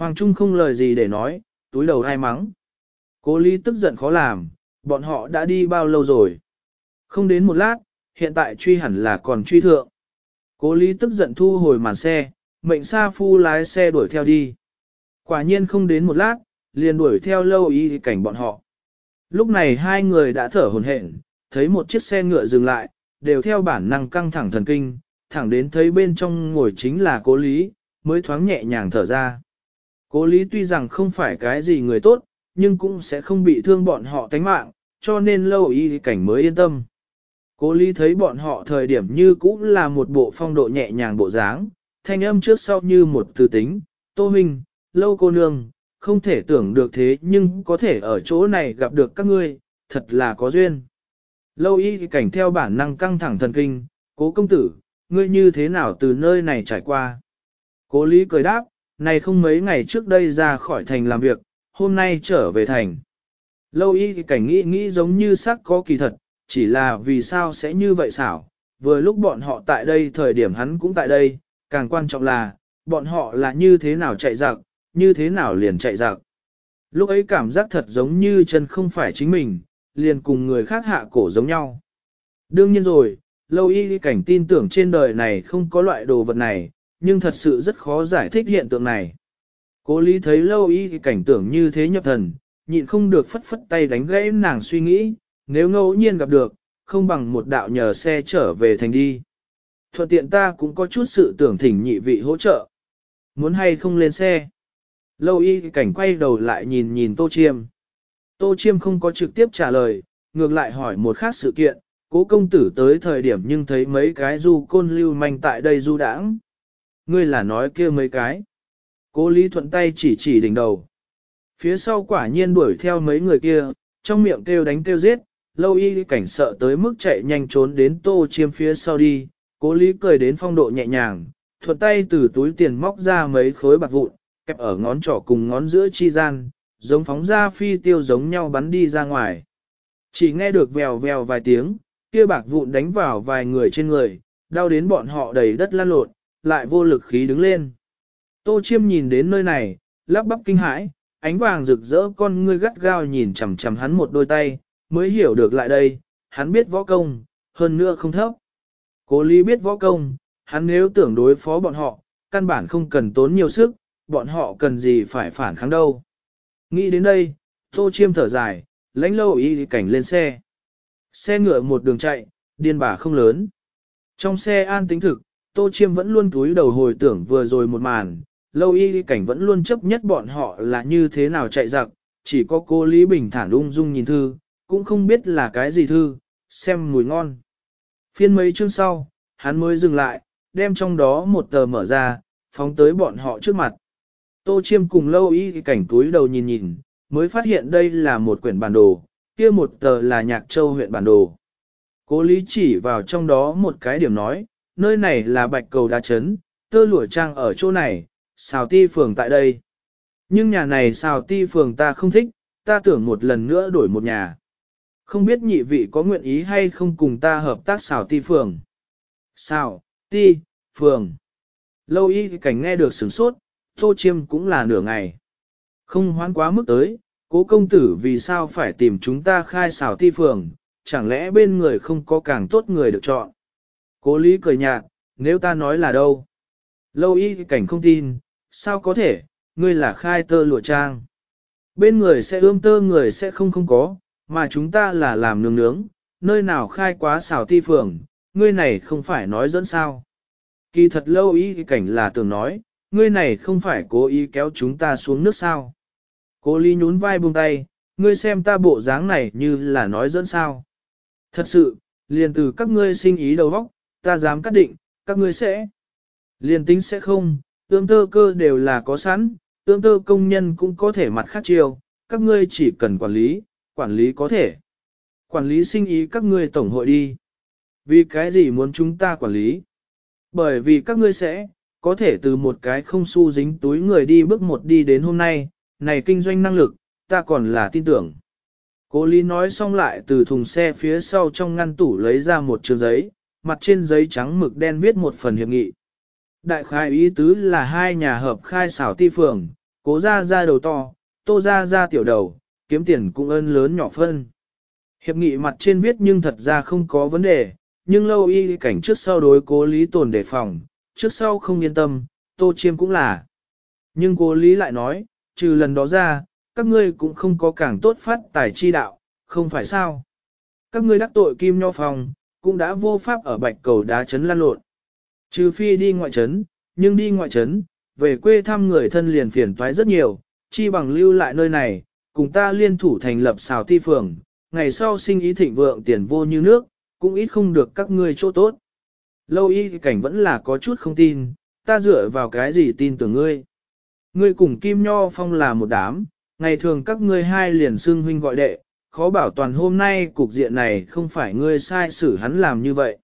Hoàng Trung không lời gì để nói, túi đầu ai mắng. Cố lý tức giận khó làm, bọn họ đã đi bao lâu rồi. Không đến một lát, hiện tại truy hẳn là còn truy thượng. Cố lý tức giận thu hồi màn xe, mệnh sa phu lái xe đuổi theo đi. Quả nhiên không đến một lát, liền đuổi theo lâu y cảnh bọn họ. Lúc này hai người đã thở hồn hển, thấy một chiếc xe ngựa dừng lại, đều theo bản năng căng thẳng thần kinh, thẳng đến thấy bên trong ngồi chính là cố lý, mới thoáng nhẹ nhàng thở ra. Cố lý tuy rằng không phải cái gì người tốt, nhưng cũng sẽ không bị thương bọn họ tánh mạng, cho nên lâu y cảnh mới yên tâm. Cố lý thấy bọn họ thời điểm như cũng là một bộ phong độ nhẹ nhàng bộ dáng, thanh âm trước sau như một từ tính, tô Hình, lâu cô nương, không thể tưởng được thế nhưng có thể ở chỗ này gặp được các ngươi, thật là có duyên. Lâu y cảnh theo bản năng căng thẳng thần kinh, cố công tử, ngươi như thế nào từ nơi này trải qua. Cố lý cười đáp, này không mấy ngày trước đây ra khỏi thành làm việc, hôm nay trở về thành. Lâu y cảnh nghĩ nghĩ giống như sắc có kỳ thật, chỉ là vì sao sẽ như vậy xảo, vừa lúc bọn họ tại đây thời điểm hắn cũng tại đây, càng quan trọng là, bọn họ là như thế nào chạy giặc, như thế nào liền chạy giặc. Lúc ấy cảm giác thật giống như chân không phải chính mình, liền cùng người khác hạ cổ giống nhau. Đương nhiên rồi, lâu y cảnh tin tưởng trên đời này không có loại đồ vật này, nhưng thật sự rất khó giải thích hiện tượng này. Cố lý thấy lâu y cảnh tưởng như thế nhập thần, nhịn không được phất phất tay đánh gãy nàng suy nghĩ, nếu ngẫu nhiên gặp được, không bằng một đạo nhờ xe trở về thành đi. Thuận tiện ta cũng có chút sự tưởng thỉnh nhị vị hỗ trợ. Muốn hay không lên xe? Lâu y cảnh quay đầu lại nhìn nhìn Tô Chiêm. Tô Chiêm không có trực tiếp trả lời, ngược lại hỏi một khác sự kiện, cố công tử tới thời điểm nhưng thấy mấy cái du côn lưu manh tại đây du đãng. Ngươi là nói kia mấy cái. Cố Lý thuận tay chỉ chỉ đỉnh đầu. Phía sau quả nhiên đuổi theo mấy người kia, trong miệng kêu đánh kêu giết, lâu y cảnh sợ tới mức chạy nhanh trốn đến tô chiêm phía sau đi, cố lý cười đến phong độ nhẹ nhàng, thuận tay từ túi tiền móc ra mấy khối bạc vụn, kẹp ở ngón trỏ cùng ngón giữa chi gian, giống phóng ra phi tiêu giống nhau bắn đi ra ngoài. Chỉ nghe được vèo vèo vài tiếng, kia bạc vụn đánh vào vài người trên người, đau đến bọn họ đầy đất lăn lộn, lại vô lực khí đứng lên. Tô chiêm nhìn đến nơi này, lắp bắp kinh hãi, ánh vàng rực rỡ con ngươi gắt gao nhìn chằm chằm hắn một đôi tay, mới hiểu được lại đây, hắn biết võ công, hơn nữa không thấp. Cố lý biết võ công, hắn nếu tưởng đối phó bọn họ, căn bản không cần tốn nhiều sức, bọn họ cần gì phải phản kháng đâu. Nghĩ đến đây, tô chiêm thở dài, lãnh lâu y cảnh lên xe. Xe ngựa một đường chạy, điên bà không lớn. Trong xe an tính thực, tô chiêm vẫn luôn túi đầu hồi tưởng vừa rồi một màn, lâu y cảnh vẫn luôn chấp nhất bọn họ là như thế nào chạy giặc, chỉ có cô Lý Bình thản ung dung nhìn thư, cũng không biết là cái gì thư, xem mùi ngon. Phiên mấy chương sau, hắn mới dừng lại, đem trong đó một tờ mở ra, phóng tới bọn họ trước mặt. Tô Chiêm cùng lâu y cảnh túi đầu nhìn nhìn, mới phát hiện đây là một quyển bản đồ, kia một tờ là nhạc châu huyện bản đồ. Cố lý chỉ vào trong đó một cái điểm nói, nơi này là bạch cầu đá chấn, tơ lụa trang ở chỗ này, xào ti phường tại đây. Nhưng nhà này xào ti phường ta không thích, ta tưởng một lần nữa đổi một nhà. Không biết nhị vị có nguyện ý hay không cùng ta hợp tác xào ti phường. Xào, ti, phường. Lâu y cảnh nghe được sửng sốt, tô chiêm cũng là nửa ngày. Không hoán quá mức tới, cố công tử vì sao phải tìm chúng ta khai xào ti phường, chẳng lẽ bên người không có càng tốt người được chọn. Cố lý cười nhạt, nếu ta nói là đâu. Lâu y cảnh không tin, sao có thể, ngươi là khai tơ lụa trang. Bên người sẽ ươm tơ người sẽ không không có, mà chúng ta là làm nướng nướng, nơi nào khai quá xảo ti phường, ngươi này không phải nói dẫn sao. Kỳ thật lâu Y cảnh là tưởng nói, ngươi này không phải cố ý kéo chúng ta xuống nước sao. Cố Lý nhún vai buông tay, ngươi xem ta bộ dáng này như là nói dẫn sao. Thật sự, liền từ các ngươi sinh ý đầu vóc, ta dám cắt định, các ngươi sẽ. Liền tính sẽ không, tương tơ cơ đều là có sẵn, tương tơ công nhân cũng có thể mặt khác chiêu, các ngươi chỉ cần quản lý, quản lý có thể. Quản lý sinh ý các ngươi tổng hội đi. Vì cái gì muốn chúng ta quản lý? Bởi vì các ngươi sẽ, có thể từ một cái không xu dính túi người đi bước một đi đến hôm nay, này kinh doanh năng lực, ta còn là tin tưởng. Cố Lý nói xong lại từ thùng xe phía sau trong ngăn tủ lấy ra một trường giấy, mặt trên giấy trắng mực đen viết một phần hiệp nghị. Đại khai ý tứ là hai nhà hợp khai xảo ti phường, cố ra ra đầu to, tô ra ra tiểu đầu, kiếm tiền cũng ơn lớn nhỏ phân. Hiệp nghị mặt trên viết nhưng thật ra không có vấn đề, nhưng lâu y cảnh trước sau đối cố lý tồn đề phòng, trước sau không yên tâm, tô chiêm cũng là. Nhưng cố lý lại nói, trừ lần đó ra, các ngươi cũng không có càng tốt phát tài chi đạo, không phải sao. Các ngươi đắc tội kim nho phòng, cũng đã vô pháp ở bạch cầu đá chấn lan lộn. Trừ phi đi ngoại trấn, nhưng đi ngoại trấn, về quê thăm người thân liền phiền toái rất nhiều, chi bằng lưu lại nơi này, cùng ta liên thủ thành lập xào ti phường, ngày sau sinh ý thịnh vượng tiền vô như nước, cũng ít không được các ngươi chỗ tốt. Lâu y cảnh vẫn là có chút không tin, ta dựa vào cái gì tin tưởng ngươi. Ngươi cùng Kim Nho Phong là một đám, ngày thường các ngươi hai liền xưng huynh gọi đệ, khó bảo toàn hôm nay cục diện này không phải ngươi sai xử hắn làm như vậy.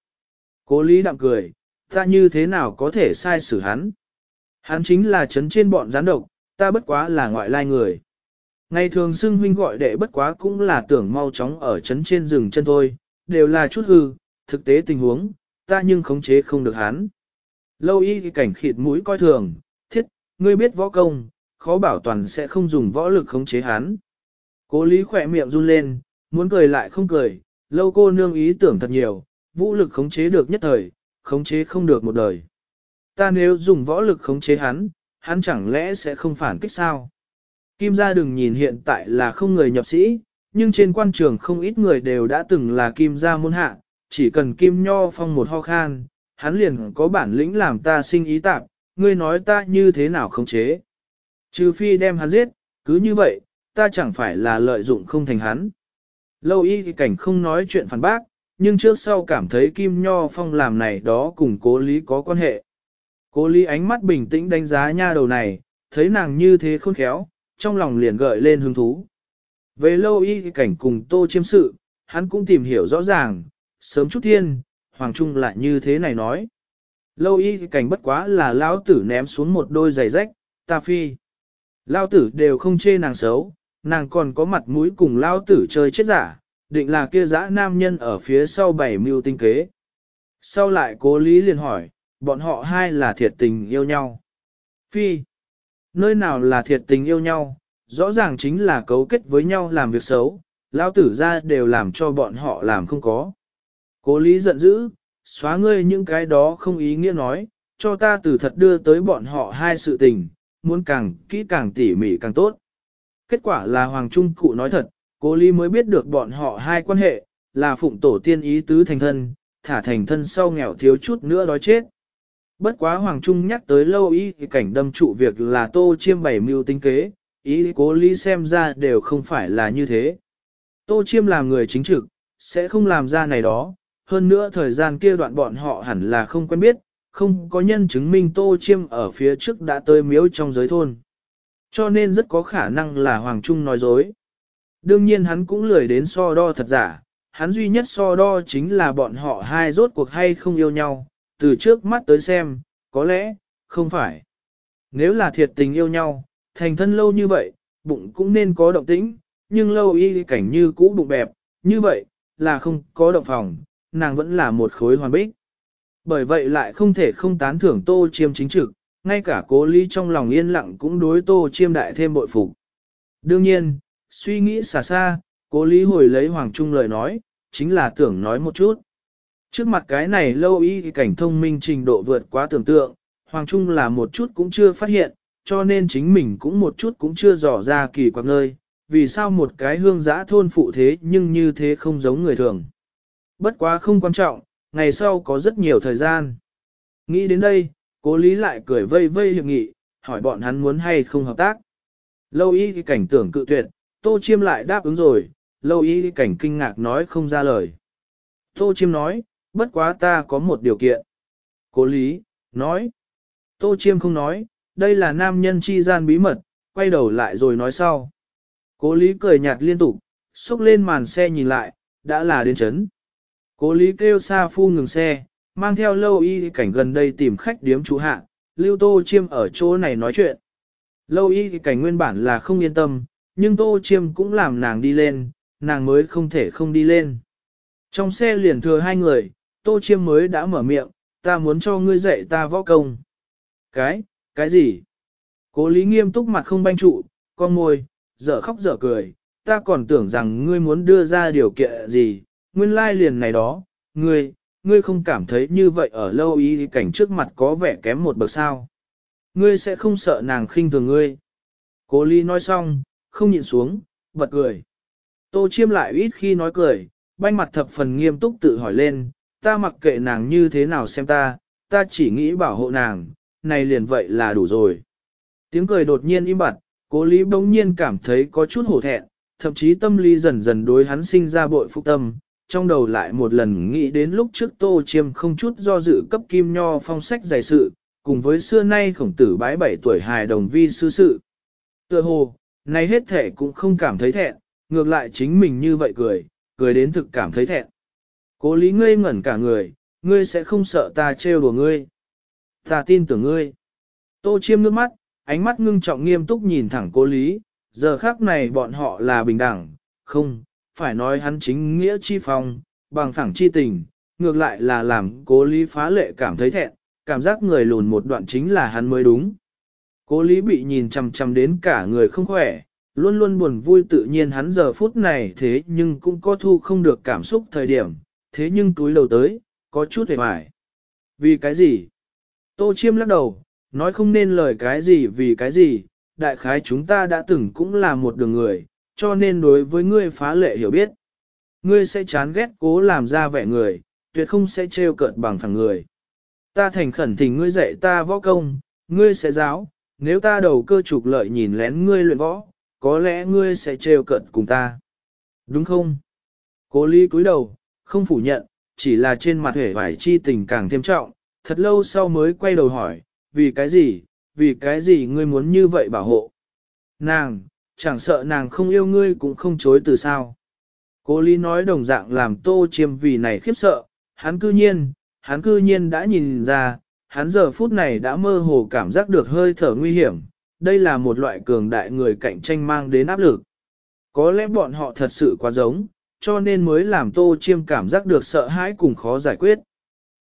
Cố lý đạm cười, ta như thế nào có thể sai xử hắn? Hắn chính là chấn trên bọn gián độc, ta bất quá là ngoại lai người. Ngày thường xưng huynh gọi đệ bất quá cũng là tưởng mau chóng ở chấn trên rừng chân thôi, đều là chút hư, thực tế tình huống, ta nhưng khống chế không được hắn. Lâu y thì cảnh khịt mũi coi thường, thiết, ngươi biết võ công, khó bảo toàn sẽ không dùng võ lực khống chế hắn. Cố lý khỏe miệng run lên, muốn cười lại không cười, lâu cô nương ý tưởng thật nhiều, vũ lực khống chế được nhất thời, khống chế không được một đời. Ta nếu dùng võ lực khống chế hắn, hắn chẳng lẽ sẽ không phản kích sao? Kim gia đừng nhìn hiện tại là không người nhập sĩ, nhưng trên quan trường không ít người đều đã từng là kim gia môn hạ, chỉ cần kim nho phong một ho khan, hắn liền có bản lĩnh làm ta sinh ý tạp, ngươi nói ta như thế nào khống chế. Trừ phi đem hắn giết, cứ như vậy, ta chẳng phải là lợi dụng không thành hắn. Lâu y cảnh không nói chuyện phản bác, nhưng trước sau cảm thấy Kim Nho Phong làm này đó cùng cố lý có quan hệ. Cố lý ánh mắt bình tĩnh đánh giá nha đầu này, thấy nàng như thế khôn khéo, trong lòng liền gợi lên hứng thú. Về lâu y cảnh cùng tô chiêm sự, hắn cũng tìm hiểu rõ ràng, sớm chút thiên, Hoàng Trung lại như thế này nói. Lâu y cảnh bất quá là lão tử ném xuống một đôi giày rách, ta phi. Lão tử đều không chê nàng xấu, nàng còn có mặt mũi cùng lão tử chơi chết giả, định là kia dã nam nhân ở phía sau bảy mưu tinh kế. Sau lại cố lý liền hỏi, bọn họ hai là thiệt tình yêu nhau. Phi, nơi nào là thiệt tình yêu nhau, rõ ràng chính là cấu kết với nhau làm việc xấu, lão tử ra đều làm cho bọn họ làm không có. Cố lý giận dữ, xóa ngươi những cái đó không ý nghĩa nói, cho ta từ thật đưa tới bọn họ hai sự tình, muốn càng kỹ càng tỉ mỉ càng tốt. Kết quả là Hoàng Trung Cụ nói thật, cố lý mới biết được bọn họ hai quan hệ, là phụng tổ tiên ý tứ thành thân, thả thành thân sau nghèo thiếu chút nữa đói chết. Bất quá Hoàng Trung nhắc tới lâu ý thì cảnh đâm trụ việc là tô chiêm bảy mưu tinh kế, ý cố lý xem ra đều không phải là như thế. Tô chiêm làm người chính trực, sẽ không làm ra này đó, hơn nữa thời gian kia đoạn bọn họ hẳn là không quen biết, không có nhân chứng minh tô chiêm ở phía trước đã tới miếu trong giới thôn. Cho nên rất có khả năng là Hoàng Trung nói dối. Đương nhiên hắn cũng lười đến so đo thật giả, hắn duy nhất so đo chính là bọn họ hai rốt cuộc hay không yêu nhau, từ trước mắt tới xem, có lẽ, không phải. Nếu là thiệt tình yêu nhau, thành thân lâu như vậy, bụng cũng nên có động tĩnh, nhưng lâu y cảnh như cũ bụng bẹp, như vậy, là không có động phòng, nàng vẫn là một khối hoàn bích. Bởi vậy lại không thể không tán thưởng tô chiêm chính trực, ngay cả cố Lý trong lòng yên lặng cũng đối tô chiêm đại thêm bội phục. Đương nhiên, suy nghĩ xa xa, cố lý hồi lấy Hoàng Trung lời nói, chính là tưởng nói một chút. Trước mặt cái này lâu y cảnh thông minh trình độ vượt quá tưởng tượng, Hoàng Trung là một chút cũng chưa phát hiện, cho nên chính mình cũng một chút cũng chưa dò ra kỳ quặc nơi, vì sao một cái hương giã thôn phụ thế nhưng như thế không giống người thường. Bất quá không quan trọng, ngày sau có rất nhiều thời gian. Nghĩ đến đây, cố lý lại cười vây vây hiệp nghị, hỏi bọn hắn muốn hay không hợp tác. Lâu y cảnh tưởng cự tuyệt, tô chiêm lại đáp ứng rồi, lâu y cảnh kinh ngạc nói không ra lời. Tô chiêm nói, bất quá ta có một điều kiện. Cố lý, nói. Tô chiêm không nói, đây là nam nhân chi gian bí mật, quay đầu lại rồi nói sau. Cố lý cười nhạt liên tục, xúc lên màn xe nhìn lại, đã là đến chấn. Cố lý kêu xa phu ngừng xe, mang theo lâu y cảnh gần đây tìm khách điếm chủ hạ, lưu tô chiêm ở chỗ này nói chuyện. Lâu y cảnh nguyên bản là không yên tâm, nhưng tô chiêm cũng làm nàng đi lên, nàng mới không thể không đi lên. Trong xe liền thừa hai người, tô chiêm mới đã mở miệng, ta muốn cho ngươi dạy ta võ công. Cái, cái gì? Cố lý nghiêm túc mặt không banh trụ, con môi, dở khóc dở cười, ta còn tưởng rằng ngươi muốn đưa ra điều kiện gì, nguyên lai liền này đó, ngươi, ngươi không cảm thấy như vậy ở lâu ý cảnh trước mặt có vẻ kém một bậc sao. Ngươi sẽ không sợ nàng khinh thường ngươi. Cố Ly nói xong, không nhịn xuống, bật cười. Tô chiêm lại ít khi nói cười, banh mặt thập phần nghiêm túc tự hỏi lên, ta mặc kệ nàng như thế nào xem ta, ta chỉ nghĩ bảo hộ nàng, này liền vậy là đủ rồi. Tiếng cười đột nhiên im bặt, cố lý bỗng nhiên cảm thấy có chút hổ thẹn, thậm chí tâm lý dần dần đối hắn sinh ra bội phục tâm, trong đầu lại một lần nghĩ đến lúc trước tô chiêm không chút do dự cấp kim nho phong sách giải sự, cùng với xưa nay khổng tử bái bảy tuổi hài đồng vi sư sự. Tựa hồ, nay hết thể cũng không cảm thấy thẹn, ngược lại chính mình như vậy cười, cười đến thực cảm thấy thẹn. Cố lý ngây ngẩn cả người, ngươi sẽ không sợ ta trêu đùa ngươi. Ta tin tưởng ngươi. Tô chiêm nước mắt, ánh mắt ngưng trọng nghiêm túc nhìn thẳng cố lý, giờ khác này bọn họ là bình đẳng, không, phải nói hắn chính nghĩa chi phong, bằng phẳng chi tình, ngược lại là làm cố lý phá lệ cảm thấy thẹn, cảm giác người lùn một đoạn chính là hắn mới đúng. Cố lý bị nhìn chằm chằm đến cả người không khỏe, luôn luôn buồn vui tự nhiên hắn giờ phút này thế nhưng cũng có thu không được cảm xúc thời điểm, thế nhưng túi đầu tới, có chút hề mải. Vì cái gì? Tô chiêm lắc đầu, nói không nên lời cái gì vì cái gì, đại khái chúng ta đã từng cũng là một đường người, cho nên đối với ngươi phá lệ hiểu biết. Ngươi sẽ chán ghét cố làm ra vẻ người, tuyệt không sẽ trêu cợt bằng phẳng người. Ta thành khẩn thỉnh ngươi dạy ta võ công, ngươi sẽ giáo, nếu ta đầu cơ trục lợi nhìn lén ngươi luyện võ, có lẽ ngươi sẽ trêu cợt cùng ta. Đúng không? Cố lý cúi đầu, không phủ nhận, chỉ là trên mặt hể vải chi tình càng thêm trọng, thật lâu sau mới quay đầu hỏi, vì cái gì, vì cái gì ngươi muốn như vậy bảo hộ? Nàng, chẳng sợ nàng không yêu ngươi cũng không chối từ sao. Cố lý nói đồng dạng làm tô chiêm vì này khiếp sợ, hắn cư nhiên, hắn cư nhiên đã nhìn ra, hắn giờ phút này đã mơ hồ cảm giác được hơi thở nguy hiểm, đây là một loại cường đại người cạnh tranh mang đến áp lực. Có lẽ bọn họ thật sự quá giống, cho nên mới làm tô chiêm cảm giác được sợ hãi cùng khó giải quyết.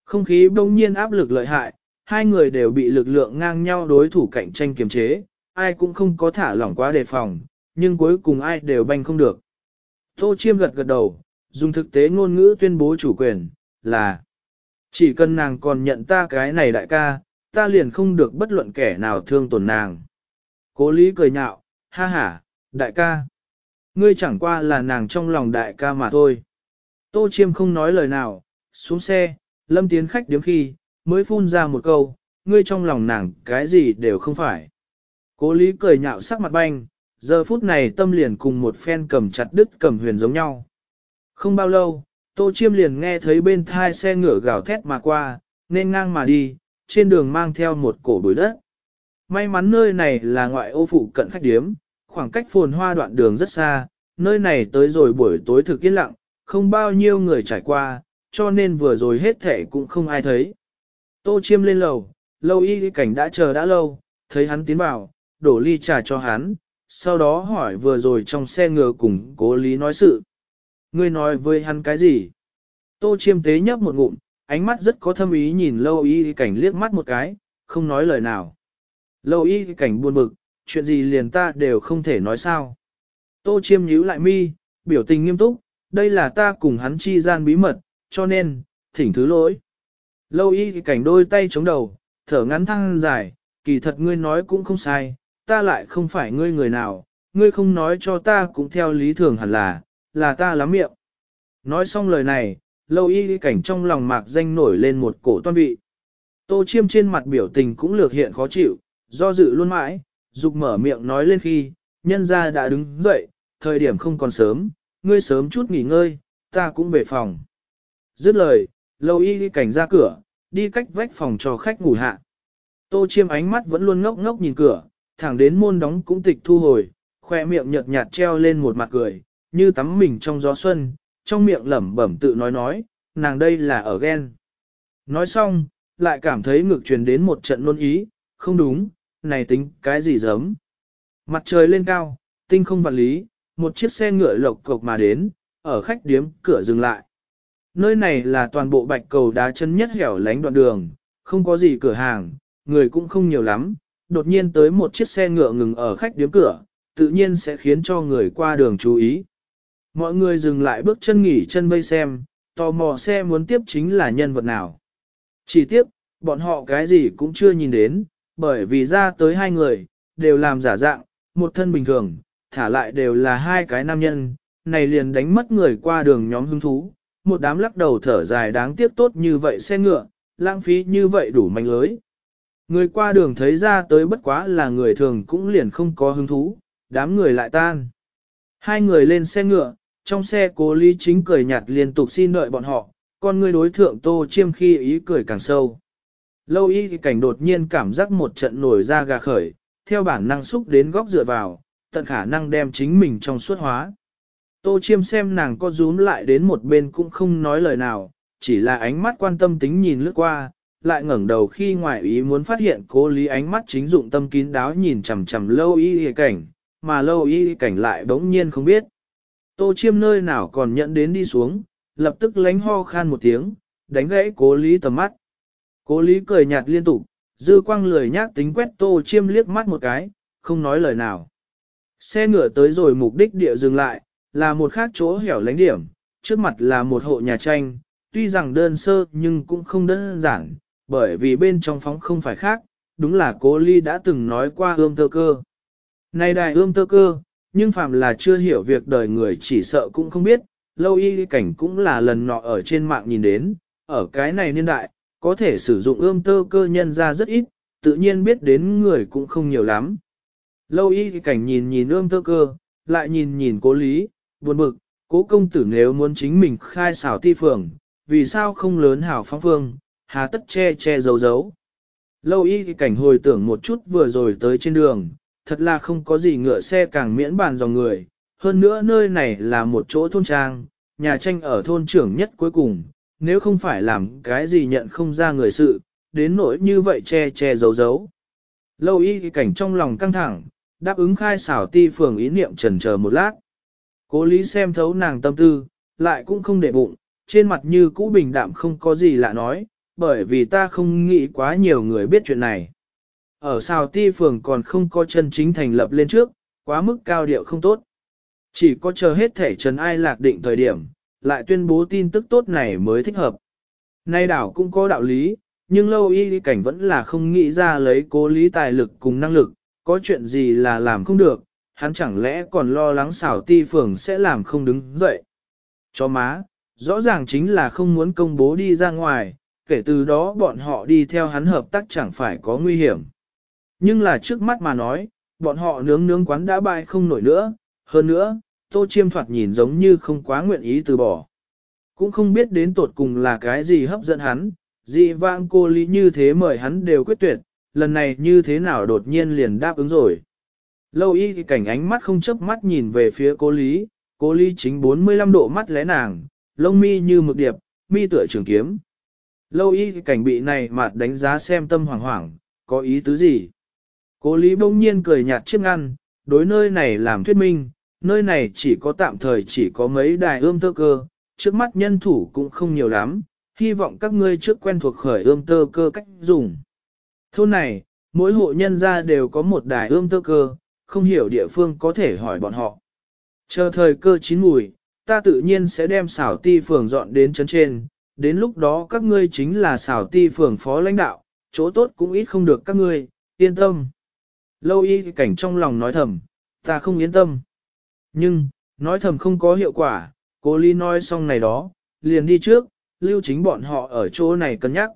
Không khí bỗng nhiên áp lực lợi hại, hai người đều bị lực lượng ngang nhau đối thủ cạnh tranh kiềm chế, ai cũng không có thả lỏng quá đề phòng, nhưng cuối cùng ai đều banh không được. Tô chiêm gật gật đầu, dùng thực tế ngôn ngữ tuyên bố chủ quyền, là chỉ cần nàng còn nhận ta cái này đại ca, ta liền không được bất luận kẻ nào thương tổn nàng. Cố lý cười nhạo, ha ha, đại ca. Ngươi chẳng qua là nàng trong lòng đại ca mà thôi. Tô chiêm không nói lời nào, xuống xe, lâm tiến khách điếm khi, mới phun ra một câu, ngươi trong lòng nàng cái gì đều không phải. Cố lý cười nhạo sắc mặt banh, giờ phút này tâm liền cùng một phen cầm chặt đứt cầm huyền giống nhau. Không bao lâu, Tô Chiêm liền nghe thấy bên thai xe ngựa gào thét mà qua, nên ngang mà đi, trên đường mang theo một cổ bụi đất. May mắn nơi này là ngoại ô phụ cận khách điếm, khoảng cách phồn hoa đoạn đường rất xa, nơi này tới rồi buổi tối thực yên lặng, không bao nhiêu người trải qua, cho nên vừa rồi hết thể cũng không ai thấy. Tô chiêm lên lầu, lâu y cảnh đã chờ đã lâu, thấy hắn tiến vào, đổ ly trà cho hắn, sau đó hỏi vừa rồi trong xe ngựa cùng cố lý nói sự. Ngươi nói với hắn cái gì? Tô chiêm tế nhấp một ngụm, ánh mắt rất có thâm ý nhìn lâu y cảnh liếc mắt một cái, không nói lời nào. Lâu y cảnh buồn bực, chuyện gì liền ta đều không thể nói sao. Tô chiêm nhíu lại mi, biểu tình nghiêm túc, đây là ta cùng hắn chi gian bí mật, cho nên, thỉnh thứ lỗi. Lâu y cảnh đôi tay chống đầu, thở ngắn thăng dài, kỳ thật ngươi nói cũng không sai, ta lại không phải ngươi người nào, ngươi không nói cho ta cũng theo lý thường hẳn là, là ta lắm miệng. Nói xong lời này, lâu y cảnh trong lòng mạc danh nổi lên một cổ toan vị. Tô chiêm trên mặt biểu tình cũng lược hiện khó chịu, do dự luôn mãi, dục mở miệng nói lên khi, nhân ra đã đứng dậy, thời điểm không còn sớm, ngươi sớm chút nghỉ ngơi, ta cũng về phòng. Dứt lời, lâu y cảnh ra cửa, đi cách vách phòng cho khách ngủ hạ. Tô chiêm ánh mắt vẫn luôn ngốc ngốc nhìn cửa, thẳng đến môn đóng cũng tịch thu hồi, khoe miệng nhợt nhạt treo lên một mặt cười, như tắm mình trong gió xuân, trong miệng lẩm bẩm tự nói nói, nàng đây là ở ghen. Nói xong, lại cảm thấy ngực truyền đến một trận nôn ý, không đúng, này tính cái gì giấm. Mặt trời lên cao, tinh không vạn lý, một chiếc xe ngựa lộc cộc mà đến, ở khách điếm cửa dừng lại. Nơi này là toàn bộ bạch cầu đá chân nhất hẻo lánh đoạn đường, không có gì cửa hàng, người cũng không nhiều lắm, đột nhiên tới một chiếc xe ngựa ngừng ở khách điếm cửa, tự nhiên sẽ khiến cho người qua đường chú ý. Mọi người dừng lại bước chân nghỉ chân vây xem, tò mò xe muốn tiếp chính là nhân vật nào. Chỉ tiếp, bọn họ cái gì cũng chưa nhìn đến, bởi vì ra tới hai người, đều làm giả dạng, một thân bình thường, thả lại đều là hai cái nam nhân, này liền đánh mất người qua đường nhóm hứng thú, một đám lắc đầu thở dài đáng tiếc tốt như vậy xe ngựa, lãng phí như vậy đủ mạnh lưới. Người qua đường thấy ra tới bất quá là người thường cũng liền không có hứng thú, đám người lại tan. Hai người lên xe ngựa, trong xe cố lý chính cười nhạt liên tục xin đợi bọn họ, con người đối thượng tô chiêm khi ý cười càng sâu. Lâu y thì cảnh đột nhiên cảm giác một trận nổi ra gà khởi, theo bản năng xúc đến góc dựa vào, tận khả năng đem chính mình trong suốt hóa. Tô chiêm xem nàng có rúm lại đến một bên cũng không nói lời nào, chỉ là ánh mắt quan tâm tính nhìn lướt qua, lại ngẩng đầu khi ngoại ý muốn phát hiện cố lý ánh mắt chính dụng tâm kín đáo nhìn chằm chằm lâu y cảnh, mà lâu y cảnh lại bỗng nhiên không biết. Tô chiêm nơi nào còn nhận đến đi xuống, lập tức lánh ho khan một tiếng, đánh gãy cố lý tầm mắt. Cố lý cười nhạt liên tục, dư quang lười nhác tính quét tô chiêm liếc mắt một cái, không nói lời nào. Xe ngựa tới rồi mục đích địa dừng lại, là một khác chỗ hẻo lánh điểm, trước mặt là một hộ nhà tranh, tuy rằng đơn sơ nhưng cũng không đơn giản, bởi vì bên trong phóng không phải khác, đúng là cố ly đã từng nói qua ươm tơ cơ. Này đại ươm tơ cơ, nhưng phàm là chưa hiểu việc đời người chỉ sợ cũng không biết, lâu y cảnh cũng là lần nọ ở trên mạng nhìn đến, ở cái này niên đại, có thể sử dụng ươm tơ cơ nhân ra rất ít, tự nhiên biết đến người cũng không nhiều lắm. Lâu y cảnh nhìn nhìn ươm tơ cơ, lại nhìn nhìn cố lý, buồn bực, cố công tử nếu muốn chính mình khai xảo ti phường, vì sao không lớn hảo phóng phương, hà tất che che giấu giấu. Lâu y cảnh hồi tưởng một chút vừa rồi tới trên đường, thật là không có gì ngựa xe càng miễn bàn dòng người, hơn nữa nơi này là một chỗ thôn trang, nhà tranh ở thôn trưởng nhất cuối cùng, nếu không phải làm cái gì nhận không ra người sự, đến nỗi như vậy che che giấu giấu. Lâu y cảnh trong lòng căng thẳng, đáp ứng khai xảo ti phường ý niệm trần chờ một lát. Cố lý xem thấu nàng tâm tư, lại cũng không để bụng, trên mặt như cũ bình đạm không có gì lạ nói, bởi vì ta không nghĩ quá nhiều người biết chuyện này. Ở sao ti phường còn không có chân chính thành lập lên trước, quá mức cao điệu không tốt. Chỉ có chờ hết thể trần ai lạc định thời điểm, lại tuyên bố tin tức tốt này mới thích hợp. Nay đảo cũng có đạo lý, nhưng lâu y cảnh vẫn là không nghĩ ra lấy cố lý tài lực cùng năng lực, có chuyện gì là làm không được, hắn chẳng lẽ còn lo lắng xảo ti phường sẽ làm không đứng dậy. Cho má, rõ ràng chính là không muốn công bố đi ra ngoài, kể từ đó bọn họ đi theo hắn hợp tác chẳng phải có nguy hiểm. Nhưng là trước mắt mà nói, bọn họ nướng nướng quán đã bại không nổi nữa, hơn nữa, tô chiêm thoạt nhìn giống như không quá nguyện ý từ bỏ. Cũng không biết đến tột cùng là cái gì hấp dẫn hắn, dị vãng cô lý như thế mời hắn đều quyết tuyệt, lần này như thế nào đột nhiên liền đáp ứng rồi. Lâu y thì cảnh ánh mắt không chớp mắt nhìn về phía cô lý, cô lý chính 45 độ mắt lẽ nàng, lông mi như mực điệp, mi tựa trường kiếm. Lâu y cảnh bị này mà đánh giá xem tâm hoảng hoảng, có ý tứ gì? Cố lý bỗng nhiên cười nhạt chiếc ngăn, đối nơi này làm thuyết minh, nơi này chỉ có tạm thời chỉ có mấy đài ươm tơ cơ, trước mắt nhân thủ cũng không nhiều lắm, hy vọng các ngươi trước quen thuộc khởi ươm tơ cơ cách dùng. Thôn này, mỗi hộ nhân gia đều có một đài ươm tơ cơ, không hiểu địa phương có thể hỏi bọn họ. Chờ thời cơ chín mùi, ta tự nhiên sẽ đem xảo ti phường dọn đến chấn trên, đến lúc đó các ngươi chính là xảo ti phường phó lãnh đạo, chỗ tốt cũng ít không được các ngươi, yên tâm. Lâu y cảnh trong lòng nói thầm, ta không yên tâm. Nhưng, nói thầm không có hiệu quả, cô Ly nói xong này đó, liền đi trước, lưu chính bọn họ ở chỗ này cân nhắc.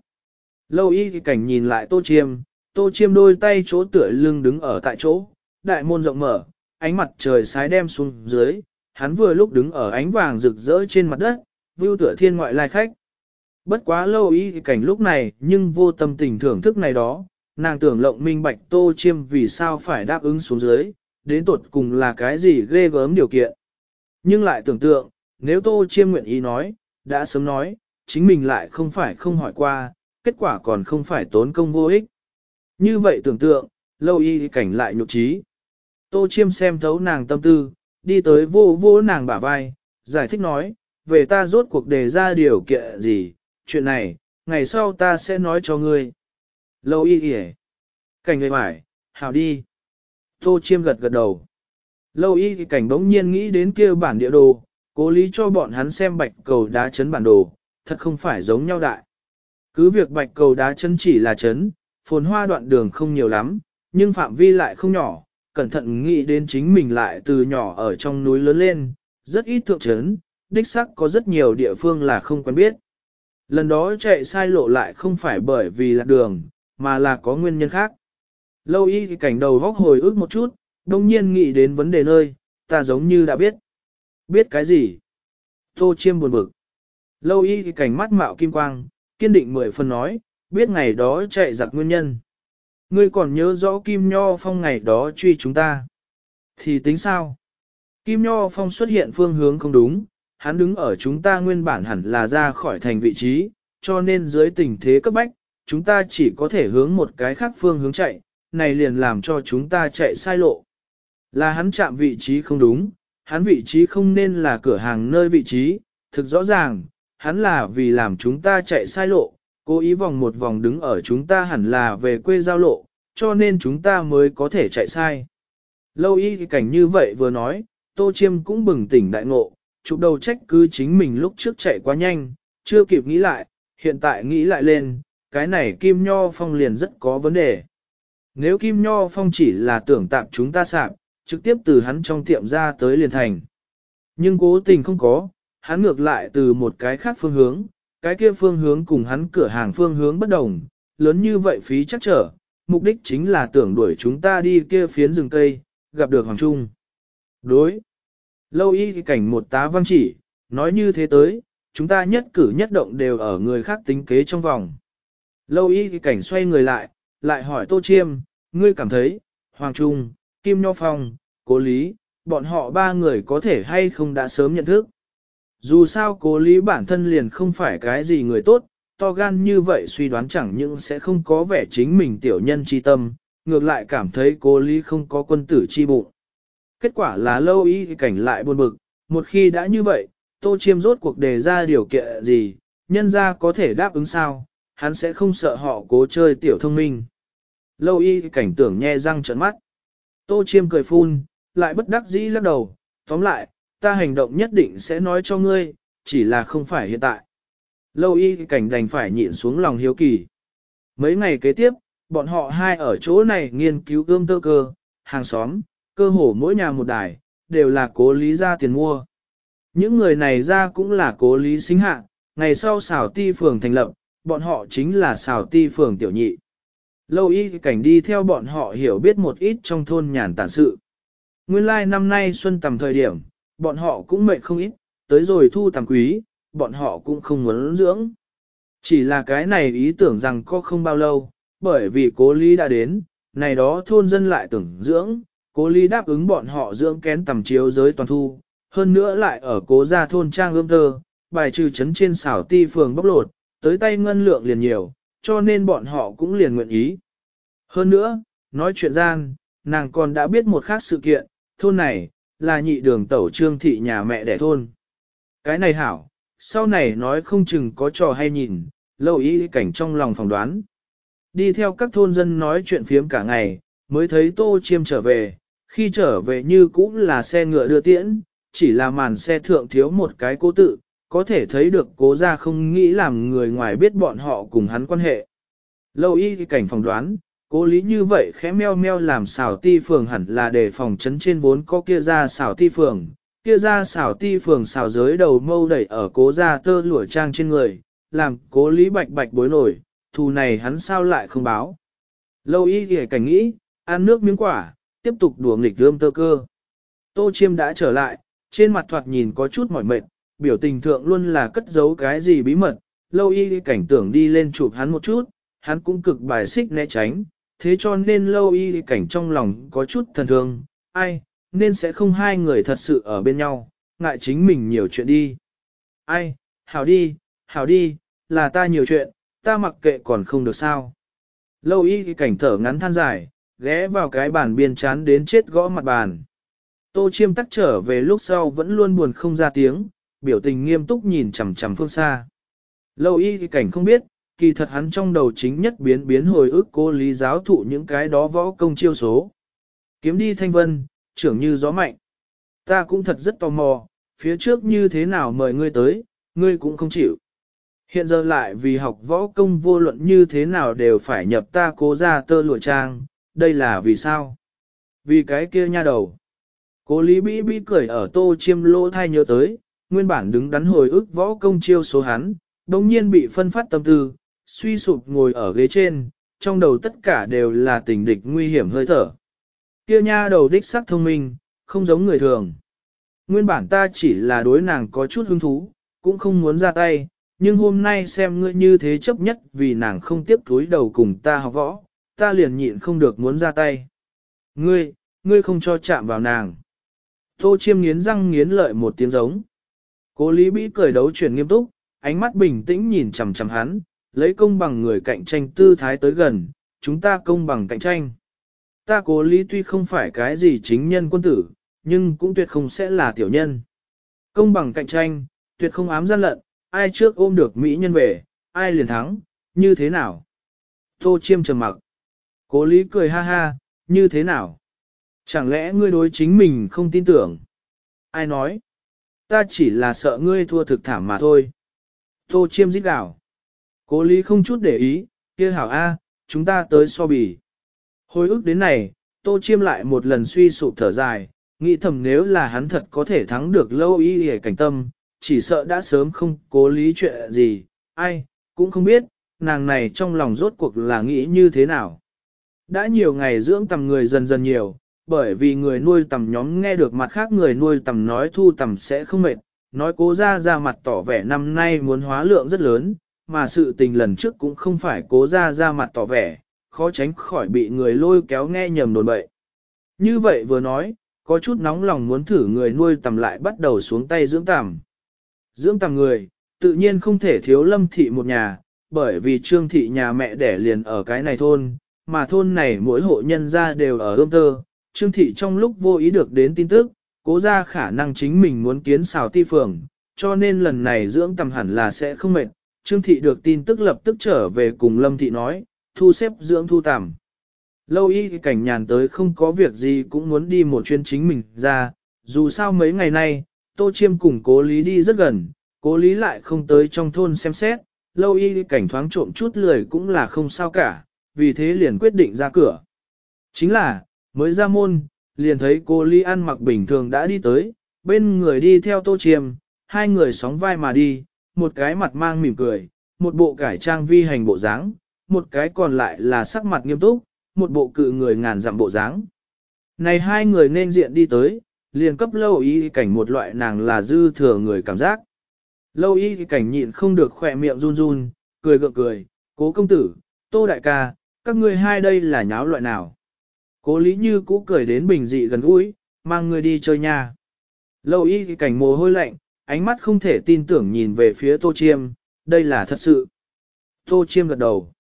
Lâu y cảnh nhìn lại tô chiêm, tô chiêm đôi tay chỗ tựa lưng đứng ở tại chỗ, đại môn rộng mở, ánh mặt trời sái đem xuống dưới, hắn vừa lúc đứng ở ánh vàng rực rỡ trên mặt đất, vưu tựa thiên ngoại lai khách. Bất quá lâu y cảnh lúc này nhưng vô tâm tình thưởng thức này đó, nàng tưởng lộng minh bạch tô chiêm vì sao phải đáp ứng xuống dưới, đến tột cùng là cái gì ghê gớm điều kiện. Nhưng lại tưởng tượng, nếu tô chiêm nguyện ý nói, đã sớm nói, chính mình lại không phải không hỏi qua, kết quả còn không phải tốn công vô ích. Như vậy tưởng tượng, lâu y cảnh lại nhục trí. Tô chiêm xem thấu nàng tâm tư, đi tới vô vô nàng bả vai, giải thích nói, về ta rốt cuộc đề ra điều kiện gì, chuyện này, ngày sau ta sẽ nói cho ngươi. Lâu y kìa. Cảnh người mải, hào đi. Tô chiêm gật gật đầu. Lâu y thì cảnh bỗng nhiên nghĩ đến kia bản địa đồ, cố lý cho bọn hắn xem bạch cầu đá chấn bản đồ, thật không phải giống nhau đại. Cứ việc bạch cầu đá chấn chỉ là chấn, phồn hoa đoạn đường không nhiều lắm, nhưng phạm vi lại không nhỏ, cẩn thận nghĩ đến chính mình lại từ nhỏ ở trong núi lớn lên, rất ít thượng chấn, đích sắc có rất nhiều địa phương là không quen biết. Lần đó chạy sai lộ lại không phải bởi vì lạc đường, mà là có nguyên nhân khác. Lâu y thì cảnh đầu góc hồi ức một chút, đồng nhiên nghĩ đến vấn đề nơi, ta giống như đã biết. Biết cái gì? Tô chiêm buồn bực. Lâu y thì cảnh mắt mạo kim quang, kiên định mười phần nói, biết ngày đó chạy giặc nguyên nhân. Ngươi còn nhớ rõ Kim Nho Phong ngày đó truy chúng ta. Thì tính sao? Kim Nho Phong xuất hiện phương hướng không đúng, hắn đứng ở chúng ta nguyên bản hẳn là ra khỏi thành vị trí, cho nên dưới tình thế cấp bách, chúng ta chỉ có thể hướng một cái khác phương hướng chạy, này liền làm cho chúng ta chạy sai lộ. Là hắn chạm vị trí không đúng, hắn vị trí không nên là cửa hàng nơi vị trí, thực rõ ràng, hắn là vì làm chúng ta chạy sai lộ, cố ý vòng một vòng đứng ở chúng ta hẳn là về quê giao lộ, cho nên chúng ta mới có thể chạy sai. Lâu y cảnh như vậy vừa nói, Tô Chiêm cũng bừng tỉnh đại ngộ, chụp đầu trách cứ chính mình lúc trước chạy quá nhanh, chưa kịp nghĩ lại, hiện tại nghĩ lại lên, cái này Kim Nho Phong liền rất có vấn đề. Nếu Kim Nho Phong chỉ là tưởng tạm chúng ta sạp, trực tiếp từ hắn trong tiệm ra tới liền thành. Nhưng cố tình không có, hắn ngược lại từ một cái khác phương hướng, cái kia phương hướng cùng hắn cửa hàng phương hướng bất đồng, lớn như vậy phí chắc trở, mục đích chính là tưởng đuổi chúng ta đi kia phiến rừng cây, gặp được Hoàng Trung. Đối. Lâu y cảnh một tá văn chỉ, nói như thế tới, chúng ta nhất cử nhất động đều ở người khác tính kế trong vòng. Lâu y cảnh xoay người lại, lại hỏi Tô Chiêm, ngươi cảm thấy, Hoàng Trung, Kim Nho Phong, Cố Lý, bọn họ ba người có thể hay không đã sớm nhận thức. Dù sao cố lý bản thân liền không phải cái gì người tốt, to gan như vậy suy đoán chẳng những sẽ không có vẻ chính mình tiểu nhân chi tâm, ngược lại cảm thấy cố lý không có quân tử chi bụng. Kết quả là lâu y cảnh lại buồn bực, một khi đã như vậy, tô chiêm rốt cuộc đề ra điều kiện gì, nhân ra có thể đáp ứng sao, hắn sẽ không sợ họ cố chơi tiểu thông minh. Lâu y cảnh tưởng nhe răng trợn mắt. Tô chiêm cười phun, lại bất đắc dĩ lắc đầu, tóm lại, ta hành động nhất định sẽ nói cho ngươi, chỉ là không phải hiện tại. Lâu y cảnh đành phải nhịn xuống lòng hiếu kỳ. Mấy ngày kế tiếp, bọn họ hai ở chỗ này nghiên cứu ươm tơ cơ, hàng xóm, cơ hồ mỗi nhà một đài, đều là cố lý ra tiền mua. Những người này ra cũng là cố lý sinh hạ, ngày sau xảo ti phường thành lập, bọn họ chính là xảo ti phường tiểu nhị. Lâu y cảnh đi theo bọn họ hiểu biết một ít trong thôn nhàn tản sự. Nguyên lai like năm nay xuân tầm thời điểm, bọn họ cũng mệt không ít, tới rồi thu tầm quý, bọn họ cũng không muốn dưỡng. Chỉ là cái này ý tưởng rằng có không bao lâu, bởi vì cố lý đã đến, này đó thôn dân lại tưởng dưỡng, cố lý đáp ứng bọn họ dưỡng kén tầm chiếu giới toàn thu, hơn nữa lại ở cố gia thôn trang ươm tơ, bài trừ chấn trên xảo ti phường bóc lột, tới tay ngân lượng liền nhiều, cho nên bọn họ cũng liền nguyện ý. Hơn nữa, nói chuyện gian, nàng còn đã biết một khác sự kiện, thôn này, là nhị đường tẩu trương thị nhà mẹ đẻ thôn. Cái này hảo, sau này nói không chừng có trò hay nhìn, lâu ý cảnh trong lòng phỏng đoán. Đi theo các thôn dân nói chuyện phiếm cả ngày, mới thấy tô chiêm trở về, khi trở về như cũng là xe ngựa đưa tiễn, chỉ là màn xe thượng thiếu một cái cố tự, có thể thấy được cố ra không nghĩ làm người ngoài biết bọn họ cùng hắn quan hệ. Lâu y cảnh phòng đoán, Cố lý như vậy khẽ meo meo làm xảo ti phường hẳn là để phòng chấn trên vốn có kia ra xảo ti phường, kia ra xảo ti phường xảo giới đầu mâu đẩy ở cố ra tơ lụa trang trên người, làm cố lý bạch bạch bối nổi, thù này hắn sao lại không báo. Lâu y thì cảnh nghĩ, ăn nước miếng quả, tiếp tục đùa nghịch rơm tơ cơ. Tô chiêm đã trở lại, trên mặt thoạt nhìn có chút mỏi mệt, biểu tình thượng luôn là cất giấu cái gì bí mật, lâu y cảnh tưởng đi lên chụp hắn một chút, hắn cũng cực bài xích né tránh, thế cho nên lâu y cảnh trong lòng có chút thần thương, ai, nên sẽ không hai người thật sự ở bên nhau, ngại chính mình nhiều chuyện đi. Ai, hảo đi, hảo đi, là ta nhiều chuyện, ta mặc kệ còn không được sao. Lâu y cảnh thở ngắn than dài, ghé vào cái bàn biên chán đến chết gõ mặt bàn. Tô chiêm tắc trở về lúc sau vẫn luôn buồn không ra tiếng, biểu tình nghiêm túc nhìn chằm chằm phương xa. Lâu y cảnh không biết, kỳ thật hắn trong đầu chính nhất biến biến hồi ức cô lý giáo thụ những cái đó võ công chiêu số. Kiếm đi thanh vân, trưởng như gió mạnh. Ta cũng thật rất tò mò, phía trước như thế nào mời ngươi tới, ngươi cũng không chịu. Hiện giờ lại vì học võ công vô luận như thế nào đều phải nhập ta cố ra tơ lụa trang, đây là vì sao? Vì cái kia nha đầu. Cố lý bĩ bĩ cười ở tô chiêm lô thai nhớ tới, nguyên bản đứng đắn hồi ức võ công chiêu số hắn, đồng nhiên bị phân phát tâm tư, suy sụp ngồi ở ghế trên, trong đầu tất cả đều là tình địch nguy hiểm hơi thở. Kia nha đầu đích sắc thông minh, không giống người thường. Nguyên bản ta chỉ là đối nàng có chút hứng thú, cũng không muốn ra tay, nhưng hôm nay xem ngươi như thế chấp nhất vì nàng không tiếp túi đầu cùng ta học võ, ta liền nhịn không được muốn ra tay. Ngươi, ngươi không cho chạm vào nàng. Tô chiêm nghiến răng nghiến lợi một tiếng giống. Cố lý bĩ cười đấu chuyển nghiêm túc, ánh mắt bình tĩnh nhìn chằm chằm hắn, lấy công bằng người cạnh tranh tư thái tới gần, chúng ta công bằng cạnh tranh. Ta cố lý tuy không phải cái gì chính nhân quân tử, nhưng cũng tuyệt không sẽ là tiểu nhân. Công bằng cạnh tranh, tuyệt không ám gian lận, ai trước ôm được Mỹ nhân về, ai liền thắng, như thế nào? Tô chiêm trầm mặc. Cố lý cười ha ha, như thế nào? Chẳng lẽ ngươi đối chính mình không tin tưởng? Ai nói? Ta chỉ là sợ ngươi thua thực thảm mà thôi. Tô chiêm giết gạo. Cố lý không chút để ý, kia hảo A, chúng ta tới so bì. Hồi ức đến này, tô chiêm lại một lần suy sụp thở dài, nghĩ thầm nếu là hắn thật có thể thắng được lâu y hề cảnh tâm, chỉ sợ đã sớm không cố lý chuyện gì, ai, cũng không biết, nàng này trong lòng rốt cuộc là nghĩ như thế nào. Đã nhiều ngày dưỡng tầm người dần dần nhiều, bởi vì người nuôi tầm nhóm nghe được mặt khác người nuôi tầm nói thu tầm sẽ không mệt, nói cố ra ra mặt tỏ vẻ năm nay muốn hóa lượng rất lớn, mà sự tình lần trước cũng không phải cố ra ra mặt tỏ vẻ, khó tránh khỏi bị người lôi kéo nghe nhầm đồn bậy. Như vậy vừa nói, có chút nóng lòng muốn thử người nuôi tầm lại bắt đầu xuống tay dưỡng tầm. Dưỡng tầm người, tự nhiên không thể thiếu lâm thị một nhà, bởi vì trương thị nhà mẹ đẻ liền ở cái này thôn, mà thôn này mỗi hộ nhân ra đều ở ươm tơ. Trương thị trong lúc vô ý được đến tin tức, cố ra khả năng chính mình muốn kiến xào ti phường, cho nên lần này dưỡng tầm hẳn là sẽ không mệt. Trương thị được tin tức lập tức trở về cùng lâm thị nói, thu xếp dưỡng thu tầm. Lâu y cảnh nhàn tới không có việc gì cũng muốn đi một chuyến chính mình ra, dù sao mấy ngày nay, Tô Chiêm cùng cố lý đi rất gần, cố lý lại không tới trong thôn xem xét, lâu y cảnh thoáng trộm chút lười cũng là không sao cả, vì thế liền quyết định ra cửa. Chính là, mới ra môn, liền thấy cô ly ăn mặc bình thường đã đi tới, bên người đi theo Tô Chiêm, hai người sóng vai mà đi, một cái mặt mang mỉm cười, một bộ cải trang vi hành bộ dáng, một cái còn lại là sắc mặt nghiêm túc, một bộ cự người ngàn dặm bộ dáng. Này hai người nên diện đi tới, liền cấp lâu y cảnh một loại nàng là dư thừa người cảm giác. Lâu y cảnh nhịn không được khỏe miệng run run, cười gượng cười, cố công tử, tô đại ca, các ngươi hai đây là nháo loại nào. Cố lý như cũ cười đến bình dị gần gũi, mang người đi chơi nha. Lâu y cảnh mồ hôi lạnh, ánh mắt không thể tin tưởng nhìn về phía tô chiêm, đây là thật sự. Tô chiêm gật đầu.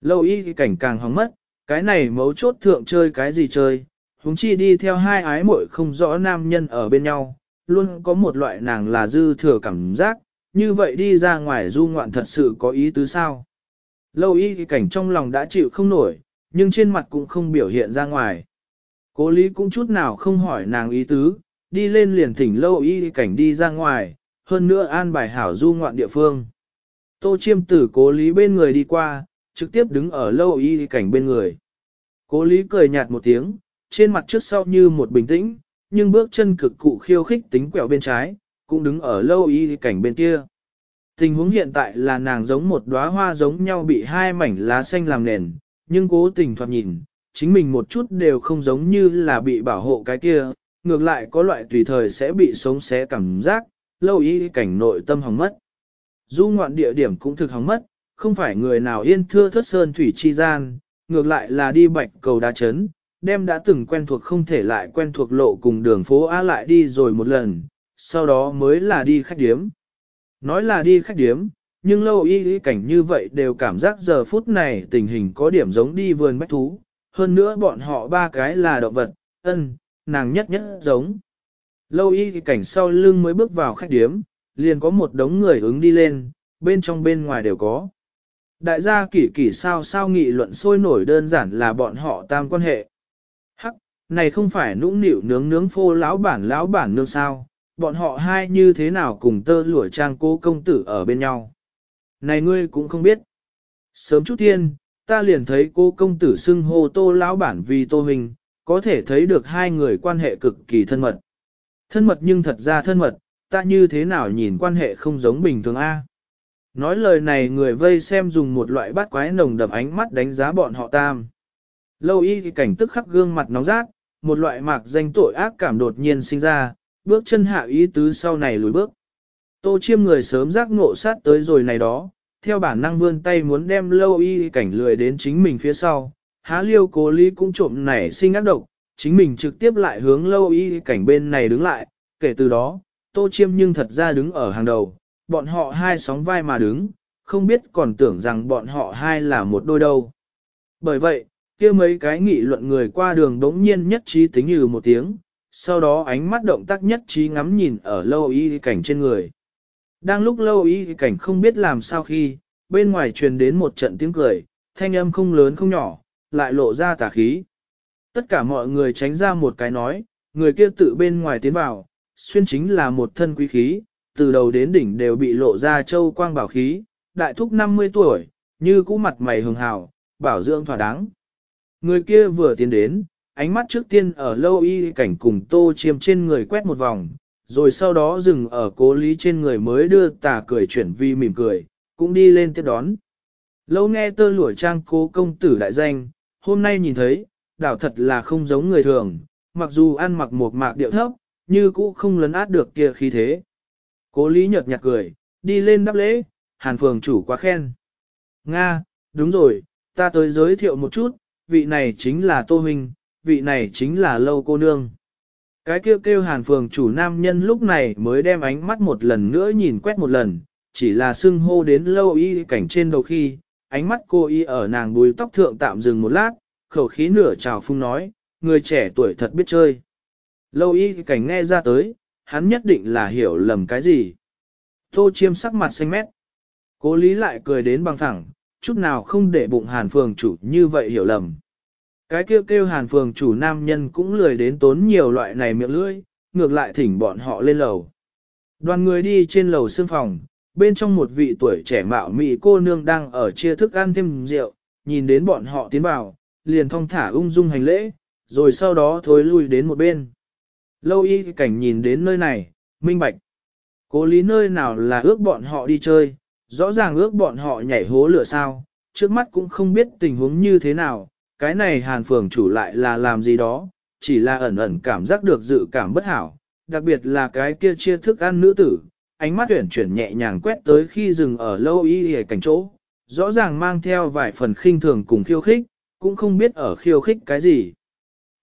Lâu y cảnh càng hóng mất, cái này mấu chốt thượng chơi cái gì chơi, húng chi đi theo hai ái muội không rõ nam nhân ở bên nhau, luôn có một loại nàng là dư thừa cảm giác, như vậy đi ra ngoài du ngoạn thật sự có ý tứ sao. Lâu y cảnh trong lòng đã chịu không nổi, nhưng trên mặt cũng không biểu hiện ra ngoài. Cố lý cũng chút nào không hỏi nàng ý tứ, đi lên liền thỉnh lâu y cảnh đi ra ngoài, hơn nữa an bài hảo du ngoạn địa phương. Tô chiêm tử cố lý bên người đi qua, trực tiếp đứng ở lâu y cảnh bên người. Cố lý cười nhạt một tiếng, trên mặt trước sau như một bình tĩnh, nhưng bước chân cực cụ khiêu khích tính quẹo bên trái, cũng đứng ở lâu y cảnh bên kia. Tình huống hiện tại là nàng giống một đóa hoa giống nhau bị hai mảnh lá xanh làm nền, nhưng cố tình thoạt nhìn, chính mình một chút đều không giống như là bị bảo hộ cái kia, ngược lại có loại tùy thời sẽ bị sống xé cảm giác, lâu y cảnh nội tâm hỏng mất. Du ngoạn địa điểm cũng thực hỏng mất, không phải người nào yên thưa thất sơn thủy chi gian, ngược lại là đi bạch cầu đá chấn, đem đã từng quen thuộc không thể lại quen thuộc lộ cùng đường phố Á lại đi rồi một lần, sau đó mới là đi khách điếm. Nói là đi khách điếm, nhưng lâu y ý cảnh như vậy đều cảm giác giờ phút này tình hình có điểm giống đi vườn bách thú, hơn nữa bọn họ ba cái là động vật, ân, nàng nhất nhất giống. Lâu y cảnh sau lưng mới bước vào khách điếm, liền có một đống người ứng đi lên, bên trong bên ngoài đều có. Đại gia kỷ kỷ sao sao nghị luận sôi nổi đơn giản là bọn họ tam quan hệ. Hắc, này không phải nũng nịu nướng nướng phô lão bản lão bản nương sao, bọn họ hai như thế nào cùng tơ lụa trang cô công tử ở bên nhau. Này ngươi cũng không biết. Sớm chút thiên, ta liền thấy cô công tử xưng hô tô lão bản vì tô hình, có thể thấy được hai người quan hệ cực kỳ thân mật. Thân mật nhưng thật ra thân mật, ta như thế nào nhìn quan hệ không giống bình thường a? Nói lời này người vây xem dùng một loại bát quái nồng đậm ánh mắt đánh giá bọn họ tam. Lâu y thì cảnh tức khắc gương mặt nóng rát, một loại mạc danh tội ác cảm đột nhiên sinh ra, bước chân hạ ý tứ sau này lùi bước. Tô chiêm người sớm giác ngộ sát tới rồi này đó, theo bản năng vươn tay muốn đem lâu y cảnh lười đến chính mình phía sau, há liêu cố lý cũng trộm nảy sinh ác độc, chính mình trực tiếp lại hướng lâu y cảnh bên này đứng lại, kể từ đó, tô chiêm nhưng thật ra đứng ở hàng đầu, bọn họ hai sóng vai mà đứng, không biết còn tưởng rằng bọn họ hai là một đôi đâu. Bởi vậy, kia mấy cái nghị luận người qua đường đống nhiên nhất trí tính như một tiếng, sau đó ánh mắt động tác nhất trí ngắm nhìn ở lâu y cảnh trên người. Đang lúc lâu y cảnh không biết làm sao khi, bên ngoài truyền đến một trận tiếng cười, thanh âm không lớn không nhỏ, lại lộ ra tà khí. Tất cả mọi người tránh ra một cái nói, người kia tự bên ngoài tiến vào, xuyên chính là một thân quý khí, từ đầu đến đỉnh đều bị lộ ra châu quang bảo khí, đại thúc 50 tuổi, như cũ mặt mày hường hào, bảo dưỡng thỏa đáng. Người kia vừa tiến đến, ánh mắt trước tiên ở lâu y cảnh cùng tô chiêm trên người quét một vòng, rồi sau đó dừng ở cố lý trên người mới đưa tà cười chuyển vi mỉm cười, cũng đi lên tiếp đón. Lâu nghe tơ lụa trang cố công tử đại danh, hôm nay nhìn thấy, đảo thật là không giống người thường, mặc dù ăn mặc một mạc điệu thấp, như cũ không lấn át được kia khí thế. Cố lý nhợt nhạt cười, đi lên đáp lễ, hàn phường chủ quá khen. Nga, đúng rồi, ta tới giới thiệu một chút, vị này chính là Tô Minh, vị này chính là Lâu Cô Nương. Cái kêu kêu hàn phường chủ nam nhân lúc này mới đem ánh mắt một lần nữa nhìn quét một lần, chỉ là xưng hô đến lâu y cảnh trên đầu khi, ánh mắt cô y ở nàng bùi tóc thượng tạm dừng một lát, khẩu khí nửa trào phung nói, người trẻ tuổi thật biết chơi. Lâu y cảnh nghe ra tới, hắn nhất định là hiểu lầm cái gì. Tô chiêm sắc mặt xanh mét. Cố lý lại cười đến bằng thẳng, chút nào không để bụng hàn phường chủ như vậy hiểu lầm. Cái kêu kêu hàn phường chủ nam nhân cũng lười đến tốn nhiều loại này miệng lưỡi, ngược lại thỉnh bọn họ lên lầu. Đoàn người đi trên lầu xương phòng, bên trong một vị tuổi trẻ mạo mị cô nương đang ở chia thức ăn thêm rượu, nhìn đến bọn họ tiến vào, liền thong thả ung dung hành lễ, rồi sau đó thối lui đến một bên. Lâu y cảnh nhìn đến nơi này, minh bạch. Cố lý nơi nào là ước bọn họ đi chơi, rõ ràng ước bọn họ nhảy hố lửa sao, trước mắt cũng không biết tình huống như thế nào, cái này hàn phường chủ lại là làm gì đó, chỉ là ẩn ẩn cảm giác được dự cảm bất hảo, đặc biệt là cái kia chia thức ăn nữ tử, ánh mắt tuyển chuyển nhẹ nhàng quét tới khi dừng ở lâu y hề cảnh chỗ, rõ ràng mang theo vài phần khinh thường cùng khiêu khích, cũng không biết ở khiêu khích cái gì.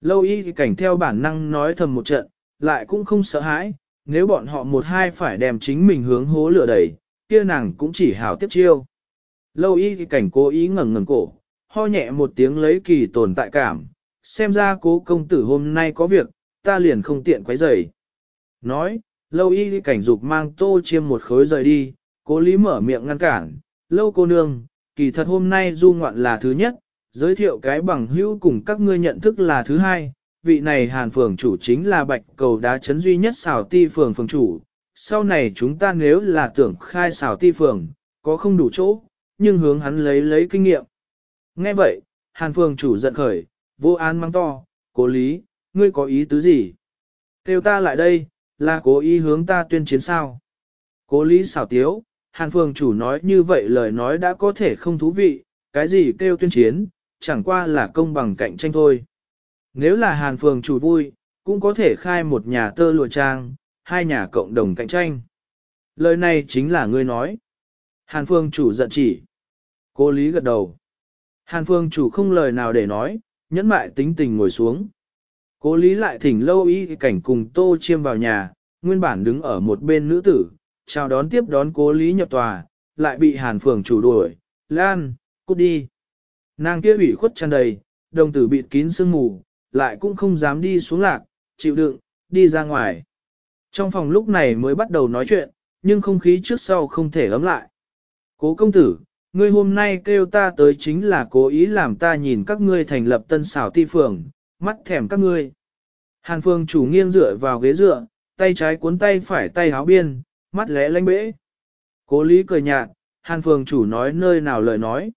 Lâu y cảnh theo bản năng nói thầm một trận, lại cũng không sợ hãi, nếu bọn họ một hai phải đem chính mình hướng hố lửa đẩy, kia nàng cũng chỉ hảo tiếp chiêu. Lâu y cảnh cố ý ngẩng ngẩng cổ, ho nhẹ một tiếng lấy kỳ tồn tại cảm, xem ra cố công tử hôm nay có việc, ta liền không tiện quấy rầy. Nói, lâu y cảnh dục mang tô chiêm một khối rời đi, cố lý mở miệng ngăn cản, lâu cô nương, kỳ thật hôm nay du ngoạn là thứ nhất, giới thiệu cái bằng hữu cùng các ngươi nhận thức là thứ hai, vị này hàn phường chủ chính là bạch cầu đá chấn duy nhất xảo ti phường phường chủ, sau này chúng ta nếu là tưởng khai xảo ti phường, có không đủ chỗ, nhưng hướng hắn lấy lấy kinh nghiệm. Nghe vậy, hàn phường chủ giận khởi, vô an mang to, cố lý, ngươi có ý tứ gì? Kêu ta lại đây, là cố ý hướng ta tuyên chiến sao? Cố lý xảo tiếu, hàn phường chủ nói như vậy lời nói đã có thể không thú vị, cái gì kêu tuyên chiến, chẳng qua là công bằng cạnh tranh thôi. Nếu là hàn phường chủ vui, cũng có thể khai một nhà tơ lụa trang, hai nhà cộng đồng cạnh tranh. Lời này chính là ngươi nói. Hàn phương chủ giận chỉ. Cô Lý gật đầu. Hàn phương chủ không lời nào để nói, nhẫn mại tính tình ngồi xuống. Cố Lý lại thỉnh lâu y cảnh cùng tô chiêm vào nhà, nguyên bản đứng ở một bên nữ tử, chào đón tiếp đón cố Lý nhập tòa, lại bị hàn phường chủ đuổi, lan, cút đi. Nàng kia ủy khuất tràn đầy, đồng tử bịt kín sương mù, lại cũng không dám đi xuống lạc, chịu đựng, đi ra ngoài. Trong phòng lúc này mới bắt đầu nói chuyện, nhưng không khí trước sau không thể ấm lại. Cố công tử, ngươi hôm nay kêu ta tới chính là cố ý làm ta nhìn các ngươi thành lập tân xảo ti phường, mắt thèm các ngươi. Hàn phương chủ nghiêng dựa vào ghế dựa, tay trái cuốn tay phải tay háo biên, mắt lẽ lanh bễ. Cố lý cười nhạt, hàn phương chủ nói nơi nào lời nói.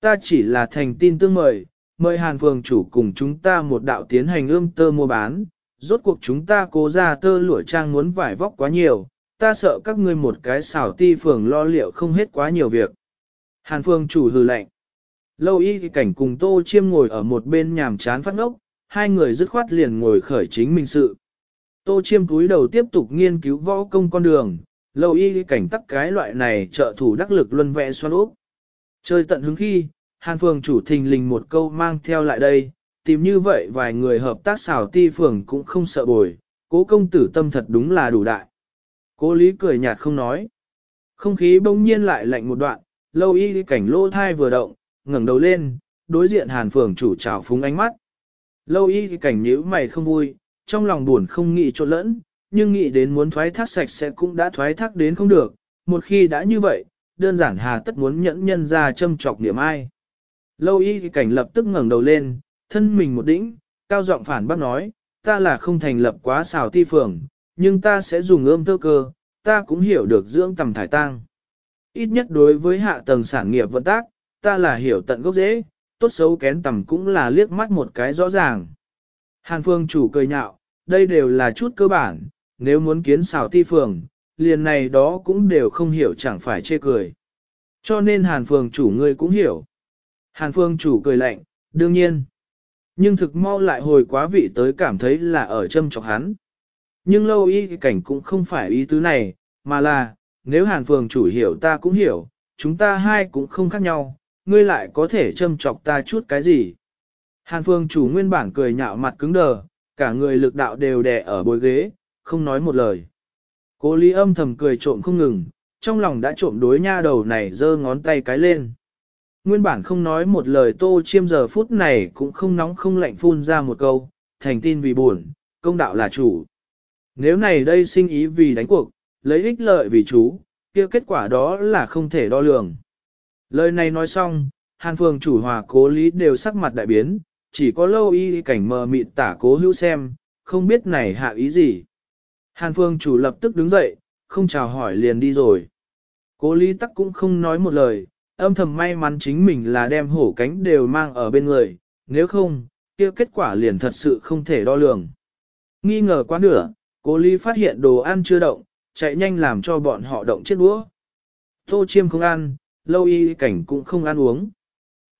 Ta chỉ là thành tin tương mời, mời hàn phương chủ cùng chúng ta một đạo tiến hành ươm tơ mua bán. Rốt cuộc chúng ta cố ra tơ lụa trang muốn vải vóc quá nhiều, ta sợ các ngươi một cái xảo ti phường lo liệu không hết quá nhiều việc. Hàn phương chủ hừ lạnh. Lâu y cảnh cùng tô chiêm ngồi ở một bên nhàm chán phát ngốc, hai người dứt khoát liền ngồi khởi chính mình sự. Tô chiêm túi đầu tiếp tục nghiên cứu võ công con đường, lâu y cảnh tắc cái loại này trợ thủ đắc lực luân vẽ xoan úp. Chơi tận hứng khi, Hàn Phương chủ thình lình một câu mang theo lại đây, tìm như vậy vài người hợp tác xảo ti phường cũng không sợ bồi, cố công tử tâm thật đúng là đủ đại. Cố lý cười nhạt không nói. Không khí bỗng nhiên lại lạnh một đoạn, lâu y cảnh lô thai vừa động, ngẩng đầu lên, đối diện hàn phường chủ trào phúng ánh mắt. Lâu y cảnh nhíu mày không vui, trong lòng buồn không nghĩ trộn lẫn, nhưng nghĩ đến muốn thoái thác sạch sẽ cũng đã thoái thác đến không được, một khi đã như vậy, đơn giản hà tất muốn nhẫn nhân ra châm trọc niệm ai. Lâu y cảnh lập tức ngẩng đầu lên, thân mình một đĩnh, cao giọng phản bác nói, ta là không thành lập quá xào ti phường, nhưng ta sẽ dùng ươm tơ cơ, ta cũng hiểu được dưỡng tầm thải tang. Ít nhất đối với hạ tầng sản nghiệp vận tác, ta là hiểu tận gốc dễ, tốt xấu kén tầm cũng là liếc mắt một cái rõ ràng. Hàn phương chủ cười nhạo, đây đều là chút cơ bản, nếu muốn kiến xào ti phường, liền này đó cũng đều không hiểu chẳng phải chê cười. Cho nên hàn phương chủ ngươi cũng hiểu. Hàn phương chủ cười lạnh, đương nhiên. Nhưng thực mau lại hồi quá vị tới cảm thấy là ở châm chọc hắn. Nhưng lâu y cảnh cũng không phải ý tứ này, mà là, nếu hàn phường chủ hiểu ta cũng hiểu, chúng ta hai cũng không khác nhau, ngươi lại có thể châm chọc ta chút cái gì. Hàn phường chủ nguyên bản cười nhạo mặt cứng đờ, cả người lực đạo đều đè ở bồi ghế, không nói một lời. Cố lý âm thầm cười trộm không ngừng, trong lòng đã trộm đối nha đầu này giơ ngón tay cái lên. Nguyên bản không nói một lời tô chiêm giờ phút này cũng không nóng không lạnh phun ra một câu, thành tin vì buồn, công đạo là chủ. Nếu này đây sinh ý vì đánh cuộc, lấy ích lợi vì chú, kia kết quả đó là không thể đo lường. Lời này nói xong, Hàn Phương chủ hòa cố lý đều sắc mặt đại biến, chỉ có lâu y cảnh mờ mịt tả cố hữu xem, không biết này hạ ý gì. Hàn Phương chủ lập tức đứng dậy, không chào hỏi liền đi rồi. Cố lý tắc cũng không nói một lời, âm thầm may mắn chính mình là đem hổ cánh đều mang ở bên người, nếu không, kia kết quả liền thật sự không thể đo lường. Nghi ngờ quá nửa, cố lý phát hiện đồ ăn chưa động, chạy nhanh làm cho bọn họ động chết đũa. Tô chiêm không ăn, lâu y cảnh cũng không ăn uống.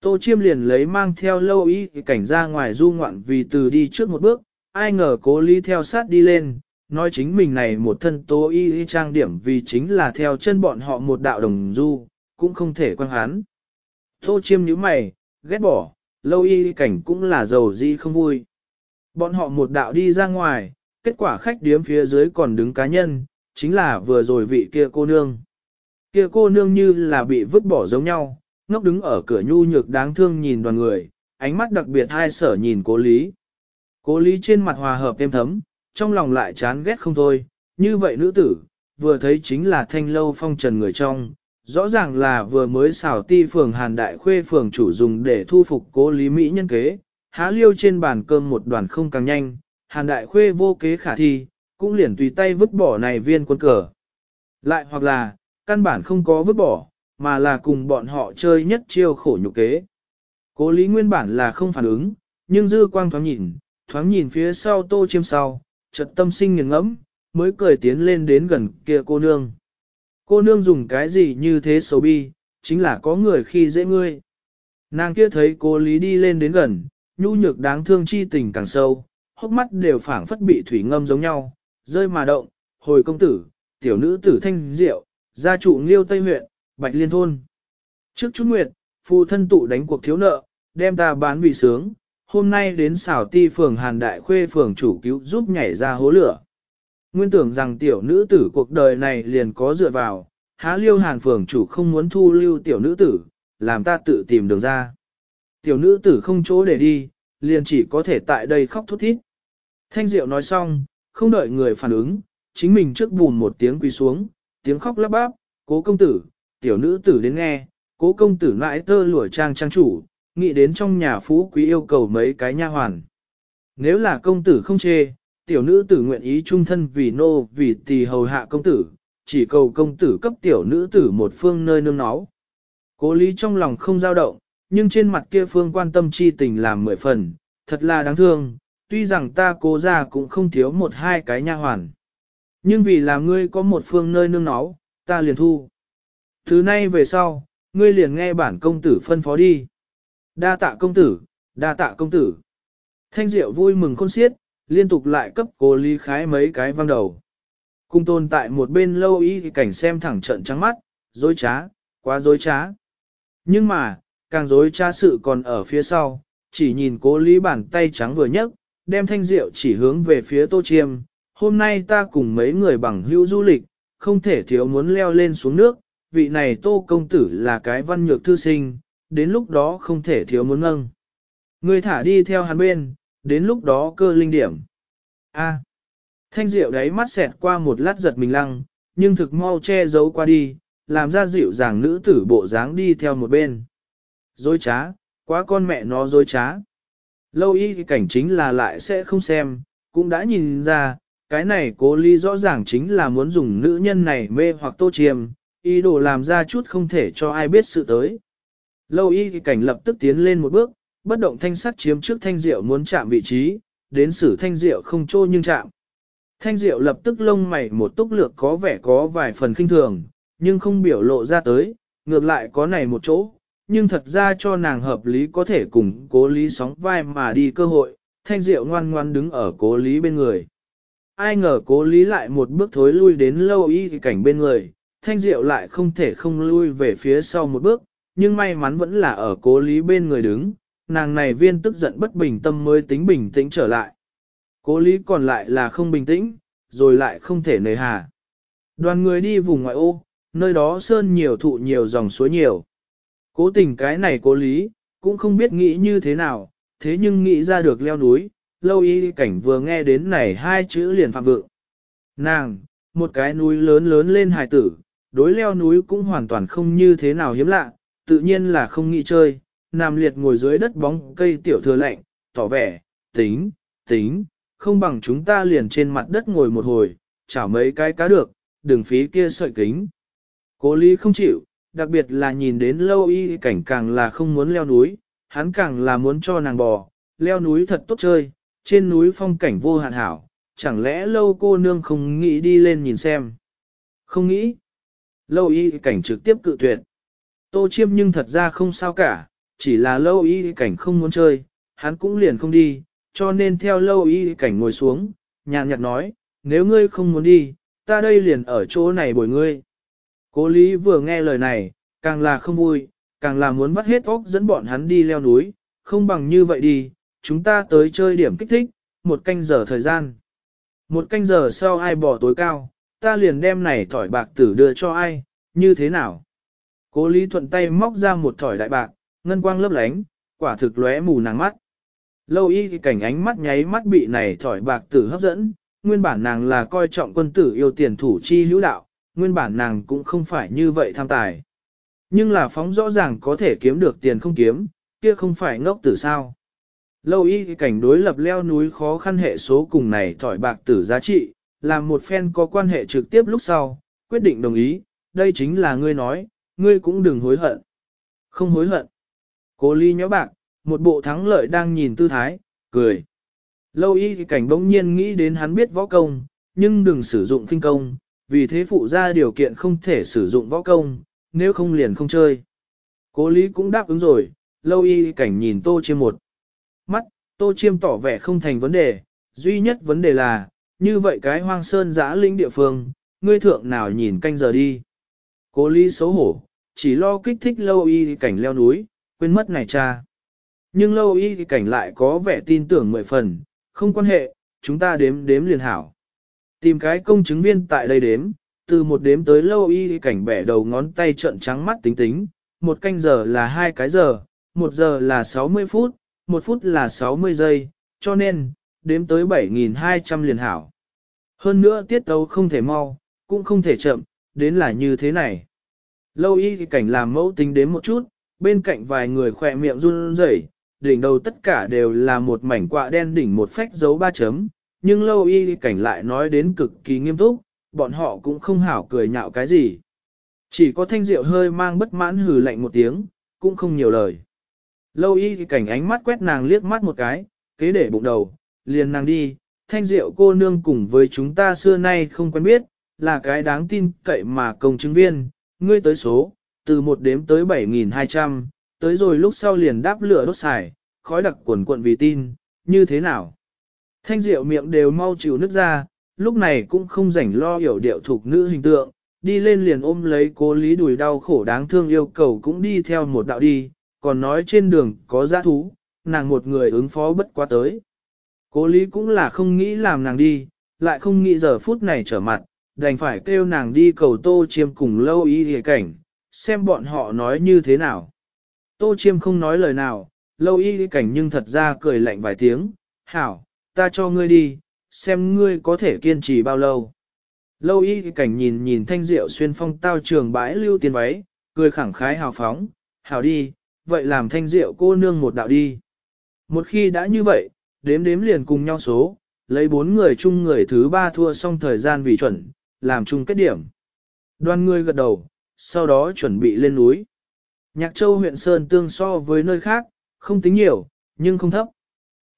Tô chiêm liền lấy mang theo lâu y cảnh ra ngoài du ngoạn vì từ đi trước một bước, ai ngờ cố lý theo sát đi lên, nói chính mình này một thân tô y trang điểm vì chính là theo chân bọn họ một đạo đồng du, cũng không thể quan hán. Tô chiêm nhíu mày, ghét bỏ, lâu y cảnh cũng là giàu gì không vui. Bọn họ một đạo đi ra ngoài, kết quả khách điếm phía dưới còn đứng cá nhân, chính là vừa rồi vị kia cô nương. Kia cô nương như là bị vứt bỏ giống nhau, ngốc đứng ở cửa nhu nhược đáng thương nhìn đoàn người, ánh mắt đặc biệt hai sở nhìn cố lý. Cố lý trên mặt hòa hợp êm thấm, trong lòng lại chán ghét không thôi, như vậy nữ tử, vừa thấy chính là thanh lâu phong trần người trong, rõ ràng là vừa mới xảo ti phường hàn đại khuê phường chủ dùng để thu phục cố lý Mỹ nhân kế, há liêu trên bàn cơm một đoàn không càng nhanh, hàn đại khuê vô kế khả thi, cũng liền tùy tay vứt bỏ này viên quân cờ. Lại hoặc là, căn bản không có vứt bỏ, mà là cùng bọn họ chơi nhất chiêu khổ nhục kế. Cố lý nguyên bản là không phản ứng, nhưng dư quang thoáng nhìn, thoáng nhìn phía sau tô chiêm sau, chợt tâm sinh nghiền ngẫm, mới cười tiến lên đến gần kia cô nương. Cô nương dùng cái gì như thế xấu bi, chính là có người khi dễ ngươi. Nàng kia thấy cô lý đi lên đến gần, nhu nhược đáng thương chi tình càng sâu, hốc mắt đều phảng phất bị thủy ngâm giống nhau, rơi mà động, hồi công tử, tiểu nữ tử thanh diệu, gia trụ liêu Tây huyện, Bạch Liên Thôn. Trước chút nguyệt, phụ thân tụ đánh cuộc thiếu nợ, đem ta bán vì sướng, hôm nay đến xảo ti phường Hàn Đại Khuê phường chủ cứu giúp nhảy ra hố lửa. Nguyên tưởng rằng tiểu nữ tử cuộc đời này liền có dựa vào, há liêu hàn phường chủ không muốn thu lưu tiểu nữ tử, làm ta tự tìm đường ra. Tiểu nữ tử không chỗ để đi, liền chỉ có thể tại đây khóc thút thít. Thanh Diệu nói xong, không đợi người phản ứng, chính mình trước bùn một tiếng quỳ xuống, tiếng khóc lắp bắp, cố công tử, tiểu nữ tử đến nghe, cố công tử nãi tơ lụa trang trang chủ, nghĩ đến trong nhà phú quý yêu cầu mấy cái nha hoàn. Nếu là công tử không chê, tiểu nữ tử nguyện ý trung thân vì nô vì tỳ hầu hạ công tử, chỉ cầu công tử cấp tiểu nữ tử một phương nơi nương náu. Cố lý trong lòng không dao động, nhưng trên mặt kia phương quan tâm chi tình làm mười phần, thật là đáng thương, tuy rằng ta cố ra cũng không thiếu một hai cái nha hoàn. Nhưng vì là ngươi có một phương nơi nương náu, ta liền thu. Thứ nay về sau, ngươi liền nghe bản công tử phân phó đi. Đa tạ công tử, đa tạ công tử. Thanh diệu vui mừng khôn xiết, liên tục lại cấp cố lý khái mấy cái văng đầu. Cung tồn tại một bên lâu y thì cảnh xem thẳng trận trắng mắt, dối trá, quá dối trá. Nhưng mà, càng dối trá sự còn ở phía sau, chỉ nhìn cố lý bàn tay trắng vừa nhấc, đem thanh rượu chỉ hướng về phía tô chiêm. Hôm nay ta cùng mấy người bằng hữu du lịch, không thể thiếu muốn leo lên xuống nước, vị này tô công tử là cái văn nhược thư sinh, đến lúc đó không thể thiếu muốn ngâng. Người thả đi theo hắn bên, đến lúc đó cơ linh điểm. A. thanh rượu đấy mắt xẹt qua một lát giật mình lăng, nhưng thực mau che giấu qua đi, làm ra dịu dàng nữ tử bộ dáng đi theo một bên. Dối trá, quá con mẹ nó dối trá. Lâu y cảnh chính là lại sẽ không xem, cũng đã nhìn ra, cái này cố ly rõ ràng chính là muốn dùng nữ nhân này mê hoặc tô chiêm, ý đồ làm ra chút không thể cho ai biết sự tới. Lâu y cảnh lập tức tiến lên một bước, bất động thanh sắc chiếm trước thanh diệu muốn chạm vị trí, đến xử thanh diệu không trô nhưng chạm. Thanh diệu lập tức lông mày một túc lược có vẻ có vài phần kinh thường, nhưng không biểu lộ ra tới, ngược lại có này một chỗ, nhưng thật ra cho nàng hợp lý có thể cùng cố lý sóng vai mà đi cơ hội, thanh diệu ngoan ngoan đứng ở cố lý bên người. Ai ngờ cố lý lại một bước thối lui đến lâu y cảnh bên người, thanh diệu lại không thể không lui về phía sau một bước, nhưng may mắn vẫn là ở cố lý bên người đứng, nàng này viên tức giận bất bình tâm mới tính bình tĩnh trở lại. Cố lý còn lại là không bình tĩnh, rồi lại không thể nề hà. Đoàn người đi vùng ngoại ô, nơi đó sơn nhiều thụ nhiều dòng suối nhiều. Cố tình cái này cố lý, cũng không biết nghĩ như thế nào, thế nhưng nghĩ ra được leo núi, lâu y cảnh vừa nghe đến này hai chữ liền phạm vượng. Nàng, một cái núi lớn lớn lên hài tử, đối leo núi cũng hoàn toàn không như thế nào hiếm lạ, tự nhiên là không nghĩ chơi, nằm liệt ngồi dưới đất bóng cây tiểu thừa lạnh, tỏ vẻ, tính, tính, không bằng chúng ta liền trên mặt đất ngồi một hồi, chảo mấy cái cá được, đừng phí kia sợi kính. Cố lý không chịu, đặc biệt là nhìn đến lâu y cảnh càng là không muốn leo núi, hắn càng là muốn cho nàng bò, leo núi thật tốt chơi, trên núi phong cảnh vô hạn hảo, chẳng lẽ lâu cô nương không nghĩ đi lên nhìn xem. Không nghĩ. Lâu y cảnh trực tiếp cự tuyệt. Tô chiêm nhưng thật ra không sao cả, chỉ là lâu y cảnh không muốn chơi, hắn cũng liền không đi, cho nên theo lâu y cảnh ngồi xuống, nhàn nhạt nói, nếu ngươi không muốn đi, ta đây liền ở chỗ này bồi ngươi. Cố lý vừa nghe lời này, càng là không vui, càng là muốn vắt hết óc dẫn bọn hắn đi leo núi, không bằng như vậy đi, chúng ta tới chơi điểm kích thích, một canh giờ thời gian. Một canh giờ sau ai bỏ tối cao, ta liền đem này thỏi bạc tử đưa cho ai, như thế nào? Cố lý thuận tay móc ra một thỏi đại bạc, ngân quang lấp lánh, quả thực lóe mù nàng mắt. Lâu y thì cảnh ánh mắt nháy mắt bị này thỏi bạc tử hấp dẫn, nguyên bản nàng là coi trọng quân tử yêu tiền thủ chi hữu đạo, nguyên bản nàng cũng không phải như vậy tham tài. Nhưng là phóng rõ ràng có thể kiếm được tiền không kiếm, kia không phải ngốc tử sao. Lâu y cảnh đối lập leo núi khó khăn hệ số cùng này thỏi bạc tử giá trị, làm một phen có quan hệ trực tiếp lúc sau, quyết định đồng ý, đây chính là ngươi nói, ngươi cũng đừng hối hận. Không hối hận. Cố ly nhó bạc, một bộ thắng lợi đang nhìn tư thái, cười. Lâu y cảnh bỗng nhiên nghĩ đến hắn biết võ công, nhưng đừng sử dụng kinh công, vì thế phụ ra điều kiện không thể sử dụng võ công, nếu không liền không chơi. Cố lý cũng đáp ứng rồi, lâu y cảnh nhìn tô chiêm một. Mắt, tô chiêm tỏ vẻ không thành vấn đề, duy nhất vấn đề là, như vậy cái hoang sơn giã linh địa phương, ngươi thượng nào nhìn canh giờ đi. Cố lý xấu hổ, chỉ lo kích thích lâu y cảnh leo núi, quên mất này cha. Nhưng lâu y cảnh lại có vẻ tin tưởng mười phần, không quan hệ, chúng ta đếm đếm liền hảo. Tìm cái công chứng viên tại đây đếm, từ một đếm tới lâu y cảnh bẻ đầu ngón tay trợn trắng mắt tính tính, một canh giờ là hai cái giờ, một giờ là 60 phút, một phút là 60 giây, cho nên, đếm tới 7.200 liền hảo. Hơn nữa tiết tấu không thể mau, cũng không thể chậm, đến là như thế này. Lâu y cảnh làm mẫu tính đến một chút, bên cạnh vài người khỏe miệng run rẩy, đỉnh đầu tất cả đều là một mảnh quạ đen đỉnh một phách dấu ba chấm, nhưng lâu y cảnh lại nói đến cực kỳ nghiêm túc, bọn họ cũng không hảo cười nhạo cái gì. Chỉ có thanh diệu hơi mang bất mãn hừ lạnh một tiếng, cũng không nhiều lời. Lâu y cảnh ánh mắt quét nàng liếc mắt một cái, kế để bụng đầu, liền nàng đi, thanh diệu cô nương cùng với chúng ta xưa nay không quen biết, là cái đáng tin cậy mà công chứng viên, ngươi tới số, từ một đếm tới 7.200, tới rồi lúc sau liền đáp lửa đốt xài, khói đặc quần quận vì tin, như thế nào? Thanh diệu miệng đều mau chịu nước ra, lúc này cũng không rảnh lo hiểu điệu thuộc nữ hình tượng, đi lên liền ôm lấy cố lý đùi đau khổ đáng thương yêu cầu cũng đi theo một đạo đi, còn nói trên đường có giã thú, nàng một người ứng phó bất quá tới. Cố lý cũng là không nghĩ làm nàng đi, lại không nghĩ giờ phút này trở mặt, đành phải kêu nàng đi cầu tô chiêm cùng lâu y hề cảnh, xem bọn họ nói như thế nào. Tô chiêm không nói lời nào, lâu y hề cảnh nhưng thật ra cười lạnh vài tiếng, hảo, ta cho ngươi đi, xem ngươi có thể kiên trì bao lâu. Lâu y cảnh nhìn nhìn thanh diệu xuyên phong tao trường bãi lưu tiền váy, cười khẳng khái hào phóng, hào đi, vậy làm thanh diệu cô nương một đạo đi. Một khi đã như vậy, đếm đếm liền cùng nhau số, lấy bốn người chung người thứ ba thua xong thời gian vì chuẩn, làm chung kết điểm. Đoan người gật đầu, sau đó chuẩn bị lên núi. Nhạc châu huyện Sơn tương so với nơi khác, không tính nhiều, nhưng không thấp.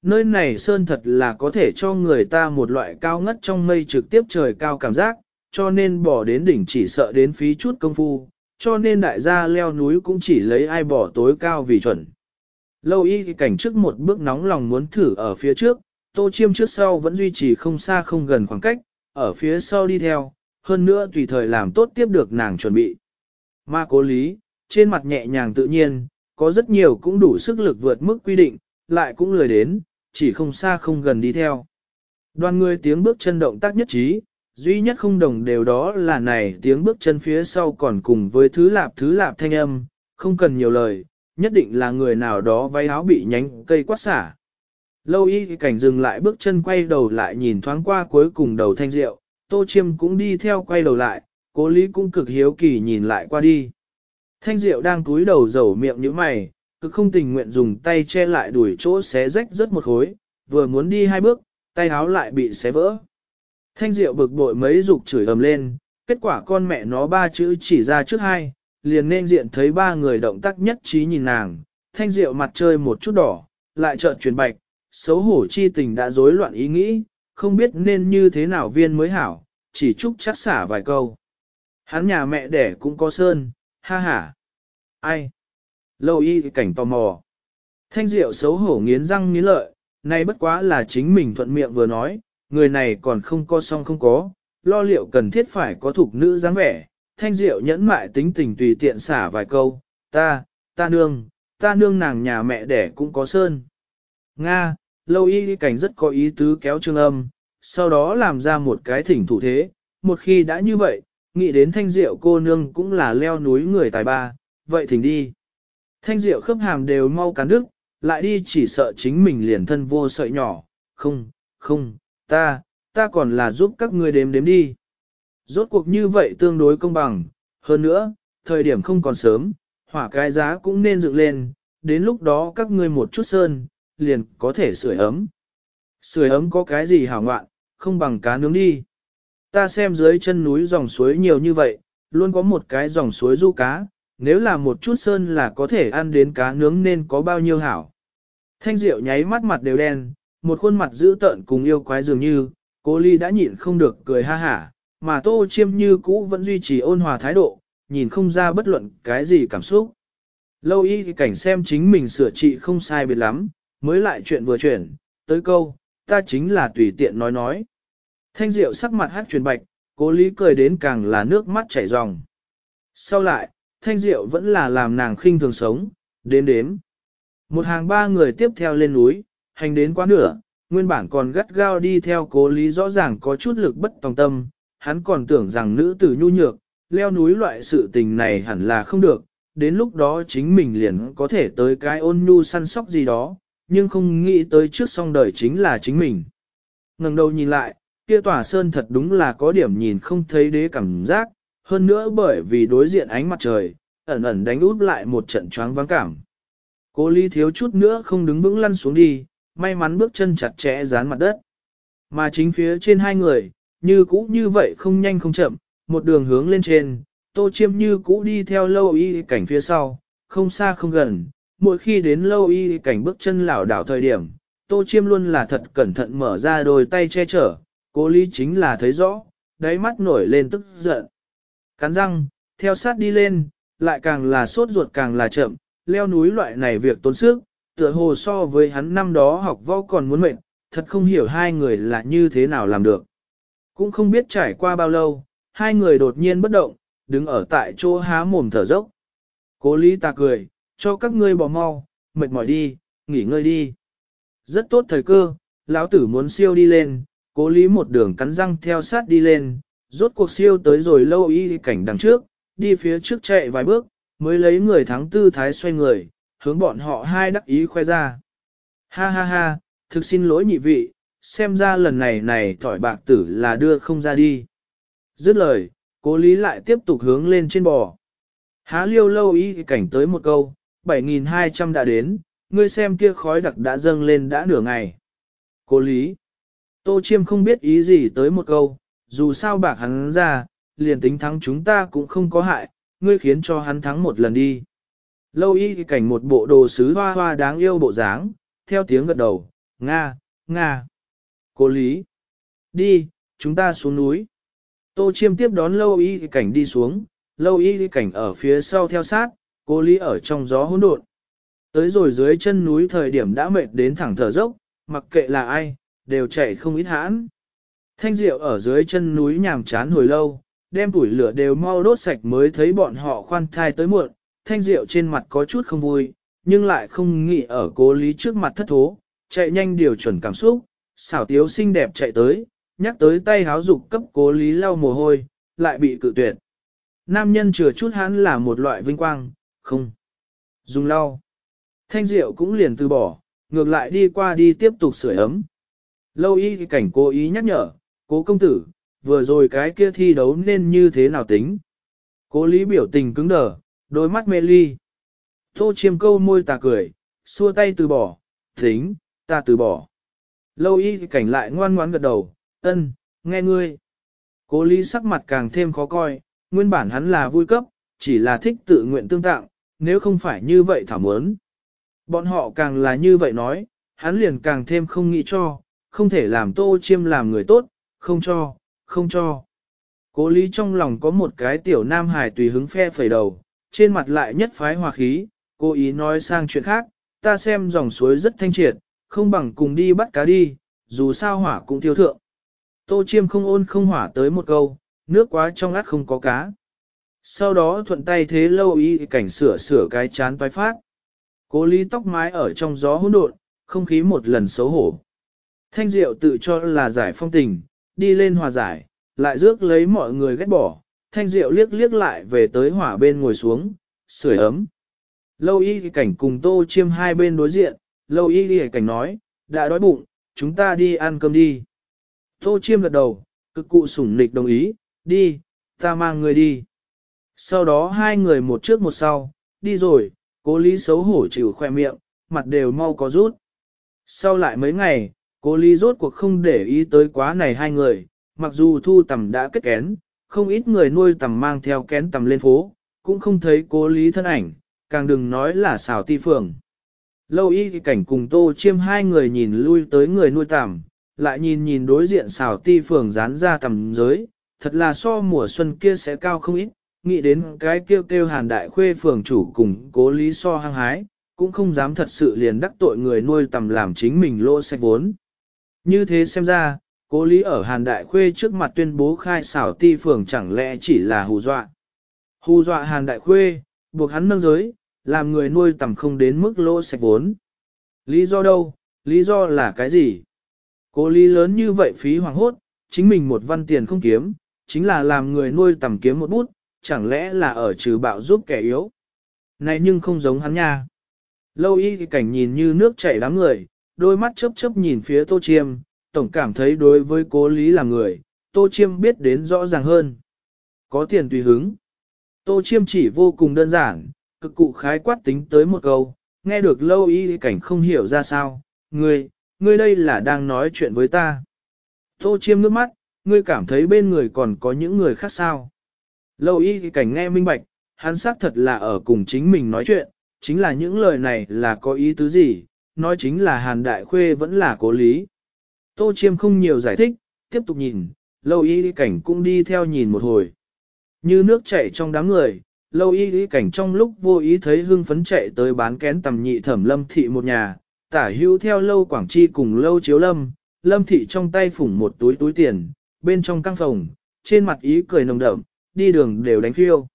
Nơi này Sơn thật là có thể cho người ta một loại cao ngất trong mây trực tiếp trời cao cảm giác, cho nên bỏ đến đỉnh chỉ sợ đến phí chút công phu, cho nên đại gia leo núi cũng chỉ lấy ai bỏ tối cao vì chuẩn. Lâu y cảnh trước một bước nóng lòng muốn thử ở phía trước, tô chiêm trước sau vẫn duy trì không xa không gần khoảng cách, ở phía sau đi theo, hơn nữa tùy thời làm tốt tiếp được nàng chuẩn bị. Ma cố lý, trên mặt nhẹ nhàng tự nhiên, có rất nhiều cũng đủ sức lực vượt mức quy định, lại cũng lười đến, chỉ không xa không gần đi theo. Đoàn người tiếng bước chân động tác nhất trí, duy nhất không đồng đều đó là này tiếng bước chân phía sau còn cùng với thứ lạp thứ lạp thanh âm, không cần nhiều lời, nhất định là người nào đó váy áo bị nhánh cây quát xả. Lâu y cảnh dừng lại bước chân quay đầu lại nhìn thoáng qua cuối cùng đầu thanh rượu, tô chiêm cũng đi theo quay đầu lại, cố lý cũng cực hiếu kỳ nhìn lại qua đi. Thanh rượu đang túi đầu dầu miệng như mày, cứ không tình nguyện dùng tay che lại đuổi chỗ xé rách rất một khối, vừa muốn đi hai bước, tay áo lại bị xé vỡ. Thanh diệu bực bội mấy dục chửi ầm lên, kết quả con mẹ nó ba chữ chỉ ra trước hai, liền nên diện thấy ba người động tác nhất trí nhìn nàng, thanh diệu mặt chơi một chút đỏ, lại trợn chuyển bạch, xấu hổ chi tình đã rối loạn ý nghĩ, không biết nên như thế nào viên mới hảo, chỉ chúc chắc xả vài câu. Hắn nhà mẹ đẻ cũng có sơn, ha ha. Ai? Lâu y cảnh tò mò. Thanh diệu xấu hổ nghiến răng nghiến lợi, nay bất quá là chính mình thuận miệng vừa nói, người này còn không có song không có, lo liệu cần thiết phải có thuộc nữ dáng vẻ. Thanh diệu nhẫn mại tính tình tùy tiện xả vài câu, ta, ta nương, ta nương nàng nhà mẹ đẻ cũng có sơn. Nga, lâu y cảnh rất có ý tứ kéo trương âm, sau đó làm ra một cái thỉnh thủ thế, một khi đã như vậy, nghĩ đến thanh diệu cô nương cũng là leo núi người tài ba, vậy thỉnh đi. Thanh diệu khớp hàm đều mau cắn đứt, lại đi chỉ sợ chính mình liền thân vô sợi nhỏ, không, không, ta, ta còn là giúp các ngươi đếm đếm đi. Rốt cuộc như vậy tương đối công bằng, hơn nữa, thời điểm không còn sớm, hỏa cái giá cũng nên dựng lên, đến lúc đó các ngươi một chút sơn, liền có thể sưởi ấm. Sưởi ấm có cái gì hảo ngoạn, không bằng cá nướng đi. Ta xem dưới chân núi dòng suối nhiều như vậy, luôn có một cái dòng suối du cá, nếu là một chút sơn là có thể ăn đến cá nướng nên có bao nhiêu hảo. Thanh Diệu nháy mắt mặt đều đen, một khuôn mặt dữ tợn cùng yêu quái dường như, cô Ly đã nhịn không được cười ha hả, mà Tô Chiêm như cũ vẫn duy trì ôn hòa thái độ, nhìn không ra bất luận cái gì cảm xúc. Lâu y cảnh xem chính mình sửa trị không sai biệt lắm, mới lại chuyện vừa chuyển, tới câu, ta chính là tùy tiện nói nói. Thanh Diệu sắc mặt hát truyền bạch, cố lý cười đến càng là nước mắt chảy ròng. Sau lại, Thanh Diệu vẫn là làm nàng khinh thường sống, Đến đếm. Một hàng ba người tiếp theo lên núi, hành đến quá nửa, nguyên bản còn gắt gao đi theo cố lý rõ ràng có chút lực bất tòng tâm, hắn còn tưởng rằng nữ tử nhu nhược, leo núi loại sự tình này hẳn là không được, đến lúc đó chính mình liền có thể tới cái ôn nhu săn sóc gì đó, nhưng không nghĩ tới trước song đời chính là chính mình. ngẩng đầu nhìn lại, kia tòa sơn thật đúng là có điểm nhìn không thấy đế cảm giác, hơn nữa bởi vì đối diện ánh mặt trời, ẩn ẩn đánh út lại một trận choáng vắng cảm. Cố ly thiếu chút nữa không đứng vững lăn xuống đi, may mắn bước chân chặt chẽ dán mặt đất. Mà chính phía trên hai người, như cũ như vậy không nhanh không chậm, một đường hướng lên trên, tô chiêm như cũ đi theo lâu y cảnh phía sau, không xa không gần, mỗi khi đến lâu y cảnh bước chân lảo đảo thời điểm, tô chiêm luôn là thật cẩn thận mở ra đôi tay che chở, cố lý chính là thấy rõ, đáy mắt nổi lên tức giận. Cắn răng, theo sát đi lên, lại càng là sốt ruột càng là chậm, leo núi loại này việc tốn sức, tựa hồ so với hắn năm đó học võ còn muốn mệt, thật không hiểu hai người là như thế nào làm được. Cũng không biết trải qua bao lâu, hai người đột nhiên bất động, đứng ở tại chỗ há mồm thở dốc. Cố lý ta cười, cho các ngươi bỏ mau, mệt mỏi đi, nghỉ ngơi đi. Rất tốt thời cơ, lão tử muốn siêu đi lên, cố lý một đường cắn răng theo sát đi lên, rốt cuộc siêu tới rồi lâu y cảnh đằng trước, đi phía trước chạy vài bước, mới lấy người thắng tư thái xoay người, hướng bọn họ hai đắc ý khoe ra. Ha ha ha, thực xin lỗi nhị vị, xem ra lần này này thỏi bạc tử là đưa không ra đi. Dứt lời, cố lý lại tiếp tục hướng lên trên bò. Há liêu lâu y cảnh tới một câu, 7.200 đã đến, ngươi xem kia khói đặc đã dâng lên đã nửa ngày. Cố lý. Tô chiêm không biết ý gì tới một câu, dù sao bạc hắn ra, liền tính thắng chúng ta cũng không có hại, ngươi khiến cho hắn thắng một lần đi. Lâu y cảnh một bộ đồ sứ hoa hoa đáng yêu bộ dáng, theo tiếng gật đầu, Nga, Nga. Cô lý. Đi, chúng ta xuống núi. Tô chiêm tiếp đón lâu y cảnh đi xuống, lâu y cảnh ở phía sau theo sát, Cô lý ở trong gió hỗn độn. Tới rồi dưới chân núi thời điểm đã mệt đến thẳng thở dốc, mặc kệ là ai, đều chạy không ít hãn. Thanh diệu ở dưới chân núi nhàm chán hồi lâu, đem củi lửa đều mau đốt sạch mới thấy bọn họ khoan thai tới muộn, thanh diệu trên mặt có chút không vui, nhưng lại không nghĩ ở cố lý trước mặt thất thố, chạy nhanh điều chuẩn cảm xúc, xảo tiếu xinh đẹp chạy tới, nhắc tới tay háo dục cấp cố lý lau mồ hôi, lại bị cự tuyệt. Nam nhân chừa chút hắn là một loại vinh quang, không. Dùng lau. Thanh diệu cũng liền từ bỏ, ngược lại đi qua đi tiếp tục sửa ấm. Lâu y cảnh cố ý nhắc nhở, cố công tử, vừa rồi cái kia thi đấu nên như thế nào tính. Cố lý biểu tình cứng đờ, đôi mắt mê ly. Tô chiêm câu môi tà cười, xua tay từ bỏ, tính, ta từ bỏ. Lâu y cảnh lại ngoan ngoãn gật đầu, ân, nghe ngươi. Cố lý sắc mặt càng thêm khó coi, nguyên bản hắn là vui cấp, chỉ là thích tự nguyện tương tạng, nếu không phải như vậy thảm muốn. Bọn họ càng là như vậy nói, hắn liền càng thêm không nghĩ cho, không thể làm tô chiêm làm người tốt, không cho, không cho. Cố lý trong lòng có một cái tiểu nam hài tùy hứng phe phẩy đầu, trên mặt lại nhất phái hòa khí, cố ý nói sang chuyện khác, ta xem dòng suối rất thanh triệt, không bằng cùng đi bắt cá đi, dù sao hỏa cũng thiêu thượng. Tô chiêm không ôn không hỏa tới một câu, nước quá trong át không có cá. Sau đó thuận tay thế lâu y cảnh sửa sửa cái chán toái phát. Cố lý tóc mái ở trong gió hỗn độn, không khí một lần xấu hổ. Thanh diệu tự cho là giải phong tình, đi lên hòa giải, lại rước lấy mọi người ghét bỏ. Thanh diệu liếc liếc lại về tới hỏa bên ngồi xuống, sưởi ấm. Lâu y cảnh cùng tô chiêm hai bên đối diện, lâu y cảnh nói, đã đói bụng, chúng ta đi ăn cơm đi. Tô chiêm gật đầu, cực cụ sủng nịch đồng ý, đi, ta mang người đi. Sau đó hai người một trước một sau, đi rồi, cố lý xấu hổ chịu khoe miệng, mặt đều mau có rút. Sau lại mấy ngày, cố lý rốt cuộc không để ý tới quá này hai người, mặc dù thu tầm đã kết kén, không ít người nuôi tầm mang theo kén tầm lên phố, cũng không thấy cố lý thân ảnh, càng đừng nói là xào ti phường. Lâu y cảnh cùng tô chiêm hai người nhìn lui tới người nuôi tầm, lại nhìn nhìn đối diện xào ti phường dán ra tầm giới, thật là so mùa xuân kia sẽ cao không ít, nghĩ đến cái kêu kêu hàn đại khuê phường chủ cùng cố lý so hăng hái, cũng không dám thật sự liền đắc tội người nuôi tầm làm chính mình lô sạch vốn. Như thế xem ra, cố lý ở hàn đại khuê trước mặt tuyên bố khai xảo ti phường chẳng lẽ chỉ là hù dọa. Hù dọa hàn đại khuê, buộc hắn nâng giới, làm người nuôi tầm không đến mức lô sạch vốn. Lý do đâu, lý do là cái gì? Cố lý lớn như vậy phí hoàng hốt, chính mình một văn tiền không kiếm, chính là làm người nuôi tầm kiếm một bút, chẳng lẽ là ở trừ bạo giúp kẻ yếu. Này nhưng không giống hắn nha. Lâu y thì cảnh nhìn như nước chảy đám người, đôi mắt chớp chớp nhìn phía tô chiêm, tổng cảm thấy đối với cố lý là người, tô chiêm biết đến rõ ràng hơn. có tiền tùy hứng. Tô chiêm chỉ vô cùng đơn giản, cực cụ khái quát tính tới một câu, nghe được lâu y cảnh không hiểu ra sao, ngươi, ngươi đây là đang nói chuyện với ta. Tô chiêm nước mắt, ngươi cảm thấy bên người còn có những người khác sao. Lâu y cảnh nghe minh bạch, hắn xác thật là ở cùng chính mình nói chuyện, chính là những lời này là có ý tứ gì, nói chính là hàn đại khuê vẫn là cố lý. Tô chiêm không nhiều giải thích, tiếp tục nhìn, lâu y cảnh cũng đi theo nhìn một hồi. Như nước chảy trong đám người, lâu y cảnh trong lúc vô ý thấy hưng phấn chạy tới bán kén tầm nhị thẩm lâm thị một nhà, tả hữu theo lâu quảng chi cùng lâu chiếu lâm, lâm thị trong tay phủng một túi túi tiền, bên trong căng phòng, trên mặt ý cười nồng đậm, đi đường đều đánh phiêu.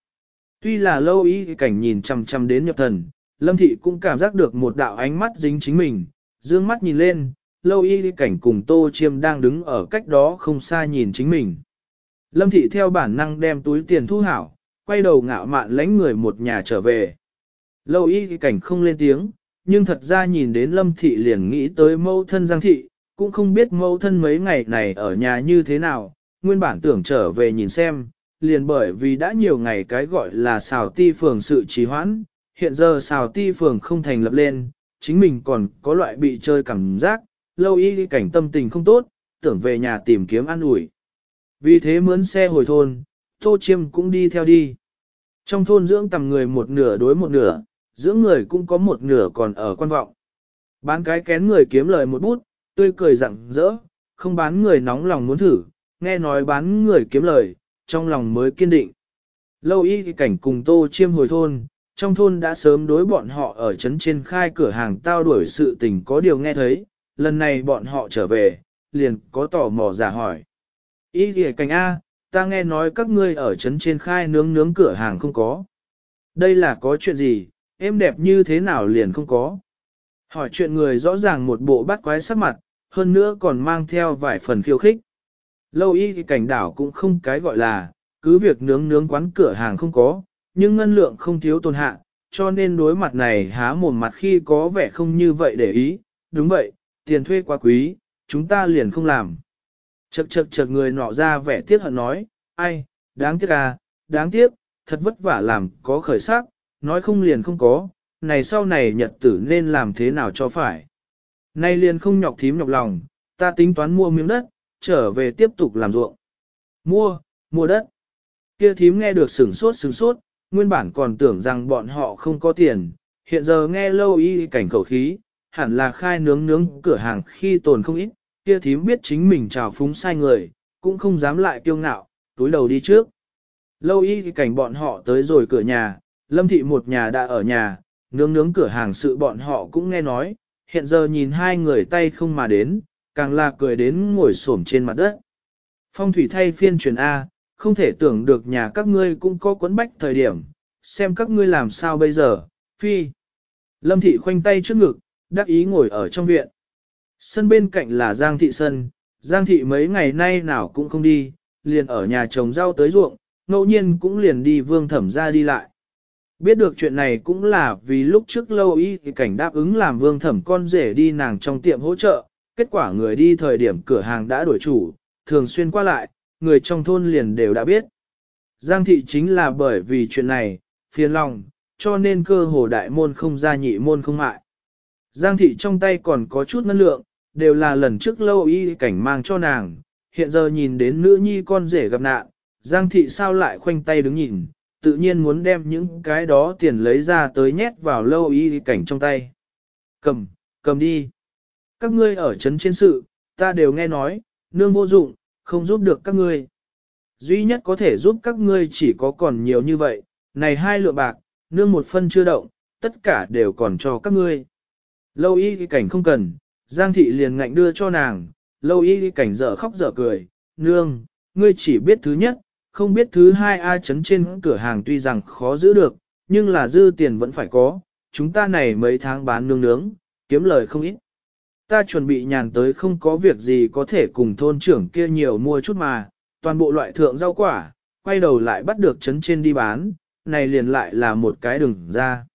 Tuy là lâu Y cảnh nhìn chằm chằm đến nhập thần, lâm thị cũng cảm giác được một đạo ánh mắt dính chính mình, dương mắt nhìn lên, lâu y cảnh cùng tô chiêm đang đứng ở cách đó không xa nhìn chính mình. Lâm thị theo bản năng đem túi tiền thu hảo, quay đầu ngạo mạn lánh người một nhà trở về. Lâu y cảnh không lên tiếng, nhưng thật ra nhìn đến lâm thị liền nghĩ tới mâu thân giang thị, cũng không biết mâu thân mấy ngày này ở nhà như thế nào, nguyên bản tưởng trở về nhìn xem, liền bởi vì đã nhiều ngày cái gọi là xào ti phường sự trì hoãn, hiện giờ xào ti phường không thành lập lên, chính mình còn có loại bị chơi cảm giác, lâu y cảnh tâm tình không tốt, tưởng về nhà tìm kiếm ăn ủi. Vì thế mướn xe hồi thôn, Tô Chiêm cũng đi theo đi. Trong thôn dưỡng tầm người một nửa đối một nửa, dưỡng người cũng có một nửa còn ở quan vọng. Bán cái kén người kiếm lời một bút, tươi cười rặng rỡ, không bán người nóng lòng muốn thử, nghe nói bán người kiếm lời, trong lòng mới kiên định. Lâu y cảnh cùng tô chiêm hồi thôn, trong thôn đã sớm đối bọn họ ở trấn trên khai cửa hàng tao đuổi sự tình có điều nghe thấy, lần này bọn họ trở về, liền có tò mò giả hỏi. Ý kìa cảnh A, ta nghe nói các ngươi ở trấn trên khai nướng nướng cửa hàng không có. Đây là có chuyện gì, em đẹp như thế nào liền không có. Hỏi chuyện người rõ ràng một bộ bát quái sắc mặt, hơn nữa còn mang theo vài phần khiêu khích. Lâu y thì cảnh đảo cũng không cái gọi là, cứ việc nướng nướng quán cửa hàng không có, nhưng ngân lượng không thiếu tồn hạ, cho nên đối mặt này há mồm mặt khi có vẻ không như vậy để ý, đúng vậy, tiền thuê quá quý, chúng ta liền không làm. Chật chật chật người nọ ra vẻ tiếc hận nói, ai, đáng tiếc à, đáng tiếc, thật vất vả làm có khởi sắc, nói không liền không có, này sau này nhật tử nên làm thế nào cho phải. Nay liền không nhọc thím nhọc lòng, ta tính toán mua miếng đất, trở về tiếp tục làm ruộng. Mua, mua đất. Kia thím nghe được sửng sốt sửng sốt, nguyên bản còn tưởng rằng bọn họ không có tiền, hiện giờ nghe lâu y cảnh khẩu khí, hẳn là khai nướng nướng cửa hàng khi tồn không ít, kia thím biết chính mình trào phúng sai người, cũng không dám lại kiêu ngạo, túi đầu đi trước. Lâu y cảnh bọn họ tới rồi cửa nhà, lâm thị một nhà đã ở nhà, nướng nướng cửa hàng sự bọn họ cũng nghe nói, hiện giờ nhìn hai người tay không mà đến, càng là cười đến ngồi xổm trên mặt đất. Phong thủy thay phiên truyền A, không thể tưởng được nhà các ngươi cũng có quấn bách thời điểm, xem các ngươi làm sao bây giờ, phi. Lâm thị khoanh tay trước ngực, đắc ý ngồi ở trong viện. Sân bên cạnh là Giang thị sân, Giang thị mấy ngày nay nào cũng không đi, liền ở nhà trồng rau tới ruộng, ngẫu nhiên cũng liền đi vương thẩm ra đi lại. Biết được chuyện này cũng là vì lúc trước lâu y thì cảnh đáp ứng làm vương thẩm con rể đi nàng trong tiệm hỗ trợ, kết quả người đi thời điểm cửa hàng đã đổi chủ, thường xuyên qua lại, người trong thôn liền đều đã biết. Giang thị chính là bởi vì chuyện này, phiền lòng, cho nên cơ hồ đại môn không ra nhị môn không mại. Giang thị trong tay còn có chút năng lượng, đều là lần trước lâu y cảnh mang cho nàng, hiện giờ nhìn đến nữ nhi con rể gặp nạn, Giang thị sao lại khoanh tay đứng nhìn, tự nhiên muốn đem những cái đó tiền lấy ra tới nhét vào lâu y cảnh trong tay. Cầm, cầm đi. Các ngươi ở trấn trên sự, ta đều nghe nói, nương vô dụng, không giúp được các ngươi. Duy nhất có thể giúp các ngươi chỉ có còn nhiều như vậy, này hai lượng bạc, nương một phân chưa động, tất cả đều còn cho các ngươi. Lâu y cảnh không cần, Giang thị liền ngạnh đưa cho nàng, lâu y cảnh dở khóc dở cười, nương, ngươi chỉ biết thứ nhất, không biết thứ hai ai chấn trên cửa hàng tuy rằng khó giữ được, nhưng là dư tiền vẫn phải có, chúng ta này mấy tháng bán nương nướng, kiếm lời không ít. Ta chuẩn bị nhàn tới không có việc gì có thể cùng thôn trưởng kia nhiều mua chút mà, toàn bộ loại thượng rau quả, quay đầu lại bắt được chấn trên đi bán, này liền lại là một cái đừng ra.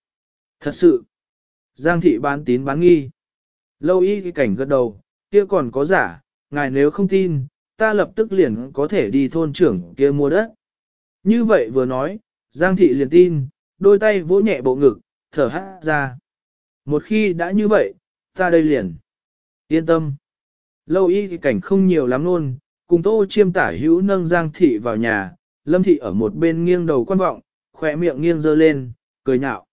Thật sự, Giang thị bán tín bán nghi. Lâu y cái cảnh gật đầu, kia còn có giả, ngài nếu không tin, ta lập tức liền có thể đi thôn trưởng kia mua đất. Như vậy vừa nói, Giang thị liền tin, đôi tay vỗ nhẹ bộ ngực, thở hát ra. Một khi đã như vậy, ta đây liền. Yên tâm. Lâu y thì cảnh không nhiều lắm luôn, cùng tô chiêm tả hữu nâng Giang thị vào nhà, lâm thị ở một bên nghiêng đầu quan vọng, khỏe miệng nghiêng dơ lên, cười nhạo.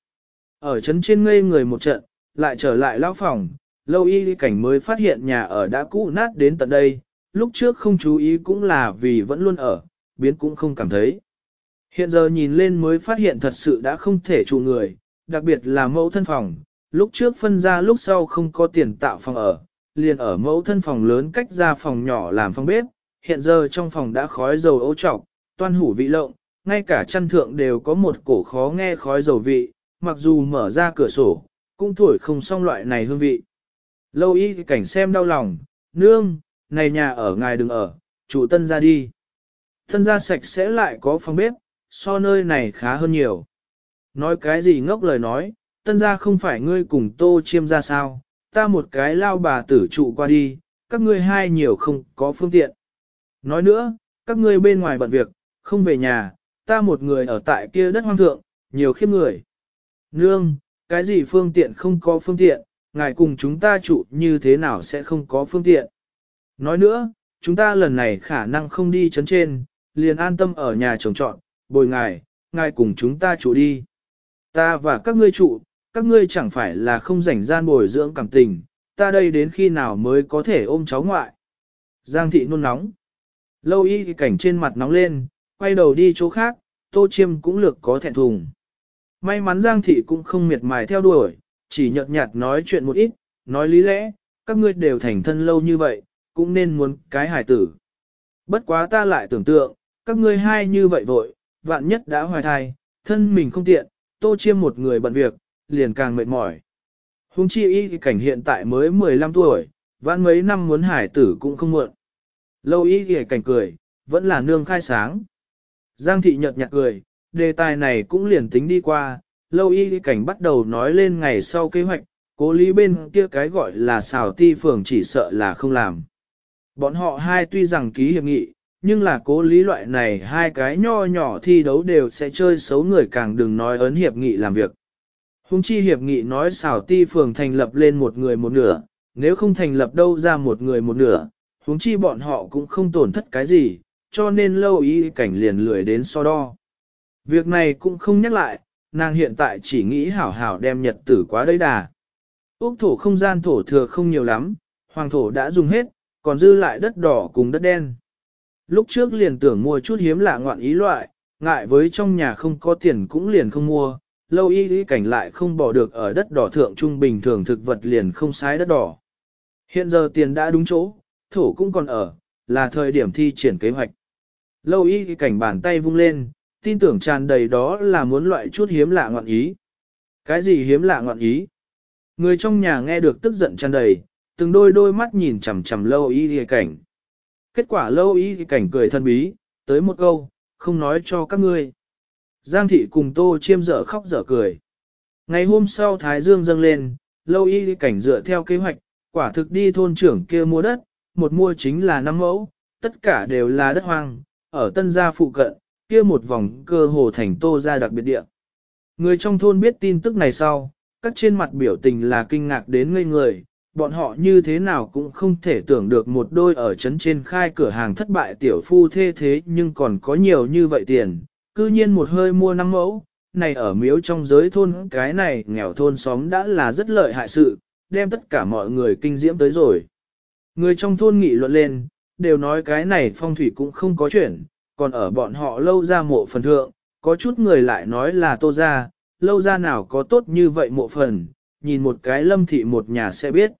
Ở trấn trên ngây người một trận, lại trở lại lão phòng, lâu y cảnh mới phát hiện nhà ở đã cũ nát đến tận đây, lúc trước không chú ý cũng là vì vẫn luôn ở, biến cũng không cảm thấy. Hiện giờ nhìn lên mới phát hiện thật sự đã không thể trụ người, đặc biệt là mẫu thân phòng, lúc trước phân ra lúc sau không có tiền tạo phòng ở, liền ở mẫu thân phòng lớn cách ra phòng nhỏ làm phòng bếp, hiện giờ trong phòng đã khói dầu ấu trọc, toan hủ vị lộng, ngay cả chăn thượng đều có một cổ khó nghe khói dầu vị, mặc dù mở ra cửa sổ, cũng thổi không xong loại này hương vị. Lâu y cảnh xem đau lòng, nương, này nhà ở ngài đừng ở, chủ tân ra đi. Thân ra sạch sẽ lại có phòng bếp, so nơi này khá hơn nhiều. Nói cái gì ngốc lời nói, tân ra không phải ngươi cùng tô chiêm ra sao, ta một cái lao bà tử trụ qua đi, các ngươi hai nhiều không có phương tiện. Nói nữa, các ngươi bên ngoài bận việc, không về nhà, ta một người ở tại kia đất hoang thượng, nhiều khiếp người. Nương, cái gì phương tiện không có phương tiện, ngài cùng chúng ta trụ như thế nào sẽ không có phương tiện. Nói nữa, chúng ta lần này khả năng không đi chấn trên, liền an tâm ở nhà trồng trọn, bồi ngài, ngài cùng chúng ta trụ đi. Ta và các ngươi trụ, các ngươi chẳng phải là không rảnh gian bồi dưỡng cảm tình, ta đây đến khi nào mới có thể ôm cháu ngoại. Giang thị nôn nóng. Lâu y thì cảnh trên mặt nóng lên, quay đầu đi chỗ khác, tô chiêm cũng lược có thẹn thùng. May mắn Giang thị cũng không miệt mài theo đuổi, chỉ nhợt nhạt nói chuyện một ít, nói lý lẽ, các ngươi đều thành thân lâu như vậy, cũng nên muốn cái hài tử. Bất quá ta lại tưởng tượng, các ngươi hai như vậy vội, vạn nhất đã hoài thai, thân mình không tiện, tô chiêm một người bận việc, liền càng mệt mỏi. Hùng chi y cảnh hiện tại mới 15 tuổi, vãn mấy năm muốn hải tử cũng không muộn. Lâu y thì cảnh cười, vẫn là nương khai sáng. Giang thị nhợt nhạt cười, đề tài này cũng liền tính đi qua, lâu y cảnh bắt đầu nói lên ngày sau kế hoạch, cố lý bên kia cái gọi là xào ti phường chỉ sợ là không làm. Bọn họ hai tuy rằng ký hiệp nghị, nhưng là cố lý loại này hai cái nho nhỏ thi đấu đều sẽ chơi xấu người càng đừng nói ấn hiệp nghị làm việc. Hùng chi hiệp nghị nói xảo ti phường thành lập lên một người một nửa, nếu không thành lập đâu ra một người một nửa, huống chi bọn họ cũng không tổn thất cái gì, cho nên lâu ý cảnh liền lười đến so đo. Việc này cũng không nhắc lại, nàng hiện tại chỉ nghĩ hảo hảo đem nhật tử quá đấy đà. Úc thổ không gian thổ thừa không nhiều lắm, hoàng thổ đã dùng hết, còn dư lại đất đỏ cùng đất đen. Lúc trước liền tưởng mua chút hiếm lạ ngoạn ý loại, ngại với trong nhà không có tiền cũng liền không mua, lâu y lý cảnh lại không bỏ được ở đất đỏ thượng trung bình thường thực vật liền không sái đất đỏ. Hiện giờ tiền đã đúng chỗ, thổ cũng còn ở, là thời điểm thi triển kế hoạch. Lâu y cảnh bàn tay vung lên, tin tưởng tràn đầy đó là muốn loại chút hiếm lạ ngọn ý. Cái gì hiếm lạ ngọn ý? Người trong nhà nghe được tức giận tràn đầy, từng đôi đôi mắt nhìn chằm chằm lâu y cảnh. Kết quả lâu y cảnh cười thân bí, tới một câu, không nói cho các ngươi. Giang thị cùng tô chiêm dở khóc dở cười. Ngày hôm sau Thái Dương dâng lên, lâu y cảnh dựa theo kế hoạch, quả thực đi thôn trưởng kia mua đất, một mua chính là năm mẫu, tất cả đều là đất hoang, ở tân gia phụ cận, kia một vòng cơ hồ thành tô ra đặc biệt địa. Người trong thôn biết tin tức này sau, các trên mặt biểu tình là kinh ngạc đến ngây người, bọn họ như thế nào cũng không thể tưởng được một đôi ở trấn trên khai cửa hàng thất bại tiểu phu thê thế nhưng còn có nhiều như vậy tiền, cư nhiên một hơi mua năm mẫu, này ở miếu trong giới thôn cái này nghèo thôn xóm đã là rất lợi hại sự, đem tất cả mọi người kinh diễm tới rồi. Người trong thôn nghị luận lên, đều nói cái này phong thủy cũng không có chuyện, còn ở bọn họ lâu ra mộ phần thượng, có chút người lại nói là tô ra, lâu ra nào có tốt như vậy mộ phần, nhìn một cái lâm thị một nhà sẽ biết.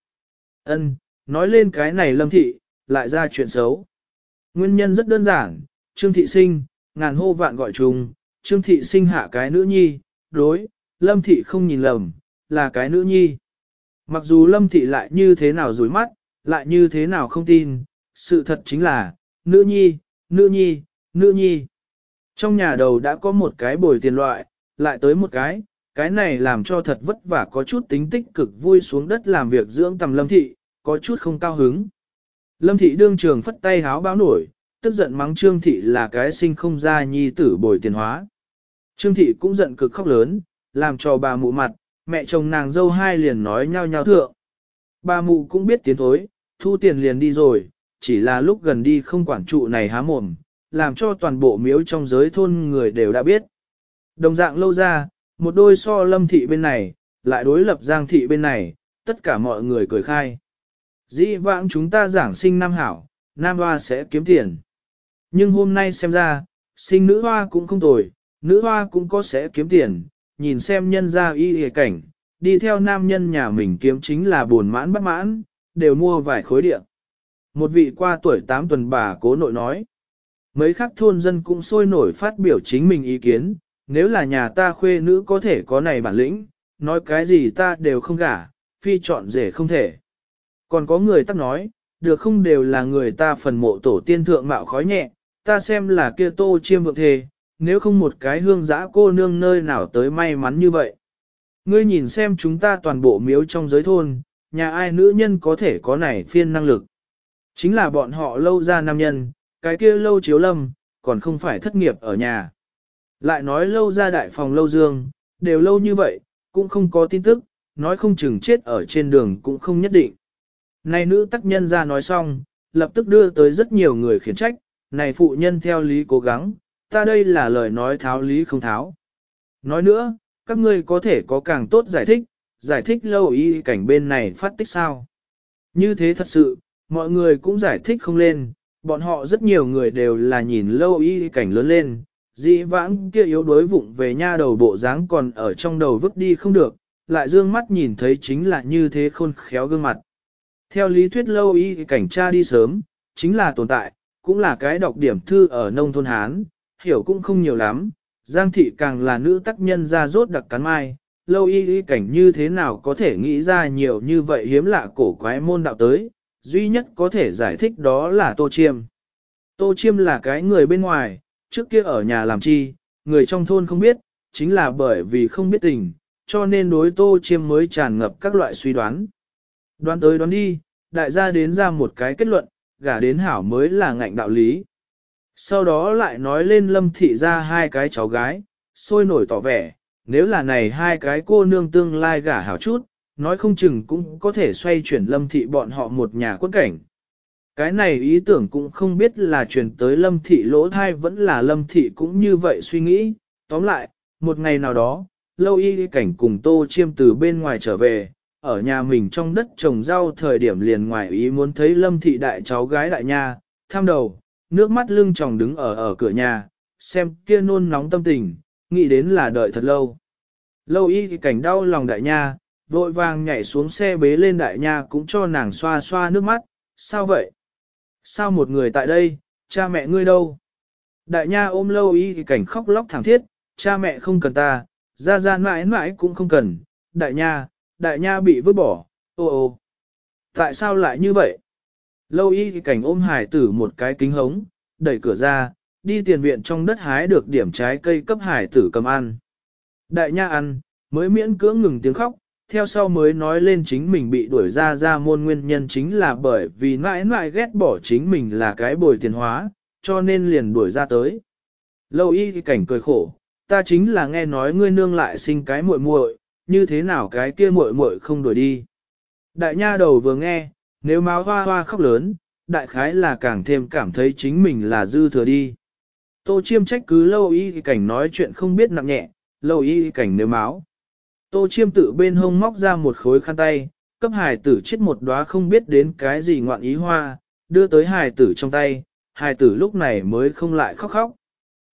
Ân, nói lên cái này lâm thị, lại ra chuyện xấu. Nguyên nhân rất đơn giản, Trương Thị Sinh, ngàn hô vạn gọi chung, Trương Thị Sinh hạ cái nữ nhi, đối, Lâm Thị không nhìn lầm, là cái nữ nhi. Mặc dù Lâm Thị lại như thế nào rủi mắt, lại như thế nào không tin, sự thật chính là, nữ nhi, nữ nhi, nữ nhi. Trong nhà đầu đã có một cái bồi tiền loại, lại tới một cái, cái này làm cho thật vất vả có chút tính tích cực vui xuống đất làm việc dưỡng tầm lâm thị, có chút không cao hứng. Lâm thị đương trường phất tay háo báo nổi, tức giận mắng Trương Thị là cái sinh không ra nhi tử bồi tiền hóa. Trương Thị cũng giận cực khóc lớn, làm cho bà mụ mặt, mẹ chồng nàng dâu hai liền nói nhau nhau thượng. Bà mụ cũng biết tiến thối, thu tiền liền đi rồi, chỉ là lúc gần đi không quản trụ này há mồm, làm cho toàn bộ miếu trong giới thôn người đều đã biết. Đồng dạng lâu ra, một đôi so lâm thị bên này, lại đối lập giang thị bên này, tất cả mọi người cười khai. Dĩ vãng chúng ta giảng sinh nam hảo, nam hoa sẽ kiếm tiền. Nhưng hôm nay xem ra, sinh nữ hoa cũng không tồi, nữ hoa cũng có sẽ kiếm tiền, nhìn xem nhân ra y hề cảnh, đi theo nam nhân nhà mình kiếm chính là buồn mãn bất mãn, đều mua vài khối điện. Một vị qua tuổi 8 tuần bà cố nội nói, mấy khắc thôn dân cũng sôi nổi phát biểu chính mình ý kiến, nếu là nhà ta khuê nữ có thể có này bản lĩnh, nói cái gì ta đều không gả, phi chọn rể không thể. Còn có người tắc nói, được không đều là người ta phần mộ tổ tiên thượng mạo khói nhẹ, ta xem là kia tô chiêm vượng thề, nếu không một cái hương giã cô nương nơi nào tới may mắn như vậy. Ngươi nhìn xem chúng ta toàn bộ miếu trong giới thôn, nhà ai nữ nhân có thể có này phiên năng lực. Chính là bọn họ lâu ra nam nhân, cái kia lâu chiếu lâm, còn không phải thất nghiệp ở nhà. Lại nói lâu ra đại phòng lâu dương, đều lâu như vậy, cũng không có tin tức, nói không chừng chết ở trên đường cũng không nhất định. Này nữ tác nhân ra nói xong, lập tức đưa tới rất nhiều người khiển trách, này phụ nhân theo lý cố gắng, ta đây là lời nói tháo lý không tháo. Nói nữa, các ngươi có thể có càng tốt giải thích, giải thích lâu y cảnh bên này phát tích sao. Như thế thật sự, mọi người cũng giải thích không lên, bọn họ rất nhiều người đều là nhìn lâu y cảnh lớn lên, dĩ vãng kia yếu đối vụng về nha đầu bộ dáng còn ở trong đầu vứt đi không được, lại dương mắt nhìn thấy chính là như thế khôn khéo gương mặt. Theo lý thuyết lâu y cảnh tra đi sớm, chính là tồn tại, cũng là cái đọc điểm thư ở nông thôn Hán, hiểu cũng không nhiều lắm, Giang thị càng là nữ tác nhân ra rốt đặc cắn mai, lâu y y cảnh như thế nào có thể nghĩ ra nhiều như vậy hiếm lạ cổ quái môn đạo tới, duy nhất có thể giải thích đó là Tô Chiêm. Tô Chiêm là cái người bên ngoài, trước kia ở nhà làm chi, người trong thôn không biết, chính là bởi vì không biết tình, cho nên đối Tô Chiêm mới tràn ngập các loại suy đoán. Đoán tới đoán đi, đại gia đến ra một cái kết luận, gả đến hảo mới là ngạnh đạo lý. Sau đó lại nói lên lâm thị ra hai cái cháu gái, sôi nổi tỏ vẻ, nếu là này hai cái cô nương tương lai gả hảo chút, nói không chừng cũng có thể xoay chuyển lâm thị bọn họ một nhà quân cảnh. Cái này ý tưởng cũng không biết là truyền tới lâm thị lỗ thai vẫn là lâm thị cũng như vậy suy nghĩ. Tóm lại, một ngày nào đó, lâu y cảnh cùng tô chiêm từ bên ngoài trở về, ở nhà mình trong đất trồng rau thời điểm liền ngoài ý muốn thấy lâm thị đại cháu gái đại nha, tham đầu, nước mắt lưng tròng đứng ở ở cửa nhà, xem kia nôn nóng tâm tình, nghĩ đến là đợi thật lâu. Lâu y cảnh đau lòng đại nha, vội vàng nhảy xuống xe bế lên đại nha cũng cho nàng xoa xoa nước mắt, sao vậy? Sao một người tại đây, cha mẹ ngươi đâu? Đại nha ôm lâu y cảnh khóc lóc thảm thiết, cha mẹ không cần ta, ra ra mãi mãi cũng không cần, đại nha, đại nha bị vứt bỏ, ô ô. Tại sao lại như vậy? Lâu y cảnh ôm hải tử một cái kính hống, đẩy cửa ra, đi tiền viện trong đất hái được điểm trái cây cấp hải tử cầm ăn. Đại nha ăn, mới miễn cưỡng ngừng tiếng khóc, theo sau mới nói lên chính mình bị đuổi ra ra môn nguyên nhân chính là bởi vì mãi mãi ghét bỏ chính mình là cái bồi tiền hóa, cho nên liền đuổi ra tới. Lâu y cảnh cười khổ, ta chính là nghe nói ngươi nương lại sinh cái muội muội, như thế nào cái kia muội muội không đuổi đi. Đại nha đầu vừa nghe, nếu máu hoa hoa khóc lớn, đại khái là càng thêm cảm thấy chính mình là dư thừa đi. Tô chiêm trách cứ lâu y cảnh nói chuyện không biết nặng nhẹ, lâu y cảnh nếu máu. Tô chiêm tự bên hông móc ra một khối khăn tay, cấp hài tử chết một đóa không biết đến cái gì ngoạn ý hoa, đưa tới hài tử trong tay, hài tử lúc này mới không lại khóc khóc.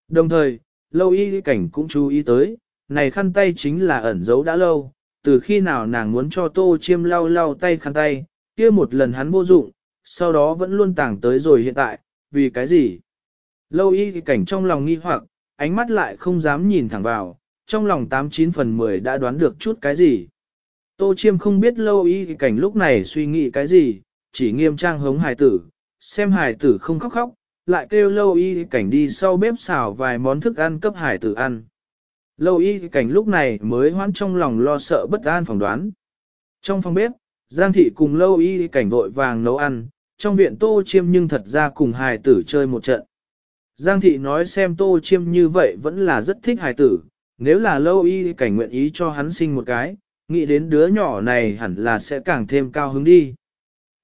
Đồng thời, lâu y cảnh cũng chú ý tới, này khăn tay chính là ẩn giấu đã lâu, từ khi nào nàng muốn cho tô chiêm lau lau tay khăn tay, kia một lần hắn vô dụng, sau đó vẫn luôn tàng tới rồi hiện tại, vì cái gì? Lâu y cảnh trong lòng nghi hoặc, ánh mắt lại không dám nhìn thẳng vào, trong lòng 89 phần 10 đã đoán được chút cái gì. Tô chiêm không biết lâu y cảnh lúc này suy nghĩ cái gì, chỉ nghiêm trang hống hài tử, xem hài tử không khóc khóc, lại kêu lâu y cảnh đi sau bếp xào vài món thức ăn cấp hài tử ăn. Lâu y cảnh lúc này mới hoãn trong lòng lo sợ bất an phỏng đoán. Trong phòng bếp, Giang thị cùng lâu y cảnh vội vàng nấu ăn, trong viện tô chiêm nhưng thật ra cùng hài tử chơi một trận. Giang thị nói xem tô chiêm như vậy vẫn là rất thích hài tử, nếu là lâu y cảnh nguyện ý cho hắn sinh một cái, nghĩ đến đứa nhỏ này hẳn là sẽ càng thêm cao hứng đi.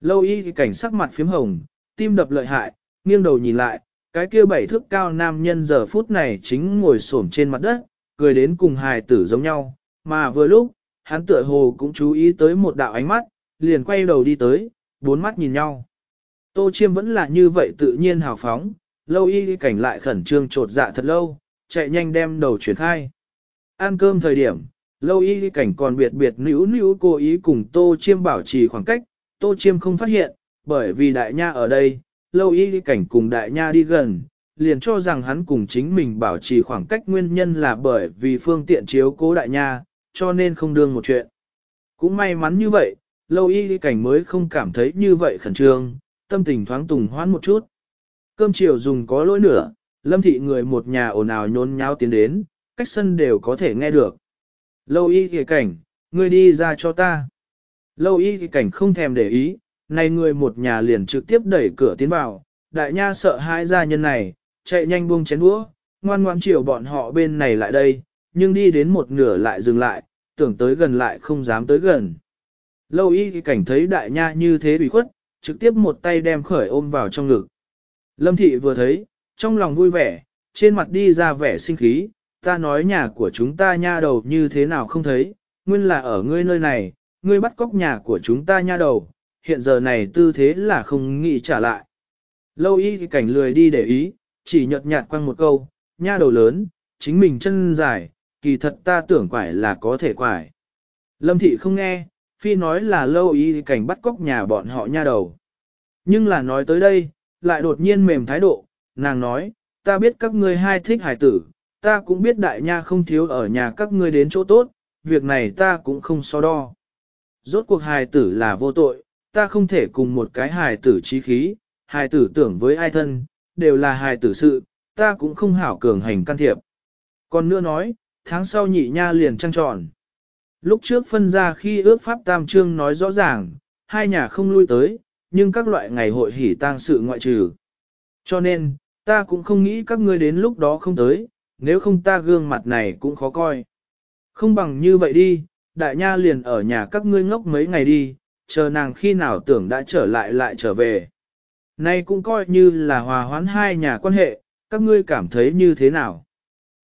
Lâu y cảnh sắc mặt phím hồng, tim đập lợi hại, nghiêng đầu nhìn lại, cái kia bảy thước cao nam nhân giờ phút này chính ngồi xổm trên mặt đất, cười đến cùng hài tử giống nhau, mà vừa lúc, hắn tựa hồ cũng chú ý tới một đạo ánh mắt, liền quay đầu đi tới, bốn mắt nhìn nhau. Tô Chiêm vẫn là như vậy tự nhiên hào phóng, lâu y cảnh lại khẩn trương trột dạ thật lâu, chạy nhanh đem đầu chuyển khai. Ăn cơm thời điểm, lâu y cảnh còn biệt biệt nữ nữ cố ý cùng Tô Chiêm bảo trì khoảng cách, Tô Chiêm không phát hiện, bởi vì đại nha ở đây, lâu y cảnh cùng đại nha đi gần, liền cho rằng hắn cùng chính mình bảo trì khoảng cách nguyên nhân là bởi vì phương tiện chiếu cố đại nha, cho nên không đương một chuyện. Cũng may mắn như vậy, lâu y cảnh mới không cảm thấy như vậy khẩn trương, tâm tình thoáng tùng hoán một chút. Cơm chiều dùng có lỗi nửa, lâm thị người một nhà ồn ào nhốn nháo tiến đến, cách sân đều có thể nghe được. Lâu y kìa cảnh, ngươi đi ra cho ta. Lâu y kìa cảnh không thèm để ý, này người một nhà liền trực tiếp đẩy cửa tiến vào, đại nha sợ hai gia nhân này, chạy nhanh buông chén đũa, ngoan ngoan chiều bọn họ bên này lại đây, nhưng đi đến một nửa lại dừng lại, tưởng tới gần lại không dám tới gần. Lâu y cảnh thấy đại nha như thế bị khuất, trực tiếp một tay đem khởi ôm vào trong ngực. Lâm thị vừa thấy, trong lòng vui vẻ, trên mặt đi ra vẻ sinh khí, ta nói nhà của chúng ta nha đầu như thế nào không thấy, nguyên là ở ngươi nơi này, ngươi bắt cóc nhà của chúng ta nha đầu, hiện giờ này tư thế là không nghĩ trả lại. Lâu y cảnh lười đi để ý, chỉ nhợt nhạt quăng một câu, nha đầu lớn, chính mình chân dài, kỳ thật ta tưởng quải là có thể quải. Lâm thị không nghe, phi nói là lâu y cảnh bắt cóc nhà bọn họ nha đầu. Nhưng là nói tới đây, lại đột nhiên mềm thái độ, nàng nói, ta biết các ngươi hai thích hải tử, ta cũng biết đại nha không thiếu ở nhà các ngươi đến chỗ tốt, việc này ta cũng không so đo. Rốt cuộc hài tử là vô tội, ta không thể cùng một cái hài tử trí khí, hài tử tưởng với ai thân, đều là hài tử sự, ta cũng không hảo cường hành can thiệp. Còn nữa nói, tháng sau nhị nha liền trăng tròn. Lúc trước phân ra khi ước pháp tam trương nói rõ ràng, hai nhà không lui tới, nhưng các loại ngày hội hỉ tang sự ngoại trừ. Cho nên, ta cũng không nghĩ các ngươi đến lúc đó không tới, nếu không ta gương mặt này cũng khó coi. Không bằng như vậy đi, đại nha liền ở nhà các ngươi ngốc mấy ngày đi, chờ nàng khi nào tưởng đã trở lại lại trở về. Nay cũng coi như là hòa hoãn hai nhà quan hệ, các ngươi cảm thấy như thế nào?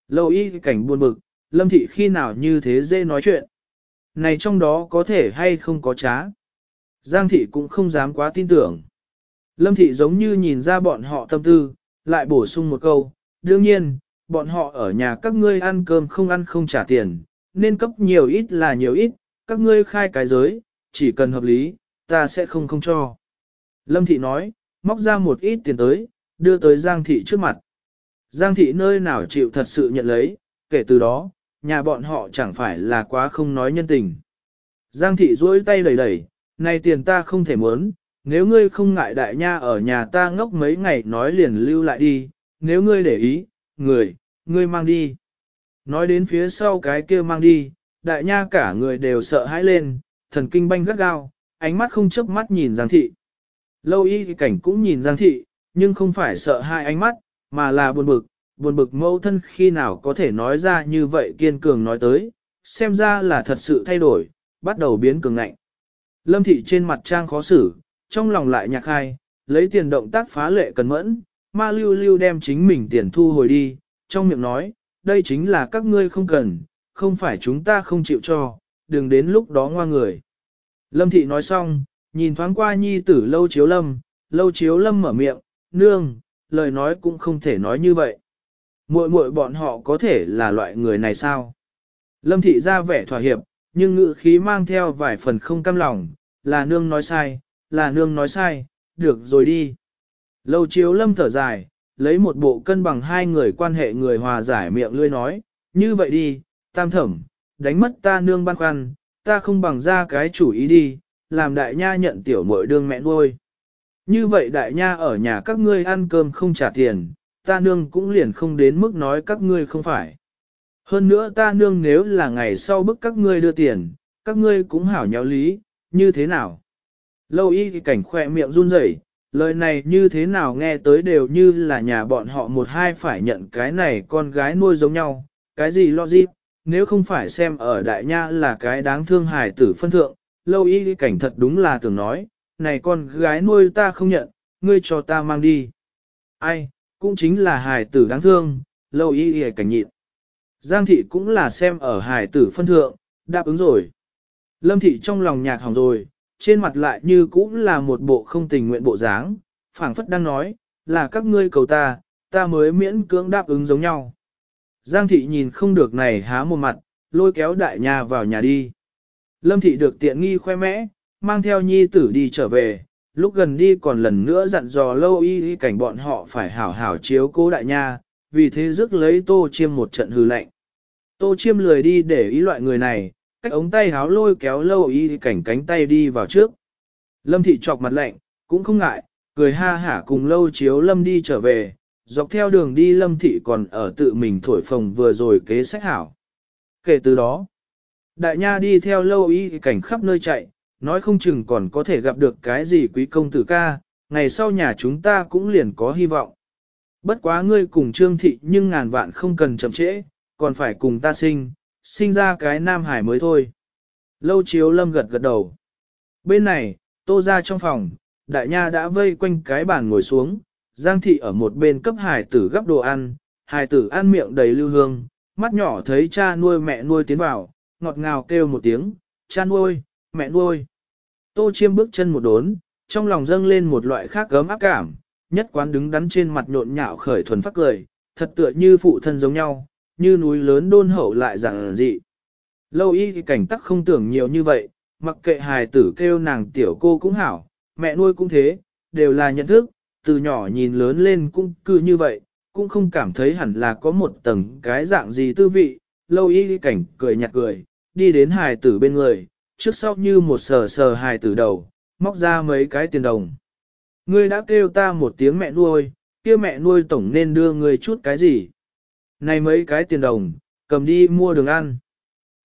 Lâu y cảnh buồn bực, lâm thị khi nào như thế dễ nói chuyện. Này trong đó có thể hay không có trá. Giang thị cũng không dám quá tin tưởng. Lâm thị giống như nhìn ra bọn họ tâm tư, lại bổ sung một câu, đương nhiên, bọn họ ở nhà các ngươi ăn cơm không ăn không trả tiền, nên cấp nhiều ít là nhiều ít, các ngươi khai cái giới, chỉ cần hợp lý, ta sẽ không không cho. Lâm thị nói, móc ra một ít tiền tới, đưa tới Giang thị trước mặt. Giang thị nơi nào chịu thật sự nhận lấy, kể từ đó, nhà bọn họ chẳng phải là quá không nói nhân tình. Giang thị duỗi tay đẩy đẩy, này tiền ta không thể muốn, nếu ngươi không ngại đại nha ở nhà ta ngốc mấy ngày nói liền lưu lại đi, nếu ngươi để ý, người, ngươi mang đi. Nói đến phía sau cái kia mang đi, đại nha cả người đều sợ hãi lên, thần kinh banh gắt gao, ánh mắt không chớp mắt nhìn Giang thị. Lâu y thì cảnh cũng nhìn Giang thị, nhưng không phải sợ hai ánh mắt, mà là buồn bực, buồn bực mâu thân khi nào có thể nói ra như vậy kiên cường nói tới, xem ra là thật sự thay đổi, bắt đầu biến cường ngạnh. Lâm thị trên mặt trang khó xử, trong lòng lại nhạc hai, lấy tiền động tác phá lệ cẩn mẫn, ma lưu lưu đem chính mình tiền thu hồi đi, trong miệng nói, đây chính là các ngươi không cần, không phải chúng ta không chịu cho, đừng đến lúc đó ngoa người. Lâm thị nói xong, nhìn thoáng qua nhi tử lâu chiếu lâm, lâu chiếu lâm mở miệng, nương, lời nói cũng không thể nói như vậy. Muội muội bọn họ có thể là loại người này sao? Lâm thị ra vẻ thỏa hiệp, nhưng ngự khí mang theo vài phần không cam lòng, là nương nói sai, là nương nói sai, được rồi đi. Lâu chiếu lâm thở dài, lấy một bộ cân bằng hai người quan hệ người hòa giải miệng lươi nói, như vậy đi, tam thẩm, đánh mất ta nương băn khoăn, ta không bằng ra cái chủ ý đi, làm đại nha nhận tiểu muội đương mẹ nuôi. Như vậy đại nha ở nhà các ngươi ăn cơm không trả tiền, ta nương cũng liền không đến mức nói các ngươi không phải. Hơn nữa ta nương nếu là ngày sau bức các ngươi đưa tiền, các ngươi cũng hảo nháo lý, như thế nào? Lâu y thì cảnh khỏe miệng run rẩy, lời này như thế nào nghe tới đều như là nhà bọn họ một hai phải nhận cái này con gái nuôi giống nhau, cái gì logic, nếu không phải xem ở đại nha là cái đáng thương hài tử phân thượng, lâu y cảnh thật đúng là tưởng nói, này con gái nuôi ta không nhận, ngươi cho ta mang đi. Ai, cũng chính là hài tử đáng thương, lâu y cảnh nhịn. Giang thị cũng là xem ở hài tử phân thượng, đáp ứng rồi. Lâm thị trong lòng nhạc hỏng rồi, trên mặt lại như cũng là một bộ không tình nguyện bộ dáng, phảng phất đang nói, là các ngươi cầu ta, ta mới miễn cưỡng đáp ứng giống nhau. Giang thị nhìn không được này há một mặt, lôi kéo đại nha vào nhà đi. Lâm thị được tiện nghi khoe mẽ, mang theo nhi tử đi trở về, lúc gần đi còn lần nữa dặn dò lâu y y cảnh bọn họ phải hảo hảo chiếu cố đại nha, vì thế rước lấy tô chiêm một trận hư lạnh. Tô chiêm lười đi để ý loại người này, cách ống tay háo lôi kéo lâu y cảnh cánh tay đi vào trước. Lâm thị chọc mặt lạnh, cũng không ngại, cười ha hả cùng lâu chiếu lâm đi trở về, dọc theo đường đi lâm thị còn ở tự mình thổi phồng vừa rồi kế sách hảo. Kể từ đó, đại nha đi theo lâu y cảnh khắp nơi chạy, nói không chừng còn có thể gặp được cái gì quý công tử ca, ngày sau nhà chúng ta cũng liền có hy vọng. Bất quá ngươi cùng trương thị nhưng ngàn vạn không cần chậm trễ, còn phải cùng ta sinh, sinh ra cái nam hải mới thôi. Lâu chiếu lâm gật gật đầu. Bên này, tô ra trong phòng, đại nha đã vây quanh cái bàn ngồi xuống, giang thị ở một bên cấp hải tử gấp đồ ăn, hải tử ăn miệng đầy lưu hương, mắt nhỏ thấy cha nuôi mẹ nuôi tiến vào, ngọt ngào kêu một tiếng, cha nuôi, mẹ nuôi. Tô chiêm bước chân một đốn, trong lòng dâng lên một loại khác gấm áp cảm, nhất quán đứng đắn trên mặt nhộn nhạo khởi thuần phát cười, thật tựa như phụ thân giống nhau, như núi lớn đôn hậu lại rằng dị. Lâu y thì cảnh tắc không tưởng nhiều như vậy, mặc kệ hài tử kêu nàng tiểu cô cũng hảo, mẹ nuôi cũng thế, đều là nhận thức, từ nhỏ nhìn lớn lên cũng cứ như vậy, cũng không cảm thấy hẳn là có một tầng cái dạng gì tư vị. Lâu y cảnh cười nhạt cười, đi đến hài tử bên người, trước sau như một sờ sờ hài tử đầu, móc ra mấy cái tiền đồng. Ngươi đã kêu ta một tiếng mẹ nuôi, kia mẹ nuôi tổng nên đưa ngươi chút cái gì. Này mấy cái tiền đồng, cầm đi mua đường ăn.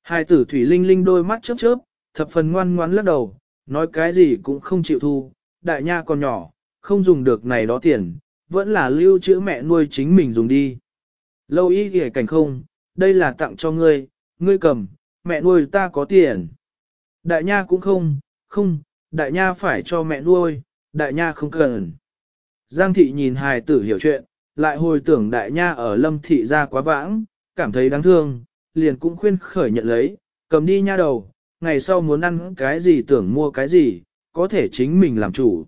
Hài tử thủy linh linh đôi mắt chớp chớp, thập phần ngoan ngoãn lắc đầu, nói cái gì cũng không chịu thu, đại nha còn nhỏ, không dùng được này đó tiền, vẫn là lưu trữ mẹ nuôi chính mình dùng đi. Lâu y ghề cảnh không, đây là tặng cho ngươi, ngươi cầm, mẹ nuôi ta có tiền. Đại nha cũng không, không, đại nha phải cho mẹ nuôi, đại nha không cần. Giang thị nhìn hài tử hiểu chuyện, lại hồi tưởng đại nha ở lâm thị ra quá vãng, cảm thấy đáng thương, liền cũng khuyên khởi nhận lấy, cầm đi nha đầu, ngày sau muốn ăn cái gì tưởng mua cái gì, có thể chính mình làm chủ.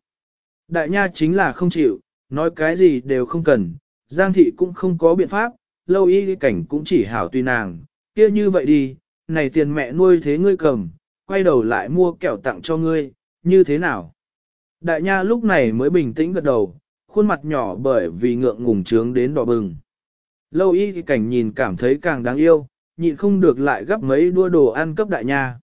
Đại nha chính là không chịu, nói cái gì đều không cần, Giang thị cũng không có biện pháp, lâu y cảnh cũng chỉ hảo tùy nàng, kia như vậy đi, này tiền mẹ nuôi thế ngươi cầm, quay đầu lại mua kẹo tặng cho ngươi, như thế nào? Đại nha lúc này mới bình tĩnh gật đầu, khuôn mặt nhỏ bởi vì ngượng ngùng trướng đến đỏ bừng. Lâu y cảnh nhìn cảm thấy càng đáng yêu, nhịn không được lại gấp mấy đua đồ ăn cấp đại nha.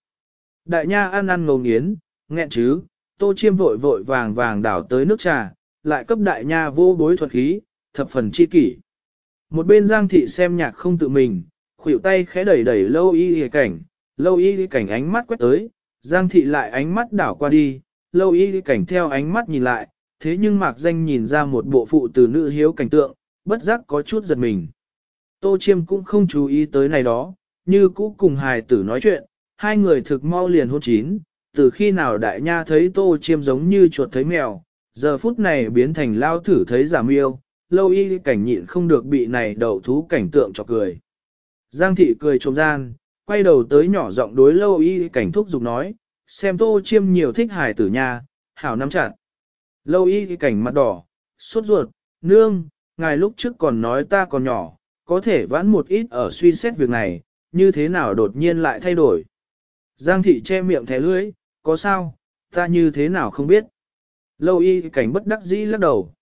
Đại nha ăn ăn ngầu nghiến, nghẹn chứ, tô chiêm vội vội vàng vàng đảo tới nước trà, lại cấp đại nha vô bối thuật khí, thập phần chi kỷ. Một bên giang thị xem nhạc không tự mình, khuỷu tay khẽ đẩy đẩy lâu y cảnh, lâu y cảnh ánh mắt quét tới, giang thị lại ánh mắt đảo qua đi, lâu y cảnh theo ánh mắt nhìn lại, thế nhưng mạc danh nhìn ra một bộ phụ từ nữ hiếu cảnh tượng, bất giác có chút giật mình. Tô Chiêm cũng không chú ý tới này đó, như cũ cùng hài tử nói chuyện, hai người thực mau liền hôn chín, từ khi nào đại nha thấy Tô Chiêm giống như chuột thấy mèo, giờ phút này biến thành lao thử thấy giảm yêu, lâu y cảnh nhịn không được bị này đầu thú cảnh tượng cho cười. Giang thị cười trộm gian, quay đầu tới nhỏ giọng đối lâu y cảnh thúc giục nói, xem Tô Chiêm nhiều thích hài tử nha, hảo nắm chặt. Lâu y cảnh mặt đỏ, sốt ruột, nương, ngài lúc trước còn nói ta còn nhỏ, có thể vãn một ít ở suy xét việc này, như thế nào đột nhiên lại thay đổi. Giang thị che miệng thẻ lưỡi, có sao, ta như thế nào không biết. Lâu y cảnh bất đắc dĩ lắc đầu.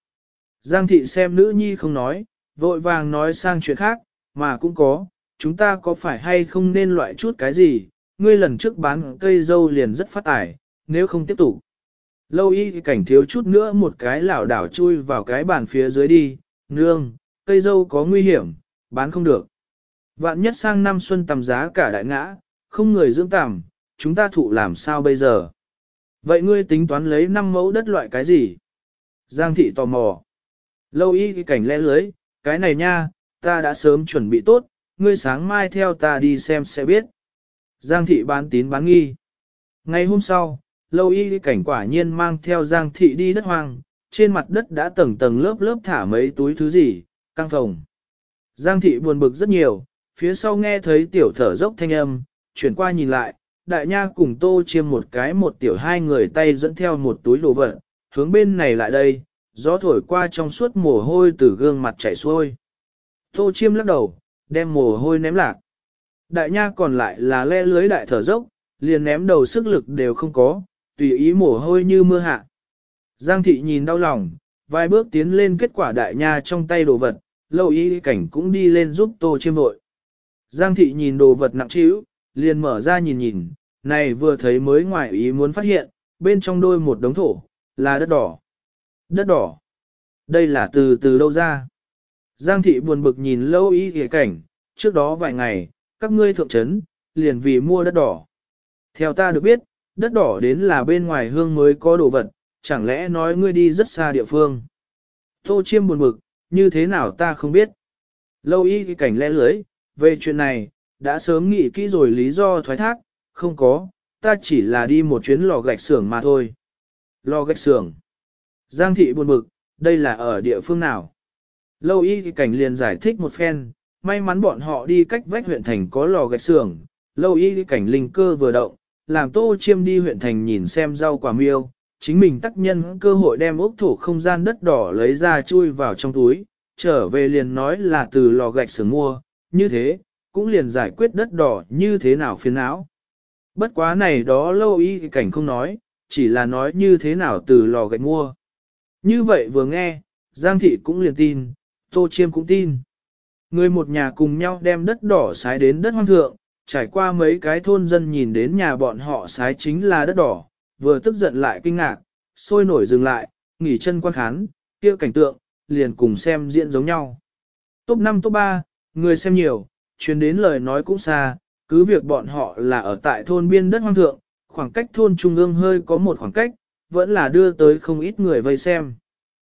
Giang thị xem nữ nhi không nói, vội vàng nói sang chuyện khác, mà cũng có, chúng ta có phải hay không nên loại chút cái gì, ngươi lần trước bán cây dâu liền rất phát tải, nếu không tiếp tục. Lâu y cảnh thiếu chút nữa một cái lảo đảo chui vào cái bàn phía dưới đi, nương, cây dâu có nguy hiểm, bán không được. Vạn nhất sang năm xuân tầm giá cả đại ngã, không người dưỡng tầm, chúng ta thụ làm sao bây giờ? Vậy ngươi tính toán lấy 5 mẫu đất loại cái gì? Giang thị tò mò. Lâu y cái cảnh lẽ lưới, cái này nha, ta đã sớm chuẩn bị tốt, ngươi sáng mai theo ta đi xem sẽ biết. Giang thị bán tín bán nghi. Ngày hôm sau, lâu y cảnh quả nhiên mang theo Giang thị đi đất hoang, trên mặt đất đã tầng tầng lớp lớp thả mấy túi thứ gì, căng phòng. Giang thị buồn bực rất nhiều, phía sau nghe thấy tiểu thở dốc thanh âm, chuyển qua nhìn lại, đại nha cùng tô chiêm một cái một tiểu hai người tay dẫn theo một túi đồ vật, hướng bên này lại đây, gió thổi qua trong suốt mồ hôi từ gương mặt chảy xuôi. Tô chiêm lắc đầu, đem mồ hôi ném lạc. Đại nha còn lại là le lưới đại thở dốc, liền ném đầu sức lực đều không có, tùy ý mồ hôi như mưa hạ. Giang thị nhìn đau lòng, vài bước tiến lên kết quả đại nha trong tay đồ vật, lâu y cảnh cũng đi lên giúp tô chiêm vội. Giang thị nhìn đồ vật nặng trĩu, liền mở ra nhìn nhìn, này vừa thấy mới ngoài ý muốn phát hiện, bên trong đôi một đống thổ, là đất đỏ. Đất đỏ. Đây là từ từ đâu ra? Giang thị buồn bực nhìn lâu y kìa cảnh, trước đó vài ngày, các ngươi thượng trấn, liền vì mua đất đỏ. Theo ta được biết, đất đỏ đến là bên ngoài hương mới có đồ vật, chẳng lẽ nói ngươi đi rất xa địa phương. Tô chiêm buồn bực, như thế nào ta không biết. Lâu y kìa cảnh lẽ lưới, về chuyện này, đã sớm nghĩ kỹ rồi lý do thoái thác, không có, ta chỉ là đi một chuyến lò gạch xưởng mà thôi. Lò gạch xưởng. Giang thị buồn bực, đây là ở địa phương nào? Lâu y thì cảnh liền giải thích một phen, may mắn bọn họ đi cách vách huyện thành có lò gạch xưởng. Lâu y thì cảnh linh cơ vừa động, làm tô chiêm đi huyện thành nhìn xem rau quả miêu, chính mình tác nhân cơ hội đem ốc thổ không gian đất đỏ lấy ra chui vào trong túi, trở về liền nói là từ lò gạch xưởng mua, như thế, cũng liền giải quyết đất đỏ như thế nào phiền não. Bất quá này đó lâu y cảnh không nói, chỉ là nói như thế nào từ lò gạch mua. Như vậy vừa nghe, Giang Thị cũng liền tin, Tô Chiêm cũng tin. Người một nhà cùng nhau đem đất đỏ sái đến đất hoang thượng, trải qua mấy cái thôn dân nhìn đến nhà bọn họ sái chính là đất đỏ, vừa tức giận lại kinh ngạc, sôi nổi dừng lại, nghỉ chân quan khán, kia cảnh tượng, liền cùng xem diễn giống nhau. Top 5 top 3, người xem nhiều, chuyến đến lời nói cũng xa, cứ việc bọn họ là ở tại thôn biên đất hoang thượng, khoảng cách thôn trung ương hơi có một khoảng cách, vẫn là đưa tới không ít người vây xem.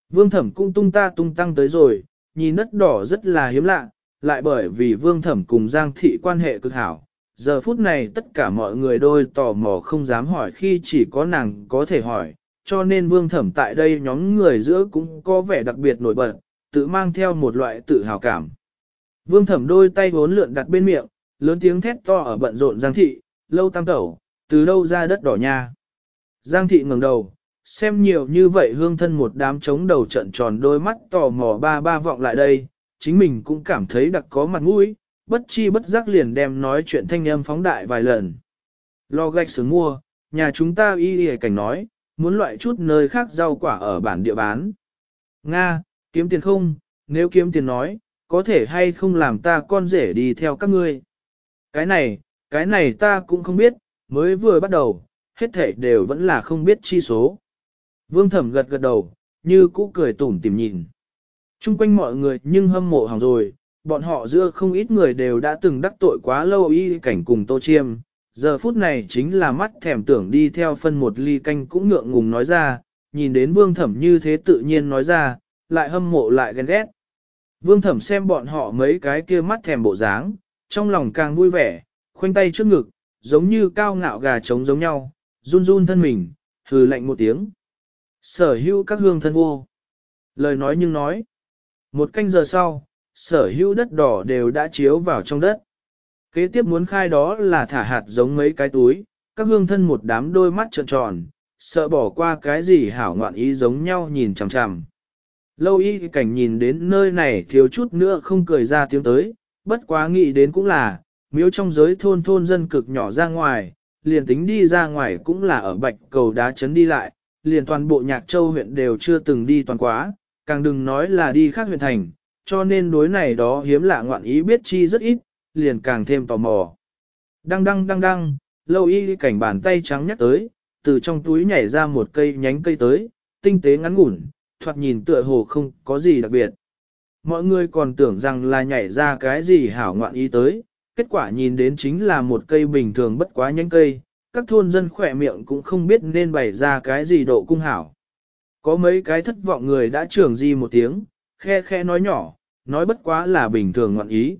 Vương thẩm cũng tung ta tung tăng tới rồi, nhìn đất đỏ rất là hiếm lạ, lại bởi vì vương thẩm cùng Giang thị quan hệ cực hảo, Giờ phút này tất cả mọi người đôi tò mò không dám hỏi khi chỉ có nàng có thể hỏi, cho nên vương thẩm tại đây nhóm người giữa cũng có vẻ đặc biệt nổi bật, tự mang theo một loại tự hào cảm. Vương thẩm đôi tay vốn lượn đặt bên miệng, lớn tiếng thét to ở bận rộn Giang thị, lâu tam tẩu, từ đâu ra đất đỏ nha. Giang thị ngẩng đầu, xem nhiều như vậy hương thân một đám trống đầu trận tròn đôi mắt tò mò ba ba vọng lại đây, chính mình cũng cảm thấy đặc có mặt mũi, bất chi bất giác liền đem nói chuyện thanh âm phóng đại vài lần. Lo gạch sướng mua, nhà chúng ta y y cảnh nói, muốn loại chút nơi khác rau quả ở bản địa bán. Nga, kiếm tiền không, nếu kiếm tiền nói, có thể hay không làm ta con rể đi theo các ngươi. Cái này, cái này ta cũng không biết, mới vừa bắt đầu, hết thể đều vẫn là không biết chi số. Vương thẩm gật gật đầu, như cũ cười tủm tìm nhìn. Trung quanh mọi người nhưng hâm mộ hỏng rồi, bọn họ giữa không ít người đều đã từng đắc tội quá lâu y cảnh cùng Tô Chiêm, giờ phút này chính là mắt thèm tưởng đi theo phân một ly canh cũng ngượng ngùng nói ra, nhìn đến vương thẩm như thế tự nhiên nói ra, lại hâm mộ lại ghen ghét. Vương thẩm xem bọn họ mấy cái kia mắt thèm bộ dáng, trong lòng càng vui vẻ, khoanh tay trước ngực, giống như cao ngạo gà trống giống nhau, run run thân mình, hừ lạnh một tiếng. Sở hữu các hương thân vô. Lời nói nhưng nói. Một canh giờ sau, sở hữu đất đỏ đều đã chiếu vào trong đất. Kế tiếp muốn khai đó là thả hạt giống mấy cái túi, các hương thân một đám đôi mắt trợn tròn, sợ bỏ qua cái gì hảo ngoạn ý giống nhau nhìn chằm chằm. Lâu y cảnh nhìn đến nơi này thiếu chút nữa không cười ra tiếng tới, bất quá nghĩ đến cũng là, miếu trong giới thôn thôn dân cực nhỏ ra ngoài, liền tính đi ra ngoài cũng là ở bạch cầu đá chấn đi lại, liền toàn bộ nhạc châu huyện đều chưa từng đi toàn quá, càng đừng nói là đi khác huyện thành, cho nên đối này đó hiếm lạ ngoạn ý biết chi rất ít, liền càng thêm tò mò. Đăng đăng đăng đăng, lâu y cảnh bàn tay trắng nhắc tới, từ trong túi nhảy ra một cây nhánh cây tới, tinh tế ngắn ngủn, thoạt nhìn tựa hồ không có gì đặc biệt. Mọi người còn tưởng rằng là nhảy ra cái gì hảo ngoạn ý tới, kết quả nhìn đến chính là một cây bình thường bất quá nhánh cây, các thôn dân khỏe miệng cũng không biết nên bày ra cái gì độ cung hảo. có mấy cái thất vọng người đã trưởng di một tiếng, khe khe nói nhỏ, nói bất quá là bình thường ngọn ý.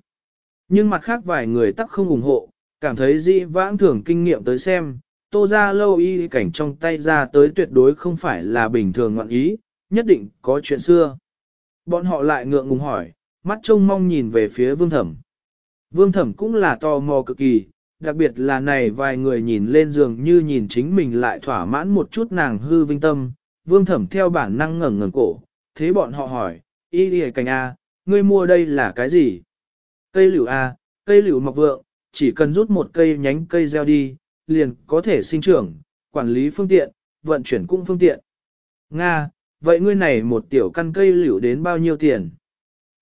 Nhưng mặt khác vài người tắc không ủng hộ, cảm thấy di vãng thường kinh nghiệm tới xem, tô ra lâu y cảnh trong tay ra tới tuyệt đối không phải là bình thường ngọn ý, nhất định có chuyện xưa. Bọn họ lại ngượng ngùng hỏi, mắt trông mong nhìn về phía vương thẩm. Vương thẩm cũng là tò mò cực kỳ, đặc biệt là này vài người nhìn lên giường như nhìn chính mình lại thỏa mãn một chút nàng hư vinh tâm. Vương thẩm theo bản năng ngẩng ngẩng cổ, thế bọn họ hỏi, y đi cảnh A, ngươi mua đây là cái gì? Cây liễu A, cây liễu mọc vượng, chỉ cần rút một cây nhánh cây gieo đi, liền có thể sinh trưởng, quản lý phương tiện, vận chuyển cũng phương tiện. Nga, vậy ngươi này một tiểu căn cây liễu đến bao nhiêu tiền?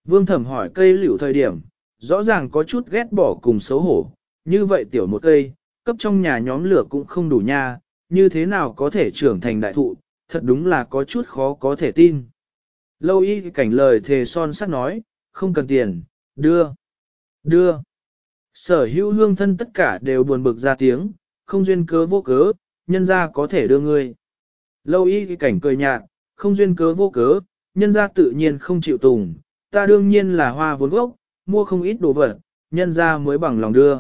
Vương thẩm hỏi cây liễu thời điểm, rõ ràng có chút ghét bỏ cùng xấu hổ, như vậy tiểu một cây, cấp trong nhà nhóm lửa cũng không đủ nha, như thế nào có thể trưởng thành đại thụ, thật đúng là có chút khó có thể tin. Lâu y cảnh lời thề son sắt nói, không cần tiền, đưa, đưa. Sở hữu hương thân tất cả đều buồn bực ra tiếng, không duyên cớ vô cớ, nhân ra có thể đưa ngươi. Lâu y cảnh cười nhạt, không duyên cớ vô cớ, nhân ra tự nhiên không chịu tùng, ta đương nhiên là hoa vốn gốc, mua không ít đồ vật, nhân ra mới bằng lòng đưa.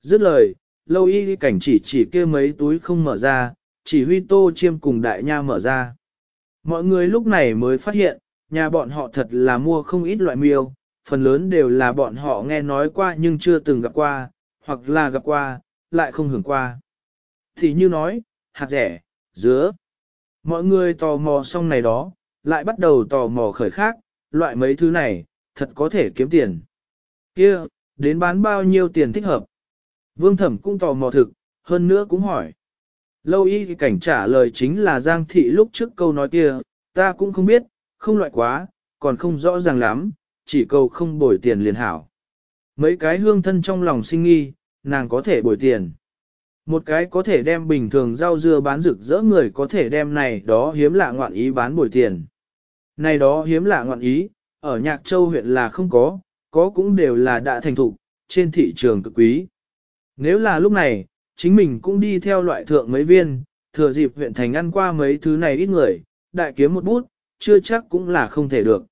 Dứt lời, lâu y cảnh chỉ chỉ kia mấy túi không mở ra, chỉ huy tô chiêm cùng đại nha mở ra. Mọi người lúc này mới phát hiện, nhà bọn họ thật là mua không ít loại miêu, phần lớn đều là bọn họ nghe nói qua nhưng chưa từng gặp qua, hoặc là gặp qua, lại không hưởng qua. Thì như nói, hạt rẻ, dứa. Mọi người tò mò xong này đó, lại bắt đầu tò mò khởi khác, loại mấy thứ này, thật có thể kiếm tiền. Kia, đến bán bao nhiêu tiền thích hợp? Vương thẩm cũng tò mò thực, hơn nữa cũng hỏi. Lâu y cảnh trả lời chính là Giang Thị lúc trước câu nói kia, ta cũng không biết, không loại quá, còn không rõ ràng lắm, chỉ cầu không bồi tiền liền hảo. Mấy cái hương thân trong lòng sinh nghi, nàng có thể bồi tiền. Một cái có thể đem bình thường rau dưa bán rực rỡ người có thể đem này đó hiếm lạ ngoạn ý bán bồi tiền. Này đó hiếm lạ ngoạn ý, ở Nhạc Châu huyện là không có, có cũng đều là đã thành thục, trên thị trường cực quý. Nếu là lúc này, chính mình cũng đi theo loại thượng mấy viên, thừa dịp huyện thành ăn qua mấy thứ này ít người, đại kiếm một bút, chưa chắc cũng là không thể được.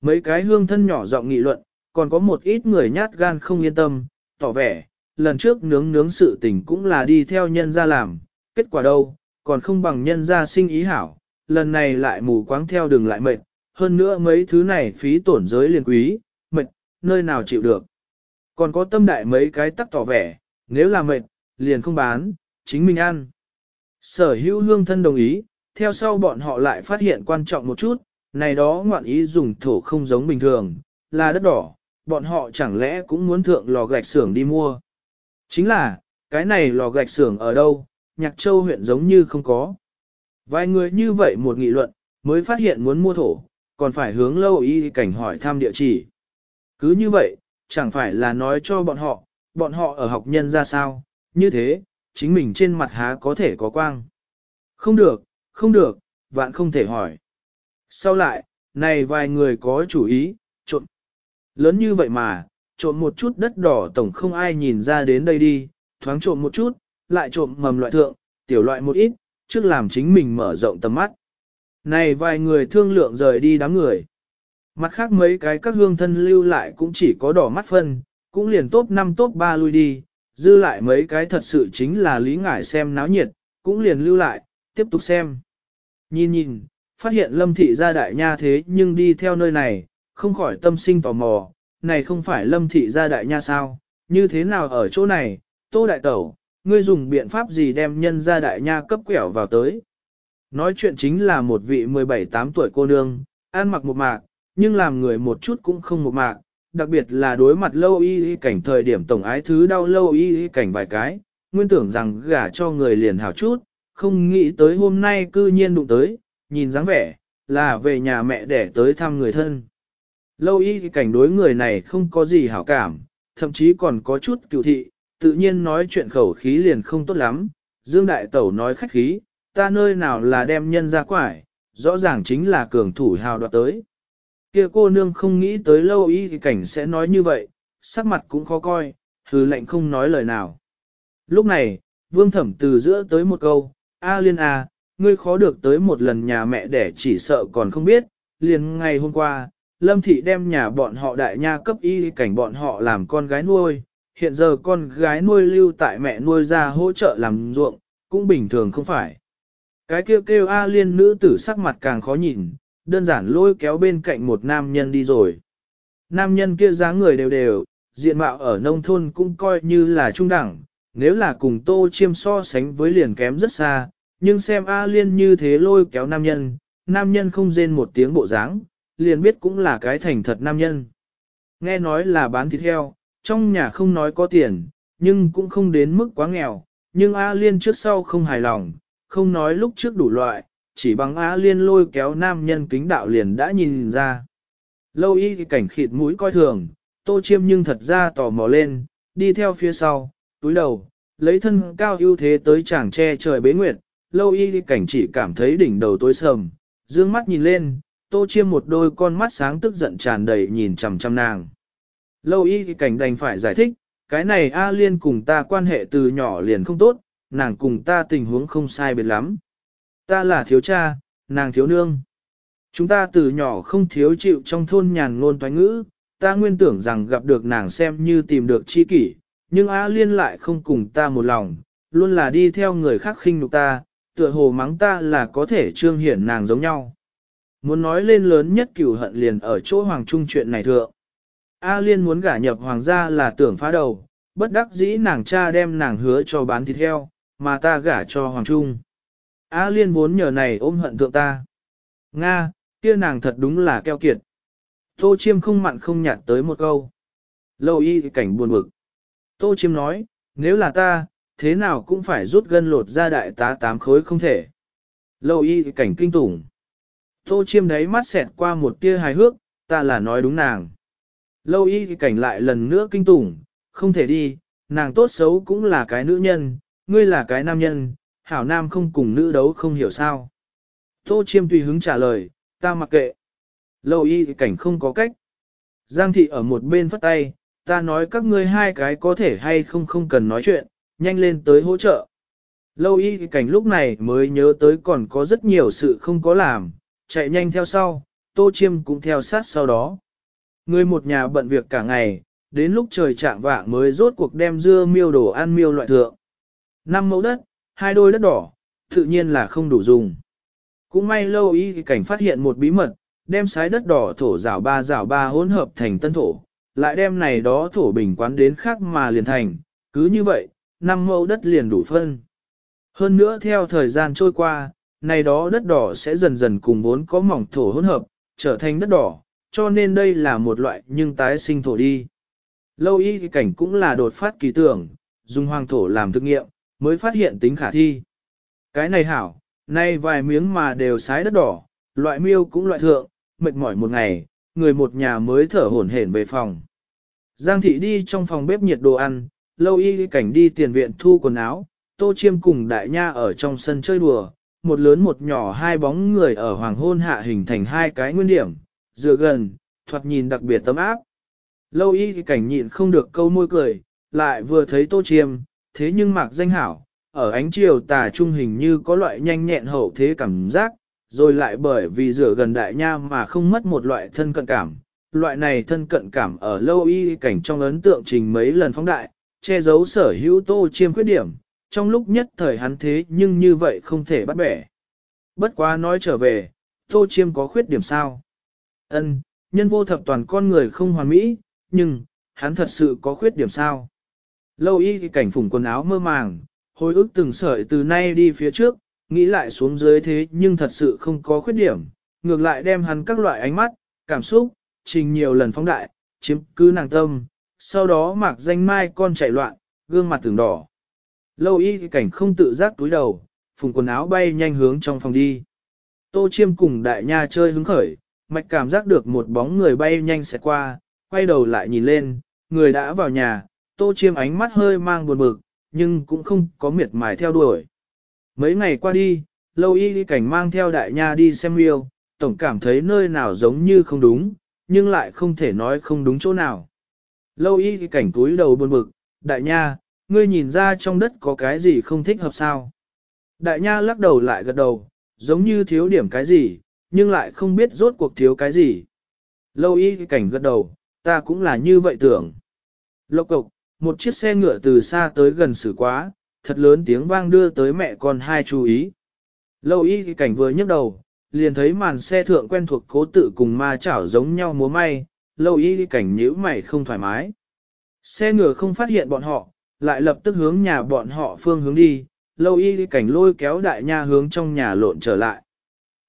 Mấy cái hương thân nhỏ giọng nghị luận, còn có một ít người nhát gan không yên tâm, tỏ vẻ, lần trước nướng nướng sự tình cũng là đi theo nhân ra làm, kết quả đâu, còn không bằng nhân ra sinh ý hảo, lần này lại mù quáng theo đường lại mệt, hơn nữa mấy thứ này phí tổn giới liền quý, mệt, nơi nào chịu được. Còn có tâm đại mấy cái tắc tỏ vẻ, nếu là mệt, liền không bán, chính mình ăn. Sở hữu hương thân đồng ý, theo sau bọn họ lại phát hiện quan trọng một chút, này đó ngoạn ý dùng thổ không giống bình thường, là đất đỏ, bọn họ chẳng lẽ cũng muốn thượng lò gạch xưởng đi mua. Chính là, cái này lò gạch xưởng ở đâu, nhạc châu huyện giống như không có. Vài người như vậy một nghị luận, mới phát hiện muốn mua thổ, còn phải hướng lâu y cảnh hỏi thăm địa chỉ. Cứ như vậy, chẳng phải là nói cho bọn họ, bọn họ ở học nhân ra sao, như thế, chính mình trên mặt há có thể có quang. Không được, không được, vạn không thể hỏi. Sau lại, này vài người có chủ ý, trộm. Lớn như vậy mà, trộm một chút đất đỏ tổng không ai nhìn ra đến đây đi, thoáng trộm một chút, lại trộm mầm loại thượng, tiểu loại một ít, trước làm chính mình mở rộng tầm mắt. Này vài người thương lượng rời đi đám người. Mặt khác mấy cái các hương thân lưu lại cũng chỉ có đỏ mắt phân, cũng liền tốt 5 tốt 3 lui đi, dư lại mấy cái thật sự chính là lý ngải xem náo nhiệt, cũng liền lưu lại, tiếp tục xem. Nhìn nhìn, phát hiện lâm thị gia đại nha thế nhưng đi theo nơi này, không khỏi tâm sinh tò mò, này không phải lâm thị gia đại nha sao, như thế nào ở chỗ này, tô đại tẩu, ngươi dùng biện pháp gì đem nhân gia đại nha cấp quẻo vào tới. Nói chuyện chính là một vị 17-8 tuổi cô nương, ăn mặc một mạc, nhưng làm người một chút cũng không một mạc, đặc biệt là đối mặt lâu y y cảnh thời điểm tổng ái thứ đau lâu y y cảnh vài cái, nguyên tưởng rằng gả cho người liền hảo chút, không nghĩ tới hôm nay cư nhiên đụng tới, nhìn dáng vẻ, là về nhà mẹ để tới thăm người thân. Lâu y y cảnh đối người này không có gì hảo cảm, thậm chí còn có chút cựu thị, tự nhiên nói chuyện khẩu khí liền không tốt lắm, Dương Đại Tẩu nói khách khí, ta nơi nào là đem nhân ra quải, rõ ràng chính là cường thủ hào đoạt tới. Kia cô nương không nghĩ tới lâu y thì cảnh sẽ nói như vậy, sắc mặt cũng khó coi, hừ lệnh không nói lời nào. Lúc này, vương thẩm từ giữa tới một câu, A liên A, ngươi khó được tới một lần nhà mẹ để chỉ sợ còn không biết, liền ngày hôm qua, Lâm Thị đem nhà bọn họ đại nha cấp y cảnh bọn họ làm con gái nuôi, hiện giờ con gái nuôi lưu tại mẹ nuôi ra hỗ trợ làm ruộng, cũng bình thường không phải. Cái kêu kêu A liên nữ tử sắc mặt càng khó nhìn, đơn giản lôi kéo bên cạnh một nam nhân đi rồi. Nam nhân kia dáng người đều đều, diện mạo ở nông thôn cũng coi như là trung đẳng, nếu là cùng tô chiêm so sánh với liền kém rất xa, nhưng xem A liên như thế lôi kéo nam nhân, nam nhân không rên một tiếng bộ dáng, liền biết cũng là cái thành thật nam nhân. Nghe nói là bán thịt heo, trong nhà không nói có tiền, nhưng cũng không đến mức quá nghèo, nhưng A Liên trước sau không hài lòng, không nói lúc trước đủ loại, chỉ bằng á Liên lôi kéo nam nhân kính đạo liền đã nhìn ra. Lâu y thì cảnh khịt mũi coi thường, tô chiêm nhưng thật ra tò mò lên, đi theo phía sau, túi đầu, lấy thân cao ưu thế tới chàng che trời bế nguyệt, lâu y thì cảnh chỉ cảm thấy đỉnh đầu tối sầm, dương mắt nhìn lên, tô chiêm một đôi con mắt sáng tức giận tràn đầy nhìn chằm chằm nàng. Lâu y thì cảnh đành phải giải thích, cái này A Liên cùng ta quan hệ từ nhỏ liền không tốt, nàng cùng ta tình huống không sai biệt lắm. Ta là thiếu cha, nàng thiếu nương. Chúng ta từ nhỏ không thiếu chịu trong thôn nhàn ngôn toán ngữ, ta nguyên tưởng rằng gặp được nàng xem như tìm được chi kỷ, nhưng A Liên lại không cùng ta một lòng, luôn là đi theo người khác khinh nhục ta, tựa hồ mắng ta là có thể trương hiển nàng giống nhau. Muốn nói lên lớn nhất cửu hận liền ở chỗ hoàng trung chuyện này thượng. A Liên muốn gả nhập hoàng gia là tưởng phá đầu, bất đắc dĩ nàng cha đem nàng hứa cho bán thịt heo, mà ta gả cho hoàng trung. A Liên vốn nhờ này ôm hận thượng ta. Nga, kia nàng thật đúng là keo kiệt. Tô Chiêm không mặn không nhạt tới một câu. Lâu y cảnh buồn bực. Tô Chiêm nói, nếu là ta, thế nào cũng phải rút gân lột ra đại tá tám khối không thể. Lâu y cảnh kinh tủng. Tô Chiêm đấy mắt xẹt qua một tia hài hước, ta là nói đúng nàng. Lâu y cảnh lại lần nữa kinh tủng, không thể đi, nàng tốt xấu cũng là cái nữ nhân, ngươi là cái nam nhân, hảo nam không cùng nữ đấu không hiểu sao. Tô chiêm tùy hứng trả lời, ta mặc kệ. Lâu y cảnh không có cách. Giang thị ở một bên phất tay, ta nói các ngươi hai cái có thể hay không không cần nói chuyện, nhanh lên tới hỗ trợ. Lâu y cảnh lúc này mới nhớ tới còn có rất nhiều sự không có làm, chạy nhanh theo sau, tô chiêm cũng theo sát sau đó. Người một nhà bận việc cả ngày, đến lúc trời chạng vạng mới rốt cuộc đem dưa miêu đồ ăn miêu loại thượng. Năm mẫu đất, hai đôi đất đỏ, tự nhiên là không đủ dùng. Cũng may lâu y cảnh phát hiện một bí mật, đem sái đất đỏ thổ rào ba rào ba hỗn hợp thành tân thổ, lại đem này đó thổ bình quán đến khác mà liền thành, cứ như vậy, năm mẫu đất liền đủ phân. Hơn nữa theo thời gian trôi qua, này đó đất đỏ sẽ dần dần cùng vốn có mỏng thổ hỗn hợp, trở thành đất đỏ, cho nên đây là một loại nhưng tái sinh thổ đi. Lâu y cảnh cũng là đột phát kỳ tưởng, dùng hoàng thổ làm thực nghiệm, mới phát hiện tính khả thi. Cái này hảo, nay vài miếng mà đều sái đất đỏ, loại miêu cũng loại thượng, mệt mỏi một ngày, người một nhà mới thở hổn hển về phòng. Giang thị đi trong phòng bếp nhiệt đồ ăn, lâu y cảnh đi tiền viện thu quần áo, tô chiêm cùng đại nha ở trong sân chơi đùa, một lớn một nhỏ hai bóng người ở hoàng hôn hạ hình thành hai cái nguyên điểm, dựa gần, thoạt nhìn đặc biệt tấm áp. Lâu y cảnh nhịn không được câu môi cười, lại vừa thấy tô chiêm, thế nhưng mạc danh hảo, ở ánh chiều tà trung hình như có loại nhanh nhẹn hậu thế cảm giác, rồi lại bởi vì rửa gần đại nha mà không mất một loại thân cận cảm. Loại này thân cận cảm ở lâu y cảnh trong ấn tượng trình mấy lần phóng đại, che giấu sở hữu tô chiêm khuyết điểm, trong lúc nhất thời hắn thế nhưng như vậy không thể bắt bẻ. Bất quá nói trở về, tô chiêm có khuyết điểm sao? Ân, nhân vô thập toàn con người không hoàn mỹ, nhưng, hắn thật sự có khuyết điểm sao? Lâu y cảnh phủng quần áo mơ màng, hồi ức từng sợi từ nay đi phía trước, nghĩ lại xuống dưới thế nhưng thật sự không có khuyết điểm, ngược lại đem hắn các loại ánh mắt, cảm xúc, trình nhiều lần phóng đại, chiếm cứ nàng tâm, sau đó mặc danh mai con chạy loạn, gương mặt từng đỏ. Lâu y cảnh không tự giác túi đầu, phùng quần áo bay nhanh hướng trong phòng đi. Tô chiêm cùng đại nha chơi hứng khởi, mạch cảm giác được một bóng người bay nhanh sẽ qua, quay đầu lại nhìn lên, người đã vào nhà, tô chiêm ánh mắt hơi mang buồn bực, nhưng cũng không có miệt mài theo đuổi. Mấy ngày qua đi, lâu y đi cảnh mang theo đại nha đi xem yêu, tổng cảm thấy nơi nào giống như không đúng, nhưng lại không thể nói không đúng chỗ nào. Lâu y đi cảnh túi đầu buồn bực, đại nha, ngươi nhìn ra trong đất có cái gì không thích hợp sao. Đại nha lắc đầu lại gật đầu, giống như thiếu điểm cái gì, nhưng lại không biết rốt cuộc thiếu cái gì. Lâu y cảnh gật đầu, ta cũng là như vậy tưởng. Lộc cộc, một chiếc xe ngựa từ xa tới gần xử quá, thật lớn tiếng vang đưa tới mẹ con hai chú ý. Lâu y cảnh vừa nhấc đầu, liền thấy màn xe thượng quen thuộc cố tự cùng ma chảo giống nhau múa may, lâu y cảnh nhíu mày không thoải mái. Xe ngựa không phát hiện bọn họ, lại lập tức hướng nhà bọn họ phương hướng đi, lâu y cảnh lôi kéo đại nha hướng trong nhà lộn trở lại.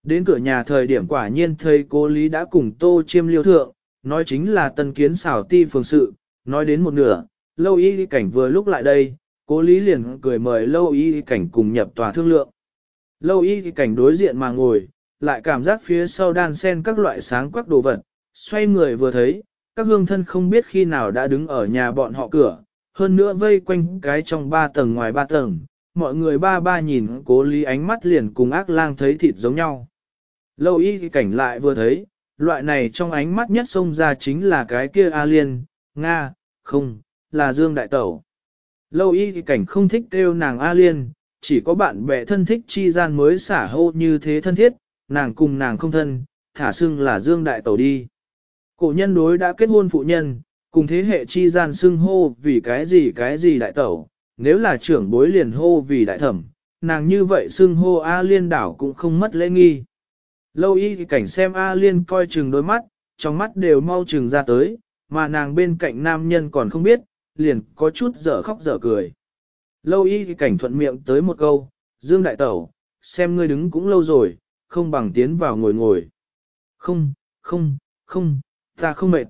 Đến cửa nhà thời điểm quả nhiên thầy cô Lý đã cùng tô chiêm liêu thượng, nói chính là tân kiến xảo ti phường sự, nói đến một nửa, lâu y cảnh vừa lúc lại đây, cố Lý liền cười mời lâu y cảnh cùng nhập tòa thương lượng. Lâu y cảnh đối diện mà ngồi, lại cảm giác phía sau đan sen các loại sáng quắc đồ vật, xoay người vừa thấy, các hương thân không biết khi nào đã đứng ở nhà bọn họ cửa, hơn nữa vây quanh cái trong ba tầng ngoài ba tầng, mọi người ba ba nhìn cố lý ánh mắt liền cùng ác lang thấy thịt giống nhau. Lâu y cảnh lại vừa thấy, loại này trong ánh mắt nhất xông ra chính là cái kia A Liên, Nga, không, là Dương Đại Tẩu. Lâu y cảnh không thích kêu nàng A Liên, chỉ có bạn bè thân thích chi gian mới xả hô như thế thân thiết, nàng cùng nàng không thân, thả xưng là Dương Đại Tẩu đi. Cổ nhân đối đã kết hôn phụ nhân, cùng thế hệ chi gian xưng hô vì cái gì cái gì đại tẩu, nếu là trưởng bối liền hô vì đại thẩm, nàng như vậy xưng hô A Liên đảo cũng không mất lễ nghi. Lâu y thì cảnh xem A Liên coi chừng đôi mắt, trong mắt đều mau chừng ra tới, mà nàng bên cạnh nam nhân còn không biết, liền có chút dở khóc dở cười. Lâu y thì cảnh thuận miệng tới một câu, Dương Đại Tẩu, xem ngươi đứng cũng lâu rồi, không bằng tiến vào ngồi ngồi. Không, không, không, ta không mệt.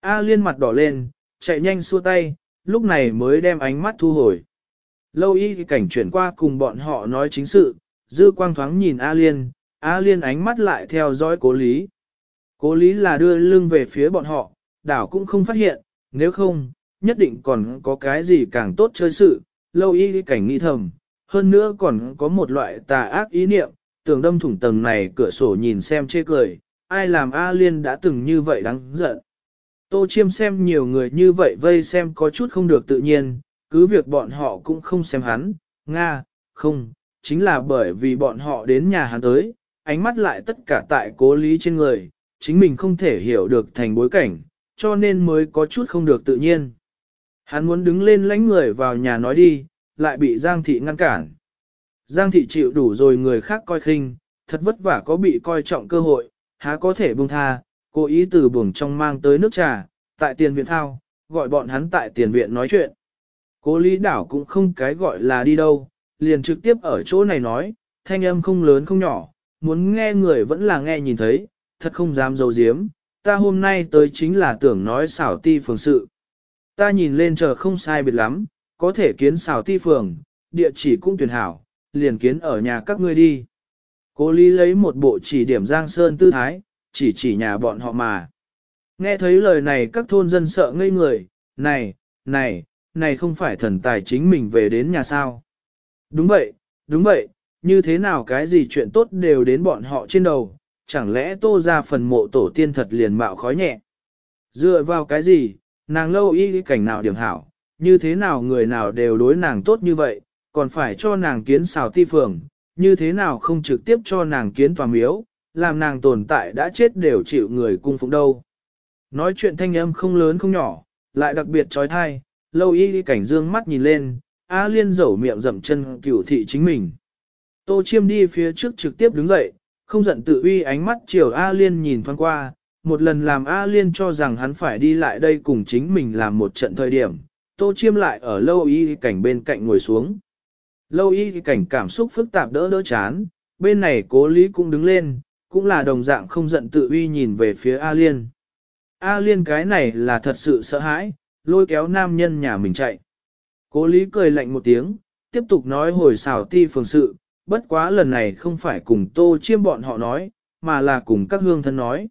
A liên mặt đỏ lên, chạy nhanh xua tay, lúc này mới đem ánh mắt thu hồi. Lâu y cảnh chuyển qua cùng bọn họ nói chính sự, dư quang thoáng nhìn A liên, A liên ánh mắt lại theo dõi cố lý. Cố lý là đưa lưng về phía bọn họ, đảo cũng không phát hiện, nếu không, nhất định còn có cái gì càng tốt chơi sự, lâu y cảnh nghĩ thầm, hơn nữa còn có một loại tà ác ý niệm, tưởng đâm thủng tầng này cửa sổ nhìn xem chê cười, ai làm A Liên đã từng như vậy đáng giận. Tô Chiêm xem nhiều người như vậy vây xem có chút không được tự nhiên, cứ việc bọn họ cũng không xem hắn, Nga, không, chính là bởi vì bọn họ đến nhà hắn tới, ánh mắt lại tất cả tại cố lý trên người, chính mình không thể hiểu được thành bối cảnh, cho nên mới có chút không được tự nhiên. Hắn muốn đứng lên lãnh người vào nhà nói đi, lại bị Giang Thị ngăn cản. Giang Thị chịu đủ rồi người khác coi khinh, thật vất vả có bị coi trọng cơ hội, há có thể buông tha, cố ý từ buồng trong mang tới nước trà, tại tiền viện thao, gọi bọn hắn tại tiền viện nói chuyện. Cố lý đảo cũng không cái gọi là đi đâu, liền trực tiếp ở chỗ này nói, thanh âm không lớn không nhỏ, muốn nghe người vẫn là nghe nhìn thấy, thật không dám dấu diếm, ta hôm nay tới chính là tưởng nói xảo ti phường sự. Ta nhìn lên chờ không sai biệt lắm, có thể kiến xào ti phường, địa chỉ cũng tuyển hảo, liền kiến ở nhà các ngươi đi. Cố Lý lấy một bộ chỉ điểm Giang Sơn tư thái, chỉ chỉ nhà bọn họ mà. Nghe thấy lời này các thôn dân sợ ngây người, này, này, này không phải thần tài chính mình về đến nhà sao. Đúng vậy, đúng vậy, như thế nào cái gì chuyện tốt đều đến bọn họ trên đầu, chẳng lẽ tô ra phần mộ tổ tiên thật liền mạo khói nhẹ. Dựa vào cái gì, nàng lâu y cảnh nào điểm hảo, như thế nào người nào đều đối nàng tốt như vậy, còn phải cho nàng kiến xào ti phường, như thế nào không trực tiếp cho nàng kiến tòa miếu, làm nàng tồn tại đã chết đều chịu người cung phụng đâu. Nói chuyện thanh âm không lớn không nhỏ, lại đặc biệt trói thai, lâu y cảnh dương mắt nhìn lên, A Liên dẩu miệng dậm chân cửu thị chính mình. Tô chiêm đi phía trước trực tiếp đứng dậy, không giận tự uy ánh mắt chiều A Liên nhìn thoáng qua, một lần làm A Liên cho rằng hắn phải đi lại đây cùng chính mình làm một trận thời điểm, Tô chiêm lại ở lâu y cảnh bên cạnh ngồi xuống. Lâu y cảnh cảm xúc phức tạp đỡ đỡ chán, bên này cố lý cũng đứng lên, cũng là đồng dạng không giận tự uy nhìn về phía A Liên. A Liên cái này là thật sự sợ hãi, lôi kéo nam nhân nhà mình chạy. Cố lý cười lạnh một tiếng, tiếp tục nói hồi xảo ti phường sự, bất quá lần này không phải cùng tô chiêm bọn họ nói, mà là cùng các hương thân nói.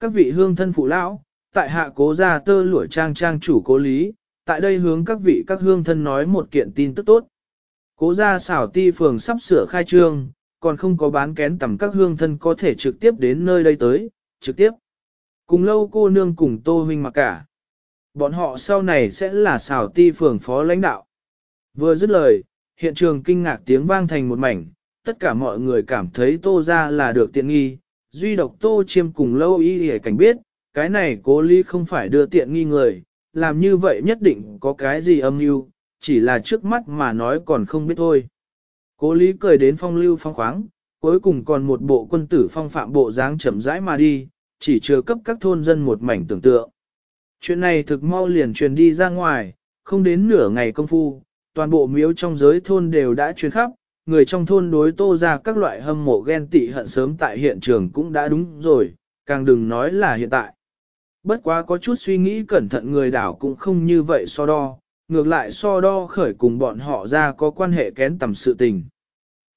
Các vị hương thân phụ lão, tại hạ cố gia tơ lụa trang trang chủ cố lý, tại đây hướng các vị các hương thân nói một kiện tin tức tốt. Cố gia xảo ti phường sắp sửa khai trương, còn không có bán kén tầm các hương thân có thể trực tiếp đến nơi đây tới, trực tiếp. Cùng lâu cô nương cùng tô huynh mặc cả. Bọn họ sau này sẽ là xảo ti phường phó lãnh đạo. Vừa dứt lời, hiện trường kinh ngạc tiếng vang thành một mảnh, tất cả mọi người cảm thấy tô ra là được tiện nghi, duy độc tô chiêm cùng lâu y hề cảnh biết, cái này cố lý không phải đưa tiện nghi người, làm như vậy nhất định có cái gì âm mưu, chỉ là trước mắt mà nói còn không biết thôi. Cố lý cười đến phong lưu phong khoáng, cuối cùng còn một bộ quân tử phong phạm bộ dáng chậm rãi mà đi, chỉ chưa cấp các thôn dân một mảnh tưởng tượng. Chuyện này thực mau liền truyền đi ra ngoài, không đến nửa ngày công phu, toàn bộ miếu trong giới thôn đều đã truyền khắp, người trong thôn đối tô ra các loại hâm mộ ghen tị hận sớm tại hiện trường cũng đã đúng rồi, càng đừng nói là hiện tại. Bất quá có chút suy nghĩ cẩn thận người đảo cũng không như vậy so đo, ngược lại so đo khởi cùng bọn họ ra có quan hệ kén tầm sự tình.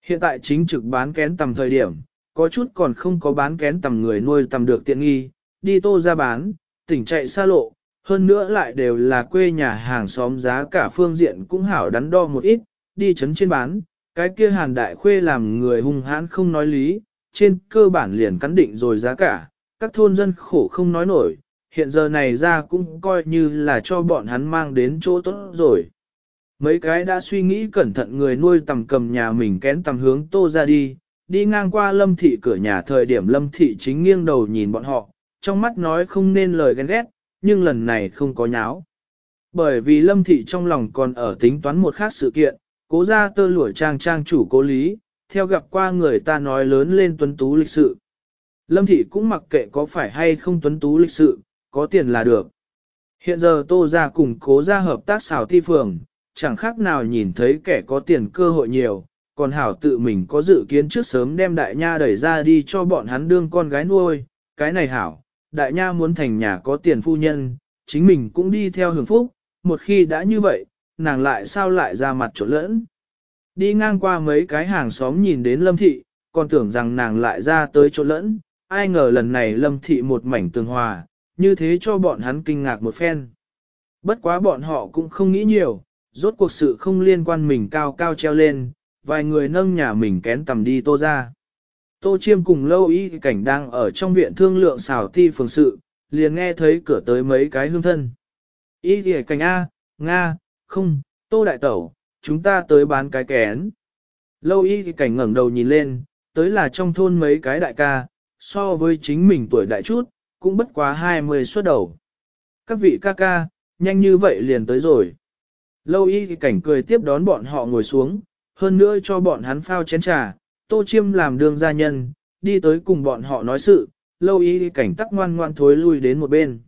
Hiện tại chính trực bán kén tầm thời điểm, có chút còn không có bán kén tầm người nuôi tầm được tiện nghi, đi tô ra bán, tỉnh chạy xa lộ, hơn nữa lại đều là quê nhà hàng xóm giá cả phương diện cũng hảo đắn đo một ít, đi chấn trên bán, cái kia hàn đại khuê làm người hung hãn không nói lý, trên cơ bản liền cắn định rồi giá cả, các thôn dân khổ không nói nổi, hiện giờ này ra cũng coi như là cho bọn hắn mang đến chỗ tốt rồi. Mấy cái đã suy nghĩ cẩn thận người nuôi tầm cầm nhà mình kén tầm hướng tô ra đi, đi ngang qua lâm thị cửa nhà thời điểm lâm thị chính nghiêng đầu nhìn bọn họ, trong mắt nói không nên lời ghen ghét, nhưng lần này không có nháo. Bởi vì lâm thị trong lòng còn ở tính toán một khác sự kiện, cố ra tơ lụa trang trang chủ cố lý, theo gặp qua người ta nói lớn lên tuấn tú lịch sự. Lâm thị cũng mặc kệ có phải hay không tuấn tú lịch sự, có tiền là được. Hiện giờ tô ra cùng cố ra hợp tác xào thi phường, chẳng khác nào nhìn thấy kẻ có tiền cơ hội nhiều, còn hảo tự mình có dự kiến trước sớm đem đại nha đẩy ra đi cho bọn hắn đương con gái nuôi, cái này hảo, đại nha muốn thành nhà có tiền phu nhân, chính mình cũng đi theo hưởng phúc, một khi đã như vậy, nàng lại sao lại ra mặt trộn lẫn. Đi ngang qua mấy cái hàng xóm nhìn đến lâm thị, còn tưởng rằng nàng lại ra tới trộn lẫn, ai ngờ lần này lâm thị một mảnh tường hòa, như thế cho bọn hắn kinh ngạc một phen. Bất quá bọn họ cũng không nghĩ nhiều, rốt cuộc sự không liên quan mình cao cao treo lên, vài người nâng nhà mình kén tầm đi tô ra. Tô chiêm cùng lâu y cảnh đang ở trong viện thương lượng xào ti phường sự, liền nghe thấy cửa tới mấy cái hương thân. Y thì cảnh A, Nga, không, tô đại tẩu, chúng ta tới bán cái kén. Lâu y thì cảnh ngẩng đầu nhìn lên, tới là trong thôn mấy cái đại ca, so với chính mình tuổi đại chút, cũng bất quá 20 xuất đầu. Các vị ca ca, nhanh như vậy liền tới rồi. Lâu y thì cảnh cười tiếp đón bọn họ ngồi xuống, hơn nữa cho bọn hắn phao chén trà, tô chiêm làm đường gia nhân, đi tới cùng bọn họ nói sự, lâu y thì cảnh tắc ngoan ngoan thối lui đến một bên.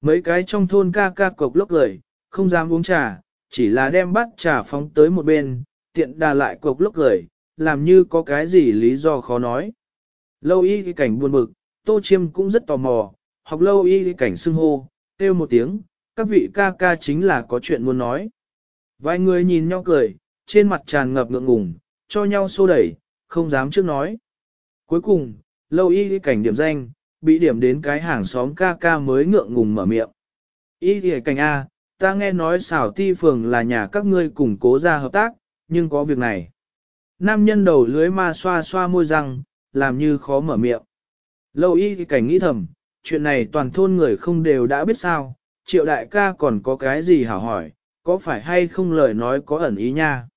Mấy cái trong thôn ca ca cộc lốc lời, không dám uống trà, chỉ là đem bát trà phóng tới một bên, tiện đà lại cộc lốc gửi, làm như có cái gì lý do khó nói. Lâu y cái cảnh buồn bực, tô chiêm cũng rất tò mò, học lâu y cái cảnh xưng hô, kêu một tiếng, các vị ca ca chính là có chuyện muốn nói. Vài người nhìn nhau cười, trên mặt tràn ngập ngượng ngùng, cho nhau xô đẩy, không dám trước nói. Cuối cùng, lâu y cảnh điểm danh, bị điểm đến cái hàng xóm ca ca mới ngượng ngùng mở miệng. Y cái cảnh A, ta nghe nói xảo ti phường là nhà các ngươi cùng cố ra hợp tác, nhưng có việc này. Nam nhân đầu lưới ma xoa xoa môi răng, làm như khó mở miệng. Lâu y thì cảnh nghĩ thầm, chuyện này toàn thôn người không đều đã biết sao, triệu đại ca còn có cái gì hảo hỏi, có phải hay không lời nói có ẩn ý nha.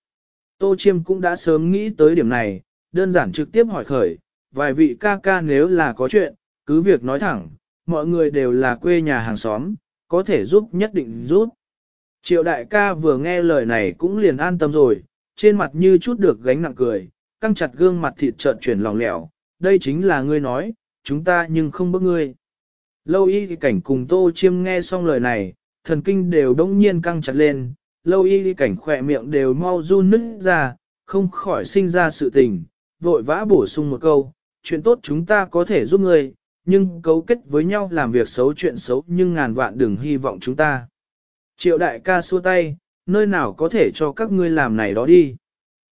Tô Chiêm cũng đã sớm nghĩ tới điểm này, đơn giản trực tiếp hỏi khởi, vài vị ca ca nếu là có chuyện, cứ việc nói thẳng, mọi người đều là quê nhà hàng xóm, có thể giúp nhất định giúp. Triệu đại ca vừa nghe lời này cũng liền an tâm rồi, trên mặt như chút được gánh nặng cười, căng chặt gương mặt thịt trợn chuyển lòng lẻo, đây chính là ngươi nói, chúng ta nhưng không bức ngươi. Lâu y thì cảnh cùng tô chiêm nghe xong lời này, thần kinh đều đông nhiên căng chặt lên, lâu y thì cảnh khỏe miệng đều mau run nứt ra, không khỏi sinh ra sự tình, vội vã bổ sung một câu, chuyện tốt chúng ta có thể giúp ngươi, nhưng cấu kết với nhau làm việc xấu chuyện xấu nhưng ngàn vạn đừng hy vọng chúng ta. Triệu đại ca xua tay, nơi nào có thể cho các ngươi làm này đó đi.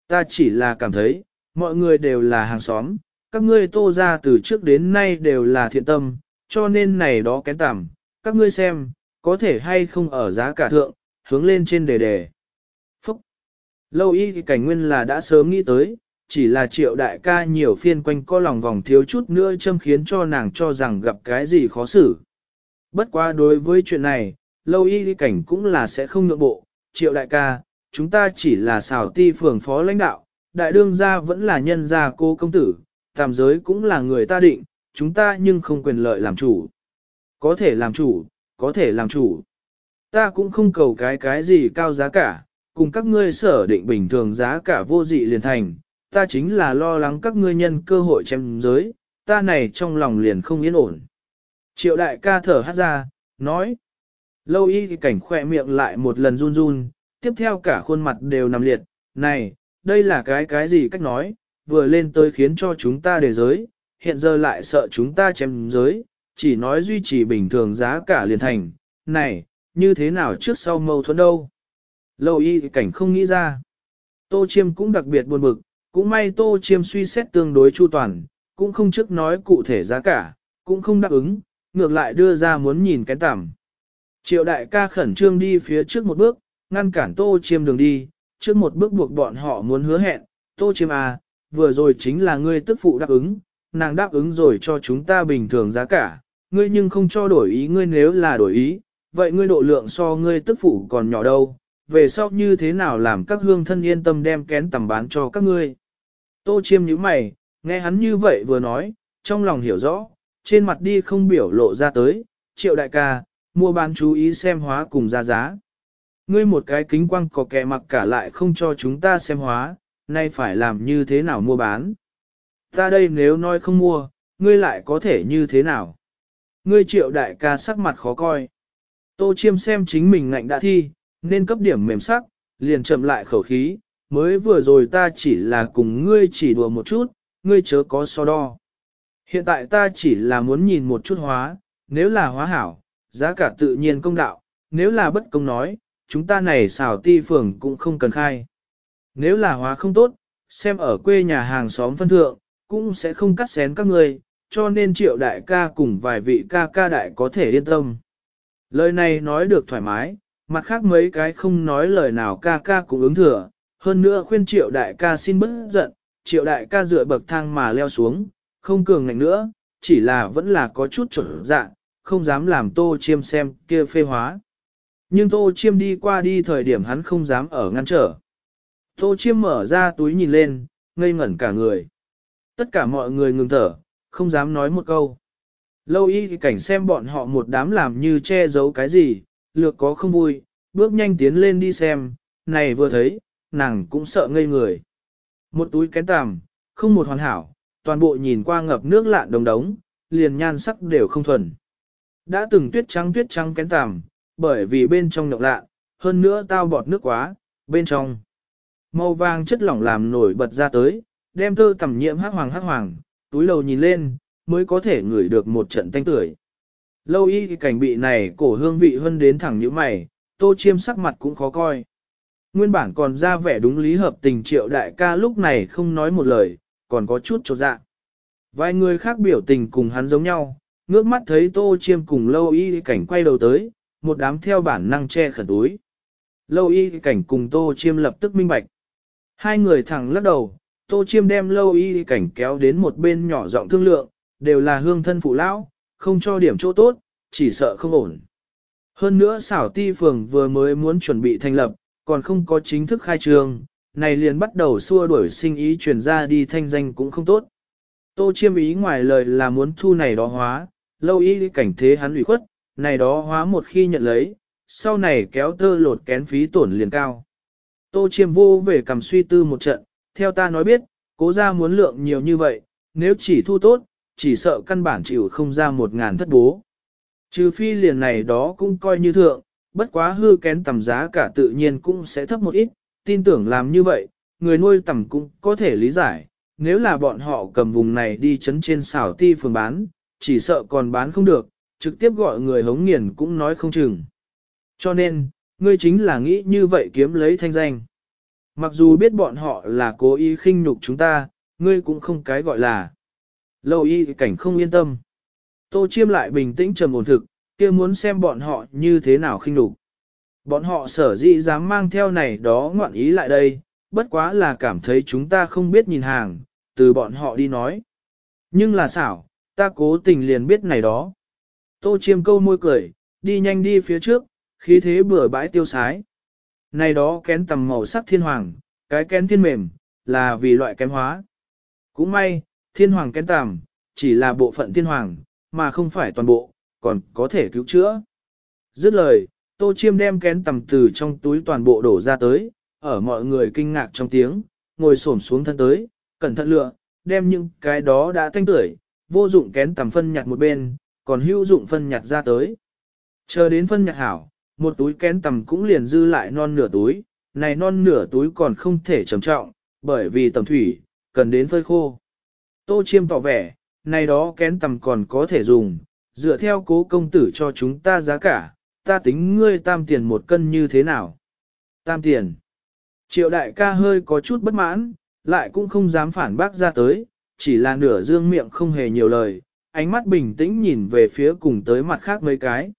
Ta chỉ là cảm thấy, mọi người đều là hàng xóm, các ngươi tô ra từ trước đến nay đều là thiện tâm, cho nên này đó kén tạm, các ngươi xem, có thể hay không ở giá cả thượng, hướng lên trên đề đề. Phúc! Lâu y thì cảnh nguyên là đã sớm nghĩ tới, chỉ là triệu đại ca nhiều phiên quanh co lòng vòng thiếu chút nữa châm khiến cho nàng cho rằng gặp cái gì khó xử. Bất quá đối với chuyện này, lâu y cảnh cũng là sẽ không nhượng bộ, triệu đại ca, chúng ta chỉ là xào ti phường phó lãnh đạo, đại đương gia vẫn là nhân gia cô công tử, tạm giới cũng là người ta định, chúng ta nhưng không quyền lợi làm chủ. Có thể làm chủ, có thể làm chủ. Ta cũng không cầu cái cái gì cao giá cả, cùng các ngươi sở định bình thường giá cả vô dị liền thành, ta chính là lo lắng các ngươi nhân cơ hội chém giới, ta này trong lòng liền không yên ổn. Triệu đại ca thở hát ra, nói. Lâu y thì cảnh khỏe miệng lại một lần run run, tiếp theo cả khuôn mặt đều nằm liệt, này, đây là cái cái gì cách nói, vừa lên tới khiến cho chúng ta để giới, hiện giờ lại sợ chúng ta chém giới, chỉ nói duy trì bình thường giá cả liền thành, này, như thế nào trước sau mâu thuẫn đâu. Lâu y thì cảnh không nghĩ ra. Tô Chiêm cũng đặc biệt buồn bực, cũng may Tô Chiêm suy xét tương đối chu toàn, cũng không trước nói cụ thể giá cả, cũng không đáp ứng, ngược lại đưa ra muốn nhìn cái tằm. Triệu đại ca khẩn trương đi phía trước một bước, ngăn cản Tô Chiêm đường đi, trước một bước buộc bọn họ muốn hứa hẹn, Tô Chiêm à, vừa rồi chính là ngươi tức phụ đáp ứng, nàng đáp ứng rồi cho chúng ta bình thường giá cả, ngươi nhưng không cho đổi ý ngươi nếu là đổi ý, vậy ngươi độ lượng so ngươi tức phụ còn nhỏ đâu, về sau như thế nào làm các hương thân yên tâm đem kén tầm bán cho các ngươi. Tô chiêm như mày, nghe hắn như vậy vừa nói, trong lòng hiểu rõ, trên mặt đi không biểu lộ ra tới, triệu đại ca, mua bán chú ý xem hóa cùng ra giá. Ngươi một cái kính quăng có kẻ mặc cả lại không cho chúng ta xem hóa, nay phải làm như thế nào mua bán. Ta đây nếu nói không mua, ngươi lại có thể như thế nào? Ngươi triệu đại ca sắc mặt khó coi. Tô chiêm xem chính mình ngạnh đã thi, nên cấp điểm mềm sắc, liền chậm lại khẩu khí, mới vừa rồi ta chỉ là cùng ngươi chỉ đùa một chút, ngươi chớ có so đo. Hiện tại ta chỉ là muốn nhìn một chút hóa, nếu là hóa hảo, giá cả tự nhiên công đạo, nếu là bất công nói, chúng ta này xào ti phường cũng không cần khai. Nếu là hóa không tốt, xem ở quê nhà hàng xóm phân thượng, cũng sẽ không cắt xén các ngươi, cho nên triệu đại ca cùng vài vị ca ca đại có thể yên tâm. Lời này nói được thoải mái, mặt khác mấy cái không nói lời nào ca ca cũng ứng thừa, hơn nữa khuyên triệu đại ca xin bớt giận, triệu đại ca dựa bậc thang mà leo xuống, không cường ngạnh nữa, chỉ là vẫn là có chút chuẩn dạng, không dám làm tô chiêm xem kia phê hóa. Nhưng tô chiêm đi qua đi thời điểm hắn không dám ở ngăn trở. Tô chiêm mở ra túi nhìn lên, ngây ngẩn cả người. Tất cả mọi người ngừng thở, không dám nói một câu. Lâu y cảnh xem bọn họ một đám làm như che giấu cái gì, lược có không vui, bước nhanh tiến lên đi xem, này vừa thấy, nàng cũng sợ ngây người. Một túi kén tàm, không một hoàn hảo, toàn bộ nhìn qua ngập nước lạn đồng đống, liền nhan sắc đều không thuần. Đã từng tuyết trắng tuyết trắng kén tàm, bởi vì bên trong nhộng lạ, hơn nữa tao bọt nước quá, bên trong. Màu vàng chất lỏng làm nổi bật ra tới, đem thơ tầm nhiễm hắc hoàng hắc hoàng, túi lầu nhìn lên, mới có thể ngửi được một trận tanh tưởi. Lâu y cảnh bị này cổ hương vị hơn đến thẳng như mày, tô chiêm sắc mặt cũng khó coi. Nguyên bản còn ra vẻ đúng lý hợp tình triệu đại ca lúc này không nói một lời, còn có chút trột dạ. Vài người khác biểu tình cùng hắn giống nhau, ngước mắt thấy tô chiêm cùng lâu y cảnh quay đầu tới, một đám theo bản năng che khẩn túi. Lâu y cảnh cùng tô chiêm lập tức minh bạch. Hai người thẳng lắc đầu, tô chiêm đem lâu y cảnh kéo đến một bên nhỏ giọng thương lượng, đều là hương thân phụ lão, không cho điểm chỗ tốt, chỉ sợ không ổn. Hơn nữa xảo ti phường vừa mới muốn chuẩn bị thành lập, còn không có chính thức khai trương, này liền bắt đầu xua đuổi sinh ý chuyển ra đi thanh danh cũng không tốt. Tô chiêm ý ngoài lời là muốn thu này đó hóa, lâu y cảnh thế hắn ủy khuất, này đó hóa một khi nhận lấy, sau này kéo tơ lột kén phí tổn liền cao. Tô chiêm vô về cầm suy tư một trận, theo ta nói biết, cố ra muốn lượng nhiều như vậy, nếu chỉ thu tốt, chỉ sợ căn bản chịu không ra một ngàn thất bố. Trừ phi liền này đó cũng coi như thượng, bất quá hư kén tầm giá cả tự nhiên cũng sẽ thấp một ít, tin tưởng làm như vậy, người nuôi tầm cũng có thể lý giải, nếu là bọn họ cầm vùng này đi chấn trên xảo ti phường bán, chỉ sợ còn bán không được, trực tiếp gọi người hống nghiền cũng nói không chừng. Cho nên, ngươi chính là nghĩ như vậy kiếm lấy thanh danh. Mặc dù biết bọn họ là cố ý khinh nhục chúng ta, ngươi cũng không cái gọi là. Lâu y cảnh không yên tâm. Tô chiêm lại bình tĩnh trầm ổn thực, kia muốn xem bọn họ như thế nào khinh lục, Bọn họ sở dĩ dám mang theo này đó ngoạn ý lại đây, bất quá là cảm thấy chúng ta không biết nhìn hàng, từ bọn họ đi nói. Nhưng là xảo, ta cố tình liền biết này đó. Tô chiêm câu môi cười, đi nhanh đi phía trước, khí thế bừa bãi tiêu sái. Này đó kén tầm màu sắc thiên hoàng, cái kén thiên mềm, là vì loại kém hóa. Cũng may, thiên hoàng kén tầm, chỉ là bộ phận thiên hoàng, mà không phải toàn bộ, còn có thể cứu chữa. Dứt lời, Tô Chiêm đem kén tầm từ trong túi toàn bộ đổ ra tới, ở mọi người kinh ngạc trong tiếng, ngồi xổm xuống thân tới, cẩn thận lựa, đem những cái đó đã thanh tuổi, vô dụng kén tầm phân nhặt một bên, còn hữu dụng phân nhặt ra tới. Chờ đến phân nhặt hảo, một túi kén tầm cũng liền dư lại non nửa túi, này non nửa túi còn không thể trầm trọng, bởi vì tầm thủy, cần đến phơi khô. Tô chiêm tỏ vẻ, này đó kén tầm còn có thể dùng, dựa theo cố công tử cho chúng ta giá cả, ta tính ngươi tam tiền một cân như thế nào. Tam tiền. Triệu đại ca hơi có chút bất mãn, lại cũng không dám phản bác ra tới, chỉ là nửa dương miệng không hề nhiều lời, ánh mắt bình tĩnh nhìn về phía cùng tới mặt khác mấy cái.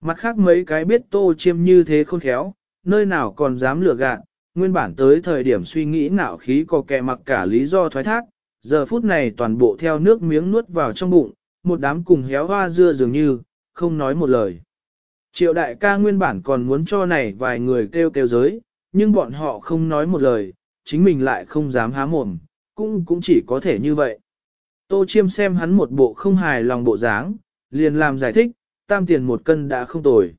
Mặt khác mấy cái biết tô chiêm như thế khôn khéo, nơi nào còn dám lừa gạt, nguyên bản tới thời điểm suy nghĩ nạo khí có kẻ mặc cả lý do thoái thác, giờ phút này toàn bộ theo nước miếng nuốt vào trong bụng, một đám cùng héo hoa dưa dường như, không nói một lời. Triệu đại ca nguyên bản còn muốn cho này vài người kêu kêu giới, nhưng bọn họ không nói một lời, chính mình lại không dám há mồm, cũng cũng chỉ có thể như vậy. Tô chiêm xem hắn một bộ không hài lòng bộ dáng, liền làm giải thích, tam tiền một cân đã không tồi.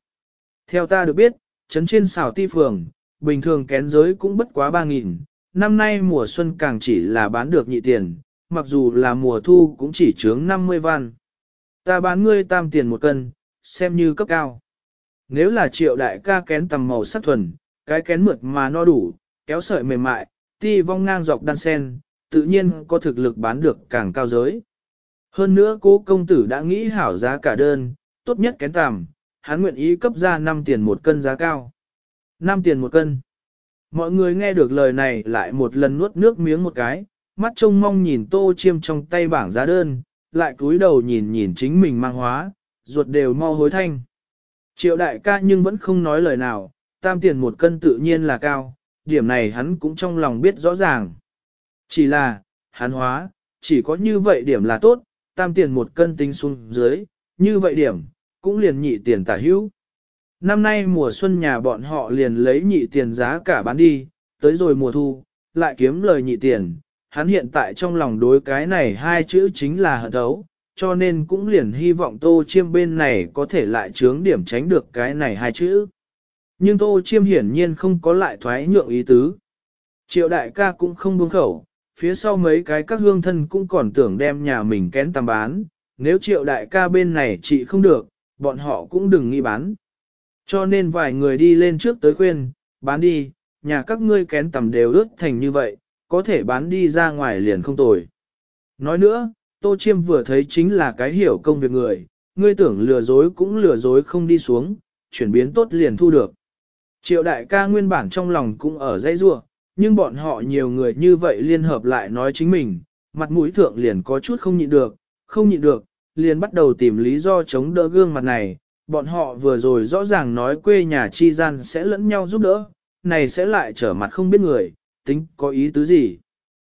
Theo ta được biết, trấn trên xảo ti phường, bình thường kén giới cũng bất quá 3.000, năm nay mùa xuân càng chỉ là bán được nhị tiền, mặc dù là mùa thu cũng chỉ chướng 50 văn. Ta bán ngươi tam tiền một cân, xem như cấp cao. Nếu là triệu đại ca kén tầm màu sắc thuần, cái kén mượt mà no đủ, kéo sợi mềm mại, ti vong ngang dọc đan sen, tự nhiên có thực lực bán được càng cao giới. Hơn nữa cố công tử đã nghĩ hảo giá cả đơn, tốt nhất kén tằm, hắn nguyện ý cấp ra 5 tiền một cân giá cao. 5 tiền một cân. Mọi người nghe được lời này lại một lần nuốt nước miếng một cái, mắt trông mong nhìn tô chiêm trong tay bảng giá đơn, lại cúi đầu nhìn nhìn chính mình mang hóa, ruột đều mau hối thanh. Triệu đại ca nhưng vẫn không nói lời nào, tam tiền một cân tự nhiên là cao, điểm này hắn cũng trong lòng biết rõ ràng. Chỉ là, hắn hóa, chỉ có như vậy điểm là tốt, tam tiền một cân tính xuống dưới, như vậy điểm, cũng liền nhị tiền tả hữu. Năm nay mùa xuân nhà bọn họ liền lấy nhị tiền giá cả bán đi, tới rồi mùa thu, lại kiếm lời nhị tiền. Hắn hiện tại trong lòng đối cái này hai chữ chính là hận thấu, cho nên cũng liền hy vọng tô chiêm bên này có thể lại chướng điểm tránh được cái này hai chữ. Nhưng tô chiêm hiển nhiên không có lại thoái nhượng ý tứ. Triệu đại ca cũng không buông khẩu, phía sau mấy cái các hương thân cũng còn tưởng đem nhà mình kén tầm bán, nếu triệu đại ca bên này chị không được, bọn họ cũng đừng nghĩ bán. Cho nên vài người đi lên trước tới khuyên, bán đi, nhà các ngươi kén tầm đều ướt thành như vậy, có thể bán đi ra ngoài liền không tồi. Nói nữa, Tô Chiêm vừa thấy chính là cái hiểu công việc người, ngươi tưởng lừa dối cũng lừa dối không đi xuống, chuyển biến tốt liền thu được. Triệu đại ca nguyên bản trong lòng cũng ở dây rua, nhưng bọn họ nhiều người như vậy liên hợp lại nói chính mình, mặt mũi thượng liền có chút không nhịn được, không nhịn được, liền bắt đầu tìm lý do chống đỡ gương mặt này, bọn họ vừa rồi rõ ràng nói quê nhà chi gian sẽ lẫn nhau giúp đỡ, này sẽ lại trở mặt không biết người, tính có ý tứ gì.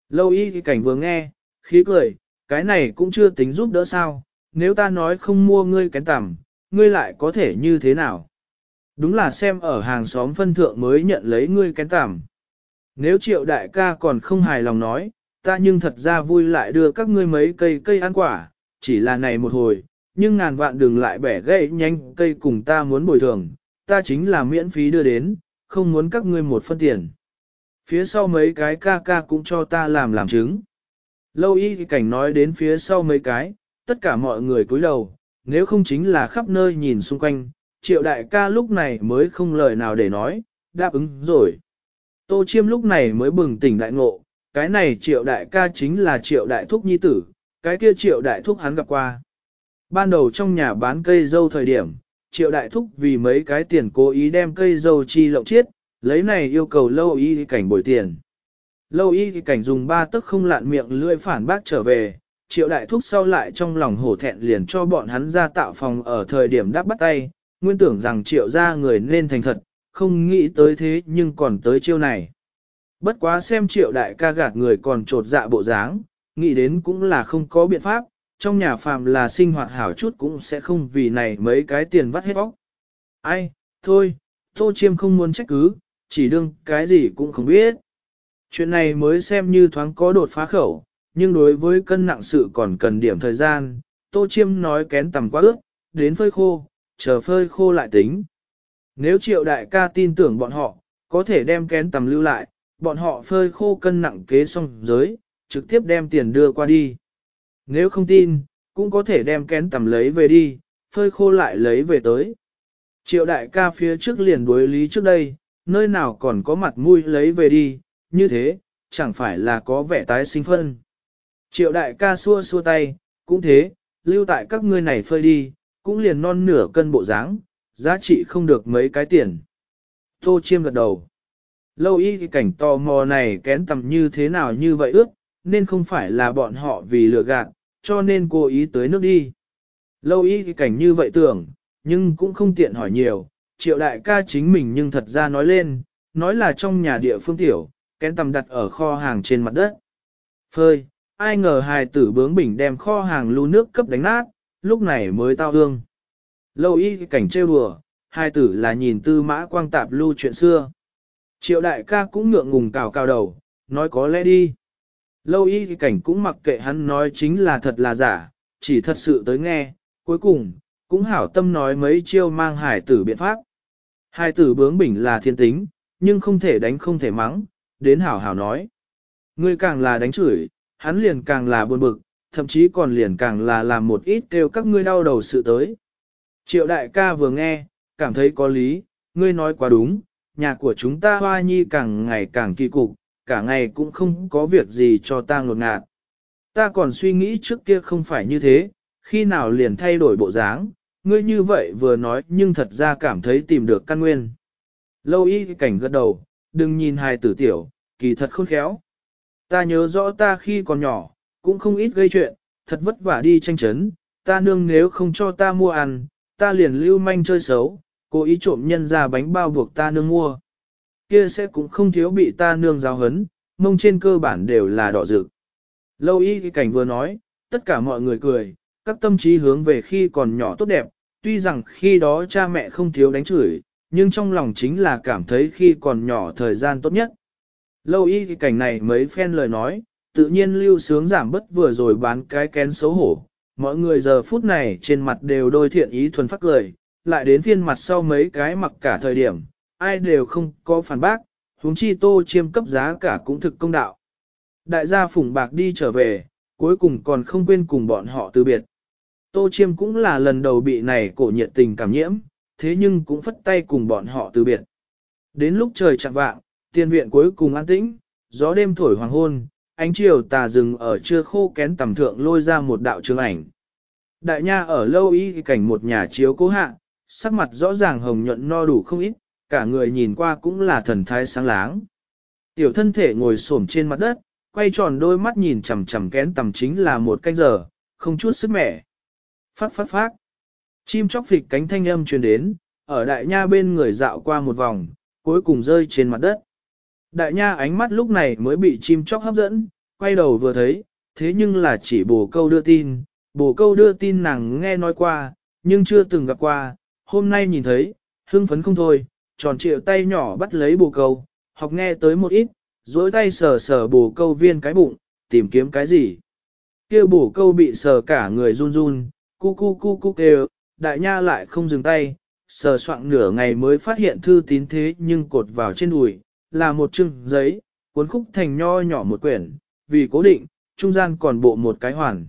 Lâu y thì cảnh vừa nghe, khí cười, cái này cũng chưa tính giúp đỡ sao, nếu ta nói không mua ngươi kén tằm, ngươi lại có thể như thế nào? Đúng là xem ở hàng xóm phân thượng mới nhận lấy ngươi kén tằm. Nếu triệu đại ca còn không hài lòng nói, ta nhưng thật ra vui lại đưa các ngươi mấy cây cây ăn quả, chỉ là này một hồi, nhưng ngàn vạn đừng lại bẻ gãy nhanh cây cùng ta muốn bồi thường, ta chính là miễn phí đưa đến, không muốn các ngươi một phân tiền. Phía sau mấy cái ca ca cũng cho ta làm làm chứng. Lâu y thì cảnh nói đến phía sau mấy cái, tất cả mọi người cúi đầu, nếu không chính là khắp nơi nhìn xung quanh, triệu đại ca lúc này mới không lời nào để nói, đáp ứng rồi. Tô chiêm lúc này mới bừng tỉnh đại ngộ, cái này triệu đại ca chính là triệu đại thúc nhi tử, cái kia triệu đại thúc hắn gặp qua. Ban đầu trong nhà bán cây dâu thời điểm, triệu đại thúc vì mấy cái tiền cố ý đem cây dâu chi lộng chiết, lấy này yêu cầu lâu y cảnh bồi tiền. Lâu y cảnh dùng ba tức không lạn miệng lưỡi phản bác trở về, triệu đại thúc sau lại trong lòng hổ thẹn liền cho bọn hắn ra tạo phòng ở thời điểm đáp bắt tay, nguyên tưởng rằng triệu ra người nên thành thật, không nghĩ tới thế nhưng còn tới chiêu này. Bất quá xem triệu đại ca gạt người còn trột dạ bộ dáng, nghĩ đến cũng là không có biện pháp, trong nhà phàm là sinh hoạt hảo chút cũng sẽ không vì này mấy cái tiền vắt hết bóc. Ai, thôi, Tô Chiêm không muốn trách cứ, chỉ đương cái gì cũng không biết. Chuyện này mới xem như thoáng có đột phá khẩu, nhưng đối với cân nặng sự còn cần điểm thời gian, Tô Chiêm nói kén tầm quá ướt, đến phơi khô, chờ phơi khô lại tính. Nếu triệu đại ca tin tưởng bọn họ, có thể đem kén tầm lưu lại, bọn họ phơi khô cân nặng kế xong giới, trực tiếp đem tiền đưa qua đi. Nếu không tin, cũng có thể đem kén tầm lấy về đi, phơi khô lại lấy về tới. Triệu đại ca phía trước liền đối lý trước đây, nơi nào còn có mặt mũi lấy về đi, như thế, chẳng phải là có vẻ tái sinh phân. Triệu đại ca xua xua tay, cũng thế, lưu tại các ngươi này phơi đi, cũng liền non nửa cân bộ dáng, giá trị không được mấy cái tiền. Tô chiêm gật đầu. Lâu y cái cảnh tò mò này kén tầm như thế nào như vậy ước, nên không phải là bọn họ vì lừa gạt, cho nên cố ý tới nước đi. Lâu y cái cảnh như vậy tưởng, nhưng cũng không tiện hỏi nhiều, triệu đại ca chính mình nhưng thật ra nói lên, nói là trong nhà địa phương tiểu, kén tầm đặt ở kho hàng trên mặt đất. Phơi, ai ngờ hài tử bướng bỉnh đem kho hàng lưu nước cấp đánh nát, lúc này mới tao hương. Lâu y cảnh trêu đùa, hai tử là nhìn tư mã quang tạp lưu chuyện xưa. Triệu đại ca cũng ngượng ngùng cào cào đầu, nói có lẽ đi. Lâu y cảnh cũng mặc kệ hắn nói chính là thật là giả, chỉ thật sự tới nghe, cuối cùng, cũng hảo tâm nói mấy chiêu mang hải tử biện pháp. Hải tử bướng bỉnh là thiên tính, nhưng không thể đánh không thể mắng, đến hảo hảo nói. Ngươi càng là đánh chửi, hắn liền càng là buồn bực, thậm chí còn liền càng là làm một ít kêu các ngươi đau đầu sự tới. Triệu đại ca vừa nghe, cảm thấy có lý, ngươi nói quá đúng, nhà của chúng ta hoa nhi càng ngày càng kỳ cục, cả ngày cũng không có việc gì cho ta ngột ngạt. Ta còn suy nghĩ trước kia không phải như thế, khi nào liền thay đổi bộ dáng, ngươi như vậy vừa nói nhưng thật ra cảm thấy tìm được căn nguyên. Lâu y cảnh gật đầu, đừng nhìn hài tử tiểu, kỳ thật khôn khéo. Ta nhớ rõ ta khi còn nhỏ, cũng không ít gây chuyện, thật vất vả đi tranh chấn, ta nương nếu không cho ta mua ăn, ta liền lưu manh chơi xấu, cố ý trộm nhân ra bánh bao buộc ta nương mua. Kia sẽ cũng không thiếu bị ta nương giáo hấn, mông trên cơ bản đều là đỏ rực. Lâu y cái cảnh vừa nói, tất cả mọi người cười, các tâm trí hướng về khi còn nhỏ tốt đẹp, tuy rằng khi đó cha mẹ không thiếu đánh chửi, nhưng trong lòng chính là cảm thấy khi còn nhỏ thời gian tốt nhất. Lâu y cái cảnh này mấy phen lời nói, tự nhiên lưu sướng giảm bất vừa rồi bán cái kén xấu hổ. Mọi người giờ phút này trên mặt đều đôi thiện ý thuần phát cười, lại đến phiên mặt sau mấy cái mặc cả thời điểm, ai đều không có phản bác, huống chi tô chiêm cấp giá cả cũng thực công đạo. Đại gia phủng bạc đi trở về, cuối cùng còn không quên cùng bọn họ từ biệt. Tô chiêm cũng là lần đầu bị này cổ nhiệt tình cảm nhiễm, thế nhưng cũng phất tay cùng bọn họ từ biệt. Đến lúc trời chạng vạng, tiền viện cuối cùng an tĩnh, gió đêm thổi hoàng hôn, ánh chiều tà rừng ở chưa khô kén tầm thượng lôi ra một đạo trường ảnh. Đại nha ở lâu y cảnh một nhà chiếu cố hạ, sắc mặt rõ ràng hồng nhuận no đủ không ít, cả người nhìn qua cũng là thần thái sáng láng. Tiểu thân thể ngồi xổm trên mặt đất, quay tròn đôi mắt nhìn chằm chằm kén tầm chính là một canh giờ, không chút sức mẻ. Phát phát phát. Chim chóc phịch cánh thanh âm truyền đến, ở đại nha bên người dạo qua một vòng, cuối cùng rơi trên mặt đất. Đại nha ánh mắt lúc này mới bị chim chóc hấp dẫn, quay đầu vừa thấy, thế nhưng là chỉ bồ câu đưa tin, bồ câu đưa tin nàng nghe nói qua, nhưng chưa từng gặp qua, hôm nay nhìn thấy, hưng phấn không thôi, tròn triệu tay nhỏ bắt lấy bồ câu, học nghe tới một ít, duỗi tay sờ sờ bồ câu viên cái bụng, tìm kiếm cái gì. Kia bồ câu bị sờ cả người run run, cu cu cu cu kêu, đại nha lại không dừng tay, sờ soạn nửa ngày mới phát hiện thư tín thế nhưng cột vào trên đùi, là một chừng giấy, cuốn khúc thành nho nhỏ một quyển, vì cố định, trung gian còn bộ một cái hoàn.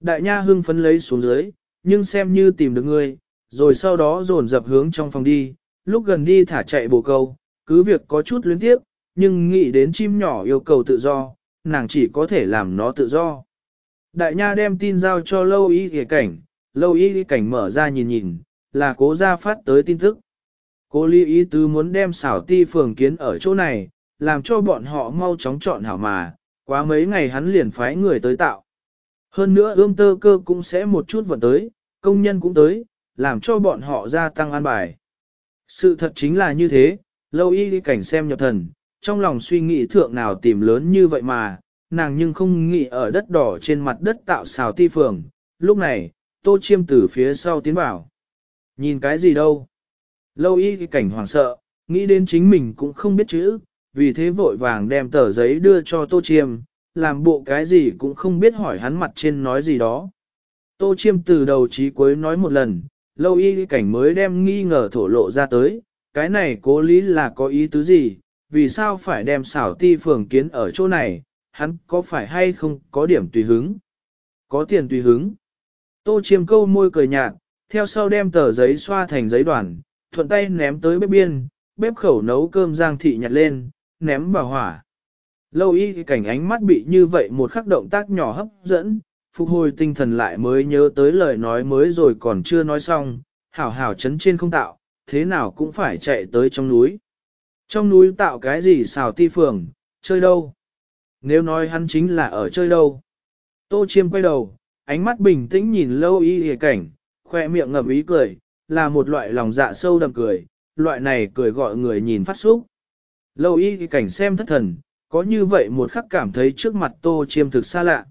Đại nha hưng phấn lấy xuống dưới, nhưng xem như tìm được ngươi, rồi sau đó dồn dập hướng trong phòng đi, lúc gần đi thả chạy bồ câu, cứ việc có chút luyến tiếp, nhưng nghĩ đến chim nhỏ yêu cầu tự do, nàng chỉ có thể làm nó tự do. Đại nha đem tin giao cho lâu y ghề cảnh, lâu y ghề cảnh mở ra nhìn nhìn, là cố gia phát tới tin tức. Cố ly ý tứ muốn đem xảo ti phường kiến ở chỗ này, làm cho bọn họ mau chóng chọn hảo mà, quá mấy ngày hắn liền phái người tới tạo. Hơn nữa ươm tơ cơ cũng sẽ một chút vận tới, công nhân cũng tới, làm cho bọn họ gia tăng an bài. Sự thật chính là như thế, lâu y đi cảnh xem nhập thần, trong lòng suy nghĩ thượng nào tìm lớn như vậy mà, nàng nhưng không nghĩ ở đất đỏ trên mặt đất tạo xào ti phường. Lúc này, tô chiêm từ phía sau tiến vào. Nhìn cái gì đâu? Lâu y cái cảnh hoàng sợ, nghĩ đến chính mình cũng không biết chữ, vì thế vội vàng đem tờ giấy đưa cho Tô Chiêm, làm bộ cái gì cũng không biết hỏi hắn mặt trên nói gì đó. Tô Chiêm từ đầu chí cuối nói một lần, lâu y cảnh mới đem nghi ngờ thổ lộ ra tới, cái này cố lý là có ý tứ gì, vì sao phải đem xảo ti phường kiến ở chỗ này, hắn có phải hay không có điểm tùy hứng. Có tiền tùy hứng. Tô chiêm câu môi cười nhạt, theo sau đem tờ giấy xoa thành giấy đoàn, thuận tay ném tới bếp biên, bếp khẩu nấu cơm giang thị nhặt lên, ném vào hỏa. Lâu y cảnh ánh mắt bị như vậy một khắc động tác nhỏ hấp dẫn, phục hồi tinh thần lại mới nhớ tới lời nói mới rồi còn chưa nói xong, hảo hảo chấn trên không tạo, thế nào cũng phải chạy tới trong núi. Trong núi tạo cái gì xào ti phường, chơi đâu? Nếu nói hắn chính là ở chơi đâu? Tô chiêm quay đầu, ánh mắt bình tĩnh nhìn lâu y hề cảnh, khoe miệng ngậm ý cười, là một loại lòng dạ sâu đậm cười, loại này cười gọi người nhìn phát xúc. Lâu y cảnh xem thất thần, có như vậy một khắc cảm thấy trước mặt tô chiêm thực xa lạ.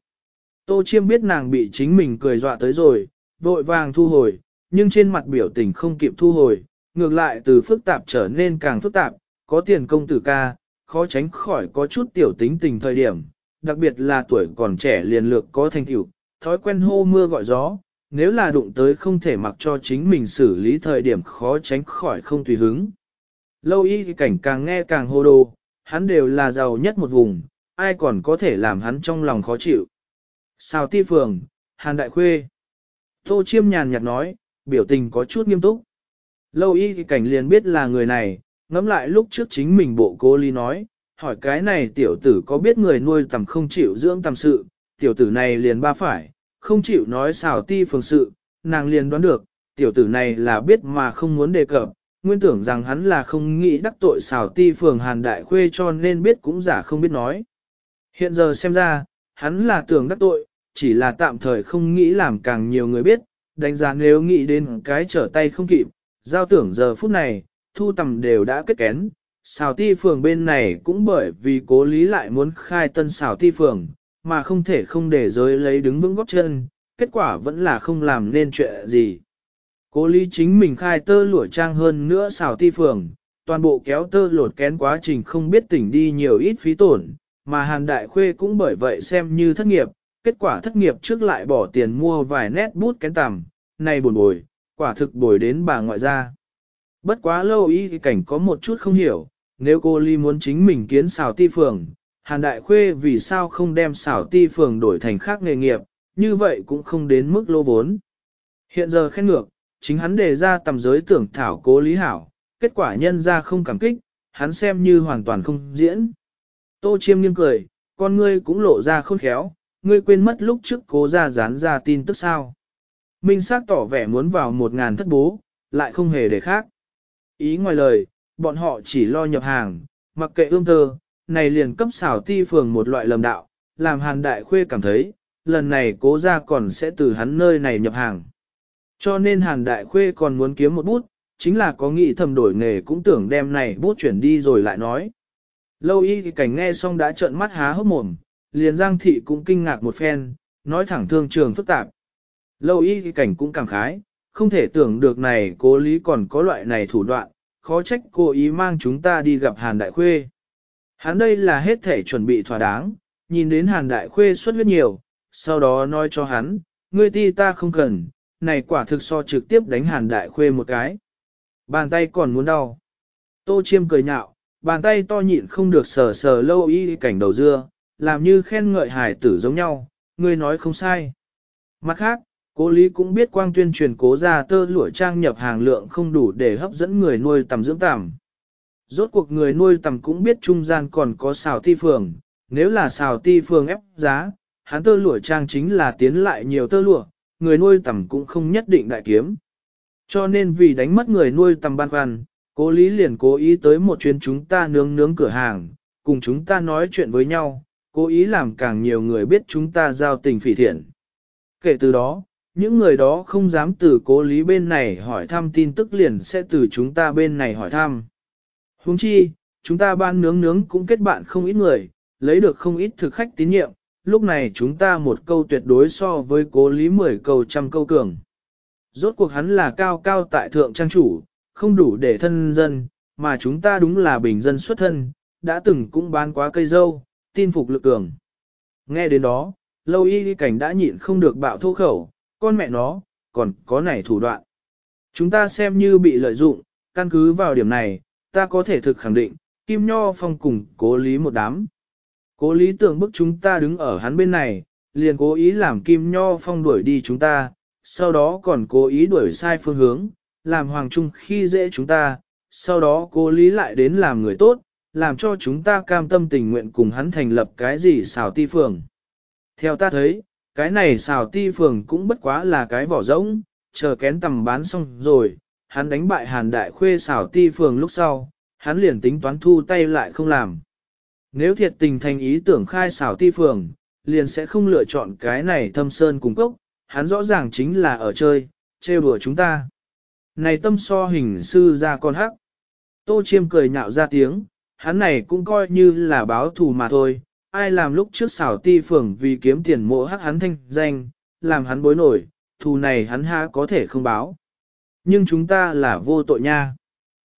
Tô chiêm biết nàng bị chính mình cười dọa tới rồi, vội vàng thu hồi, nhưng trên mặt biểu tình không kịp thu hồi, ngược lại từ phức tạp trở nên càng phức tạp, có tiền công tử ca, khó tránh khỏi có chút tiểu tính tình thời điểm, đặc biệt là tuổi còn trẻ liền lược có thành tựu, thói quen hô mưa gọi gió, nếu là đụng tới không thể mặc cho chính mình xử lý thời điểm khó tránh khỏi không tùy hứng. Lâu y cảnh càng nghe càng hô đồ, hắn đều là giàu nhất một vùng, ai còn có thể làm hắn trong lòng khó chịu. Sao ti phường, Hàn Đại Khuê. Tô Chiêm nhàn nhạt nói, biểu tình có chút nghiêm túc. Lâu y cảnh liền biết là người này, ngẫm lại lúc trước chính mình bộ cô ly nói, hỏi cái này tiểu tử có biết người nuôi tầm không chịu dưỡng tầm sự, tiểu tử này liền ba phải, không chịu nói xảo ti phường sự, nàng liền đoán được, tiểu tử này là biết mà không muốn đề cập, nguyên tưởng rằng hắn là không nghĩ đắc tội xảo ti phường hàn đại khuê cho nên biết cũng giả không biết nói. Hiện giờ xem ra, hắn là tưởng đắc tội, chỉ là tạm thời không nghĩ làm càng nhiều người biết, đánh giá nếu nghĩ đến cái trở tay không kịp, giao tưởng giờ phút này, thu tầm đều đã kết kén, xào ti phường bên này cũng bởi vì cố lý lại muốn khai tân xào ti phường, mà không thể không để giới lấy đứng vững góc chân, kết quả vẫn là không làm nên chuyện gì. Cố lý chính mình khai tơ lụa trang hơn nữa xào ti phường, toàn bộ kéo tơ lột kén quá trình không biết tỉnh đi nhiều ít phí tổn, mà hàn đại khuê cũng bởi vậy xem như thất nghiệp, kết quả thất nghiệp trước lại bỏ tiền mua vài nét bút kén tằm, này buồn bồi, quả thực bồi đến bà ngoại gia. Bất quá lâu y cảnh có một chút không hiểu, nếu cô Ly muốn chính mình kiến xào ti phường, Hàn Đại Khuê vì sao không đem xảo ti phường đổi thành khác nghề nghiệp, như vậy cũng không đến mức lô vốn. Hiện giờ khen ngược, chính hắn đề ra tầm giới tưởng thảo cố Lý Hảo, kết quả nhân ra không cảm kích, hắn xem như hoàn toàn không diễn. Tô chiêm nghiêng cười, con ngươi cũng lộ ra khôn khéo, ngươi quên mất lúc trước cố ra dán ra tin tức sao. Minh sát tỏ vẻ muốn vào một ngàn thất bố, lại không hề để khác. Ý ngoài lời, bọn họ chỉ lo nhập hàng, mặc kệ ươm thơ, này liền cấp xảo ti phường một loại lầm đạo, làm hàn đại khuê cảm thấy, lần này cố ra còn sẽ từ hắn nơi này nhập hàng. Cho nên hàn đại khuê còn muốn kiếm một bút, chính là có nghĩ thầm đổi nghề cũng tưởng đem này bút chuyển đi rồi lại nói. Lâu y thì cảnh nghe xong đã trợn mắt há hốc mồm, liền giang thị cũng kinh ngạc một phen, nói thẳng thương trường phức tạp. Lâu y thì cảnh cũng cảm khái, không thể tưởng được này cố lý còn có loại này thủ đoạn, khó trách cô ý mang chúng ta đi gặp Hàn Đại Khuê. Hắn đây là hết thể chuẩn bị thỏa đáng, nhìn đến Hàn Đại Khuê xuất huyết nhiều, sau đó nói cho hắn, ngươi ti ta không cần, này quả thực so trực tiếp đánh Hàn Đại Khuê một cái. Bàn tay còn muốn đau. Tô Chiêm cười nhạo, bàn tay to nhịn không được sờ sờ lâu y cảnh đầu dưa, làm như khen ngợi hài tử giống nhau, ngươi nói không sai. Mặt khác, Cố lý cũng biết quang tuyên truyền cố ra tơ lụa trang nhập hàng lượng không đủ để hấp dẫn người nuôi tầm dưỡng tầm. Rốt cuộc người nuôi tầm cũng biết trung gian còn có xào ti phường, nếu là xào ti phường ép giá, hắn tơ lụa trang chính là tiến lại nhiều tơ lụa, người nuôi tầm cũng không nhất định đại kiếm. Cho nên vì đánh mất người nuôi tầm ban khoăn, cố lý liền cố ý tới một chuyến chúng ta nướng nướng cửa hàng, cùng chúng ta nói chuyện với nhau, cố ý làm càng nhiều người biết chúng ta giao tình phỉ thiện. Kể từ đó, những người đó không dám từ cố lý bên này hỏi thăm tin tức liền sẽ từ chúng ta bên này hỏi thăm. Huống chi, chúng ta ban nướng nướng cũng kết bạn không ít người, lấy được không ít thực khách tín nhiệm, lúc này chúng ta một câu tuyệt đối so với cố lý 10 câu trăm câu cường. Rốt cuộc hắn là cao cao tại thượng trang chủ, không đủ để thân dân, mà chúng ta đúng là bình dân xuất thân, đã từng cũng bán quá cây dâu, tin phục lực cường. Nghe đến đó, lâu y cảnh đã nhịn không được bạo thô khẩu, con mẹ nó, còn có này thủ đoạn. Chúng ta xem như bị lợi dụng, căn cứ vào điểm này, ta có thể thực khẳng định, Kim Nho Phong cùng cố lý một đám. Cố lý tưởng bức chúng ta đứng ở hắn bên này, liền cố ý làm Kim Nho Phong đuổi đi chúng ta, sau đó còn cố ý đuổi sai phương hướng, làm Hoàng Trung khi dễ chúng ta, sau đó cố lý lại đến làm người tốt, làm cho chúng ta cam tâm tình nguyện cùng hắn thành lập cái gì xảo ti phường. Theo ta thấy, cái này xào ti phường cũng bất quá là cái vỏ rỗng, chờ kén tầm bán xong rồi, hắn đánh bại hàn đại khuê xào ti phường lúc sau, hắn liền tính toán thu tay lại không làm. Nếu thiệt tình thành ý tưởng khai xảo ti phường, liền sẽ không lựa chọn cái này thâm sơn cùng cốc, hắn rõ ràng chính là ở chơi, trêu đùa chúng ta. Này tâm so hình sư ra con hắc. Tô chiêm cười nhạo ra tiếng, hắn này cũng coi như là báo thù mà thôi, ai làm lúc trước xảo ti phường vì kiếm tiền mộ hắc hắn thanh danh, làm hắn bối nổi, thù này hắn ha có thể không báo. Nhưng chúng ta là vô tội nha.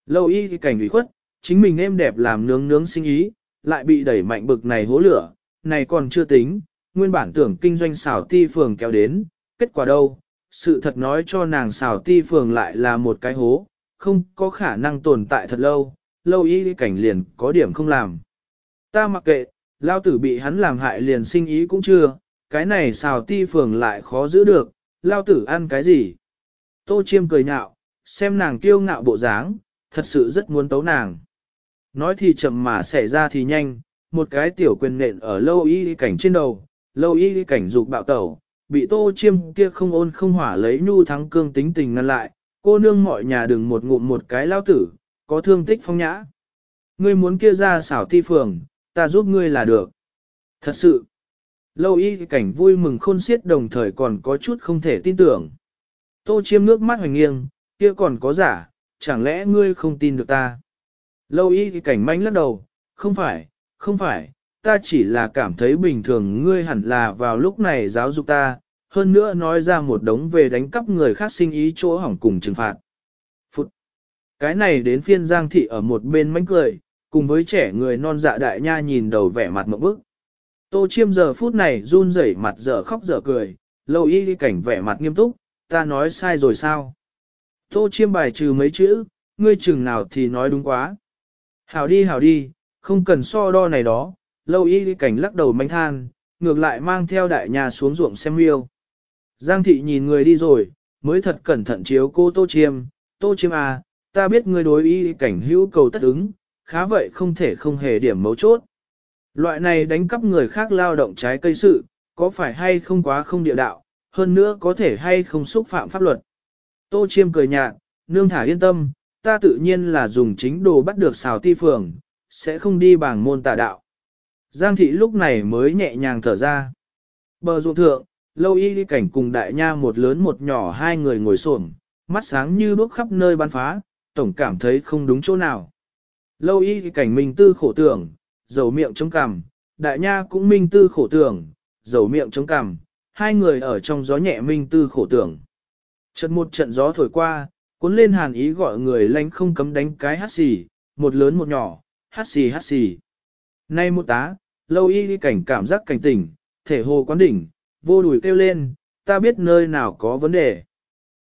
Lâu y cảnh ủy khuất, chính mình êm đẹp làm nướng nướng sinh ý, lại bị đẩy mạnh bực này hố lửa, này còn chưa tính, nguyên bản tưởng kinh doanh xảo ti phường kéo đến, kết quả đâu, sự thật nói cho nàng xảo ti phường lại là một cái hố, không có khả năng tồn tại thật lâu, lâu y cảnh liền có điểm không làm. Ta mặc kệ, lao tử bị hắn làm hại liền sinh ý cũng chưa, cái này xào ti phường lại khó giữ được, lao tử ăn cái gì. Tô chiêm cười nhạo, xem nàng kiêu ngạo bộ dáng, thật sự rất muốn tấu nàng. Nói thì chậm mà xảy ra thì nhanh, một cái tiểu quyền nện ở lâu y cảnh trên đầu, lâu y cảnh dục bạo tẩu, bị tô chiêm kia không ôn không hỏa lấy nhu thắng cương tính tình ngăn lại, cô nương mọi nhà đừng một ngụm một cái lao tử, có thương tích phong nhã. Ngươi muốn kia ra xảo ti phường, ta giúp ngươi là được. Thật sự, lâu y cảnh vui mừng khôn xiết đồng thời còn có chút không thể tin tưởng. Tô chiêm nước mắt hoành nghiêng, kia còn có giả, chẳng lẽ ngươi không tin được ta? Lâu y cảnh manh lắc đầu, không phải, không phải, ta chỉ là cảm thấy bình thường ngươi hẳn là vào lúc này giáo dục ta, hơn nữa nói ra một đống về đánh cắp người khác sinh ý chỗ hỏng cùng trừng phạt. Phụt! Cái này đến phiên giang thị ở một bên mánh cười, cùng với trẻ người non dạ đại nha nhìn đầu vẻ mặt mộng bức. Tô chiêm giờ phút này run rẩy mặt dở khóc dở cười, lâu y cảnh vẻ mặt nghiêm túc, ta nói sai rồi sao? Tô chiêm bài trừ mấy chữ, ngươi chừng nào thì nói đúng quá. Hảo đi hảo đi, không cần so đo này đó, lâu y cảnh lắc đầu manh than, ngược lại mang theo đại nhà xuống ruộng xem yêu. Giang thị nhìn người đi rồi, mới thật cẩn thận chiếu cô tô chiêm, tô chiêm à, ta biết ngươi đối y cảnh hữu cầu tất ứng, khá vậy không thể không hề điểm mấu chốt. Loại này đánh cắp người khác lao động trái cây sự, có phải hay không quá không địa đạo, hơn nữa có thể hay không xúc phạm pháp luật. Tô chiêm cười nhạt, nương thả yên tâm, ta tự nhiên là dùng chính đồ bắt được xào ti phường, sẽ không đi bảng môn tà đạo. Giang thị lúc này mới nhẹ nhàng thở ra. Bờ ruộng thượng, lâu y đi cảnh cùng đại nha một lớn một nhỏ hai người ngồi xổm, mắt sáng như đuốc khắp nơi bắn phá, tổng cảm thấy không đúng chỗ nào. Lâu y cảnh minh tư khổ tưởng, dầu miệng chống cằm, đại nha cũng minh tư khổ tưởng, dầu miệng chống cằm, hai người ở trong gió nhẹ minh tư khổ tưởng. Trận một trận gió thổi qua, cuốn lên hàn ý gọi người lánh không cấm đánh cái hát xì, một lớn một nhỏ, hát xì hát xì. Nay một tá, lâu y cảnh cảm giác cảnh tỉnh, thể hồ quán đỉnh, vô đùi kêu lên, ta biết nơi nào có vấn đề.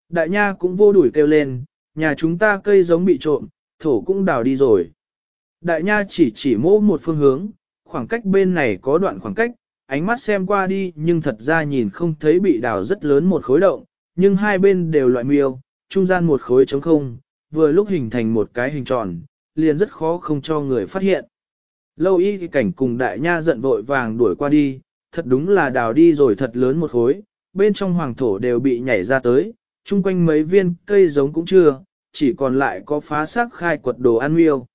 Đại nha cũng vô đùi kêu lên, nhà chúng ta cây giống bị trộm, thổ cũng đào đi rồi. Đại nha chỉ chỉ mỗ một phương hướng, khoảng cách bên này có đoạn khoảng cách, ánh mắt xem qua đi nhưng thật ra nhìn không thấy bị đào rất lớn một khối động, nhưng hai bên đều loại miêu, trung gian một khối trống không, vừa lúc hình thành một cái hình tròn, liền rất khó không cho người phát hiện. Lâu y thì cảnh cùng đại nha giận vội vàng đuổi qua đi, thật đúng là đào đi rồi thật lớn một khối, bên trong hoàng thổ đều bị nhảy ra tới, chung quanh mấy viên cây giống cũng chưa, chỉ còn lại có phá xác khai quật đồ ăn miêu.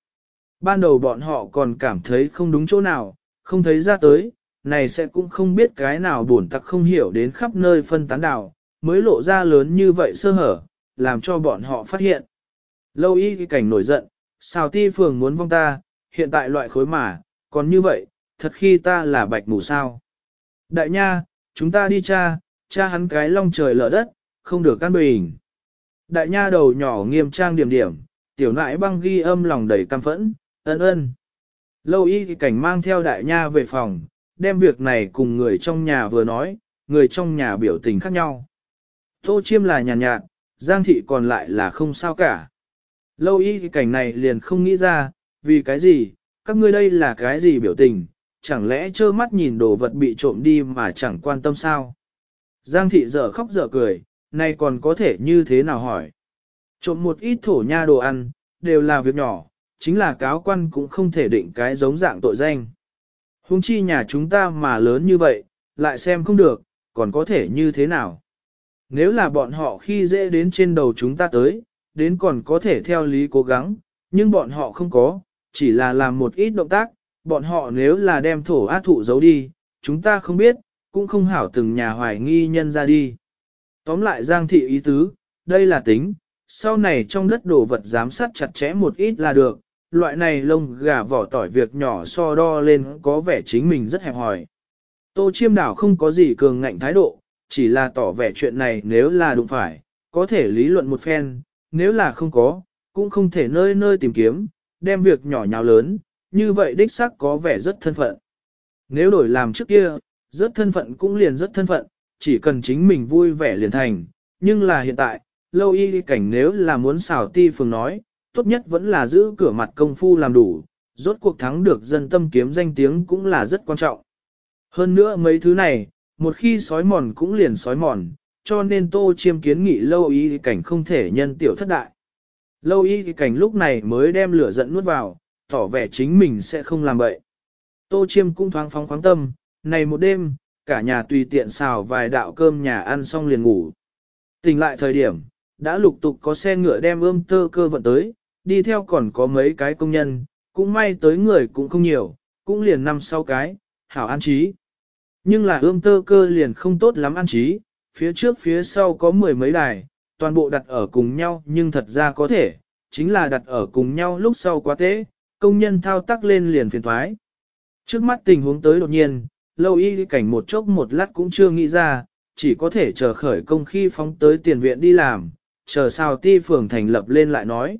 Ban đầu bọn họ còn cảm thấy không đúng chỗ nào, không thấy ra tới, này sẽ cũng không biết cái nào buồn tặc không hiểu đến khắp nơi phân tán đảo, mới lộ ra lớn như vậy sơ hở, làm cho bọn họ phát hiện. Lâu y cái cảnh nổi giận, xào ti phường muốn vong ta, hiện tại loại khối mà, còn như vậy, thật khi ta là bạch mù sao. Đại nha, chúng ta đi cha, cha hắn cái long trời lở đất, không được căn bình. Đại nha đầu nhỏ nghiêm trang điểm điểm, tiểu nãi băng ghi âm lòng đầy căm phẫn, ân ân. Lâu y cảnh mang theo đại nha về phòng, đem việc này cùng người trong nhà vừa nói, người trong nhà biểu tình khác nhau. Tô chiêm là nhàn nhạt, nhạt, giang thị còn lại là không sao cả. Lâu y cảnh này liền không nghĩ ra, vì cái gì, các ngươi đây là cái gì biểu tình, chẳng lẽ trơ mắt nhìn đồ vật bị trộm đi mà chẳng quan tâm sao? Giang thị dở khóc dở cười, nay còn có thể như thế nào hỏi? Trộm một ít thổ nha đồ ăn, đều là việc nhỏ, chính là cáo quan cũng không thể định cái giống dạng tội danh. Hùng chi nhà chúng ta mà lớn như vậy, lại xem không được, còn có thể như thế nào? Nếu là bọn họ khi dễ đến trên đầu chúng ta tới, đến còn có thể theo lý cố gắng, nhưng bọn họ không có, chỉ là làm một ít động tác, bọn họ nếu là đem thổ ác thụ giấu đi, chúng ta không biết, cũng không hảo từng nhà hoài nghi nhân ra đi. Tóm lại Giang thị ý tứ, đây là tính, sau này trong đất đồ vật giám sát chặt chẽ một ít là được, loại này lông gà vỏ tỏi việc nhỏ so đo lên có vẻ chính mình rất hẹp hòi. Tô chiêm đảo không có gì cường ngạnh thái độ, chỉ là tỏ vẻ chuyện này nếu là đúng phải, có thể lý luận một phen, nếu là không có, cũng không thể nơi nơi tìm kiếm, đem việc nhỏ nhào lớn, như vậy đích xác có vẻ rất thân phận. Nếu đổi làm trước kia, rất thân phận cũng liền rất thân phận, chỉ cần chính mình vui vẻ liền thành, nhưng là hiện tại, lâu y cảnh nếu là muốn xảo ti phường nói, tốt nhất vẫn là giữ cửa mặt công phu làm đủ, rốt cuộc thắng được dân tâm kiếm danh tiếng cũng là rất quan trọng. Hơn nữa mấy thứ này, một khi sói mòn cũng liền sói mòn, cho nên tô chiêm kiến nghị lâu y cảnh không thể nhân tiểu thất đại. Lâu y cảnh lúc này mới đem lửa giận nuốt vào, tỏ vẻ chính mình sẽ không làm vậy. Tô chiêm cũng thoáng phóng khoáng tâm, này một đêm, cả nhà tùy tiện xào vài đạo cơm nhà ăn xong liền ngủ. Tỉnh lại thời điểm, đã lục tục có xe ngựa đem ươm tơ cơ vận tới, đi theo còn có mấy cái công nhân, cũng may tới người cũng không nhiều, cũng liền năm sau cái, hảo an trí. Nhưng là ươm tơ cơ liền không tốt lắm an trí, phía trước phía sau có mười mấy đài, toàn bộ đặt ở cùng nhau nhưng thật ra có thể, chính là đặt ở cùng nhau lúc sau quá tế, công nhân thao tác lên liền phiền thoái. Trước mắt tình huống tới đột nhiên, lâu y cảnh một chốc một lát cũng chưa nghĩ ra, chỉ có thể chờ khởi công khi phóng tới tiền viện đi làm, chờ sao ti phường thành lập lên lại nói.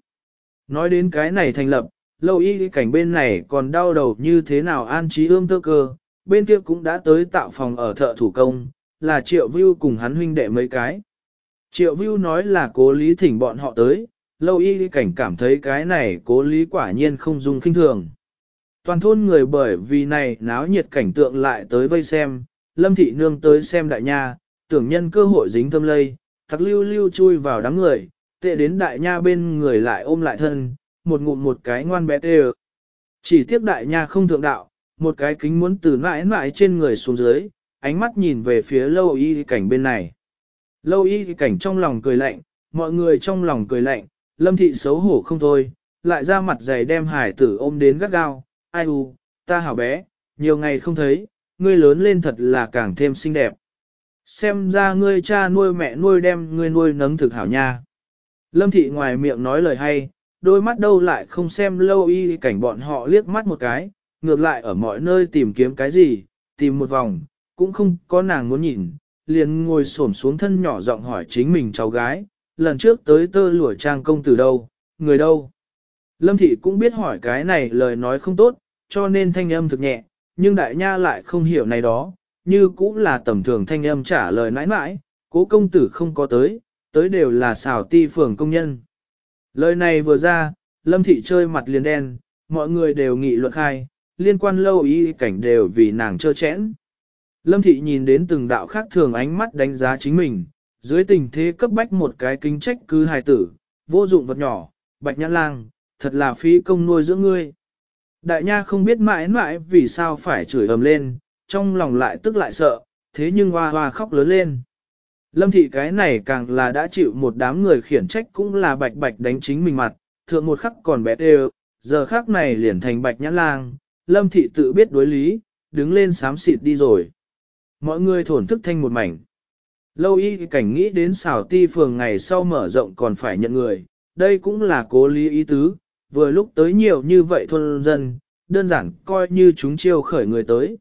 Nói đến cái này thành lập, lâu y cảnh bên này còn đau đầu như thế nào an trí ươm tơ cơ, bên kia cũng đã tới tạo phòng ở thợ thủ công, là triệu view cùng hắn huynh đệ mấy cái. Triệu view nói là cố lý thỉnh bọn họ tới, lâu y cảnh cảm thấy cái này cố lý quả nhiên không dùng kinh thường. Toàn thôn người bởi vì này náo nhiệt cảnh tượng lại tới vây xem, lâm thị nương tới xem đại nha, tưởng nhân cơ hội dính thâm lây, thật lưu lưu chui vào đám người, tệ đến đại nha bên người lại ôm lại thân, một ngụm một cái ngoan bé tê Chỉ tiếc đại nha không thượng đạo, một cái kính muốn từ mãi mãi trên người xuống dưới, ánh mắt nhìn về phía lâu y cảnh bên này. Lâu y cảnh trong lòng cười lạnh, mọi người trong lòng cười lạnh, lâm thị xấu hổ không thôi, lại ra mặt dày đem hải tử ôm đến gắt gao, ai u, ta hảo bé, nhiều ngày không thấy, ngươi lớn lên thật là càng thêm xinh đẹp. Xem ra ngươi cha nuôi mẹ nuôi đem ngươi nuôi nấng thực hảo nha. Lâm thị ngoài miệng nói lời hay, đôi mắt đâu lại không xem lâu y cảnh bọn họ liếc mắt một cái, ngược lại ở mọi nơi tìm kiếm cái gì, tìm một vòng, cũng không có nàng muốn nhìn, liền ngồi xổm xuống thân nhỏ giọng hỏi chính mình cháu gái, lần trước tới tơ lụa trang công từ đâu, người đâu. Lâm thị cũng biết hỏi cái này lời nói không tốt, cho nên thanh âm thực nhẹ, nhưng đại nha lại không hiểu này đó, như cũng là tầm thường thanh âm trả lời mãi mãi, cố công tử không có tới, tới đều là xào ti phường công nhân. Lời này vừa ra, lâm thị chơi mặt liền đen, mọi người đều nghị luận khai, liên quan lâu ý cảnh đều vì nàng trơ chẽn. Lâm thị nhìn đến từng đạo khác thường ánh mắt đánh giá chính mình, dưới tình thế cấp bách một cái kính trách cứ hài tử, vô dụng vật nhỏ, bạch nhãn lang, thật là phí công nuôi dưỡng ngươi. Đại nha không biết mãi mãi vì sao phải chửi ầm lên, trong lòng lại tức lại sợ, thế nhưng hoa hoa khóc lớn lên. Lâm thị cái này càng là đã chịu một đám người khiển trách cũng là bạch bạch đánh chính mình mặt, thượng một khắc còn bé đều, giờ khắc này liền thành bạch nhãn lang, lâm thị tự biết đối lý, đứng lên sám xịt đi rồi. Mọi người thổn thức thanh một mảnh. Lâu y cảnh nghĩ đến xảo ti phường ngày sau mở rộng còn phải nhận người, đây cũng là cố lý ý tứ, vừa lúc tới nhiều như vậy thôn dân, đơn giản coi như chúng chiêu khởi người tới.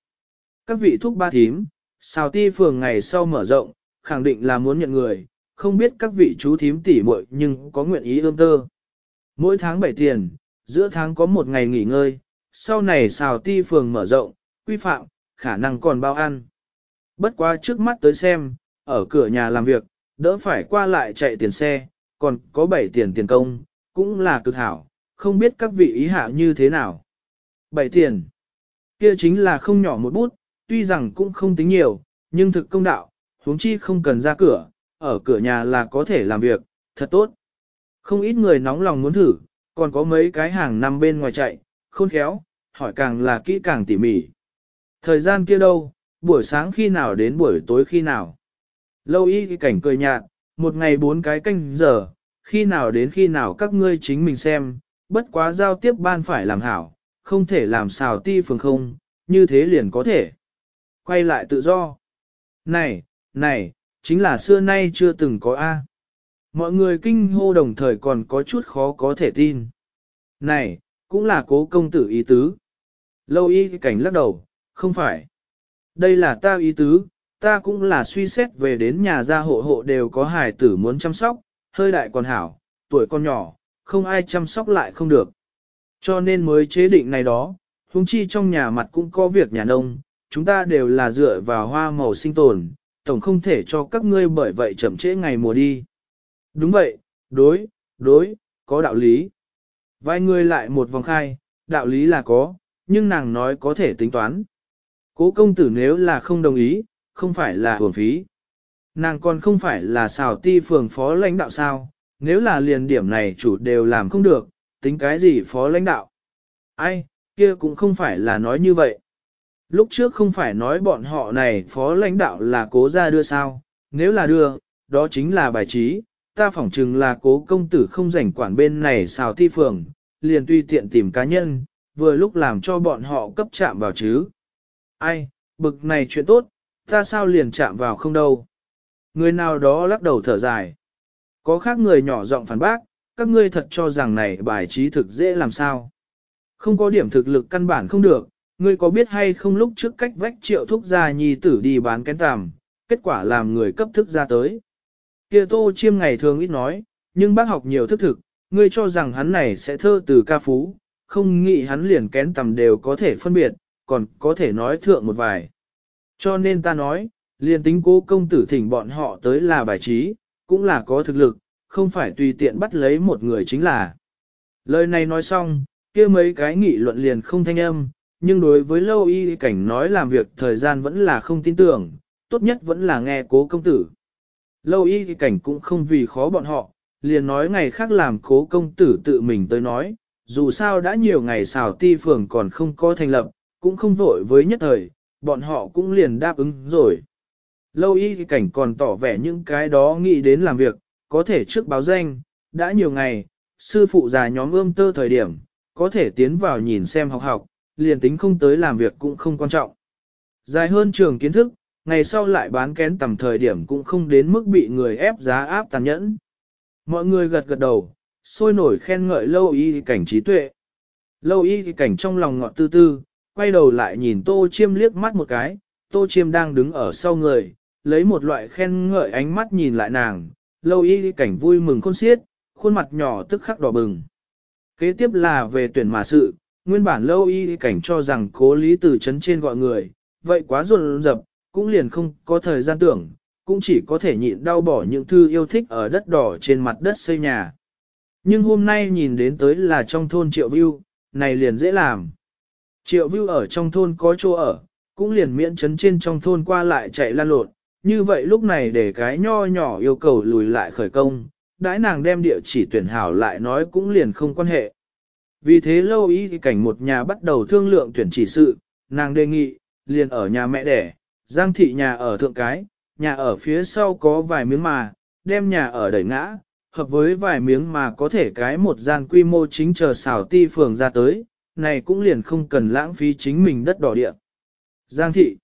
Các vị thúc ba thím, xào ti phường ngày sau mở rộng, khẳng định là muốn nhận người, không biết các vị chú thím tỉ muội nhưng có nguyện ý ươm tơ. Mỗi tháng bảy tiền, giữa tháng có một ngày nghỉ ngơi, sau này xào ti phường mở rộng, quy phạm, khả năng còn bao ăn. Bất quá trước mắt tới xem, ở cửa nhà làm việc, đỡ phải qua lại chạy tiền xe, còn có 7 tiền tiền công, cũng là cực hảo, không biết các vị ý hạ như thế nào. 7 tiền, kia chính là không nhỏ một bút, tuy rằng cũng không tính nhiều, nhưng thực công đạo, huống chi không cần ra cửa, ở cửa nhà là có thể làm việc, thật tốt. Không ít người nóng lòng muốn thử, còn có mấy cái hàng năm bên ngoài chạy, khôn khéo, hỏi càng là kỹ càng tỉ mỉ. Thời gian kia đâu, buổi sáng khi nào đến buổi tối khi nào. Lâu y cái cảnh cười nhạt, một ngày bốn cái canh giờ, khi nào đến khi nào các ngươi chính mình xem, bất quá giao tiếp ban phải làm hảo, không thể làm xào ti phường không, như thế liền có thể. Quay lại tự do. Này, này, chính là xưa nay chưa từng có A. Mọi người kinh hô đồng thời còn có chút khó có thể tin. Này, cũng là cố công tử ý tứ. Lâu y cảnh lắc đầu, không phải. Đây là ta ý tứ, ta cũng là suy xét về đến nhà gia hộ hộ đều có hài tử muốn chăm sóc, hơi đại còn hảo, tuổi con nhỏ, không ai chăm sóc lại không được. Cho nên mới chế định này đó, huống chi trong nhà mặt cũng có việc nhà nông, chúng ta đều là dựa vào hoa màu sinh tồn, tổng không thể cho các ngươi bởi vậy chậm trễ ngày mùa đi. Đúng vậy, đối, đối, có đạo lý. Vài người lại một vòng khai, đạo lý là có, nhưng nàng nói có thể tính toán. Cố công tử nếu là không đồng ý, không phải là hưởng phí. Nàng còn không phải là xào ti phường phó lãnh đạo sao, nếu là liền điểm này chủ đều làm không được, tính cái gì phó lãnh đạo. Ai, kia cũng không phải là nói như vậy. Lúc trước không phải nói bọn họ này phó lãnh đạo là cố ra đưa sao, nếu là đưa, đó chính là bài trí, ta phỏng chừng là cố công tử không rảnh quản bên này xào ti phường, liền tùy tiện tìm cá nhân, vừa lúc làm cho bọn họ cấp chạm vào chứ. Ai, bực này chuyện tốt, ta sao liền chạm vào không đâu. Người nào đó lắc đầu thở dài. Có khác người nhỏ giọng phản bác, các ngươi thật cho rằng này bài trí thực dễ làm sao. Không có điểm thực lực căn bản không được, ngươi có biết hay không lúc trước cách vách triệu thúc gia nhi tử đi bán kén tàm, kết quả làm người cấp thức ra tới. Kia tô chiêm ngày thường ít nói, nhưng bác học nhiều thức thực, ngươi cho rằng hắn này sẽ thơ từ ca phú, không nghĩ hắn liền kén tầm đều có thể phân biệt, còn có thể nói thượng một vài. Cho nên ta nói, liền tính cố công tử thỉnh bọn họ tới là bài trí, cũng là có thực lực, không phải tùy tiện bắt lấy một người chính là. Lời này nói xong, kia mấy cái nghị luận liền không thanh âm, nhưng đối với lâu y cảnh nói làm việc thời gian vẫn là không tin tưởng, tốt nhất vẫn là nghe cố công tử. Lâu y cảnh cũng không vì khó bọn họ, liền nói ngày khác làm cố công tử tự mình tới nói, dù sao đã nhiều ngày xào ti phường còn không có thành lập, cũng không vội với nhất thời, bọn họ cũng liền đáp ứng rồi. Lâu y cảnh còn tỏ vẻ những cái đó nghĩ đến làm việc, có thể trước báo danh, đã nhiều ngày, sư phụ già nhóm ươm tơ thời điểm, có thể tiến vào nhìn xem học học, liền tính không tới làm việc cũng không quan trọng. Dài hơn trường kiến thức, ngày sau lại bán kén tầm thời điểm cũng không đến mức bị người ép giá áp tàn nhẫn. Mọi người gật gật đầu, sôi nổi khen ngợi lâu y cảnh trí tuệ. Lâu y cảnh trong lòng ngọt tư tư, quay đầu lại nhìn tô chiêm liếc mắt một cái, tô chiêm đang đứng ở sau người, lấy một loại khen ngợi ánh mắt nhìn lại nàng, lâu y cảnh vui mừng khôn xiết, khuôn mặt nhỏ tức khắc đỏ bừng. Kế tiếp là về tuyển mà sự, nguyên bản lâu y cảnh cho rằng cố lý từ chấn trên gọi người, vậy quá ruột rập, cũng liền không có thời gian tưởng, cũng chỉ có thể nhịn đau bỏ những thư yêu thích ở đất đỏ trên mặt đất xây nhà. Nhưng hôm nay nhìn đến tới là trong thôn Triệu Viu, này liền dễ làm. Triệu Viu ở trong thôn có chỗ ở, cũng liền miễn chấn trên trong thôn qua lại chạy lan lộn, như vậy lúc này để cái nho nhỏ yêu cầu lùi lại khởi công, đãi nàng đem địa chỉ tuyển hảo lại nói cũng liền không quan hệ. Vì thế lâu ý thì cảnh một nhà bắt đầu thương lượng tuyển chỉ sự, nàng đề nghị, liền ở nhà mẹ đẻ, giang thị nhà ở thượng cái, nhà ở phía sau có vài miếng mà, đem nhà ở đẩy ngã, hợp với vài miếng mà có thể cái một gian quy mô chính chờ xảo ti phường ra tới, này cũng liền không cần lãng phí chính mình đất đỏ địa. Giang thị.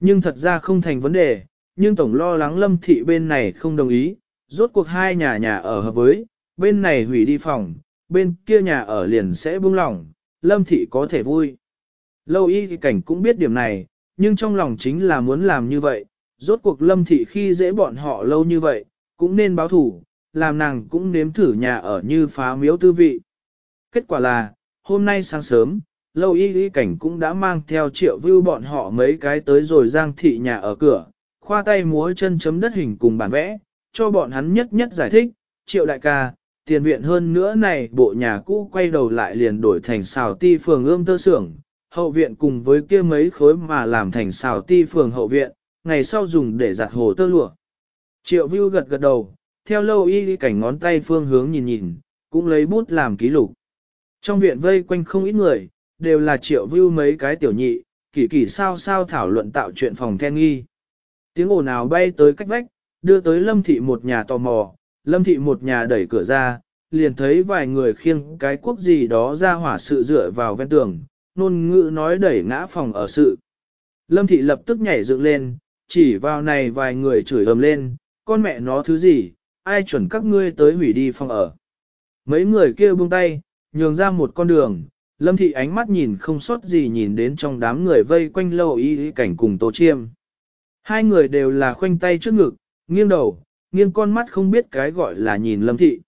Nhưng thật ra không thành vấn đề, nhưng tổng lo lắng lâm thị bên này không đồng ý, rốt cuộc hai nhà nhà ở hợp với, bên này hủy đi phòng, bên kia nhà ở liền sẽ buông lỏng, lâm thị có thể vui. Lâu y thì cảnh cũng biết điểm này, nhưng trong lòng chính là muốn làm như vậy, rốt cuộc lâm thị khi dễ bọn họ lâu như vậy, cũng nên báo thủ, làm nàng cũng nếm thử nhà ở như phá miếu tư vị. Kết quả là, hôm nay sáng sớm, lâu y y cảnh cũng đã mang theo triệu vưu bọn họ mấy cái tới rồi giang thị nhà ở cửa, khoa tay múa chân chấm đất hình cùng bản vẽ, cho bọn hắn nhất nhất giải thích, triệu đại ca, tiền viện hơn nữa này bộ nhà cũ quay đầu lại liền đổi thành xào ti phường ươm tơ xưởng, hậu viện cùng với kia mấy khối mà làm thành xào ti phường hậu viện, ngày sau dùng để giặt hồ tơ lụa. Triệu view gật gật đầu, theo lâu y cảnh ngón tay phương hướng nhìn nhìn, cũng lấy bút làm ký lục. Trong viện vây quanh không ít người, đều là triệu view mấy cái tiểu nhị, kỳ kỳ sao sao thảo luận tạo chuyện phòng then nghi. Tiếng ồn ào bay tới cách vách, đưa tới lâm thị một nhà tò mò, lâm thị một nhà đẩy cửa ra, liền thấy vài người khiêng cái quốc gì đó ra hỏa sự dựa vào ven tường, nôn ngữ nói đẩy ngã phòng ở sự. Lâm thị lập tức nhảy dựng lên, chỉ vào này vài người chửi ầm lên, con mẹ nó thứ gì, ai chuẩn các ngươi tới hủy đi phòng ở. Mấy người kêu buông tay, nhường ra một con đường, lâm thị ánh mắt nhìn không sót gì nhìn đến trong đám người vây quanh lâu y cảnh cùng tô chiêm. Hai người đều là khoanh tay trước ngực, nghiêng đầu, nghiêng con mắt không biết cái gọi là nhìn lâm thị.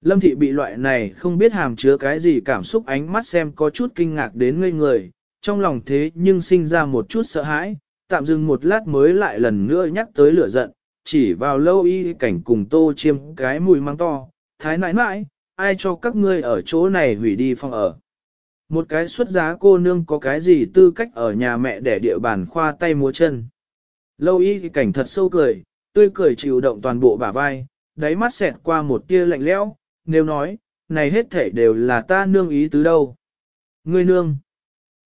Lâm thị bị loại này không biết hàm chứa cái gì cảm xúc ánh mắt xem có chút kinh ngạc đến ngây người, trong lòng thế nhưng sinh ra một chút sợ hãi, tạm dừng một lát mới lại lần nữa nhắc tới lửa giận, chỉ vào lâu y cảnh cùng tô chiêm cái mùi mang to, thái nãi nãi, ai cho các ngươi ở chỗ này hủy đi phòng ở. Một cái xuất giá cô nương có cái gì tư cách ở nhà mẹ để địa bàn khoa tay múa chân. Lâu y cảnh thật sâu cười, tươi cười chịu động toàn bộ bả vai, đáy mắt xẹt qua một tia lạnh lẽo, nếu nói, này hết thể đều là ta nương ý tứ đâu. Ngươi nương.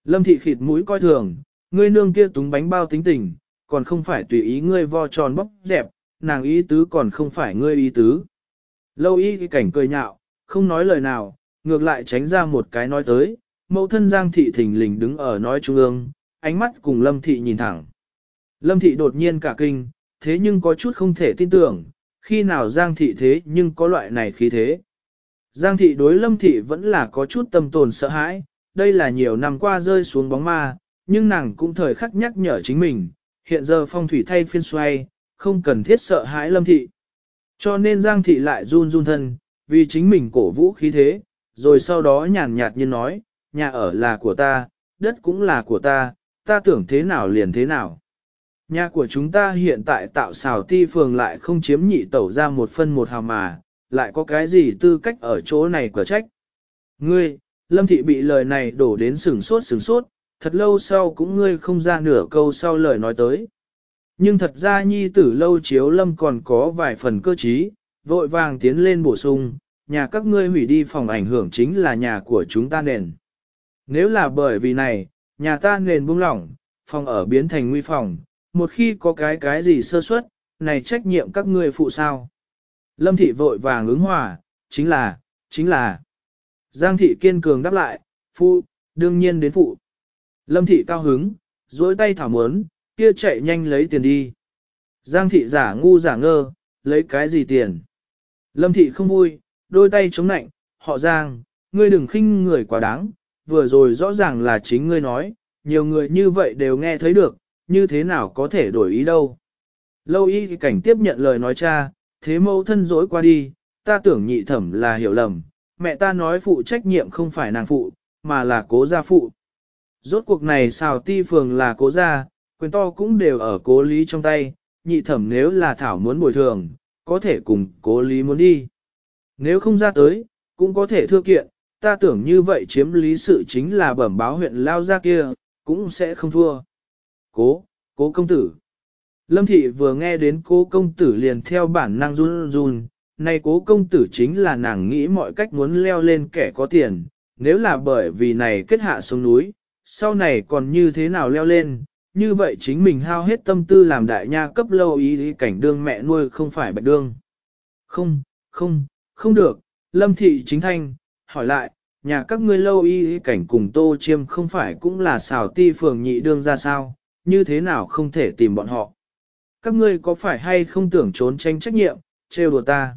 Lâm thị khịt mũi coi thường, ngươi nương kia túng bánh bao tính tình, còn không phải tùy ý ngươi vo tròn bóc dẹp, nàng ý tứ còn không phải ngươi ý tứ. Lâu y cảnh cười nhạo, không nói lời nào, ngược lại tránh ra một cái nói tới, mẫu thân Giang thị thình lình đứng ở nói trung ương, ánh mắt cùng Lâm thị nhìn thẳng. Lâm thị đột nhiên cả kinh, thế nhưng có chút không thể tin tưởng, khi nào Giang thị thế nhưng có loại này khí thế. Giang thị đối Lâm thị vẫn là có chút tâm tồn sợ hãi, đây là nhiều năm qua rơi xuống bóng ma, nhưng nàng cũng thời khắc nhắc nhở chính mình, hiện giờ phong thủy thay phiên xoay, không cần thiết sợ hãi Lâm thị. Cho nên Giang thị lại run run thân, vì chính mình cổ vũ khí thế, rồi sau đó nhàn nhạt như nói, nhà ở là của ta, đất cũng là của ta, ta tưởng thế nào liền thế nào. Nhà của chúng ta hiện tại tạo xào ti phường lại không chiếm nhị tẩu ra một phân một hào mà, lại có cái gì tư cách ở chỗ này cửa trách. Ngươi, Lâm Thị bị lời này đổ đến sừng sốt sừng sốt, thật lâu sau cũng ngươi không ra nửa câu sau lời nói tới. Nhưng thật ra nhi tử lâu chiếu Lâm còn có vài phần cơ trí, vội vàng tiến lên bổ sung, nhà các ngươi hủy đi phòng ảnh hưởng chính là nhà của chúng ta nền. Nếu là bởi vì này, nhà ta nền buông lỏng, phòng ở biến thành nguy phòng, một khi có cái cái gì sơ suất, này trách nhiệm các ngươi phụ sao. Lâm thị vội vàng ứng hòa, chính là, chính là. Giang thị kiên cường đáp lại, phụ, đương nhiên đến phụ. Lâm thị cao hứng, duỗi tay thảo muốn, kia chạy nhanh lấy tiền đi. Giang thị giả ngu giả ngơ, lấy cái gì tiền. Lâm thị không vui, đôi tay chống nạnh, họ Giang, ngươi đừng khinh người quá đáng, vừa rồi rõ ràng là chính ngươi nói, nhiều người như vậy đều nghe thấy được, như thế nào có thể đổi ý đâu. Lâu y cảnh tiếp nhận lời nói cha, thế mâu thân dối qua đi, ta tưởng nhị thẩm là hiểu lầm, mẹ ta nói phụ trách nhiệm không phải nàng phụ, mà là cố gia phụ. Rốt cuộc này xào ti phường là cố gia, quyền to cũng đều ở cố lý trong tay, nhị thẩm nếu là thảo muốn bồi thường, có thể cùng cố lý muốn đi. Nếu không ra tới, cũng có thể thưa kiện, ta tưởng như vậy chiếm lý sự chính là bẩm báo huyện lao ra kia, cũng sẽ không thua. Cố, cố công tử. Lâm thị vừa nghe đến cố công tử liền theo bản năng run run, nay cố công tử chính là nàng nghĩ mọi cách muốn leo lên kẻ có tiền, nếu là bởi vì này kết hạ xuống núi, sau này còn như thế nào leo lên, như vậy chính mình hao hết tâm tư làm đại nha cấp lâu ý, ý cảnh đương mẹ nuôi không phải bạch đương. Không, không, không được, lâm thị chính thanh, hỏi lại, nhà các ngươi lâu y, cảnh cùng tô chiêm không phải cũng là xào ti phường nhị đương ra sao, như thế nào không thể tìm bọn họ. Các ngươi có phải hay không tưởng trốn tránh trách nhiệm, trêu đùa ta.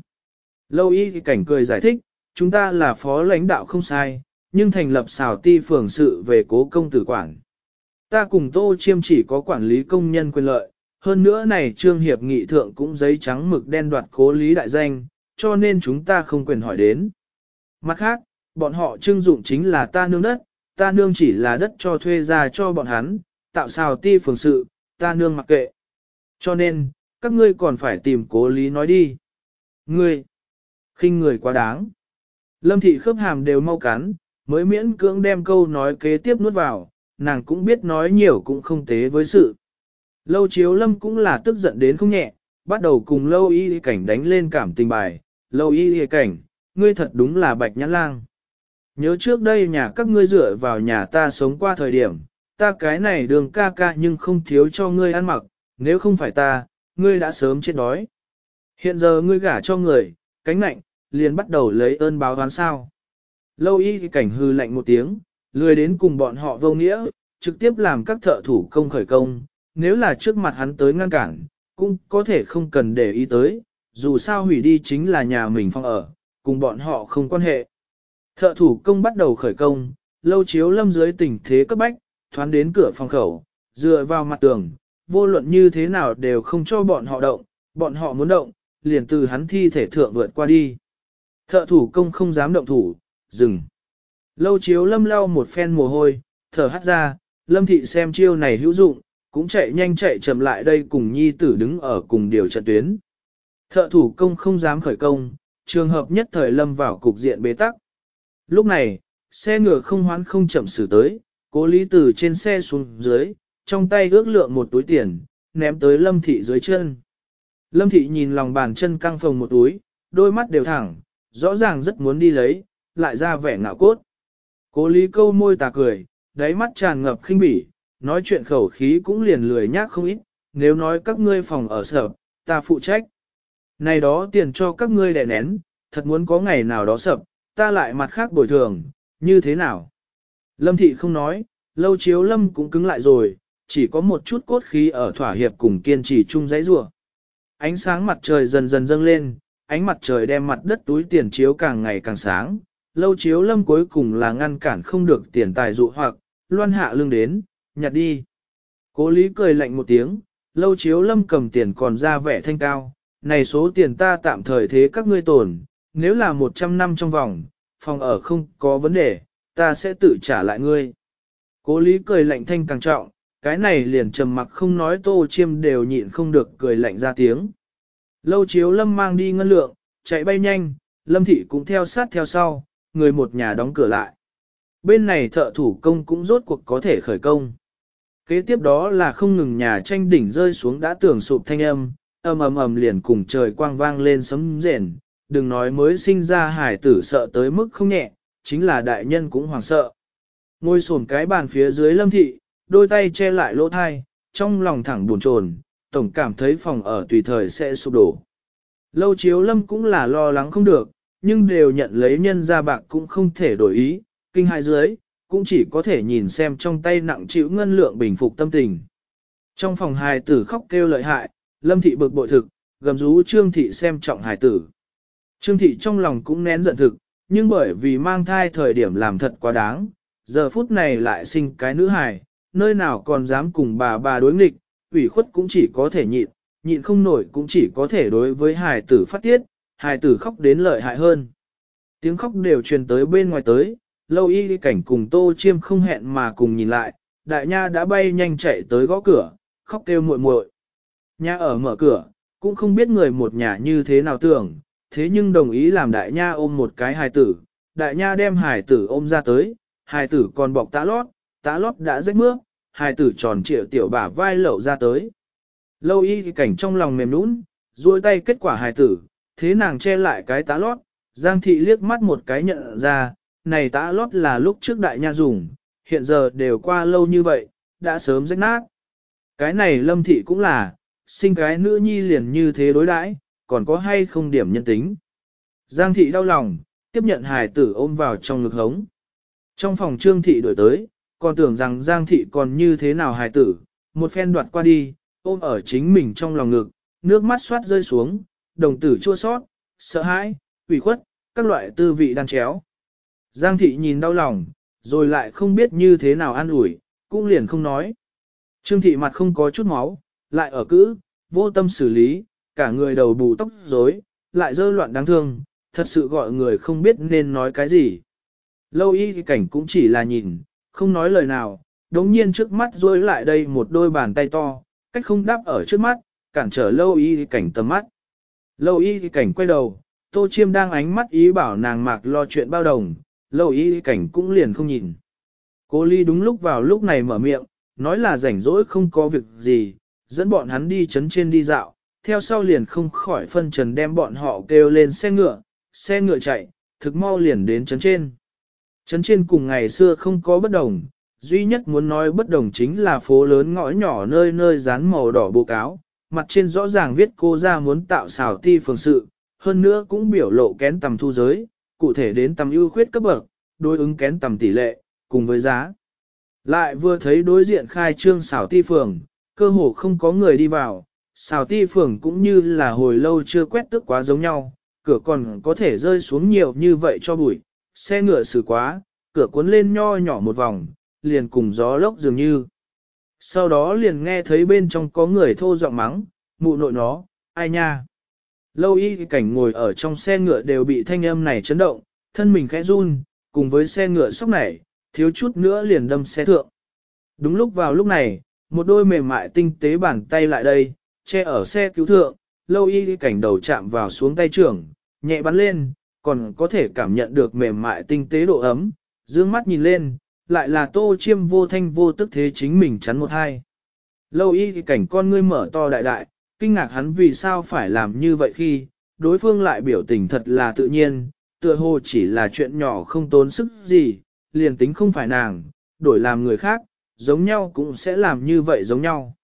Lâu y cảnh cười giải thích, chúng ta là phó lãnh đạo không sai, nhưng thành lập xào ti phường sự về cố công tử quản. Ta cùng Tô Chiêm chỉ có quản lý công nhân quyền lợi, hơn nữa này trương hiệp nghị thượng cũng giấy trắng mực đen đoạt cố lý đại danh, cho nên chúng ta không quyền hỏi đến. Mặt khác, bọn họ trưng dụng chính là ta nương đất, ta nương chỉ là đất cho thuê ra cho bọn hắn, tạo sao ti phường sự, ta nương mặc kệ. Cho nên, các ngươi còn phải tìm cố lý nói đi. Ngươi, khinh người quá đáng. Lâm thị khớp hàm đều mau cắn, mới miễn cưỡng đem câu nói kế tiếp nuốt vào, nàng cũng biết nói nhiều cũng không tế với sự. Lâu chiếu lâm cũng là tức giận đến không nhẹ, bắt đầu cùng lâu y cảnh đánh lên cảm tình bài, lâu y cảnh, ngươi thật đúng là bạch nhãn lang. Nhớ trước đây nhà các ngươi dựa vào nhà ta sống qua thời điểm, ta cái này đường ca ca nhưng không thiếu cho ngươi ăn mặc, nếu không phải ta, ngươi đã sớm chết đói. Hiện giờ ngươi gả cho người, cánh lạnh, liền bắt đầu lấy ơn báo oán sao. Lâu y cảnh hư lạnh một tiếng, lười đến cùng bọn họ vô nghĩa, trực tiếp làm các thợ thủ công khởi công, nếu là trước mặt hắn tới ngăn cản, cũng có thể không cần để ý tới, dù sao hủy đi chính là nhà mình phong ở, cùng bọn họ không quan hệ. Thợ thủ công bắt đầu khởi công, lâu chiếu lâm dưới tình thế cấp bách, thoán đến cửa phòng khẩu, dựa vào mặt tường, vô luận như thế nào đều không cho bọn họ động, bọn họ muốn động, liền từ hắn thi thể thượng vượt qua đi. Thợ thủ công không dám động thủ, dừng. Lâu chiếu lâm lau một phen mồ hôi, thở hắt ra, lâm thị xem chiêu này hữu dụng, cũng chạy nhanh chạy chậm lại đây cùng nhi tử đứng ở cùng điều trận tuyến. Thợ thủ công không dám khởi công, trường hợp nhất thời lâm vào cục diện bế tắc. Lúc này, xe ngựa không hoán không chậm xử tới, cố lý từ trên xe xuống dưới, trong tay ước lượng một túi tiền, ném tới lâm thị dưới chân. Lâm thị nhìn lòng bàn chân căng phồng một túi, đôi mắt đều thẳng, rõ ràng rất muốn đi lấy, lại ra vẻ ngạo cốt. Cố lý câu môi tà cười, đáy mắt tràn ngập khinh bỉ, nói chuyện khẩu khí cũng liền lười nhác không ít, nếu nói các ngươi phòng ở sở, ta phụ trách. Này đó tiền cho các ngươi đẻ nén, thật muốn có ngày nào đó sập, ta lại mặt khác bồi thường, như thế nào? Lâm thị không nói, lâu chiếu lâm cũng cứng lại rồi, chỉ có một chút cốt khí ở thỏa hiệp cùng kiên trì chung giấy rủa. Ánh sáng mặt trời dần dần dâng lên, ánh mặt trời đem mặt đất túi tiền chiếu càng ngày càng sáng, lâu chiếu lâm cuối cùng là ngăn cản không được tiền tài dụ hoặc, loan hạ lưng đến, nhặt đi. Cố lý cười lạnh một tiếng, lâu chiếu lâm cầm tiền còn ra vẻ thanh cao, này số tiền ta tạm thời thế các ngươi tổn, nếu là 100 năm trong vòng, phòng ở không có vấn đề, ta sẽ tự trả lại ngươi. Cố lý cười lạnh thanh càng trọng, cái này liền trầm mặc không nói tô chiêm đều nhịn không được cười lạnh ra tiếng. Lâu chiếu lâm mang đi ngân lượng, chạy bay nhanh, lâm thị cũng theo sát theo sau, người một nhà đóng cửa lại. Bên này thợ thủ công cũng rốt cuộc có thể khởi công. Kế tiếp đó là không ngừng nhà tranh đỉnh rơi xuống đã tưởng sụp thanh âm, ầm ầm ầm liền cùng trời quang vang lên sấm rền, đừng nói mới sinh ra hải tử sợ tới mức không nhẹ, chính là đại nhân cũng hoảng sợ. Ngồi sồn cái bàn phía dưới lâm thị, đôi tay che lại lỗ thai, trong lòng thẳng buồn chồn, tổng cảm thấy phòng ở tùy thời sẽ sụp đổ. Lâu chiếu lâm cũng là lo lắng không được, nhưng đều nhận lấy nhân ra bạc cũng không thể đổi ý, kinh hai dưới, cũng chỉ có thể nhìn xem trong tay nặng chịu ngân lượng bình phục tâm tình. Trong phòng hài tử khóc kêu lợi hại, lâm thị bực bội thực, gầm rú trương thị xem trọng hài tử. Trương thị trong lòng cũng nén giận thực, nhưng bởi vì mang thai thời điểm làm thật quá đáng, giờ phút này lại sinh cái nữ hài, nơi nào còn dám cùng bà bà đối nghịch, ủy khuất cũng chỉ có thể nhịn, nhịn không nổi cũng chỉ có thể đối với hài tử phát tiết, hài tử khóc đến lợi hại hơn. Tiếng khóc đều truyền tới bên ngoài tới, lâu y cảnh cùng tô chiêm không hẹn mà cùng nhìn lại, đại nha đã bay nhanh chạy tới gõ cửa, khóc kêu muội muội. nhà ở mở cửa, cũng không biết người một nhà như thế nào tưởng, thế nhưng đồng ý làm đại nha ôm một cái hài tử, đại nha đem hài tử ôm ra tới, hài tử còn bọc tá lót, tá lót đã rách mướp, hài tử tròn trịa tiểu bả vai lậu ra tới. Lâu y cảnh trong lòng mềm nũng, duỗi tay kết quả hài tử, thế nàng che lại cái tá lót, Giang thị liếc mắt một cái nhận ra, này tá lót là lúc trước đại nha dùng, hiện giờ đều qua lâu như vậy, đã sớm rách nát. Cái này lâm thị cũng là, sinh cái nữ nhi liền như thế đối đãi, còn có hay không điểm nhân tính. Giang thị đau lòng, tiếp nhận hài tử ôm vào trong ngực hống. Trong phòng trương thị đổi tới, còn tưởng rằng Giang thị còn như thế nào hài tử, một phen đoạt qua đi, ôm ở chính mình trong lòng ngực, nước mắt xoát rơi xuống, đồng tử chua sót, sợ hãi, ủy khuất, các loại tư vị đan chéo. Giang thị nhìn đau lòng, rồi lại không biết như thế nào an ủi, cũng liền không nói. Trương thị mặt không có chút máu, lại ở cữ, vô tâm xử lý, cả người đầu bù tóc rối, lại dơ loạn đáng thương, thật sự gọi người không biết nên nói cái gì. Lâu y cảnh cũng chỉ là nhìn, không nói lời nào, đống nhiên trước mắt rối lại đây một đôi bàn tay to, cách không đáp ở trước mắt, cản trở lâu y cảnh tầm mắt. Lâu y cảnh quay đầu, tô chiêm đang ánh mắt ý bảo nàng mạc lo chuyện bao đồng, lâu y cảnh cũng liền không nhìn. Cô ly đúng lúc vào lúc này mở miệng, nói là rảnh rỗi không có việc gì, dẫn bọn hắn đi chấn trên đi dạo, theo sau liền không khỏi phân trần đem bọn họ kêu lên xe ngựa, xe ngựa chạy, thực mau liền đến trấn trên. Trấn trên cùng ngày xưa không có bất đồng, duy nhất muốn nói bất đồng chính là phố lớn ngõ nhỏ nơi nơi dán màu đỏ bố cáo, mặt trên rõ ràng viết cô ra muốn tạo xảo ti phường sự, hơn nữa cũng biểu lộ kén tầm thu giới, cụ thể đến tầm ưu khuyết cấp bậc, đối ứng kén tầm tỷ lệ, cùng với giá. Lại vừa thấy đối diện khai trương xảo ti phường, cơ hồ không có người đi vào, xào ti phường cũng như là hồi lâu chưa quét tức quá giống nhau, cửa còn có thể rơi xuống nhiều như vậy cho bụi, xe ngựa xử quá, cửa cuốn lên nho nhỏ một vòng, liền cùng gió lốc dường như. Sau đó liền nghe thấy bên trong có người thô giọng mắng, mụ nội nó, ai nha. Lâu y cảnh ngồi ở trong xe ngựa đều bị thanh âm này chấn động, thân mình khẽ run, cùng với xe ngựa sóc này, thiếu chút nữa liền đâm xe thượng. Đúng lúc vào lúc này, một đôi mềm mại tinh tế bàn tay lại đây, che ở xe cứu thượng, lâu y cảnh đầu chạm vào xuống tay trưởng, nhẹ bắn lên, còn có thể cảm nhận được mềm mại tinh tế độ ấm, dương mắt nhìn lên, lại là tô chiêm vô thanh vô tức thế chính mình chắn một hai. Lâu y cảnh con ngươi mở to đại đại, kinh ngạc hắn vì sao phải làm như vậy khi, đối phương lại biểu tình thật là tự nhiên, tựa hồ chỉ là chuyện nhỏ không tốn sức gì, liền tính không phải nàng, đổi làm người khác, giống nhau cũng sẽ làm như vậy giống nhau.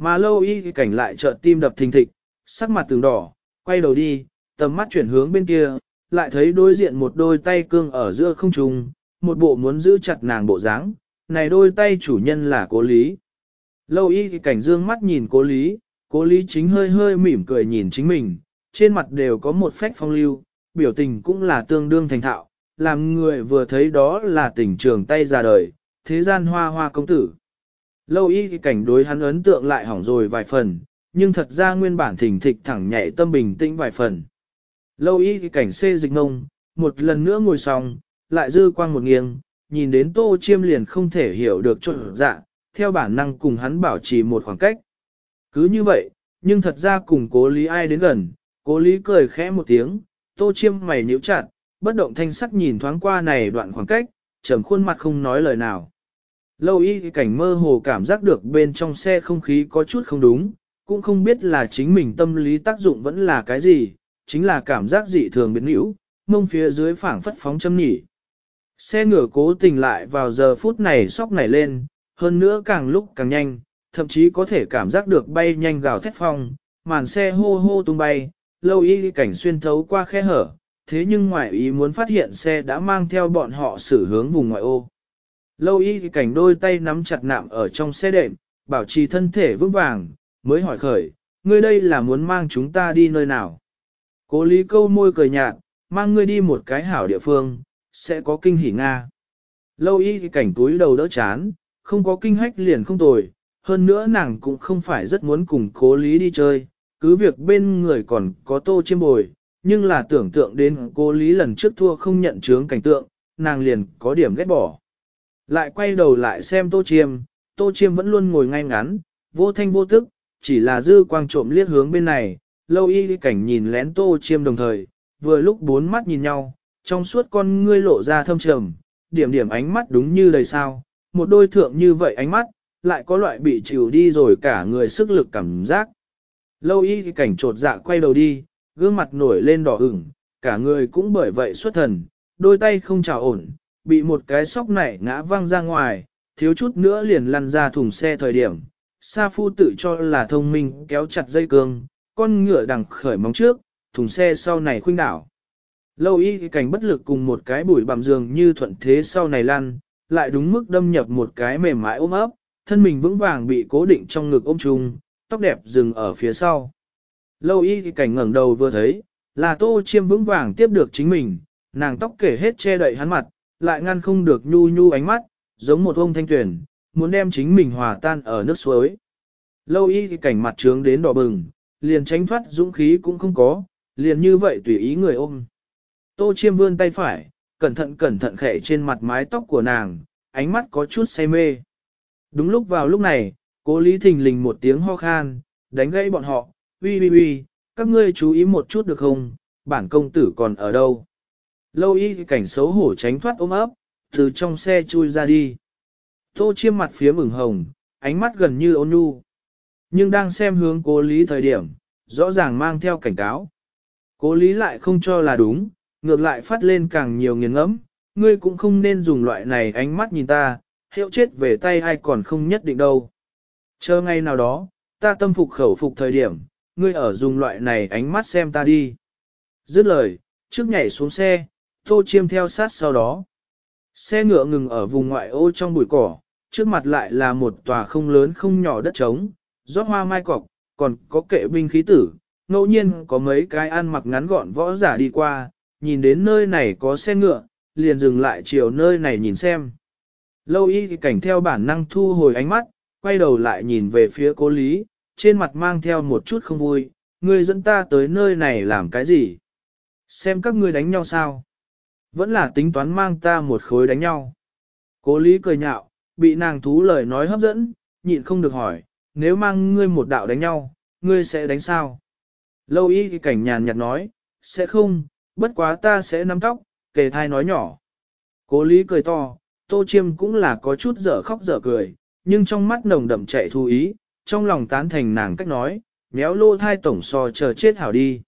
Mà lâu y cảnh lại chợt tim đập thình thịch, sắc mặt từng đỏ, quay đầu đi, tầm mắt chuyển hướng bên kia, lại thấy đối diện một đôi tay cương ở giữa không trung, một bộ muốn giữ chặt nàng bộ dáng, này đôi tay chủ nhân là cố lý. Lâu y cảnh dương mắt nhìn cố lý, cố lý chính hơi hơi mỉm cười nhìn chính mình, trên mặt đều có một phách phong lưu, biểu tình cũng là tương đương thành thạo, làm người vừa thấy đó là tình trường tay ra đời, thế gian hoa hoa công tử. Lâu y cảnh đối hắn ấn tượng lại hỏng rồi vài phần, nhưng thật ra nguyên bản thỉnh thịch thẳng nhảy tâm bình tĩnh vài phần. Lâu y cảnh xê dịch ngông, một lần nữa ngồi xong, lại dư quang một nghiêng, nhìn đến tô chiêm liền không thể hiểu được trộn dạ, theo bản năng cùng hắn bảo trì một khoảng cách. Cứ như vậy, nhưng thật ra cùng cố lý ai đến gần, cố lý cười khẽ một tiếng, tô chiêm mày nhíu chặt, bất động thanh sắc nhìn thoáng qua này đoạn khoảng cách, trầm khuôn mặt không nói lời nào. Lâu y cảnh mơ hồ cảm giác được bên trong xe không khí có chút không đúng, cũng không biết là chính mình tâm lý tác dụng vẫn là cái gì, chính là cảm giác dị thường biến hữu, mông phía dưới phảng phất phóng châm nhỉ. Xe ngựa cố tình lại vào giờ phút này sóc nảy lên, hơn nữa càng lúc càng nhanh, thậm chí có thể cảm giác được bay nhanh gào thét phong, màn xe hô hô tung bay, lâu y cảnh xuyên thấu qua khe hở, thế nhưng ngoại ý muốn phát hiện xe đã mang theo bọn họ xử hướng vùng ngoại ô. Lâu y cảnh đôi tay nắm chặt nạm ở trong xe đệm, bảo trì thân thể vững vàng, mới hỏi khởi, ngươi đây là muốn mang chúng ta đi nơi nào? Cố lý câu môi cười nhạt, mang ngươi đi một cái hảo địa phương, sẽ có kinh hỉ Nga. Lâu y cảnh túi đầu đỡ chán, không có kinh hách liền không tồi, hơn nữa nàng cũng không phải rất muốn cùng cố lý đi chơi, cứ việc bên người còn có tô chiêm bồi, nhưng là tưởng tượng đến cố lý lần trước thua không nhận chướng cảnh tượng, nàng liền có điểm ghét bỏ. Lại quay đầu lại xem tô chiêm, tô chiêm vẫn luôn ngồi ngay ngắn, vô thanh vô tức, chỉ là dư quang trộm liếc hướng bên này, lâu y cảnh nhìn lén tô chiêm đồng thời, vừa lúc bốn mắt nhìn nhau, trong suốt con ngươi lộ ra thâm trầm, điểm điểm ánh mắt đúng như đầy sao, một đôi thượng như vậy ánh mắt, lại có loại bị chịu đi rồi cả người sức lực cảm giác. Lâu y cảnh trột dạ quay đầu đi, gương mặt nổi lên đỏ ửng, cả người cũng bởi vậy xuất thần, đôi tay không trào ổn, bị một cái sóc nảy ngã văng ra ngoài, thiếu chút nữa liền lăn ra thùng xe thời điểm. Sa phu tự cho là thông minh kéo chặt dây cương, con ngựa đằng khởi móng trước, thùng xe sau này khuynh đảo. Lâu y cảnh bất lực cùng một cái bụi bằm giường như thuận thế sau này lăn, lại đúng mức đâm nhập một cái mềm mại ôm ấp, thân mình vững vàng bị cố định trong ngực ôm chung, tóc đẹp dừng ở phía sau. Lâu y cảnh ngẩng đầu vừa thấy, là tô chiêm vững vàng tiếp được chính mình, nàng tóc kể hết che đậy hắn mặt, lại ngăn không được nhu nhu ánh mắt, giống một ông thanh tuyển, muốn đem chính mình hòa tan ở nước suối. Lâu y cảnh mặt trướng đến đỏ bừng, liền tránh thoát dũng khí cũng không có, liền như vậy tùy ý người ôm. Tô chiêm vươn tay phải, cẩn thận cẩn thận khẽ trên mặt mái tóc của nàng, ánh mắt có chút say mê. Đúng lúc vào lúc này, cố lý thình lình một tiếng ho khan, đánh gãy bọn họ, uy uy uy, các ngươi chú ý một chút được không, bản công tử còn ở đâu. Lâu y cảnh xấu hổ tránh thoát ôm ấp, từ trong xe chui ra đi. Tô chiêm mặt phía mửng hồng, ánh mắt gần như ôn nhu. Nhưng đang xem hướng cố lý thời điểm, rõ ràng mang theo cảnh cáo. Cố lý lại không cho là đúng, ngược lại phát lên càng nhiều nghiền ngẫm, ngươi cũng không nên dùng loại này ánh mắt nhìn ta, hiệu chết về tay ai còn không nhất định đâu. Chờ ngày nào đó, ta tâm phục khẩu phục thời điểm, ngươi ở dùng loại này ánh mắt xem ta đi. Dứt lời, trước nhảy xuống xe, tô chiêm theo sát sau đó. Xe ngựa ngừng ở vùng ngoại ô trong bụi cỏ, trước mặt lại là một tòa không lớn không nhỏ đất trống, rót hoa mai cọc, còn có kệ binh khí tử, ngẫu nhiên có mấy cái ăn mặc ngắn gọn võ giả đi qua, nhìn đến nơi này có xe ngựa, liền dừng lại chiều nơi này nhìn xem. Lâu y thì cảnh theo bản năng thu hồi ánh mắt, quay đầu lại nhìn về phía cố lý, trên mặt mang theo một chút không vui, ngươi dẫn ta tới nơi này làm cái gì? Xem các ngươi đánh nhau sao? Vẫn là tính toán mang ta một khối đánh nhau. Cố lý cười nhạo, bị nàng thú lời nói hấp dẫn, nhịn không được hỏi, nếu mang ngươi một đạo đánh nhau, ngươi sẽ đánh sao? Lâu y cái cảnh nhàn nhạt nói, sẽ không, bất quá ta sẽ nắm tóc, kề thai nói nhỏ. Cố lý cười to, tô chiêm cũng là có chút dở khóc dở cười, nhưng trong mắt nồng đậm chạy thu ý, trong lòng tán thành nàng cách nói, méo lô thai tổng so chờ chết hảo đi.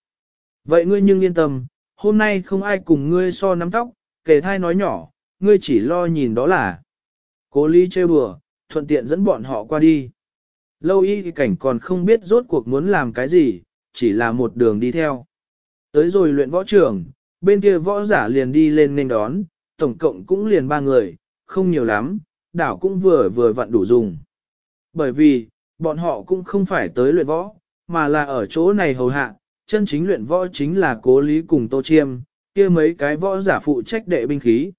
Vậy ngươi nhưng yên tâm, hôm nay không ai cùng ngươi so nắm tóc, kể thai nói nhỏ, ngươi chỉ lo nhìn đó là. Cố lý trêu đùa, thuận tiện dẫn bọn họ qua đi. Lâu y cảnh còn không biết rốt cuộc muốn làm cái gì, chỉ là một đường đi theo. Tới rồi luyện võ trưởng, bên kia võ giả liền đi lên nên đón, tổng cộng cũng liền ba người, không nhiều lắm, đảo cũng vừa vừa vặn đủ dùng. Bởi vì, bọn họ cũng không phải tới luyện võ, mà là ở chỗ này hầu hạ, chân chính luyện võ chính là cố lý cùng tô chiêm, kia mấy cái võ giả phụ trách đệ binh khí.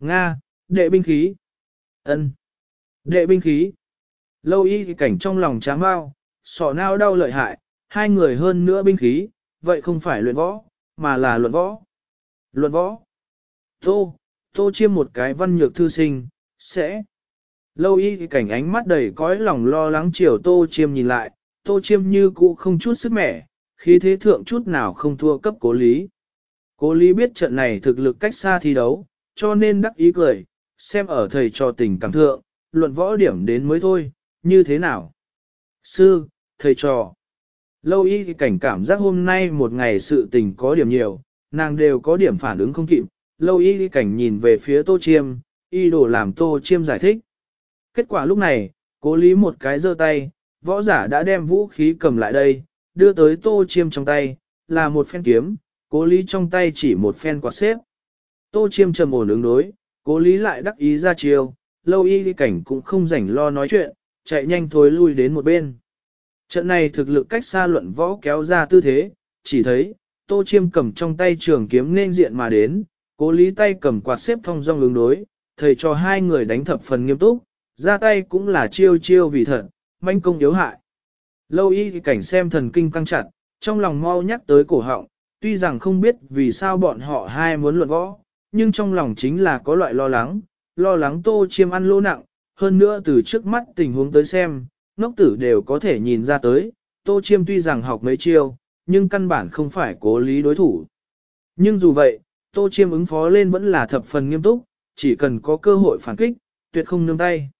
Nga, đệ binh khí. ân Đệ binh khí. Lâu y thì cảnh trong lòng tráng bao, sọ nao đau lợi hại, hai người hơn nữa binh khí, vậy không phải luyện võ, mà là luận võ. Luận võ. Tô, tô chiêm một cái văn nhược thư sinh, sẽ. Lâu y thì cảnh ánh mắt đầy cõi lòng lo lắng chiều tô chiêm nhìn lại, tô chiêm như cũ không chút sức mẻ, khí thế thượng chút nào không thua cấp cố lý. Cố lý biết trận này thực lực cách xa thi đấu, cho nên đắc ý cười, xem ở thầy trò tình cảm thượng, luận võ điểm đến mới thôi, như thế nào? Sư, thầy trò. Lâu y thì cảnh cảm giác hôm nay một ngày sự tình có điểm nhiều, nàng đều có điểm phản ứng không kịp. Lâu y thì cảnh nhìn về phía tô chiêm, y đồ làm tô chiêm giải thích. Kết quả lúc này, cố lý một cái giơ tay, võ giả đã đem vũ khí cầm lại đây, đưa tới tô chiêm trong tay, là một phen kiếm, cố lý trong tay chỉ một phen quạt xếp. Tô chiêm trầm ổn ứng đối, cố lý lại đắc ý ra chiều, lâu y đi cảnh cũng không rảnh lo nói chuyện, chạy nhanh thối lui đến một bên. Trận này thực lực cách xa luận võ kéo ra tư thế, chỉ thấy, tô chiêm cầm trong tay trường kiếm nên diện mà đến, cố lý tay cầm quạt xếp thông dong ứng đối, thầy cho hai người đánh thập phần nghiêm túc, ra tay cũng là chiêu chiêu vì thật, manh công yếu hại. Lâu y cảnh xem thần kinh căng chặt, trong lòng mau nhắc tới cổ họng, tuy rằng không biết vì sao bọn họ hai muốn luận võ, nhưng trong lòng chính là có loại lo lắng, lo lắng tô chiêm ăn lô nặng, hơn nữa từ trước mắt tình huống tới xem, ngốc tử đều có thể nhìn ra tới, tô chiêm tuy rằng học mấy chiêu, nhưng căn bản không phải cố lý đối thủ. Nhưng dù vậy, tô chiêm ứng phó lên vẫn là thập phần nghiêm túc, chỉ cần có cơ hội phản kích, tuyệt không nương tay.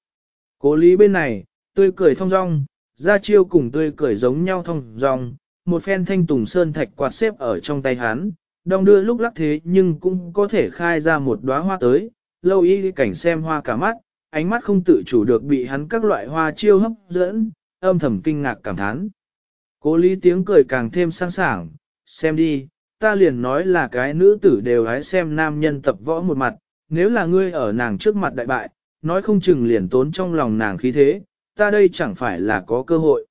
Cố lý bên này, tươi cười thong dong, ra chiêu cùng tươi cười giống nhau thông dong, một phen thanh tùng sơn thạch quạt xếp ở trong tay hắn, đong đưa lúc lắc thế nhưng cũng có thể khai ra một đóa hoa tới, lâu y cảnh xem hoa cả mắt, ánh mắt không tự chủ được bị hắn các loại hoa chiêu hấp dẫn, âm thầm kinh ngạc cảm thán. Cố lý tiếng cười càng thêm sang sảng, xem đi, ta liền nói là cái nữ tử đều hái xem nam nhân tập võ một mặt, nếu là ngươi ở nàng trước mặt đại bại, nói không chừng liền tốn trong lòng nàng khí thế, ta đây chẳng phải là có cơ hội.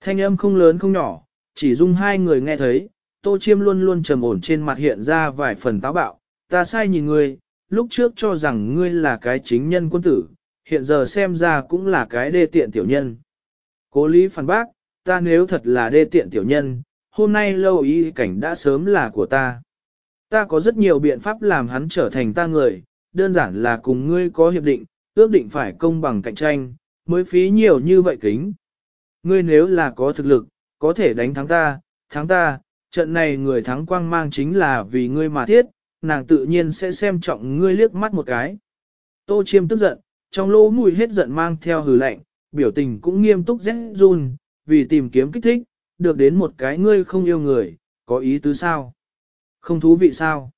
Thanh âm không lớn không nhỏ, chỉ dung hai người nghe thấy, tô chiêm luôn luôn trầm ổn trên mặt hiện ra vài phần táo bạo, ta sai nhìn ngươi, lúc trước cho rằng ngươi là cái chính nhân quân tử, hiện giờ xem ra cũng là cái đê tiện tiểu nhân. Cố lý phản bác, ta nếu thật là đê tiện tiểu nhân, hôm nay lâu ý cảnh đã sớm là của ta. Ta có rất nhiều biện pháp làm hắn trở thành ta người, đơn giản là cùng ngươi có hiệp định, ước định phải công bằng cạnh tranh, mới phí nhiều như vậy kính. Ngươi nếu là có thực lực, có thể đánh thắng ta, thắng ta, trận này người thắng quang mang chính là vì ngươi mà thiết, nàng tự nhiên sẽ xem trọng ngươi liếc mắt một cái. Tô chiêm tức giận, trong lỗ mùi hết giận mang theo hừ lạnh, biểu tình cũng nghiêm túc rét run, vì tìm kiếm kích thích, được đến một cái ngươi không yêu người, có ý tứ sao? Không thú vị sao?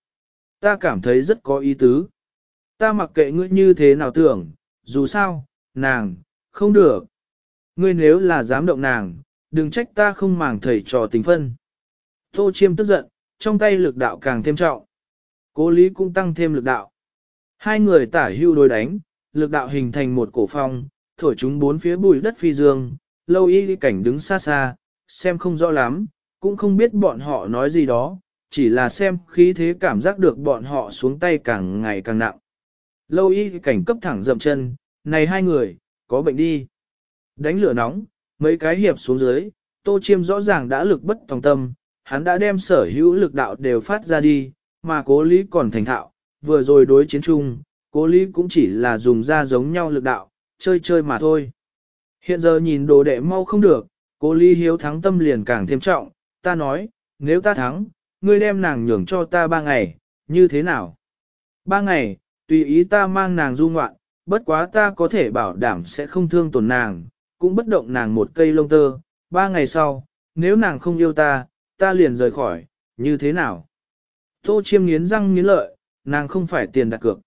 Ta cảm thấy rất có ý tứ. Ta mặc kệ ngươi như thế nào tưởng, dù sao, nàng, không được. Ngươi nếu là dám động nàng, đừng trách ta không màng thầy trò tình phân. Tô chiêm tức giận, trong tay lực đạo càng thêm trọng. Cố lý cũng tăng thêm lực đạo. Hai người tả hưu đối đánh, lực đạo hình thành một cổ phong, thổi chúng bốn phía bùi đất phi dương, lâu y cảnh đứng xa xa, xem không rõ lắm, cũng không biết bọn họ nói gì đó, chỉ là xem khí thế cảm giác được bọn họ xuống tay càng ngày càng nặng. Lâu y cảnh cấp thẳng dậm chân, này hai người, có bệnh đi. Đánh lửa nóng, mấy cái hiệp xuống dưới, tô chiêm rõ ràng đã lực bất tòng tâm, hắn đã đem sở hữu lực đạo đều phát ra đi, mà cố lý còn thành thạo, vừa rồi đối chiến chung, cố lý cũng chỉ là dùng ra giống nhau lực đạo, chơi chơi mà thôi. Hiện giờ nhìn đồ đệ mau không được, cố lý hiếu thắng tâm liền càng thêm trọng, ta nói, nếu ta thắng, ngươi đem nàng nhường cho ta ba ngày, như thế nào? Ba ngày, tùy ý ta mang nàng du ngoạn, bất quá ta có thể bảo đảm sẽ không thương tổn nàng, cũng bất động nàng một cây lông tơ. Ba ngày sau, nếu nàng không yêu ta, ta liền rời khỏi, như thế nào? Tô chiêm nghiến răng nghiến lợi, nàng không phải tiền đặt cược.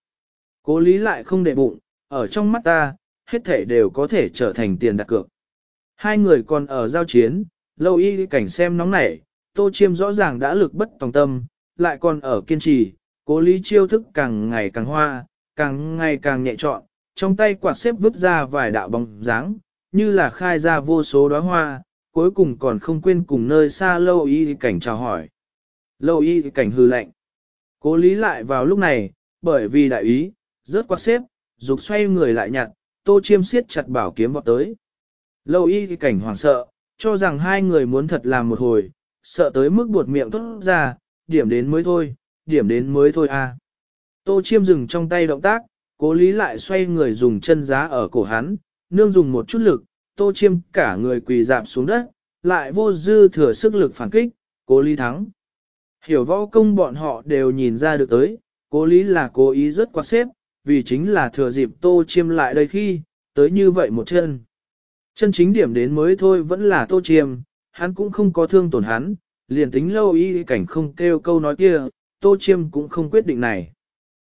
Cố lý lại không để bụng, ở trong mắt ta, hết thể đều có thể trở thành tiền đặt cược. Hai người còn ở giao chiến, lâu y cảnh xem nóng nảy, tô chiêm rõ ràng đã lực bất tòng tâm, lại còn ở kiên trì, cố lý chiêu thức càng ngày càng hoa, càng ngày càng nhẹ trọn, trong tay quạt xếp vứt ra vài đạo bóng dáng, như là khai ra vô số đóa hoa, cuối cùng còn không quên cùng nơi xa lâu y cảnh chào hỏi. Lâu y cảnh hư lạnh. Cố lý lại vào lúc này, bởi vì đại ý, rớt quạt xếp, dục xoay người lại nhặt, tô chiêm siết chặt bảo kiếm vọt tới. Lâu y cảnh hoảng sợ, cho rằng hai người muốn thật làm một hồi, sợ tới mức buột miệng tốt ra, điểm đến mới thôi, điểm đến mới thôi à. Tô chiêm dừng trong tay động tác, cố lý lại xoay người dùng chân giá ở cổ hắn, nương dùng một chút lực, tô chiêm cả người quỳ dạp xuống đất, lại vô dư thừa sức lực phản kích, cố lý thắng. Hiểu võ công bọn họ đều nhìn ra được tới, cố lý là cố ý rất quá xếp, vì chính là thừa dịp tô chiêm lại đây khi, tới như vậy một chân. Chân chính điểm đến mới thôi vẫn là tô chiêm, hắn cũng không có thương tổn hắn, liền tính lâu y cảnh không kêu câu nói kia, tô chiêm cũng không quyết định này.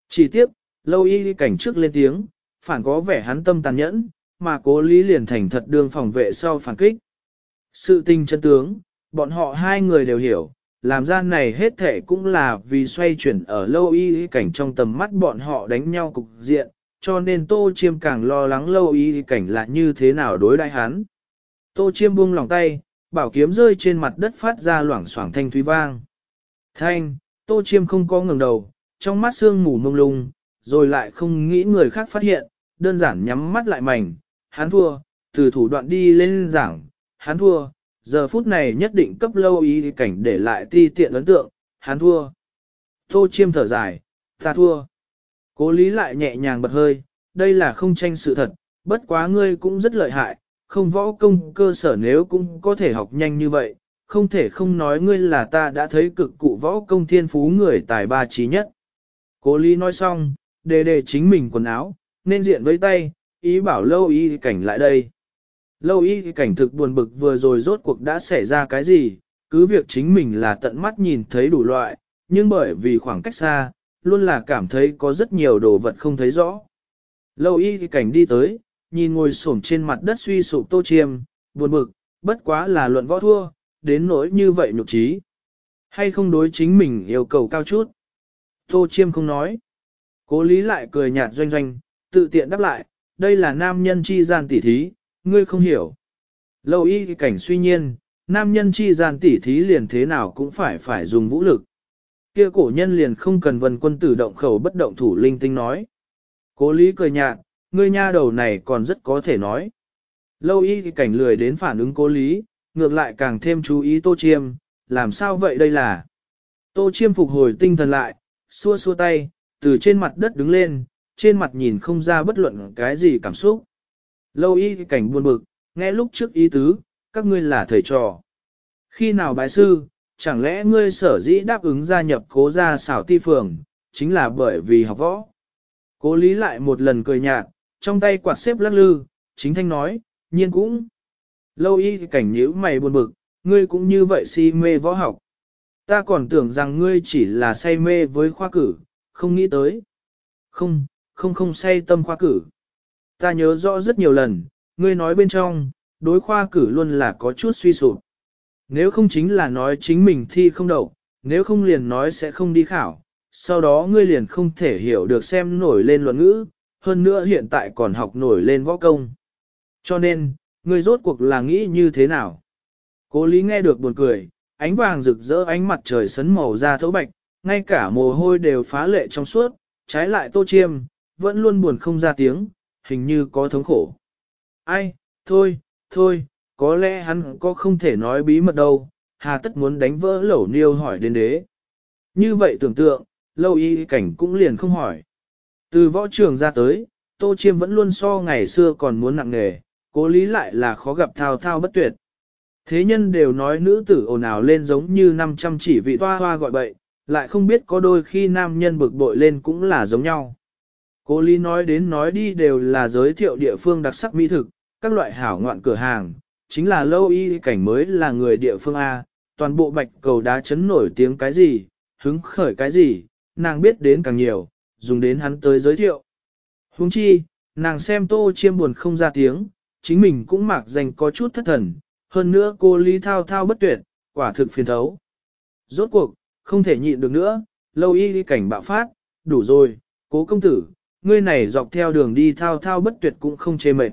Chỉ tiếp, lâu y cảnh trước lên tiếng, phản có vẻ hắn tâm tàn nhẫn, mà cố lý liền thành thật đương phòng vệ sau phản kích. Sự tình chân tướng, bọn họ hai người đều hiểu, làm ra này hết thể cũng là vì xoay chuyển ở lâu y cảnh trong tầm mắt bọn họ đánh nhau cục diện, cho nên tô chiêm càng lo lắng lâu y cảnh là như thế nào đối đại hắn. Tô chiêm buông lòng tay, bảo kiếm rơi trên mặt đất phát ra loảng xoảng thanh thúy vang. Thanh, tô chiêm không có ngừng đầu, trong mắt sương mù mông lung, rồi lại không nghĩ người khác phát hiện, đơn giản nhắm mắt lại mảnh, hắn thua, từ thủ đoạn đi lên giảng, hắn thua, giờ phút này nhất định cấp lâu ý cảnh để lại ti tiện ấn tượng, hắn thua. Tô chiêm thở dài, ta thua. Cố lý lại nhẹ nhàng bật hơi, đây là không tranh sự thật, bất quá ngươi cũng rất lợi hại, không võ công cơ sở nếu cũng có thể học nhanh như vậy, không thể không nói ngươi là ta đã thấy cực cụ võ công thiên phú người tài ba trí nhất. Cố lý nói xong, đề đề chính mình quần áo, nên diện với tay, ý bảo lâu y cảnh lại đây. Lâu y cảnh thực buồn bực vừa rồi rốt cuộc đã xảy ra cái gì, cứ việc chính mình là tận mắt nhìn thấy đủ loại, nhưng bởi vì khoảng cách xa, luôn là cảm thấy có rất nhiều đồ vật không thấy rõ. Lâu y cảnh đi tới, nhìn ngồi xổm trên mặt đất suy sụp tô chiêm, buồn bực, bất quá là luận võ thua, đến nỗi như vậy nhục trí. Hay không đối chính mình yêu cầu cao chút. Tô chiêm không nói. Cố lý lại cười nhạt doanh doanh, tự tiện đáp lại, đây là nam nhân chi gian tỉ thí, ngươi không hiểu. Lâu y cảnh suy nhiên, nam nhân chi gian tỉ thí liền thế nào cũng phải phải dùng vũ lực. Kia cổ nhân liền không cần vần quân tử động khẩu bất động thủ linh tinh nói. Cố lý cười nhạt, ngươi nha đầu này còn rất có thể nói. Lâu y cảnh lười đến phản ứng cố lý, ngược lại càng thêm chú ý tô chiêm, làm sao vậy đây là. Tô chiêm phục hồi tinh thần lại, xua xua tay, từ trên mặt đất đứng lên, trên mặt nhìn không ra bất luận cái gì cảm xúc. Lâu y cảnh buồn bực, nghe lúc trước ý tứ, các ngươi là thầy trò. Khi nào bái sư, chẳng lẽ ngươi sở dĩ đáp ứng gia nhập cố gia xảo ti phường, chính là bởi vì học võ. Cố lý lại một lần cười nhạt, trong tay quạt xếp lắc lư, chính thanh nói, nhiên cũng. Lâu y cảnh nhíu mày buồn bực, ngươi cũng như vậy si mê võ học. Ta còn tưởng rằng ngươi chỉ là say mê với khoa cử, không nghĩ tới. Không, không không say tâm khoa cử. Ta nhớ rõ rất nhiều lần, ngươi nói bên trong, đối khoa cử luôn là có chút suy sụp. Nếu không chính là nói chính mình thi không đậu, nếu không liền nói sẽ không đi khảo, sau đó ngươi liền không thể hiểu được xem nổi lên luận ngữ, hơn nữa hiện tại còn học nổi lên võ công. Cho nên, ngươi rốt cuộc là nghĩ như thế nào? Cố lý nghe được buồn cười, ánh vàng rực rỡ ánh mặt trời sấn màu da thấu bạch, ngay cả mồ hôi đều phá lệ trong suốt, trái lại tô chiêm, vẫn luôn buồn không ra tiếng, hình như có thống khổ. Ai, thôi, thôi, có lẽ hắn có không thể nói bí mật đâu, hà tất muốn đánh vỡ lẩu niêu hỏi đến đế. Như vậy tưởng tượng, lâu y cảnh cũng liền không hỏi. Từ võ trường ra tới, tô chiêm vẫn luôn so ngày xưa còn muốn nặng nghề, cố lý lại là khó gặp thao thao bất tuyệt. Thế nhân đều nói nữ tử ồn ào lên giống như 500 chỉ vị toa hoa gọi bậy, lại không biết có đôi khi nam nhân bực bội lên cũng là giống nhau. Cố lý nói đến nói đi đều là giới thiệu địa phương đặc sắc mỹ thực, các loại hảo ngoạn cửa hàng, chính là lâu y cảnh mới là người địa phương A, toàn bộ bạch cầu đá chấn nổi tiếng cái gì, hứng khởi cái gì, nàng biết đến càng nhiều, dùng đến hắn tới giới thiệu. Huống chi, nàng xem tô chiêm buồn không ra tiếng, chính mình cũng mặc dành có chút thất thần, hơn nữa cô lý thao thao bất tuyệt, quả thực phiền thấu. Rốt cuộc, không thể nhịn được nữa, lâu y đi cảnh bạo phát, đủ rồi, cố công tử, ngươi này dọc theo đường đi thao thao bất tuyệt cũng không chê mệt.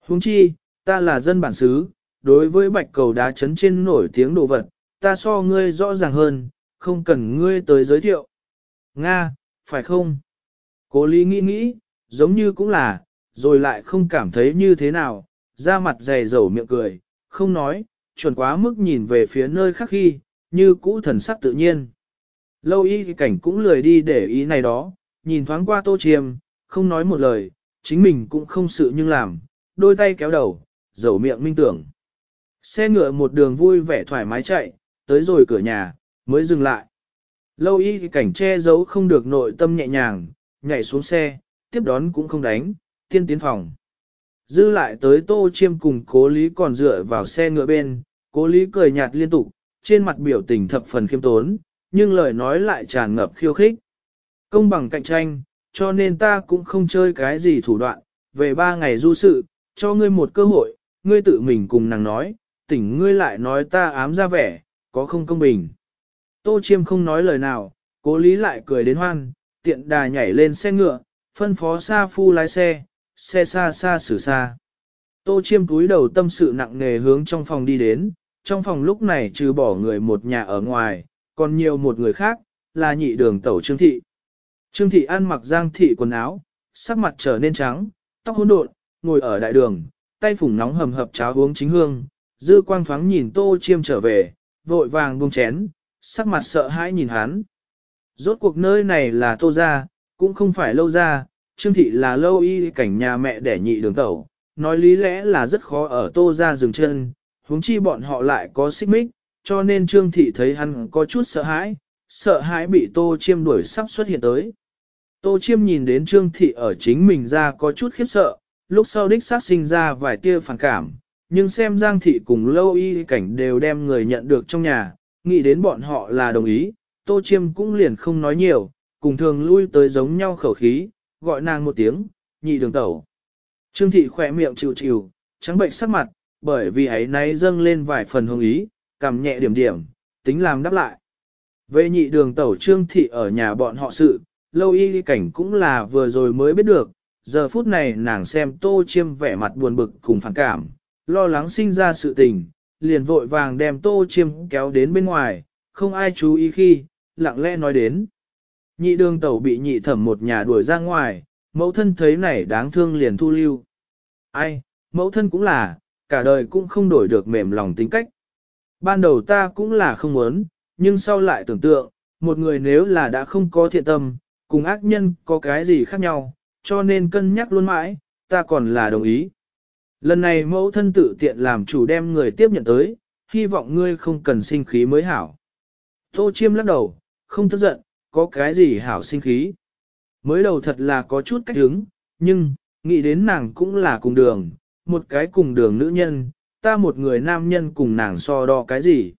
Huống chi, ta là dân bản xứ, đối với bạch cầu đá chấn trên nổi tiếng đồ vật, ta so ngươi rõ ràng hơn, không cần ngươi tới giới thiệu. Nga, phải không? Cố lý nghĩ nghĩ, giống như cũng là, rồi lại không cảm thấy như thế nào, da mặt dày dầu miệng cười, không nói, chuẩn quá mức nhìn về phía nơi khác khi, như cũ thần sắc tự nhiên. Lâu y cảnh cũng lười đi để ý này đó, nhìn thoáng qua tô chiêm, không nói một lời, chính mình cũng không sự nhưng làm, đôi tay kéo đầu, dầu miệng minh tưởng. Xe ngựa một đường vui vẻ thoải mái chạy, tới rồi cửa nhà, mới dừng lại. Lâu y cảnh che giấu không được nội tâm nhẹ nhàng, nhảy xuống xe, tiếp đón cũng không đánh, tiên tiến phòng. Dư lại tới tô chiêm cùng cố lý còn dựa vào xe ngựa bên, cố lý cười nhạt liên tục, trên mặt biểu tình thập phần khiêm tốn, nhưng lời nói lại tràn ngập khiêu khích. Công bằng cạnh tranh, cho nên ta cũng không chơi cái gì thủ đoạn, về ba ngày du sự, cho ngươi một cơ hội, ngươi tự mình cùng nàng nói, tỉnh ngươi lại nói ta ám ra vẻ, có không công bình. Tô Chiêm không nói lời nào, cố lý lại cười đến hoan, tiện đà nhảy lên xe ngựa, phân phó xa Phu lái xe, xe xa xa xử xa. Tô Chiêm túi đầu tâm sự nặng nề hướng trong phòng đi đến, trong phòng lúc này trừ bỏ người một nhà ở ngoài, còn nhiều một người khác, là nhị đường tẩu Trương Thị. Trương Thị ăn mặc giang thị quần áo, sắc mặt trở nên trắng, tóc hỗn độn, ngồi ở đại đường, tay phủng nóng hầm hập cháo uống chính hương, dư quang thoáng nhìn tô chiêm trở về, vội vàng buông chén, sắc mặt sợ hãi nhìn hắn. Rốt cuộc nơi này là tô ra, cũng không phải lâu ra, trương thị là lâu y cảnh nhà mẹ đẻ nhị đường tẩu, nói lý lẽ là rất khó ở tô ra dừng chân, huống chi bọn họ lại có xích mích, cho nên trương thị thấy hắn có chút sợ hãi, sợ hãi bị tô chiêm đuổi sắp xuất hiện tới. Tô chiêm nhìn đến trương thị ở chính mình ra có chút khiếp sợ, lúc sau đích sát sinh ra vài tia phản cảm, nhưng xem Giang thị cùng lâu y cảnh đều đem người nhận được trong nhà, nghĩ đến bọn họ là đồng ý, Tô Chiêm cũng liền không nói nhiều, cùng thường lui tới giống nhau khẩu khí, gọi nàng một tiếng, nhị đường tẩu. Trương thị khỏe miệng chịu chịu, trắng bệnh sắc mặt, bởi vì ấy nay dâng lên vài phần hồng ý, cầm nhẹ điểm điểm, tính làm đáp lại. Về nhị đường tẩu trương thị ở nhà bọn họ sự, lâu y cảnh cũng là vừa rồi mới biết được, giờ phút này nàng xem tô chiêm vẻ mặt buồn bực cùng phản cảm, lo lắng sinh ra sự tình, liền vội vàng đem tô chiêm kéo đến bên ngoài, không ai chú ý khi, lặng lẽ nói đến. Nhị đường tẩu bị nhị thẩm một nhà đuổi ra ngoài, mẫu thân thấy này đáng thương liền thu lưu. Ai, mẫu thân cũng là, cả đời cũng không đổi được mềm lòng tính cách. Ban đầu ta cũng là không muốn, nhưng sau lại tưởng tượng, một người nếu là đã không có thiện tâm, cùng ác nhân có cái gì khác nhau, cho nên cân nhắc luôn mãi, ta còn là đồng ý. Lần này mẫu thân tự tiện làm chủ đem người tiếp nhận tới, hy vọng ngươi không cần sinh khí mới hảo. Tô chiêm lắc đầu, không tức giận, có cái gì hảo sinh khí. Mới đầu thật là có chút cách hứng, nhưng, nghĩ đến nàng cũng là cùng đường, một cái cùng đường nữ nhân, ta một người nam nhân cùng nàng so đo cái gì.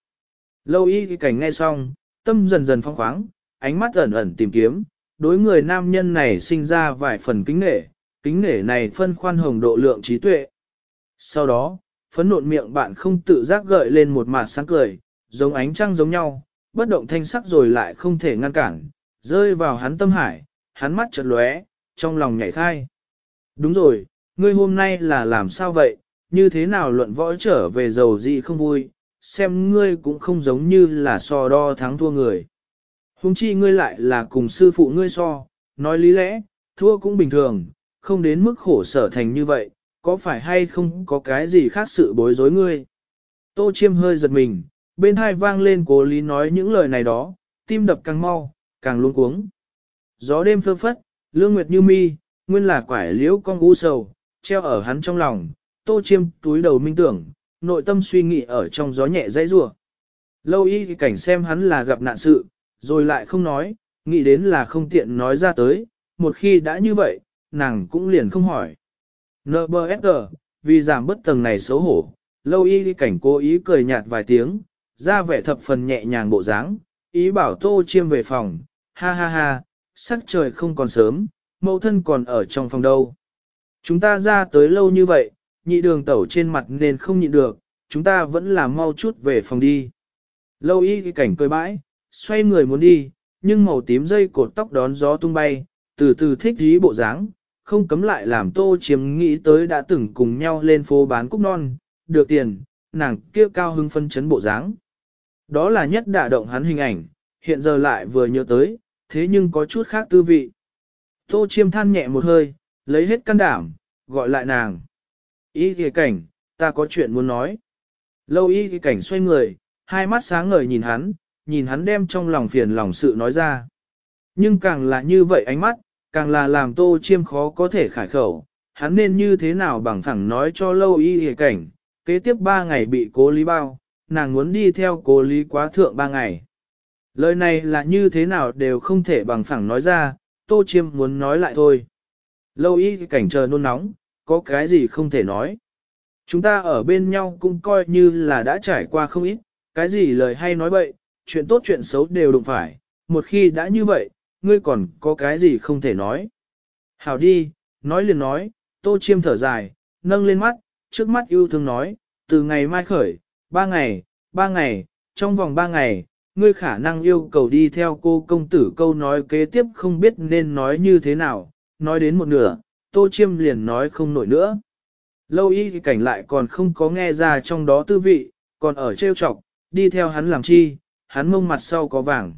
Lâu y cái cảnh nghe xong, tâm dần dần phong khoáng, ánh mắt ẩn ẩn tìm kiếm, đối người nam nhân này sinh ra vài phần kính nể, kính nể này phân khoan hồng độ lượng trí tuệ. Sau đó, phấn nộn miệng bạn không tự giác gợi lên một mặt sáng cười, giống ánh trăng giống nhau, bất động thanh sắc rồi lại không thể ngăn cản, rơi vào hắn tâm hải, hắn mắt chợt lóe, trong lòng nhảy khai. Đúng rồi, ngươi hôm nay là làm sao vậy, như thế nào luận võ trở về giàu gì không vui, xem ngươi cũng không giống như là so đo thắng thua người. Hùng chi ngươi lại là cùng sư phụ ngươi so, nói lý lẽ, thua cũng bình thường, không đến mức khổ sở thành như vậy, có phải hay không có cái gì khác sự bối rối ngươi. Tô chiêm hơi giật mình, bên hai vang lên cố lý nói những lời này đó, tim đập càng mau, càng luống cuống. Gió đêm phơ phất, lương nguyệt như mi, nguyên là quải liễu con u sầu, treo ở hắn trong lòng, tô chiêm túi đầu minh tưởng, nội tâm suy nghĩ ở trong gió nhẹ dãy rủa. Lâu y cảnh xem hắn là gặp nạn sự, rồi lại không nói, nghĩ đến là không tiện nói ra tới, một khi đã như vậy, nàng cũng liền không hỏi. NBSG, vì giảm bất tầng này xấu hổ, lâu y cảnh cố ý cười nhạt vài tiếng, ra vẻ thập phần nhẹ nhàng bộ dáng, ý bảo tô chiêm về phòng, ha ha ha, sắc trời không còn sớm, mẫu thân còn ở trong phòng đâu. Chúng ta ra tới lâu như vậy, nhị đường tẩu trên mặt nên không nhịn được, chúng ta vẫn là mau chút về phòng đi. Lâu y cái cảnh cười bãi, xoay người muốn đi, nhưng màu tím dây cột tóc đón gió tung bay, từ từ thích dí bộ dáng, không cấm lại làm tô chiếm nghĩ tới đã từng cùng nhau lên phố bán cúc non, được tiền, nàng kia cao hưng phân chấn bộ dáng. Đó là nhất đả động hắn hình ảnh, hiện giờ lại vừa nhớ tới, thế nhưng có chút khác tư vị. Tô chiêm than nhẹ một hơi, lấy hết can đảm, gọi lại nàng. Y thì cảnh, ta có chuyện muốn nói. Lâu y thì cảnh xoay người, hai mắt sáng ngời nhìn hắn, nhìn hắn đem trong lòng phiền lòng sự nói ra. Nhưng càng là như vậy ánh mắt, càng là làm tô chiêm khó có thể khải khẩu, hắn nên như thế nào bằng phẳng nói cho lâu y kìa cảnh, kế tiếp ba ngày bị cố lý bao, nàng muốn đi theo cố lý quá thượng ba ngày. Lời này là như thế nào đều không thể bằng phẳng nói ra, tô chiêm muốn nói lại thôi. Lâu y cảnh chờ nôn nóng, có cái gì không thể nói. Chúng ta ở bên nhau cũng coi như là đã trải qua không ít, cái gì lời hay nói bậy, chuyện tốt chuyện xấu đều đụng phải, một khi đã như vậy, ngươi còn có cái gì không thể nói. Hảo đi, nói liền nói, tô chiêm thở dài, nâng lên mắt, trước mắt yêu thương nói, từ ngày mai khởi, ba ngày, ba ngày, trong vòng ba ngày, ngươi khả năng yêu cầu đi theo cô công tử câu nói kế tiếp không biết nên nói như thế nào, nói đến một nửa, tô chiêm liền nói không nổi nữa. Lâu y thì cảnh lại còn không có nghe ra trong đó tư vị, còn ở trêu chọc, đi theo hắn làm chi, hắn mông mặt sau có vàng.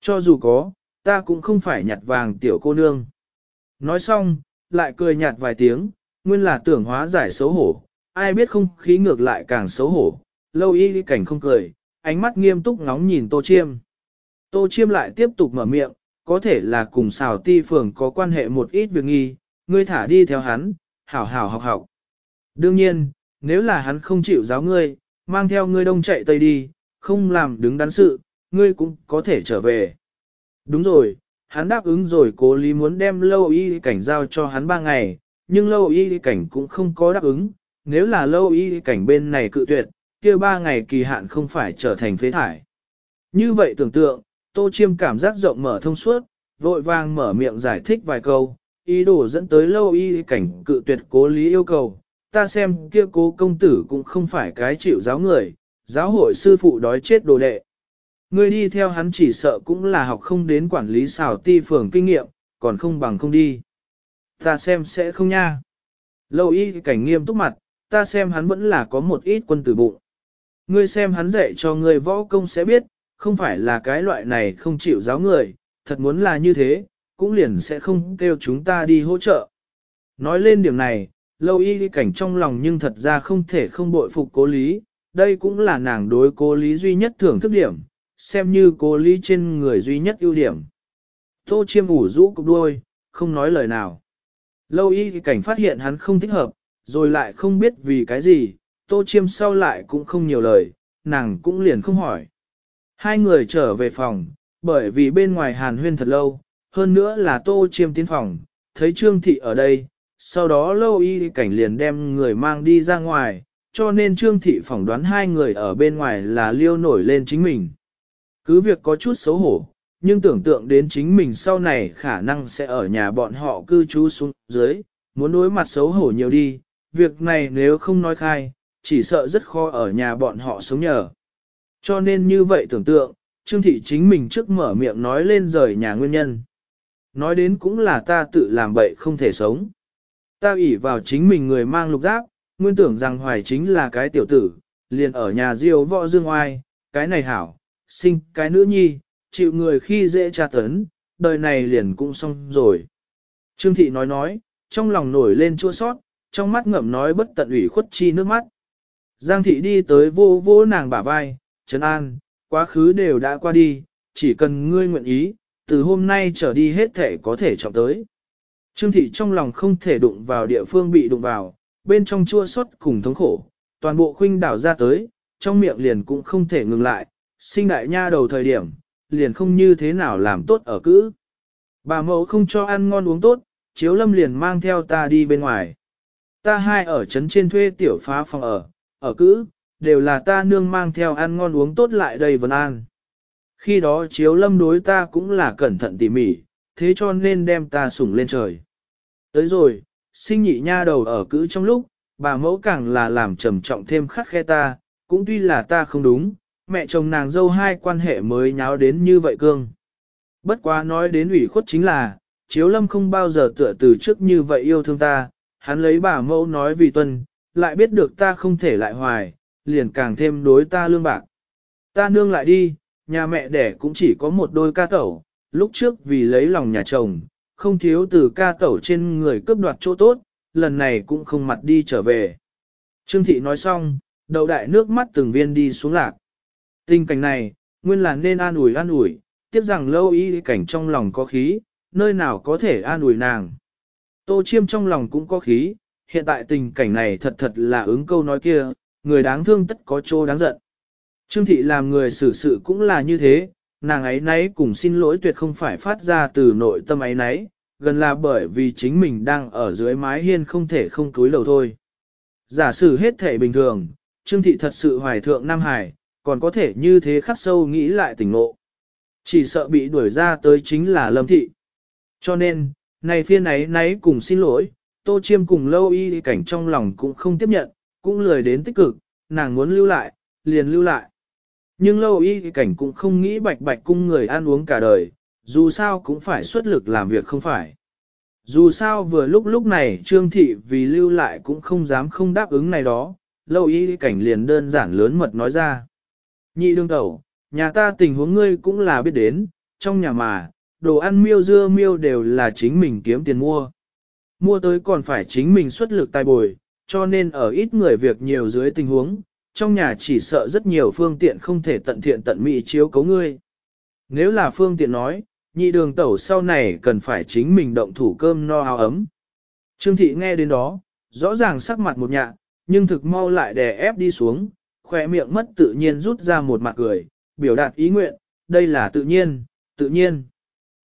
Cho dù có, ta cũng không phải nhặt vàng tiểu cô nương. Nói xong, lại cười nhạt vài tiếng, nguyên là tưởng hóa giải xấu hổ, ai biết không khí ngược lại càng xấu hổ. Lâu y cảnh không cười, ánh mắt nghiêm túc ngóng nhìn tô chiêm. Tô chiêm lại tiếp tục mở miệng, có thể là cùng xào ti phường có quan hệ một ít việc nghi, ngươi thả đi theo hắn, hảo hảo học học. Đương nhiên, nếu là hắn không chịu giáo ngươi, mang theo ngươi đông chạy tây đi, không làm đứng đắn sự, ngươi cũng có thể trở về. Đúng rồi, hắn đáp ứng rồi cố lý muốn đem lâu y cảnh giao cho hắn ba ngày, nhưng lâu y cảnh cũng không có đáp ứng, nếu là lâu y cảnh bên này cự tuyệt, kia ba ngày kỳ hạn không phải trở thành phế thải. Như vậy tưởng tượng, Tô Chiêm cảm giác rộng mở thông suốt, vội vàng mở miệng giải thích vài câu, ý đồ dẫn tới lâu y cảnh cự tuyệt cố lý yêu cầu. Ta xem kia cố công tử cũng không phải cái chịu giáo người, giáo hội sư phụ đói chết đồ đệ. Người đi theo hắn chỉ sợ cũng là học không đến quản lý xảo ti phường kinh nghiệm, còn không bằng không đi. Ta xem sẽ không nha. Lâu y cảnh nghiêm túc mặt, ta xem hắn vẫn là có một ít quân tử bụng. Ngươi xem hắn dạy cho ngươi võ công sẽ biết, không phải là cái loại này không chịu giáo người, thật muốn là như thế, cũng liền sẽ không kêu chúng ta đi hỗ trợ. Nói lên điểm này, lâu y cảnh trong lòng nhưng thật ra không thể không bội phục cố lý, đây cũng là nàng đối cố lý duy nhất thưởng thức điểm, xem như cố lý trên người duy nhất ưu điểm. Tô chiêm ủ rũ cục đuôi, không nói lời nào. Lâu y cảnh phát hiện hắn không thích hợp, rồi lại không biết vì cái gì, tô chiêm sau lại cũng không nhiều lời, nàng cũng liền không hỏi. Hai người trở về phòng, bởi vì bên ngoài hàn huyên thật lâu, hơn nữa là tô chiêm tiến phòng, thấy trương thị ở đây, sau đó lâu y cảnh liền đem người mang đi ra ngoài, cho nên trương thị phỏng đoán hai người ở bên ngoài là liêu nổi lên chính mình. Cứ việc có chút xấu hổ, nhưng tưởng tượng đến chính mình sau này khả năng sẽ ở nhà bọn họ cư trú xuống dưới, muốn đối mặt xấu hổ nhiều đi, việc này nếu không nói khai, chỉ sợ rất khó ở nhà bọn họ sống nhờ. Cho nên như vậy tưởng tượng, Trương Thị chính mình trước mở miệng nói lên rời nhà nguyên nhân. Nói đến cũng là ta tự làm bậy không thể sống. Ta ủy vào chính mình người mang lục giáp, nguyên tưởng rằng hoài chính là cái tiểu tử, liền ở nhà diêu võ dương oai, cái này hảo, sinh cái nữ nhi, chịu người khi dễ tra tấn, đời này liền cũng xong rồi. Trương Thị nói nói, trong lòng nổi lên chua sót, trong mắt ngậm nói bất tận ủy khuất chi nước mắt. Giang Thị đi tới vô vô nàng bả vai, Trấn An, quá khứ đều đã qua đi, chỉ cần ngươi nguyện ý, từ hôm nay trở đi hết thể có thể trọng tới. Trương Thị trong lòng không thể đụng vào địa phương bị đụng vào, bên trong chua xót cùng thống khổ, toàn bộ khuynh đảo ra tới, trong miệng liền cũng không thể ngừng lại, sinh đại nha đầu thời điểm, liền không như thế nào làm tốt ở cữ. Bà mẫu không cho ăn ngon uống tốt, chiếu lâm liền mang theo ta đi bên ngoài. Ta hai ở trấn trên thuê tiểu phá phòng ở, ở cữ, đều là ta nương mang theo ăn ngon uống tốt lại đây vân an. Khi đó chiếu lâm đối ta cũng là cẩn thận tỉ mỉ, thế cho nên đem ta sủng lên trời. Tới rồi, sinh nhị nha đầu ở cữ trong lúc, bà mẫu càng là làm trầm trọng thêm khắc khe ta, cũng tuy là ta không đúng, mẹ chồng nàng dâu hai quan hệ mới nháo đến như vậy cương. Bất quá nói đến ủy khuất chính là, chiếu lâm không bao giờ tựa từ trước như vậy yêu thương ta, hắn lấy bà mẫu nói vì tuân, lại biết được ta không thể lại hoài, liền càng thêm đối ta lương bạc. Ta nương lại đi, nhà mẹ đẻ cũng chỉ có một đôi ca tẩu, lúc trước vì lấy lòng nhà chồng, không thiếu từ ca tẩu trên người cướp đoạt chỗ tốt, lần này cũng không mặt đi trở về. Trương thị nói xong, đầu đại nước mắt từng viên đi xuống lạc. Tình cảnh này, nguyên là nên an ủi an ủi, tiếp rằng lâu y cảnh trong lòng có khí, nơi nào có thể an ủi nàng. Tô chiêm trong lòng cũng có khí, hiện tại tình cảnh này thật thật là ứng câu nói kia, người đáng thương tất có chỗ đáng giận. Trương thị làm người xử sự cũng là như thế, nàng ấy nấy cùng xin lỗi tuyệt không phải phát ra từ nội tâm ấy nấy, gần là bởi vì chính mình đang ở dưới mái hiên không thể không túi lầu thôi. Giả sử hết thể bình thường, Trương thị thật sự hoài thượng Nam Hải, còn có thể như thế khắc sâu nghĩ lại tỉnh ngộ. Chỉ sợ bị đuổi ra tới chính là Lâm thị. Cho nên, này phiên ấy nấy cùng xin lỗi, Tô Chiêm cùng lâu y cảnh trong lòng cũng không tiếp nhận, cũng lười đến tích cực, nàng muốn lưu lại, liền lưu lại. Nhưng lâu y cảnh cũng không nghĩ bạch bạch cung người ăn uống cả đời, dù sao cũng phải xuất lực làm việc không phải. Dù sao vừa lúc lúc này Trương Thị vì lưu lại cũng không dám không đáp ứng này đó, lâu y cảnh liền đơn giản lớn mật nói ra. Nhị đương tẩu, nhà ta tình huống ngươi cũng là biết đến, trong nhà mà, đồ ăn miêu dưa miêu đều là chính mình kiếm tiền mua. Mua tới còn phải chính mình xuất lực tài bồi, cho nên ở ít người việc nhiều dưới tình huống, trong nhà chỉ sợ rất nhiều phương tiện không thể tận thiện tận mỹ chiếu cấu ngươi. Nếu là phương tiện nói, nhị đường tẩu sau này cần phải chính mình động thủ cơm no áo ấm. Trương thị nghe đến đó, rõ ràng sắc mặt một nhạ, nhưng thực mau lại đè ép đi xuống, khỏe miệng mất tự nhiên rút ra một mặt cười, biểu đạt ý nguyện, đây là tự nhiên, tự nhiên.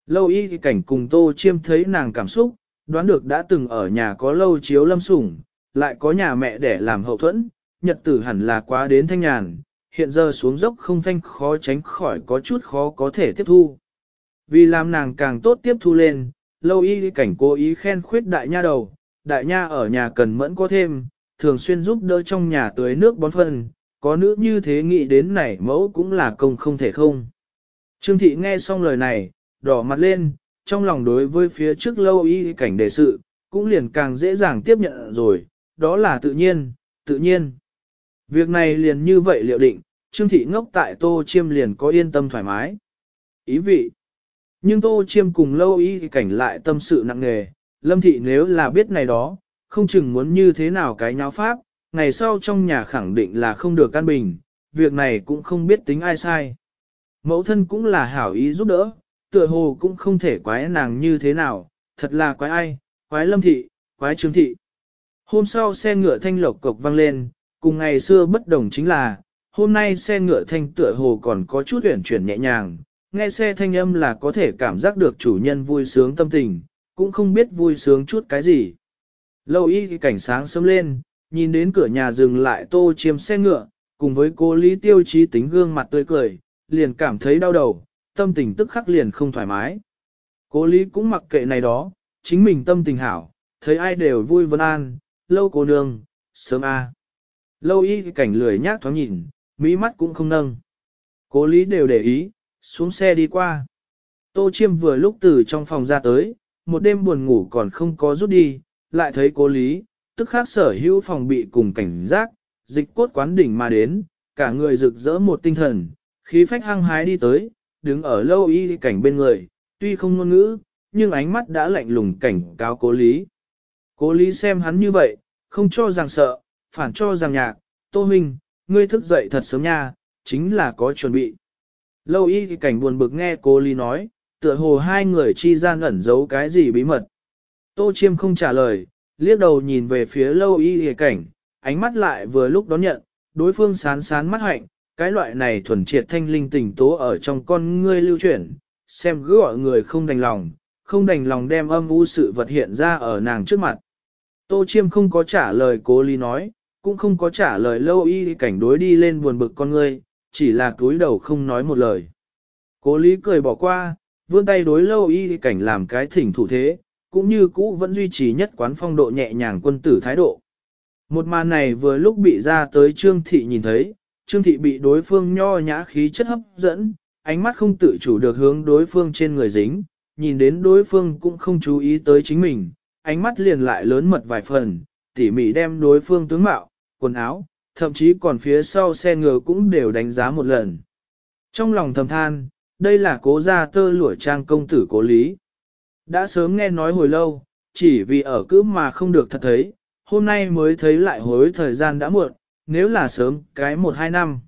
Lâu y cảnh cùng tô chiêm thấy nàng cảm xúc, đoán được đã từng ở nhà có lâu chiếu lâm sủng, lại có nhà mẹ để làm hậu thuẫn, nhật tử hẳn là quá đến thanh nhàn, hiện giờ xuống dốc không thanh khó tránh khỏi có chút khó có thể tiếp thu. Vì làm nàng càng tốt tiếp thu lên, lâu y cảnh cố ý khen khuyết đại nha đầu, đại nha ở nhà cần mẫn có thêm, thường xuyên giúp đỡ trong nhà tưới nước bón phân, có nữ như thế nghĩ đến này mẫu cũng là công không thể không. Trương thị nghe xong lời này, đỏ mặt lên, trong lòng đối với phía trước lâu y cảnh đề sự, cũng liền càng dễ dàng tiếp nhận rồi, đó là tự nhiên, tự nhiên. Việc này liền như vậy liệu định, Trương Thị ngốc tại Tô Chiêm liền có yên tâm thoải mái. Ý vị. Nhưng Tô Chiêm cùng lâu y cảnh lại tâm sự nặng nề, Lâm Thị nếu là biết này đó, không chừng muốn như thế nào cái nháo pháp, ngày sau trong nhà khẳng định là không được căn bình, việc này cũng không biết tính ai sai. Mẫu thân cũng là hảo ý giúp đỡ, tựa hồ cũng không thể quái nàng như thế nào, thật là quái ai, quái lâm thị, quái trương thị. Hôm sau xe ngựa thanh lộc cộc vang lên, cùng ngày xưa bất đồng chính là, hôm nay xe ngựa thanh tựa hồ còn có chút uyển chuyển nhẹ nhàng, nghe xe thanh âm là có thể cảm giác được chủ nhân vui sướng tâm tình, cũng không biết vui sướng chút cái gì. Lâu y cảnh sáng sớm lên, nhìn đến cửa nhà dừng lại tô chiếm xe ngựa, cùng với cô Lý Tiêu Chí tính gương mặt tươi cười, liền cảm thấy đau đầu, tâm tình tức khắc liền không thoải mái. Cô Lý cũng mặc kệ này đó, chính mình tâm tình hảo, thấy ai đều vui vân an, lâu cô nương, sớm a. Lâu y cảnh lười nhác thoáng nhìn, mỹ mắt cũng không nâng. Cố lý đều để ý, xuống xe đi qua. Tô chiêm vừa lúc từ trong phòng ra tới, một đêm buồn ngủ còn không có rút đi, lại thấy cố lý, tức khác sở hữu phòng bị cùng cảnh giác, dịch cốt quán đỉnh mà đến, cả người rực rỡ một tinh thần, khí phách hăng hái đi tới, đứng ở lâu y cảnh bên người, tuy không ngôn ngữ, nhưng ánh mắt đã lạnh lùng cảnh cáo cố lý. Cố lý xem hắn như vậy, không cho rằng sợ, phản cho rằng nhạc, tô huynh, ngươi thức dậy thật sớm nha, chính là có chuẩn bị. Lâu y cảnh buồn bực nghe cố Ly nói, tựa hồ hai người chi gian ẩn giấu cái gì bí mật. Tô chiêm không trả lời, liếc đầu nhìn về phía lâu y cảnh, ánh mắt lại vừa lúc đón nhận, đối phương sán sán mắt hạnh, cái loại này thuần triệt thanh linh tình tố ở trong con ngươi lưu chuyển, xem cứ gọi người không đành lòng, không đành lòng đem âm u sự vật hiện ra ở nàng trước mặt. Tô Chiêm không có trả lời cố lý nói, cũng không có trả lời lâu y cảnh đối đi lên buồn bực con ngươi, chỉ là túi đầu không nói một lời. Cố lý cười bỏ qua, vươn tay đối lâu y cảnh làm cái thỉnh thủ thế, cũng như cũ vẫn duy trì nhất quán phong độ nhẹ nhàng quân tử thái độ. Một màn này vừa lúc bị ra tới Trương Thị nhìn thấy, Trương Thị bị đối phương nho nhã khí chất hấp dẫn, ánh mắt không tự chủ được hướng đối phương trên người dính, nhìn đến đối phương cũng không chú ý tới chính mình, ánh mắt liền lại lớn mật vài phần, tỉ mỉ đem đối phương tướng mạo, quần áo, thậm chí còn phía sau xe ngựa cũng đều đánh giá một lần. Trong lòng thầm than, đây là cố gia tơ lụa trang công tử cố lý. Đã sớm nghe nói hồi lâu, chỉ vì ở cứ mà không được thật thấy, hôm nay mới thấy lại hối thời gian đã muộn, nếu là sớm cái một hai năm.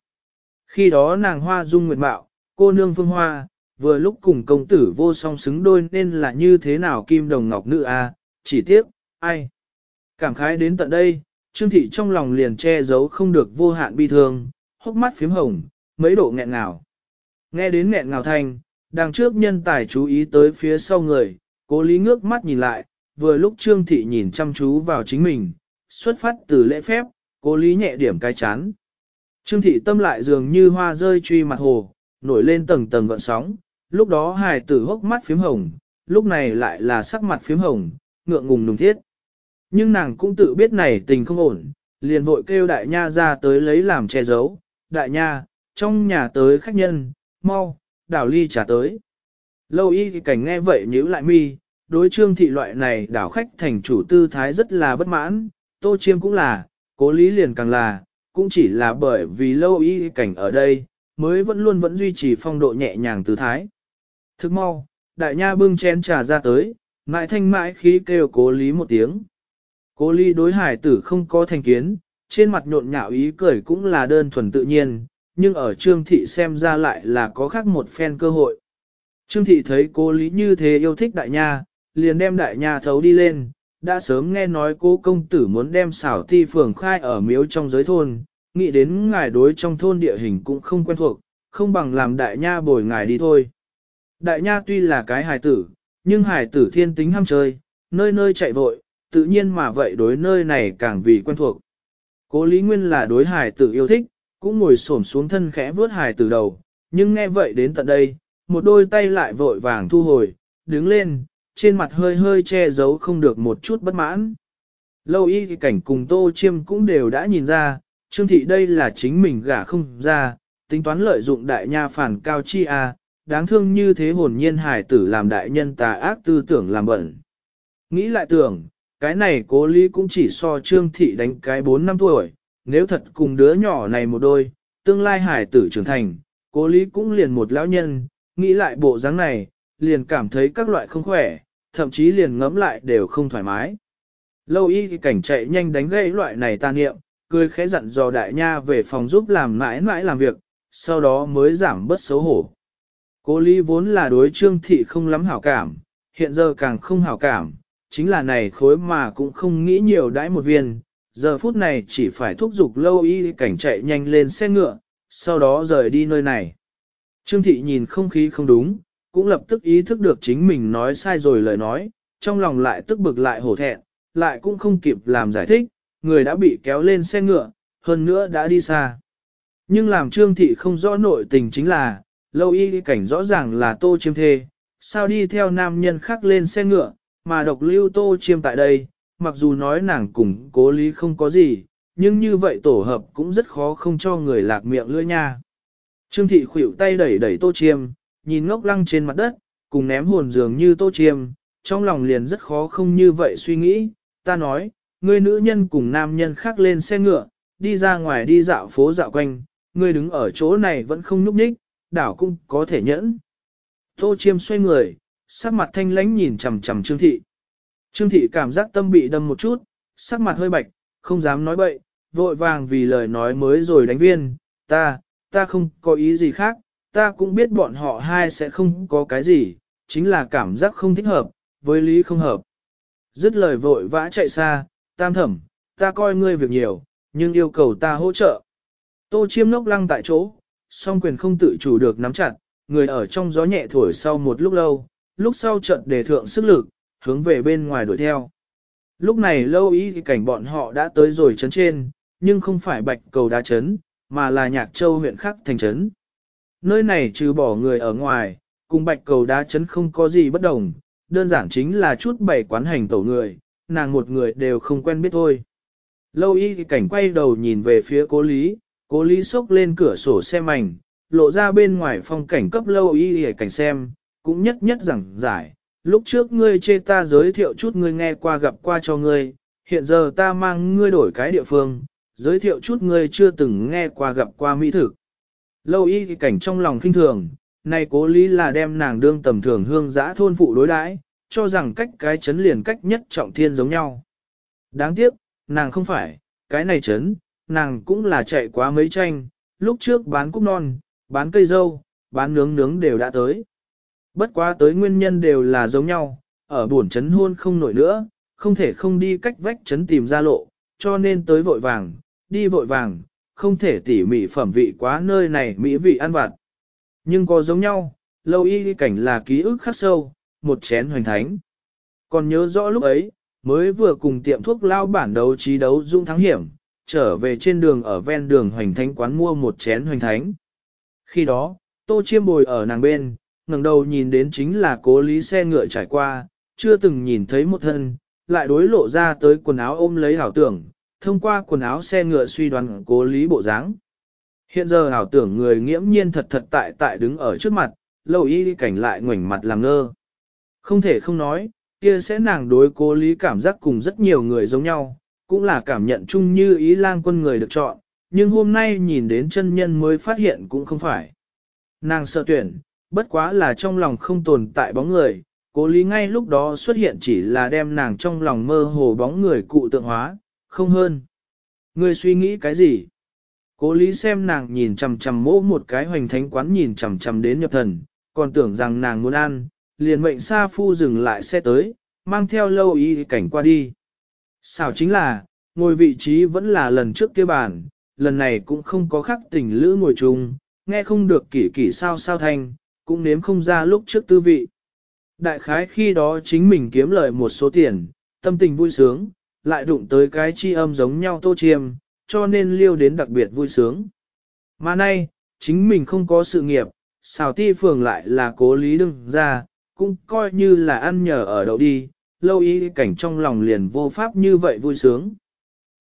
Khi đó nàng hoa dung nguyệt mạo, cô nương phương hoa, vừa lúc cùng công tử vô song xứng đôi nên là như thế nào kim đồng ngọc nữ a chỉ tiếc, ai. Cảm khái đến tận đây, Trương Thị trong lòng liền che giấu không được vô hạn bi thương, hốc mắt phím hồng, mấy độ nghẹn ngào. Nghe đến nghẹn ngào thanh, đằng trước nhân tài chú ý tới phía sau người, cố lý ngước mắt nhìn lại, vừa lúc Trương Thị nhìn chăm chú vào chính mình, xuất phát từ lễ phép, cố lý nhẹ điểm cái chán. Trương Thị tâm lại dường như hoa rơi truy mặt hồ, nổi lên tầng tầng gợn sóng, lúc đó hài tử hốc mắt phím hồng, lúc này lại là sắc mặt phím hồng, ngượng ngùng nùng thiết. Nhưng nàng cũng tự biết này tình không ổn, liền vội kêu đại nha ra tới lấy làm che giấu, đại nha, trong nhà tới khách nhân, mau, đảo ly trả tới. Lâu y thì cảnh nghe vậy nhíu lại mi, đối trương thị loại này đảo khách thành chủ tư thái rất là bất mãn, tô chiêm cũng là, cố lý liền càng là, cũng chỉ là bởi vì lâu y cảnh ở đây, mới vẫn luôn vẫn duy trì phong độ nhẹ nhàng tư thái. Thức mau, đại nha bưng chén trà ra tới, mãi thanh mãi khí kêu cố lý một tiếng. Cố lý đối hải tử không có thành kiến, trên mặt nhộn nhạo ý cười cũng là đơn thuần tự nhiên, nhưng ở trương thị xem ra lại là có khác một phen cơ hội. Trương thị thấy cố lý như thế yêu thích đại nha, liền đem đại nha thấu đi lên, đã sớm nghe nói cố công tử muốn đem xảo thi phường khai ở miếu trong giới thôn, nghĩ đến ngài đối trong thôn địa hình cũng không quen thuộc, không bằng làm đại nha bồi ngài đi thôi. Đại nha tuy là cái hài tử, nhưng hải tử thiên tính ham chơi, nơi nơi chạy vội, tự nhiên mà vậy đối nơi này càng vì quen thuộc. Cố Lý Nguyên là đối hải tử yêu thích, cũng ngồi xổm xuống thân khẽ vớt hải tử đầu, nhưng nghe vậy đến tận đây, một đôi tay lại vội vàng thu hồi, đứng lên, trên mặt hơi hơi che giấu không được một chút bất mãn. Lâu y cảnh cùng Tô Chiêm cũng đều đã nhìn ra, Trương Thị đây là chính mình gả không ra, tính toán lợi dụng đại nha phản cao chi a, đáng thương như thế hồn nhiên hải tử làm đại nhân tà ác tư tưởng làm bẩn. Nghĩ lại tưởng, cái này cố lý cũng chỉ so trương thị đánh cái 4 năm tuổi, nếu thật cùng đứa nhỏ này một đôi, tương lai hải tử trưởng thành, cố lý cũng liền một lão nhân, nghĩ lại bộ dáng này, liền cảm thấy các loại không khỏe, thậm chí liền ngẫm lại đều không thoải mái. Lâu y thì cảnh chạy nhanh đánh gãy loại này ta niệm, cười khẽ dặn dò đại nha về phòng giúp làm mãi mãi làm việc, sau đó mới giảm bớt xấu hổ. Cố lý vốn là đối trương thị không lắm hảo cảm, hiện giờ càng không hảo cảm, chính là này khối mà cũng không nghĩ nhiều đãi một viên, giờ phút này chỉ phải thúc giục lâu y cảnh chạy nhanh lên xe ngựa, sau đó rời đi nơi này. Trương thị nhìn không khí không đúng, cũng lập tức ý thức được chính mình nói sai rồi lời nói, trong lòng lại tức bực lại hổ thẹn, lại cũng không kịp làm giải thích, người đã bị kéo lên xe ngựa, hơn nữa đã đi xa. Nhưng làm trương thị không rõ nội tình chính là, lâu y cảnh rõ ràng là tô chiêm thê, sao đi theo nam nhân khác lên xe ngựa, mà độc lưu tô chiêm tại đây, mặc dù nói nàng cùng cố lý không có gì, nhưng như vậy tổ hợp cũng rất khó không cho người lạc miệng lưỡi nha. Trương thị khuỷu tay đẩy đẩy tô chiêm, nhìn ngốc lăng trên mặt đất, cùng ném hồn dường như tô chiêm, trong lòng liền rất khó không như vậy suy nghĩ, ta nói, ngươi nữ nhân cùng nam nhân khác lên xe ngựa, đi ra ngoài đi dạo phố dạo quanh, ngươi đứng ở chỗ này vẫn không nhúc nhích, đảo cũng có thể nhẫn. Tô chiêm xoay người, sắc mặt thanh lãnh nhìn chằm chằm Trương thị. Trương thị cảm giác tâm bị đâm một chút, sắc mặt hơi bạch, không dám nói bậy, vội vàng vì lời nói mới rồi đánh viên, ta, ta không có ý gì khác, ta cũng biết bọn họ hai sẽ không có cái gì, chính là cảm giác không thích hợp, với lý không hợp. Dứt lời vội vã chạy xa, tam thẩm, ta coi ngươi việc nhiều, nhưng yêu cầu ta hỗ trợ. Tô chiêm nốc lăng tại chỗ, song quyền không tự chủ được nắm chặt, người ở trong gió nhẹ thổi sau một lúc lâu, lúc sau trận đề thượng sức lực, hướng về bên ngoài đuổi theo. Lúc này lâu ý thì cảnh bọn họ đã tới rồi chấn trên, nhưng không phải bạch cầu đá chấn, mà là nhạc châu huyện khác thành chấn. Nơi này trừ bỏ người ở ngoài, cùng bạch cầu đá chấn không có gì bất đồng, đơn giản chính là chút bảy quán hành tổ người, nàng một người đều không quen biết thôi. Lâu y thì cảnh quay đầu nhìn về phía cố lý, cố lý xốc lên cửa sổ xe mảnh, lộ ra bên ngoài phong cảnh cấp lâu y y cảnh xem, cũng nhất nhất rằng giải. Lúc trước ngươi chê ta giới thiệu chút ngươi nghe qua gặp qua cho ngươi, hiện giờ ta mang ngươi đổi cái địa phương, giới thiệu chút ngươi chưa từng nghe qua gặp qua mỹ thực. Lâu y thì cảnh trong lòng khinh thường, này cố lý là đem nàng đương tầm thường hương giã thôn phụ đối đãi, cho rằng cách cái chấn liền cách nhất trọng thiên giống nhau. Đáng tiếc, nàng không phải, cái này chấn, nàng cũng là chạy quá mấy tranh, lúc trước bán cúc non, bán cây dâu, bán nướng nướng đều đã tới. Bất quá tới nguyên nhân đều là giống nhau, ở buồn chấn hôn không nổi nữa, không thể không đi cách vách chấn tìm ra lộ, cho nên tới vội vàng, đi vội vàng, không thể tỉ mỉ phẩm vị quá nơi này mỹ vị ăn vặt. Nhưng có giống nhau, lâu y cảnh là ký ức khắc sâu, một chén hoành thánh. Còn nhớ rõ lúc ấy, mới vừa cùng tiệm thuốc lao bản đấu trí đấu dung thắng hiểm, trở về trên đường ở ven đường hoành thánh quán mua một chén hoành thánh. Khi đó, tô chiêm bồi ở nàng bên, ngẩng đầu nhìn đến chính là cố lý xe ngựa trải qua, chưa từng nhìn thấy một thân, lại đối lộ ra tới quần áo ôm lấy hảo tưởng, thông qua quần áo xe ngựa suy đoán cố lý bộ dáng. Hiện giờ hảo tưởng người nghiễm nhiên thật thật tại tại đứng ở trước mặt, lâu y cảnh lại ngoảnh mặt làm ngơ. Không thể không nói, kia sẽ nàng đối cố lý cảm giác cùng rất nhiều người giống nhau, cũng là cảm nhận chung như ý lang quân người được chọn, nhưng hôm nay nhìn đến chân nhân mới phát hiện cũng không phải. Nàng sợ tuyển, bất quá là trong lòng không tồn tại bóng người, cố lý ngay lúc đó xuất hiện chỉ là đem nàng trong lòng mơ hồ bóng người cụ tượng hóa, không hơn. Người suy nghĩ cái gì? Cố lý xem nàng nhìn chằm chằm mỗ một cái hoành thánh quán nhìn chằm chằm đến nhập thần, còn tưởng rằng nàng muốn ăn, liền mệnh sa phu dừng lại xe tới, mang theo lâu y cảnh qua đi. Xảo chính là, ngồi vị trí vẫn là lần trước kia bàn, lần này cũng không có khắc tình lữ ngồi chung, nghe không được kỷ kỷ sao sao thanh, cũng nếm không ra lúc trước tư vị. Đại khái khi đó chính mình kiếm lời một số tiền, tâm tình vui sướng, lại đụng tới cái chi âm giống nhau tô chiêm, cho nên liêu đến đặc biệt vui sướng. Mà nay, chính mình không có sự nghiệp, xào ti phường lại là cố lý đừng ra, cũng coi như là ăn nhờ ở đậu đi, lâu y cảnh trong lòng liền vô pháp như vậy vui sướng.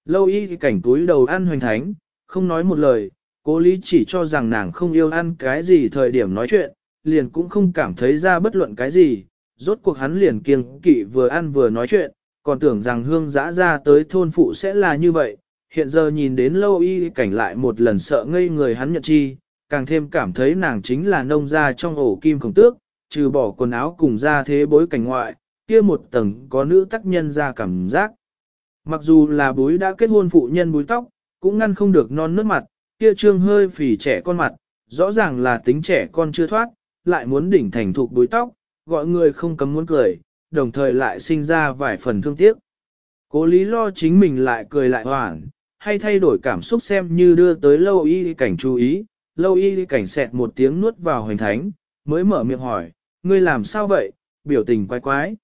Lâu y cảnh túi đầu ăn hoành thánh, không nói một lời, cố lý chỉ cho rằng nàng không yêu ăn cái gì thời điểm nói chuyện, liền cũng không cảm thấy ra bất luận cái gì, rốt cuộc hắn liền kiêng kỵ vừa ăn vừa nói chuyện, còn tưởng rằng hương dã ra tới thôn phụ sẽ là như vậy, hiện giờ nhìn đến lâu y cảnh lại một lần sợ ngây người hắn nhận chi, càng thêm cảm thấy nàng chính là nông gia trong ổ kim khổng tước, trừ bỏ quần áo cùng ra thế bối cảnh ngoại, kia một tầng có nữ tác nhân ra cảm giác. Mặc dù là bối đã kết hôn phụ nhân búi tóc, cũng ngăn không được non nước mặt, kia trương hơi phì trẻ con mặt, rõ ràng là tính trẻ con chưa thoát, lại muốn đỉnh thành thục búi tóc, gọi người không cấm muốn cười, đồng thời lại sinh ra vài phần thương tiếc. Cố lý lo chính mình lại cười lại hoảng, hay thay đổi cảm xúc xem như đưa tới lâu y cảnh chú ý, lâu y cảnh sẹt một tiếng nuốt vào hoành thánh, mới mở miệng hỏi, ngươi làm sao vậy, biểu tình quái quái.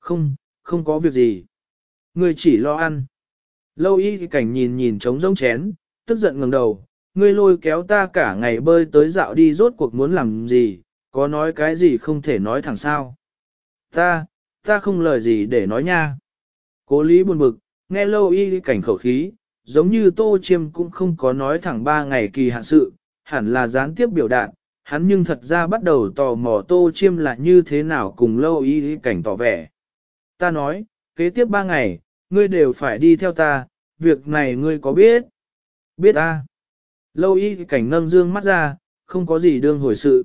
Không, không có việc gì. Ngươi chỉ lo ăn. Lâu y cảnh nhìn nhìn trống rỗng chén, tức giận ngẩng đầu, ngươi lôi kéo ta cả ngày bơi tới dạo đi rốt cuộc muốn làm gì, có nói cái gì không thể nói thẳng sao. Ta, ta không lời gì để nói nha. Cố lý buồn bực, nghe lâu y cảnh khẩu khí, giống như tô chiêm cũng không có nói thẳng ba ngày kỳ hạn sự, hẳn là gián tiếp biểu đạt, hắn nhưng thật ra bắt đầu tò mò tô chiêm là như thế nào cùng lâu y cảnh tỏ vẻ. Ta nói, kế tiếp ba ngày, ngươi đều phải đi theo ta, việc này ngươi có biết? Biết ta. Lâu y cảnh ngâm dương mắt ra, không có gì đương hồi sự.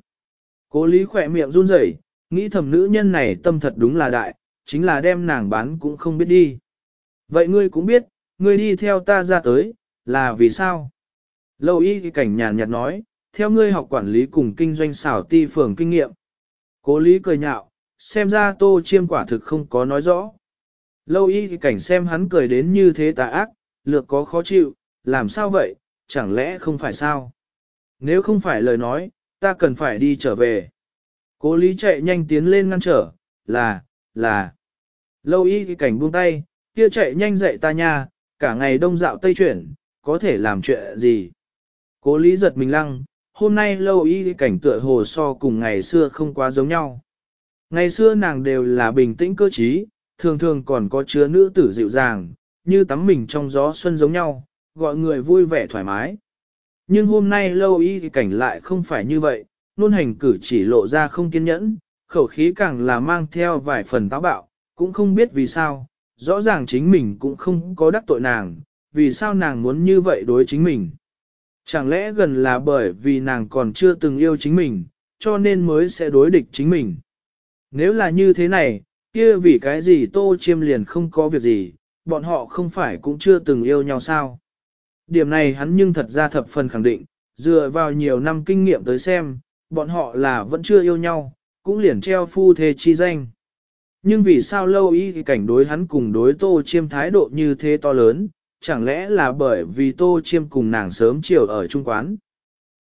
Cố lý khỏe miệng run rẩy, nghĩ thầm nữ nhân này tâm thật đúng là đại, chính là đem nàng bán cũng không biết đi. Vậy ngươi cũng biết, ngươi đi theo ta ra tới, là vì sao? Lâu y cảnh nhàn nhạt nói, theo ngươi học quản lý cùng kinh doanh xảo ti phường kinh nghiệm. Cố lý cười nhạo, xem ra tô chiêm quả thực không có nói rõ. Lâu y cảnh xem hắn cười đến như thế tà ác, lược có khó chịu, làm sao vậy, chẳng lẽ không phải sao? Nếu không phải lời nói, ta cần phải đi trở về. Cố lý chạy nhanh tiến lên ngăn trở, là, là. Lâu y cảnh buông tay, kia chạy nhanh dậy ta nha, cả ngày đông dạo tây chuyển, có thể làm chuyện gì. Cố lý giật mình lăng, hôm nay lâu y cảnh tựa hồ so cùng ngày xưa không quá giống nhau. Ngày xưa nàng đều là bình tĩnh cơ trí, thường thường còn có chứa nữ tử dịu dàng, như tắm mình trong gió xuân giống nhau, gọi người vui vẻ thoải mái. Nhưng hôm nay lâu y cảnh lại không phải như vậy, nôn hành cử chỉ lộ ra không kiên nhẫn, khẩu khí càng là mang theo vài phần táo bạo, cũng không biết vì sao, rõ ràng chính mình cũng không có đắc tội nàng, vì sao nàng muốn như vậy đối chính mình. Chẳng lẽ gần là bởi vì nàng còn chưa từng yêu chính mình, cho nên mới sẽ đối địch chính mình. Nếu là như thế này, kia vì cái gì tô chiêm liền không có việc gì, bọn họ không phải cũng chưa từng yêu nhau sao. Điểm này hắn nhưng thật ra thập phần khẳng định, dựa vào nhiều năm kinh nghiệm tới xem, bọn họ là vẫn chưa yêu nhau, cũng liền treo phu thê chi danh. Nhưng vì sao lâu y cảnh đối hắn cùng đối tô chiêm thái độ như thế to lớn, chẳng lẽ là bởi vì tô chiêm cùng nàng sớm chiều ở trung quán.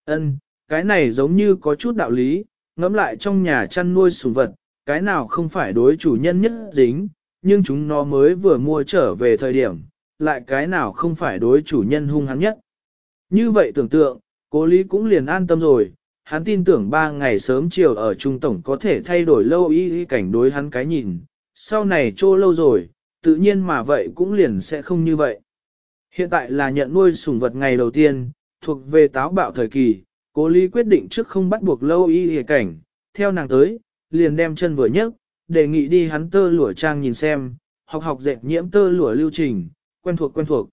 Ân, cái này giống như có chút đạo lý, ngẫm lại trong nhà chăn nuôi sủng vật, cái nào không phải đối chủ nhân nhất dính, nhưng chúng nó mới vừa mua trở về thời điểm, lại cái nào không phải đối chủ nhân hung hắn nhất. Như vậy tưởng tượng, cố lý cũng liền an tâm rồi, hắn tin tưởng ba ngày sớm chiều ở trung tổng có thể thay đổi lâu y ý cảnh đối hắn cái nhìn, sau này trô lâu rồi, tự nhiên mà vậy cũng liền sẽ không như vậy. Hiện tại là nhận nuôi sủng vật ngày đầu tiên, thuộc về táo bạo thời kỳ, cố lý quyết định trước không bắt buộc lâu y y cảnh, theo nàng tới, liền đem chân vừa nhấc, đề nghị đi hắn tơ lụa trang nhìn xem, học học dệt nhiễm tơ lụa lưu trình, quen thuộc quen thuộc.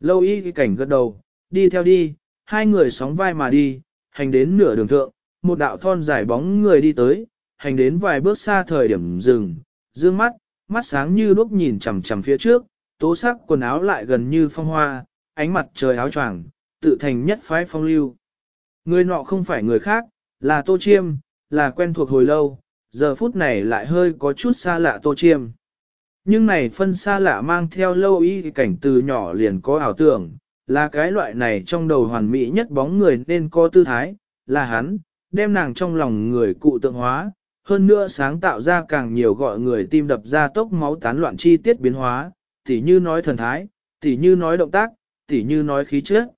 Lâu y cái cảnh gật đầu, đi theo đi, hai người sóng vai mà đi, hành đến nửa đường thượng, một đạo thon dài bóng người đi tới, hành đến vài bước xa thời điểm dừng, dương mắt, mắt sáng như đuốc nhìn chằm chằm phía trước, tố sắc quần áo lại gần như phong hoa, ánh mặt trời áo choàng, tự thành nhất phái phong lưu. Người nọ không phải người khác, là Tô Chiêm, là quen thuộc hồi lâu, giờ phút này lại hơi có chút xa lạ Tô Chiêm. Nhưng này phân xa lạ mang theo lâu y cảnh từ nhỏ liền có ảo tưởng, là cái loại này trong đầu hoàn mỹ nhất bóng người nên có tư thái, là hắn, đem nàng trong lòng người cụ tượng hóa, hơn nữa sáng tạo ra càng nhiều gọi người tim đập ra tốc máu tán loạn chi tiết biến hóa, tỉ như nói thần thái, tỉ như nói động tác, tỉ như nói khí chất.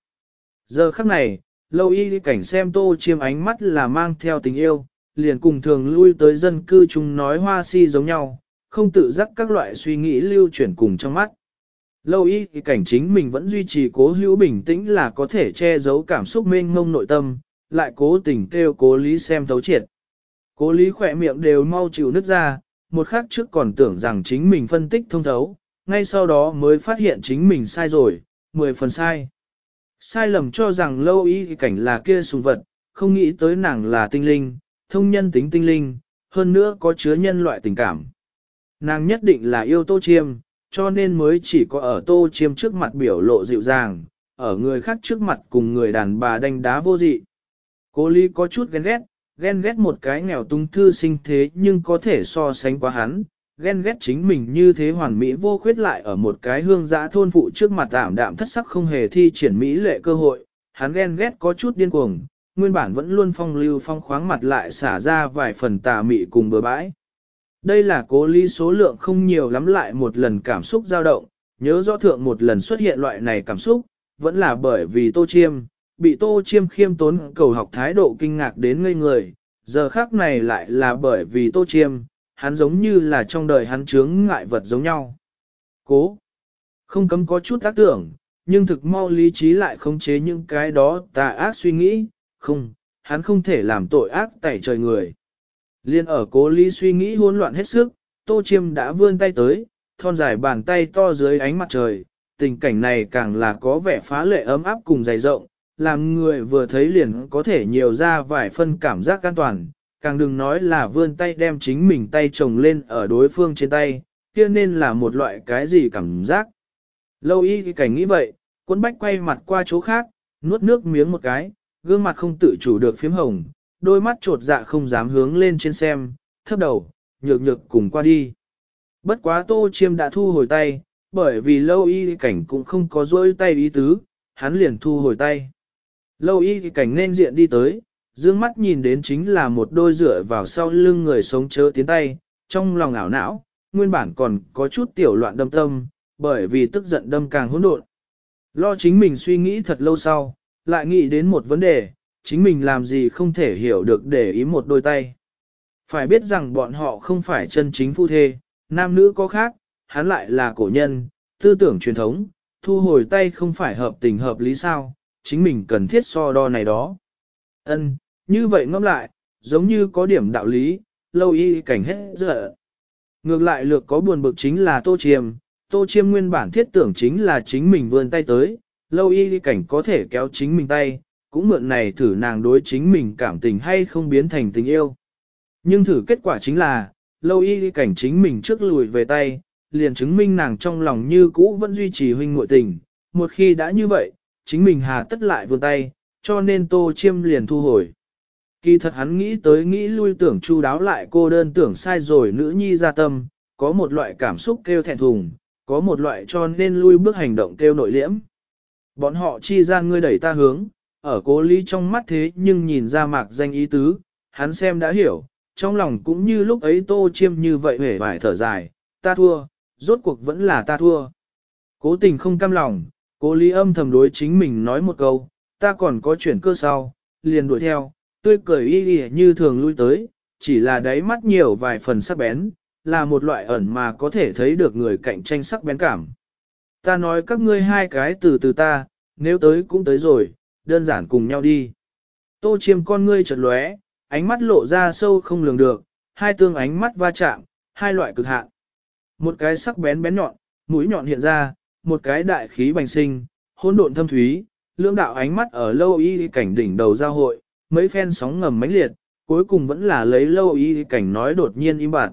Giờ khắc này, lâu y cảnh xem tô chiêm ánh mắt là mang theo tình yêu, liền cùng thường lui tới dân cư chúng nói hoa si giống nhau, không tự giác các loại suy nghĩ lưu chuyển cùng trong mắt. Lâu y thì cảnh chính mình vẫn duy trì cố hữu bình tĩnh là có thể che giấu cảm xúc mênh mông nội tâm, lại cố tình kêu cố lý xem thấu triệt. Cố lý khỏe miệng đều mau chịu nứt ra, một khắc trước còn tưởng rằng chính mình phân tích thông thấu, ngay sau đó mới phát hiện chính mình sai rồi, mười phần sai. Sai lầm cho rằng lâu y thì cảnh là kia sùng vật, không nghĩ tới nàng là tinh linh, thông nhân tính tinh linh, hơn nữa có chứa nhân loại tình cảm. Nàng nhất định là yêu tô chiêm, cho nên mới chỉ có ở tô chiêm trước mặt biểu lộ dịu dàng, ở người khác trước mặt cùng người đàn bà đánh đá vô dị. Cô ly có chút ghen ghét, ghen ghét một cái nghèo tung thư sinh thế nhưng có thể so sánh quá hắn, ghen ghét chính mình như thế hoàn mỹ vô khuyết lại ở một cái hương giã thôn phụ trước mặt tạm đạm thất sắc không hề thi triển mỹ lệ cơ hội, hắn ghen ghét có chút điên cuồng, nguyên bản vẫn luôn phong lưu phong khoáng mặt lại xả ra vài phần tà mị cùng bừa bãi. Đây là cố lý số lượng không nhiều lắm lại một lần cảm xúc dao động, nhớ rõ thượng một lần xuất hiện loại này cảm xúc, vẫn là bởi vì tô chiêm, bị tô chiêm khiêm tốn cầu học thái độ kinh ngạc đến ngây người, giờ khác này lại là bởi vì tô chiêm, hắn giống như là trong đời hắn chướng ngại vật giống nhau. Cố, không cấm có chút tác tưởng, nhưng thực mau lý trí lại khống chế những cái đó tà ác suy nghĩ, không, hắn không thể làm tội ác tẩy trời người. Liên ở cố lý suy nghĩ hỗn loạn hết sức, tô chiêm đã vươn tay tới, thon dài bàn tay to dưới ánh mặt trời, tình cảnh này càng là có vẻ phá lệ ấm áp cùng dày rộng, làm người vừa thấy liền có thể nhiều ra vài phân cảm giác an toàn, càng đừng nói là vươn tay đem chính mình tay chồng lên ở đối phương trên tay, kia nên là một loại cái gì cảm giác. Lâu y cái cảnh nghĩ vậy, quân bách quay mặt qua chỗ khác, nuốt nước miếng một cái, gương mặt không tự chủ được phím hồng, đôi mắt trột dạ không dám hướng lên trên xem, thấp đầu, nhược nhược cùng qua đi. Bất quá tô chiêm đã thu hồi tay, bởi vì lâu y cảnh cũng không có dối tay ý tứ, hắn liền thu hồi tay. Lâu y cảnh nên diện đi tới, dương mắt nhìn đến chính là một đôi rửa vào sau lưng người sống chớ tiến tay, trong lòng ảo não, nguyên bản còn có chút tiểu loạn đâm tâm, bởi vì tức giận đâm càng hỗn độn. Lo chính mình suy nghĩ thật lâu sau, lại nghĩ đến một vấn đề, chính mình làm gì không thể hiểu được để ý một đôi tay. Phải biết rằng bọn họ không phải chân chính phu thê, nam nữ có khác, hắn lại là cổ nhân, tư tưởng truyền thống, thu hồi tay không phải hợp tình hợp lý sao, chính mình cần thiết so đo này đó. Ân, như vậy ngẫm lại, giống như có điểm đạo lý, lâu y cảnh hết giờ. Ngược lại lược có buồn bực chính là tô chiêm, tô chiêm nguyên bản thiết tưởng chính là chính mình vươn tay tới, lâu y cảnh có thể kéo chính mình tay, cũng mượn này thử nàng đối chính mình cảm tình hay không biến thành tình yêu. Nhưng thử kết quả chính là, lâu y cảnh chính mình trước lùi về tay, liền chứng minh nàng trong lòng như cũ vẫn duy trì huynh muội tình, một khi đã như vậy, chính mình hà tất lại vươn tay, cho nên tô chiêm liền thu hồi. Kỳ thật hắn nghĩ tới nghĩ lui tưởng chu đáo lại cô đơn tưởng sai rồi nữ nhi ra tâm, có một loại cảm xúc kêu thẹn thùng, có một loại cho nên lui bước hành động kêu nội liễm. Bọn họ chi gian ngươi đẩy ta hướng, ở cố lý trong mắt thế nhưng nhìn ra mạc danh ý tứ, hắn xem đã hiểu, trong lòng cũng như lúc ấy tô chiêm như vậy hề vải thở dài, ta thua, rốt cuộc vẫn là ta thua. Cố tình không cam lòng, cố lý âm thầm đối chính mình nói một câu, ta còn có chuyển cơ sau, liền đuổi theo, tươi cười y y như thường lui tới, chỉ là đáy mắt nhiều vài phần sắc bén, là một loại ẩn mà có thể thấy được người cạnh tranh sắc bén cảm. Ta nói các ngươi hai cái từ từ ta, nếu tới cũng tới rồi, đơn giản cùng nhau đi. Tô chiêm con ngươi chợt lóe, ánh mắt lộ ra sâu không lường được, hai tương ánh mắt va chạm, hai loại cực hạn. Một cái sắc bén bén nhọn, mũi nhọn hiện ra, một cái đại khí bành sinh, hỗn độn thâm thúy, lưỡng đạo ánh mắt ở lâu y cảnh đỉnh đầu giao hội, mấy phen sóng ngầm mãnh liệt, cuối cùng vẫn là lấy lâu y cảnh nói đột nhiên im bặt.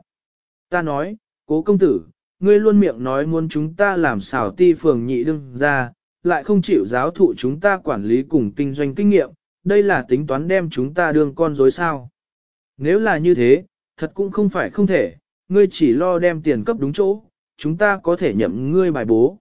Ta nói, cố công tử, ngươi luôn miệng nói muốn chúng ta làm xảo ti phường nhị đương ra, lại không chịu giáo thụ chúng ta quản lý cùng kinh doanh kinh nghiệm, đây là tính toán đem chúng ta đương con dối sao. Nếu là như thế, thật cũng không phải không thể, ngươi chỉ lo đem tiền cấp đúng chỗ, chúng ta có thể nhậm ngươi bài bố.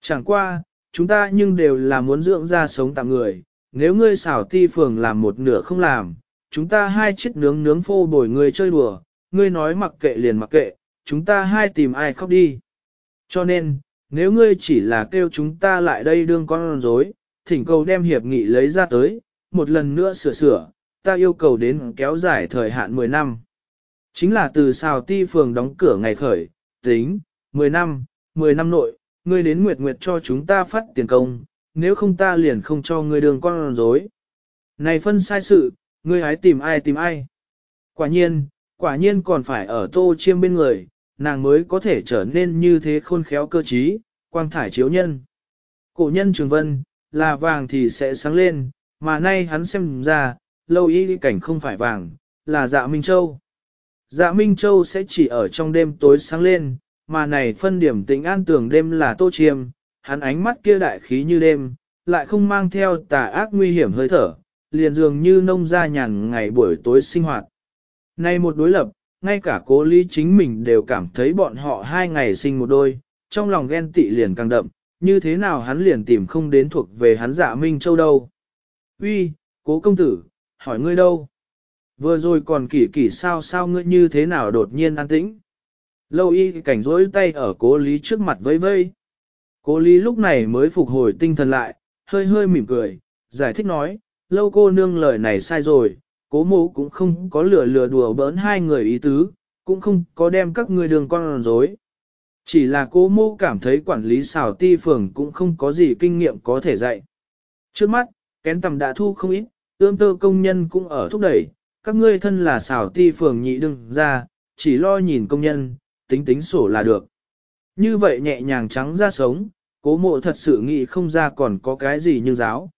Chẳng qua, chúng ta nhưng đều là muốn dưỡng ra sống tạm người, nếu ngươi xảo ti phường làm một nửa không làm, chúng ta hai chiếc nướng nướng phô bồi ngươi chơi đùa, ngươi nói mặc kệ liền mặc kệ, chúng ta hai tìm ai khóc đi. Cho nên, nếu ngươi chỉ là kêu chúng ta lại đây đương con rối, thỉnh cầu đem hiệp nghị lấy ra tới, một lần nữa sửa sửa, ta yêu cầu đến kéo dài thời hạn 10 năm. Chính là từ xào ti phường đóng cửa ngày khởi, tính, 10 năm, 10 năm nội, ngươi đến nguyệt nguyệt cho chúng ta phát tiền công, nếu không ta liền không cho ngươi đường con rối. Này phân sai sự, ngươi hãy tìm ai tìm ai. Quả nhiên, quả nhiên còn phải ở tô chiêm bên người, nàng mới có thể trở nên như thế khôn khéo cơ trí, quang thải chiếu nhân. Cổ nhân trường vân, là vàng thì sẽ sáng lên, mà nay hắn xem ra, lâu y cảnh không phải vàng, là dạ Minh Châu. Dạ Minh Châu sẽ chỉ ở trong đêm tối sáng lên, mà này phân điểm tính an tưởng đêm là tô chiêm, hắn ánh mắt kia đại khí như đêm, lại không mang theo tà ác nguy hiểm hơi thở, liền dường như nông gia nhàn ngày buổi tối sinh hoạt. Nay một đối lập, ngay cả cố lý chính mình đều cảm thấy bọn họ hai ngày sinh một đôi, trong lòng ghen tị liền càng đậm, như thế nào hắn liền tìm không đến thuộc về hắn dạ Minh Châu đâu. Uy, cố công tử, hỏi ngươi đâu? Vừa rồi còn kỳ kỳ sao sao ngươi như thế nào đột nhiên an tĩnh? Lâu y cảnh rối tay ở cố lý trước mặt vây vây. Cố lý lúc này mới phục hồi tinh thần lại, hơi hơi mỉm cười, giải thích nói, lâu cô nương lời này sai rồi, cố mộ cũng không có lừa lừa đùa bỡn hai người ý tứ, cũng không có đem các ngươi đường con dối. Chỉ là cố mô cảm thấy quản lý xảo ti phường cũng không có gì kinh nghiệm có thể dạy. Trước mắt, kén tầm đã thu không ít, ươm tơ công nhân cũng ở thúc đẩy, các ngươi thân là xảo ti phường nhị đừng ra, chỉ lo nhìn công nhân, tính tính sổ là được. Như vậy nhẹ nhàng trắng ra sống, cố mộ thật sự nghĩ không ra còn có cái gì như giáo.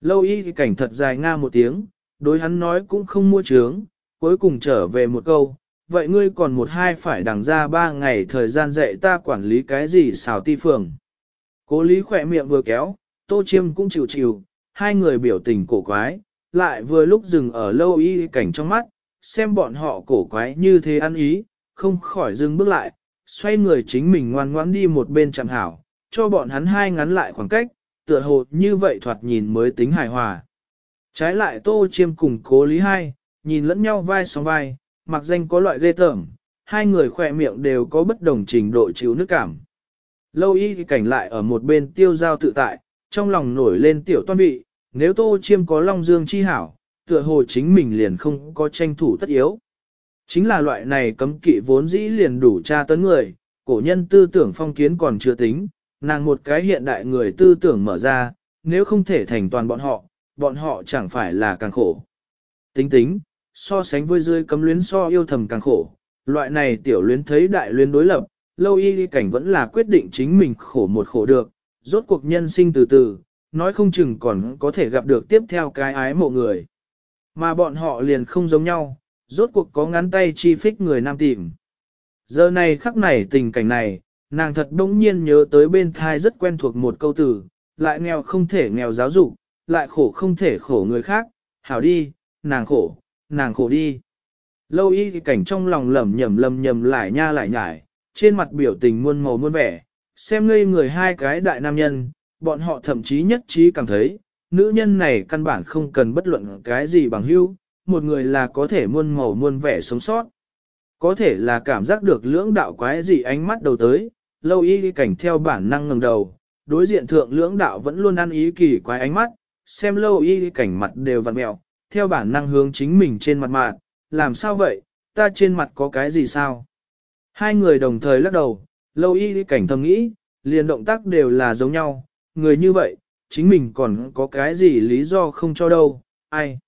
Lâu y cảnh thật dài nga một tiếng, đối hắn nói cũng không mua trướng, cuối cùng trở về một câu, vậy ngươi còn một hai phải đằng ra ba ngày thời gian dạy ta quản lý cái gì xào ti phường. Cố lý khỏe miệng vừa kéo, tô chiêm cũng chịu chịu, hai người biểu tình cổ quái, lại vừa lúc dừng ở lâu y cảnh trong mắt, xem bọn họ cổ quái như thế ăn ý, không khỏi dừng bước lại, xoay người chính mình ngoan ngoãn đi một bên chẳng hảo, cho bọn hắn hai ngắn lại khoảng cách, tựa hồ như vậy thoạt nhìn mới tính hài hòa. Trái lại tô chiêm cùng cố lý hai, nhìn lẫn nhau vai sóng vai, mặc danh có loại ghê tởm, hai người khỏe miệng đều có bất đồng trình độ chịu nước cảm. Lâu y thì cảnh lại ở một bên tiêu giao tự tại, trong lòng nổi lên tiểu toan vị, nếu tô chiêm có long dương chi hảo, tựa hồ chính mình liền không có tranh thủ tất yếu. Chính là loại này cấm kỵ vốn dĩ liền đủ tra tấn người, cổ nhân tư tưởng phong kiến còn chưa tính, nàng một cái hiện đại người tư tưởng mở ra, nếu không thể thành toàn bọn họ, bọn họ chẳng phải là càng khổ. Tính tính, so sánh với dưới cấm luyến so yêu thầm càng khổ, loại này tiểu luyến thấy đại luyến đối lập, lâu y đi cảnh vẫn là quyết định chính mình khổ một khổ được, rốt cuộc nhân sinh từ từ, nói không chừng còn có thể gặp được tiếp theo cái ái mộ người. Mà bọn họ liền không giống nhau, rốt cuộc có ngắn tay chi phích người nam tìm. Giờ này khắc này tình cảnh này, nàng thật đông nhiên nhớ tới bên thai rất quen thuộc một câu từ, lại nghèo không thể nghèo giáo dục, lại khổ không thể khổ người khác, hảo đi, nàng khổ, nàng khổ đi. Lâu y cảnh trong lòng lẩm nhẩm lầm nhầm lại nha lại nhải, trên mặt biểu tình muôn màu muôn vẻ, xem ngây người hai cái đại nam nhân, bọn họ thậm chí nhất trí cảm thấy, nữ nhân này căn bản không cần bất luận cái gì bằng hữu, một người là có thể muôn màu muôn vẻ sống sót. Có thể là cảm giác được lưỡng đạo quái gì ánh mắt đầu tới, lâu y cảnh theo bản năng ngẩng đầu, đối diện thượng lưỡng đạo vẫn luôn ăn ý kỳ quái ánh mắt, xem lâu y cảnh mặt đều vặn mẹo, theo bản năng hướng chính mình trên mặt mạng, làm sao vậy, ta trên mặt có cái gì sao? Hai người đồng thời lắc đầu, lâu y cảnh thầm nghĩ, liền động tác đều là giống nhau, người như vậy, chính mình còn có cái gì lý do không cho đâu, ai?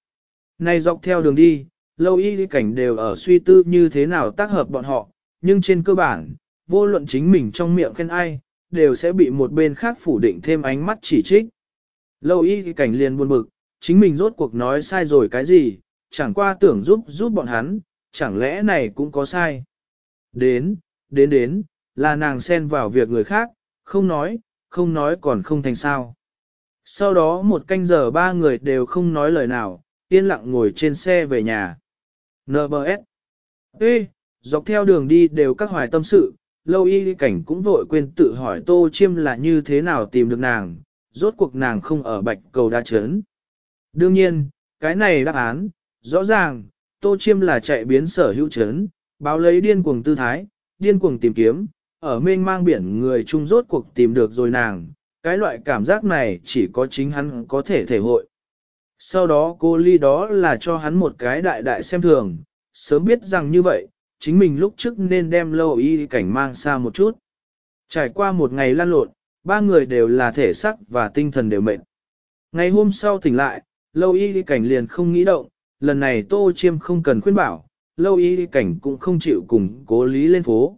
Này dọc theo đường đi, lâu y cảnh đều ở suy tư như thế nào tác hợp bọn họ, nhưng trên cơ bản, vô luận chính mình trong miệng khen ai, đều sẽ bị một bên khác phủ định thêm ánh mắt chỉ trích. Lâu y cảnh liền buồn bực, chính mình rốt cuộc nói sai rồi cái gì, chẳng qua tưởng giúp giúp bọn hắn, chẳng lẽ này cũng có sai. Đến, đến đến, là nàng xen vào việc người khác, không nói, không nói còn không thành sao. Sau đó một canh giờ ba người đều không nói lời nào, yên lặng ngồi trên xe về nhà. NBS Ê, dọc theo đường đi đều các hoài tâm sự, lâu y cảnh cũng vội quên tự hỏi tô chiêm là như thế nào tìm được nàng, rốt cuộc nàng không ở bạch cầu đa chấn. Đương nhiên, cái này đáp án, rõ ràng, tô chiêm là chạy biến sở hữu chấn, báo lấy điên cuồng tư thái, điên cuồng tìm kiếm, ở mênh mang biển người chung rốt cuộc tìm được rồi nàng, cái loại cảm giác này chỉ có chính hắn có thể thể hội. Sau đó cô ly đó là cho hắn một cái đại đại xem thường, sớm biết rằng như vậy, chính mình lúc trước nên đem lâu y cảnh mang xa một chút. Trải qua một ngày lan lộn, ba người đều là thể sắc và tinh thần đều mệt. Ngày hôm sau tỉnh lại, lâu y cảnh liền không nghĩ động, lần này tô chiêm không cần khuyên bảo, lâu y cảnh cũng không chịu cùng cố lý lên phố.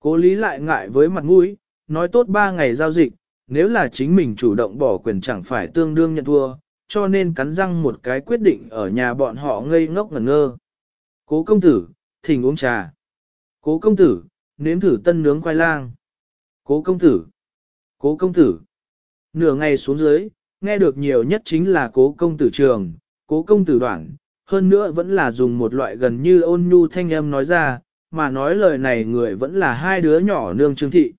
Cố lý lại ngại với mặt mũi, nói tốt ba ngày giao dịch, nếu là chính mình chủ động bỏ quyền chẳng phải tương đương nhận thua, cho nên cắn răng một cái quyết định ở nhà bọn họ ngây ngốc ngẩn ngơ. Cố công tử, thỉnh uống trà. Cố công tử, nếm thử tân nướng khoai lang. Cố công tử. Cố công tử. Nửa ngày xuống dưới, nghe được nhiều nhất chính là cố công tử trường, cố công tử đoạn, hơn nữa vẫn là dùng một loại gần như ôn nhu thanh âm nói ra, mà nói lời này người vẫn là hai đứa nhỏ nương Trương Thị.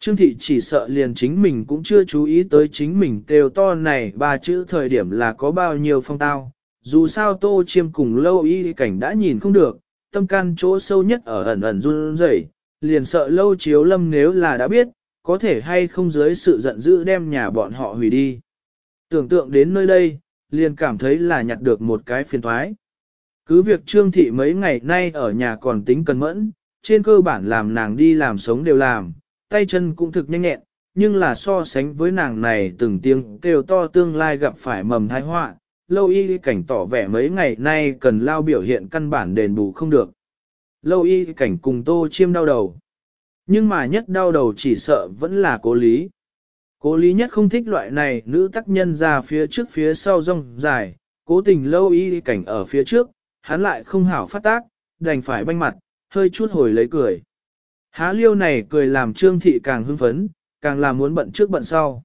Trương Thị chỉ sợ liền chính mình cũng chưa chú ý tới chính mình kêu to này ba chữ thời điểm là có bao nhiêu phong tao. Dù sao tô chiêm cùng lâu y cảnh đã nhìn không được, tâm can chỗ sâu nhất ở ẩn ẩn run rẩy, liền sợ lâu chiếu lâm nếu là đã biết, có thể hay không dưới sự giận dữ đem nhà bọn họ hủy đi. Tưởng tượng đến nơi đây, liền cảm thấy là nhặt được một cái phiền thoái. Cứ việc trương thị mấy ngày nay ở nhà còn tính cẩn mẫn, trên cơ bản làm nàng đi làm sống đều làm, tay chân cũng thực nhanh nhẹn, nhưng là so sánh với nàng này từng tiếng kêu to tương lai gặp phải mầm thái họa, lâu y cảnh tỏ vẻ mấy ngày nay cần lao biểu hiện căn bản đền bù không được. Lâu y cảnh cùng tô chiêm đau đầu. Nhưng mà nhất đau đầu chỉ sợ vẫn là cố lý. Cố lý nhất không thích loại này nữ tác nhân ra phía trước phía sau rong dài, cố tình lâu y cảnh ở phía trước, hắn lại không hảo phát tác, đành phải banh mặt, hơi chút hồi lấy cười. Há liêu này cười làm trương thị càng hưng phấn, càng là muốn bận trước bận sau.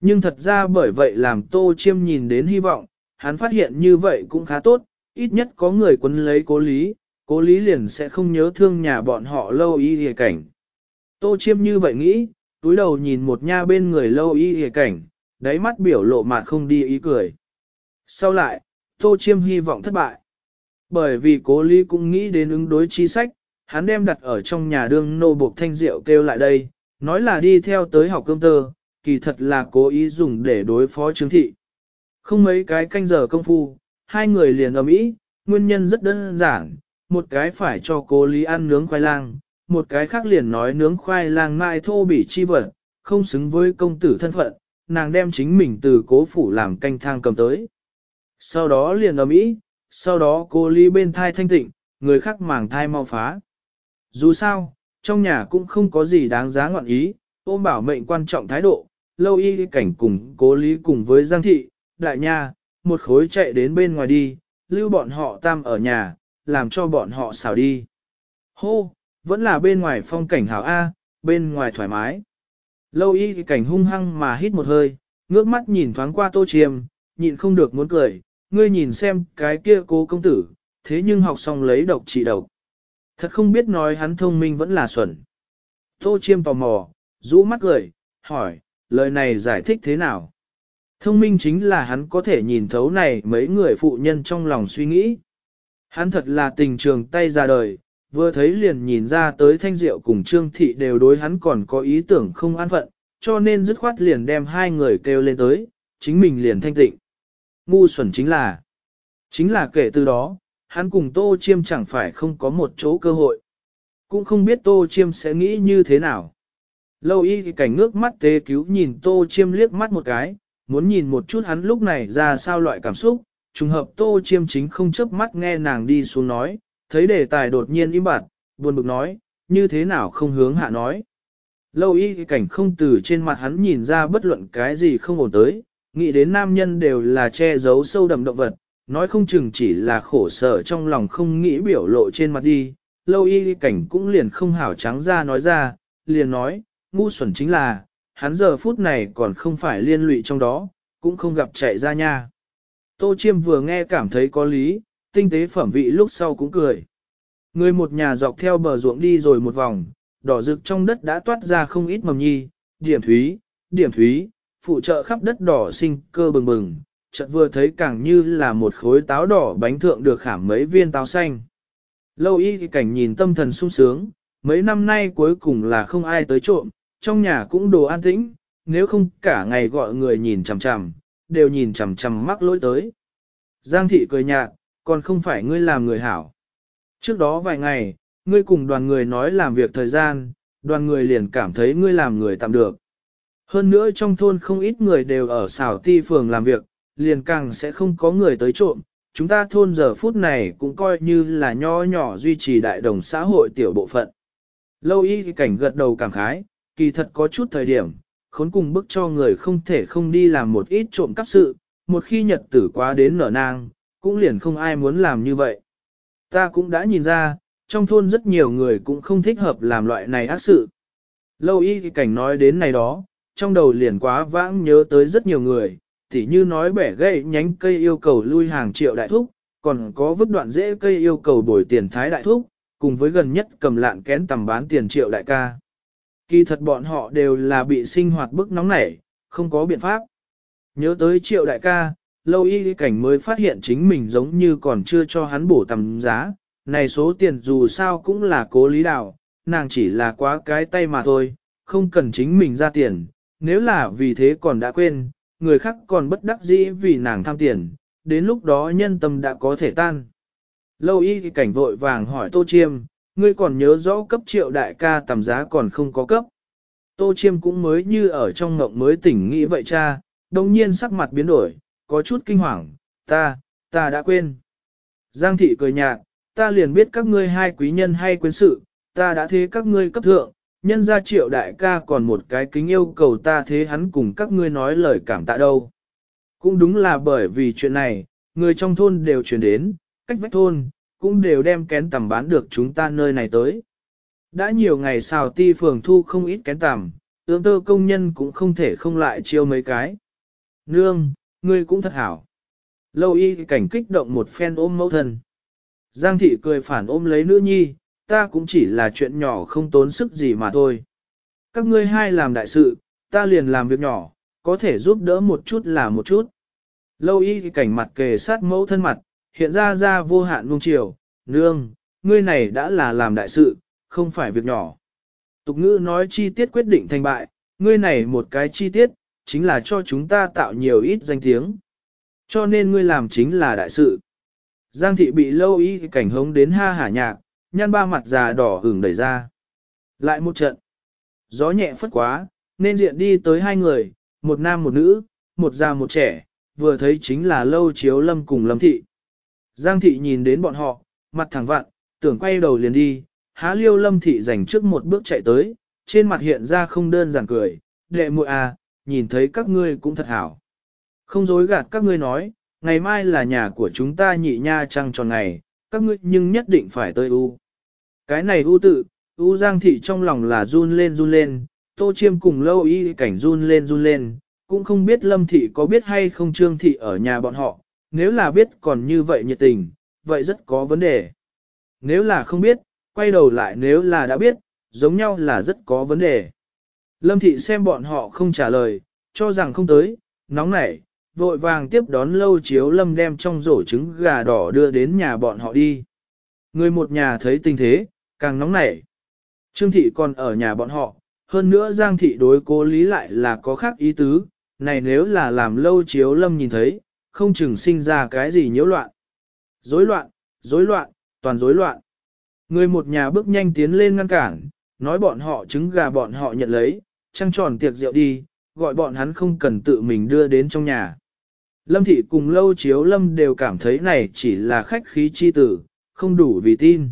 Nhưng thật ra bởi vậy làm tô chiêm nhìn đến hy vọng, hắn phát hiện như vậy cũng khá tốt, ít nhất có người quấn lấy cố lý, cố lý liền sẽ không nhớ thương nhà bọn họ lâu y hề cảnh. Tô chiêm như vậy nghĩ, túi đầu nhìn một nha bên người lâu y hề cảnh, đáy mắt biểu lộ mặt không đi ý cười. Sau lại, tô chiêm hy vọng thất bại. Bởi vì cố lý cũng nghĩ đến ứng đối chi sách, hắn đem đặt ở trong nhà đương nô buộc thanh rượu kêu lại đây, nói là đi theo tới học cơm tơ, kỳ thật là cố ý dùng để đối phó chứng thị. Không mấy cái canh giờ công phu, hai người liền ầm ĩ, nguyên nhân rất đơn giản, một cái phải cho cố lý ăn nướng khoai lang, một cái khác liền nói nướng khoai lang mai thô bỉ chi vật, không xứng với công tử thân phận, nàng đem chính mình từ cố phủ làm canh thang cầm tới. Sau đó liền ở mỹ sau đó cô lý bên thai thanh tịnh, người khác màng thai mau phá. Dù sao, trong nhà cũng không có gì đáng giá ngọn ý, ôm bảo mệnh quan trọng thái độ, lâu y cảnh cùng cố lý cùng với Giang Thị, Đại Nha, một khối chạy đến bên ngoài đi, lưu bọn họ tam ở nhà, làm cho bọn họ xào đi. Hô, vẫn là bên ngoài phong cảnh hảo A, bên ngoài thoải mái. Lâu y cảnh hung hăng mà hít một hơi, ngước mắt nhìn thoáng qua tô chiêm, nhịn không được muốn cười, ngươi nhìn xem cái kia cô công tử, thế nhưng học xong lấy độc trị độc. Thật không biết nói hắn thông minh vẫn là xuẩn. Tô chiêm tò mò, rũ mắt cười, hỏi, lời này giải thích thế nào? Thông minh chính là hắn có thể nhìn thấu này mấy người phụ nhân trong lòng suy nghĩ. Hắn thật là tình trường tay ra đời, vừa thấy liền nhìn ra tới thanh diệu cùng trương thị đều đối hắn còn có ý tưởng không an phận, cho nên dứt khoát liền đem hai người kêu lên tới, chính mình liền thanh tịnh. Ngu xuẩn chính là, chính là kể từ đó, hắn cùng Tô Chiêm chẳng phải không có một chỗ cơ hội. Cũng không biết Tô Chiêm sẽ nghĩ như thế nào. Lâu y thì cảnh ngước mắt tế cứu nhìn Tô Chiêm liếc mắt một cái, muốn nhìn một chút hắn lúc này ra sao loại cảm xúc, trùng hợp Tô Chiêm chính không chớp mắt nghe nàng đi xuống nói, thấy đề tài đột nhiên im bặt, buồn bực nói, như thế nào không hướng hạ nói. Lâu y cảnh không từ trên mặt hắn nhìn ra bất luận cái gì không ổn tới, nghĩ đến nam nhân đều là che giấu sâu đậm động vật, nói không chừng chỉ là khổ sở trong lòng không nghĩ biểu lộ trên mặt đi, lâu y cảnh cũng liền không hảo trắng ra nói ra, liền nói, ngu xuẩn chính là, hắn giờ phút này còn không phải liên lụy trong đó, cũng không gặp chạy ra nha. Tô Chiêm vừa nghe cảm thấy có lý, tinh tế phẩm vị lúc sau cũng cười. Người một nhà dọc theo bờ ruộng đi rồi một vòng, đỏ rực trong đất đã toát ra không ít mầm nhi, điểm thúy, điểm thúy, phụ trợ khắp đất đỏ sinh cơ bừng bừng, chợt vừa thấy càng như là một khối táo đỏ bánh thượng được khảm mấy viên táo xanh. Lâu y thì cảnh nhìn tâm thần sung sướng, mấy năm nay cuối cùng là không ai tới trộm, trong nhà cũng đồ an tĩnh, nếu không cả ngày gọi người nhìn chằm chằm, đều nhìn chằm chằm mắc lỗi tới. Giang thị cười nhạt, còn không phải ngươi làm người hảo. Trước đó vài ngày, ngươi cùng đoàn người nói làm việc thời gian, đoàn người liền cảm thấy ngươi làm người tạm được. Hơn nữa trong thôn không ít người đều ở xảo ti phường làm việc, liền càng sẽ không có người tới trộm. Chúng ta thôn giờ phút này cũng coi như là nho nhỏ duy trì đại đồng xã hội tiểu bộ phận. Lâu y cảnh gật đầu cảm khái, kỳ thật có chút thời điểm, khốn cùng bức cho người không thể không đi làm một ít trộm cắp sự, một khi nhật tử quá đến nở nang, cũng liền không ai muốn làm như vậy. Ta cũng đã nhìn ra, trong thôn rất nhiều người cũng không thích hợp làm loại này ác sự. Lâu y cảnh nói đến này đó, trong đầu liền quá vãng nhớ tới rất nhiều người, tỉ như nói bẻ gãy nhánh cây yêu cầu lui hàng triệu đại thúc, còn có vứt đoạn dễ cây yêu cầu bồi tiền thái đại thúc, cùng với gần nhất cầm lạn kén tầm bán tiền triệu đại ca. Kỳ thật bọn họ đều là bị sinh hoạt bức nóng nảy, không có biện pháp. Nhớ tới triệu đại ca, lâu y cảnh mới phát hiện chính mình giống như còn chưa cho hắn bổ tầm giá, này số tiền dù sao cũng là cố lý đạo, nàng chỉ là quá cái tay mà thôi, không cần chính mình ra tiền, nếu là vì thế còn đã quên, người khác còn bất đắc dĩ vì nàng tham tiền, đến lúc đó nhân tâm đã có thể tan. Lâu y cảnh vội vàng hỏi Tô Chiêm, ngươi còn nhớ rõ cấp triệu đại ca tầm giá còn không có cấp. Tô Chiêm cũng mới như ở trong ngộng mới tỉnh nghĩ vậy cha, đồng nhiên sắc mặt biến đổi, có chút kinh hoàng, ta, ta đã quên. Giang thị cười nhạt, ta liền biết các ngươi hai quý nhân hay quyến sự, ta đã thế các ngươi cấp thượng, nhân ra triệu đại ca còn một cái kính yêu cầu ta thế hắn cùng các ngươi nói lời cảm tạ đâu. Cũng đúng là bởi vì chuyện này, người trong thôn đều chuyển đến, cách vách thôn, cũng đều đem kén tầm bán được chúng ta nơi này tới. Đã nhiều ngày xào ti phường thu không ít kén tầm, tướng tơ công nhân cũng không thể không lại chiêu mấy cái. Nương, ngươi cũng thật hảo. Lâu y cảnh kích động một phen ôm mẫu thân. Giang thị cười phản ôm lấy nữ nhi, ta cũng chỉ là chuyện nhỏ không tốn sức gì mà thôi. Các ngươi hai làm đại sự, ta liền làm việc nhỏ, có thể giúp đỡ một chút là một chút. Lâu y cảnh mặt kề sát mẫu thân mặt, hiện ra ra vô hạn nung chiều, nương, ngươi này đã là làm đại sự, không phải việc nhỏ. Tục ngữ nói chi tiết quyết định thành bại, ngươi này một cái chi tiết, chính là cho chúng ta tạo nhiều ít danh tiếng. Cho nên ngươi làm chính là đại sự. Giang thị bị lâu y cảnh hống đến ha hả nhạc, nhăn ba mặt già đỏ hửng đẩy ra. Lại một trận. Gió nhẹ phất quá, nên diện đi tới hai người, một nam một nữ, một già một trẻ, vừa thấy chính là lâu chiếu lâm cùng lâm thị. Giang thị nhìn đến bọn họ, mặt thẳng vặn, tưởng quay đầu liền đi, há liêu lâm thị dành trước một bước chạy tới, trên mặt hiện ra không đơn giản cười, đệ muội à, nhìn thấy các ngươi cũng thật hảo. Không dối gạt các ngươi nói, ngày mai là nhà của chúng ta nhị nha trăng tròn ngày, các ngươi nhưng nhất định phải tới U. Cái này U tự, U Giang Thị trong lòng là run lên run lên, Tô Chiêm cùng lâu y cảnh run lên run lên, cũng không biết Lâm Thị có biết hay không Trương Thị ở nhà bọn họ, nếu là biết còn như vậy nhiệt tình, vậy rất có vấn đề. Nếu là không biết, quay đầu lại nếu là đã biết, giống nhau là rất có vấn đề. Lâm Thị xem bọn họ không trả lời, cho rằng không tới, nóng nảy, vội vàng tiếp đón lâu chiếu lâm đem trong rổ trứng gà đỏ đưa đến nhà bọn họ đi. Người một nhà thấy tình thế, càng nóng nảy. Trương thị còn ở nhà bọn họ, hơn nữa Giang thị đối cố lý lại là có khác ý tứ, này nếu là làm lâu chiếu lâm nhìn thấy, không chừng sinh ra cái gì nhiễu loạn. Rối loạn, rối loạn, toàn rối loạn. Người một nhà bước nhanh tiến lên ngăn cản, nói bọn họ trứng gà bọn họ nhận lấy, trăng tròn tiệc rượu đi, gọi bọn hắn không cần tự mình đưa đến trong nhà. Lâm thị cùng lâu chiếu lâm đều cảm thấy này chỉ là khách khí chi tử, không đủ vì tin.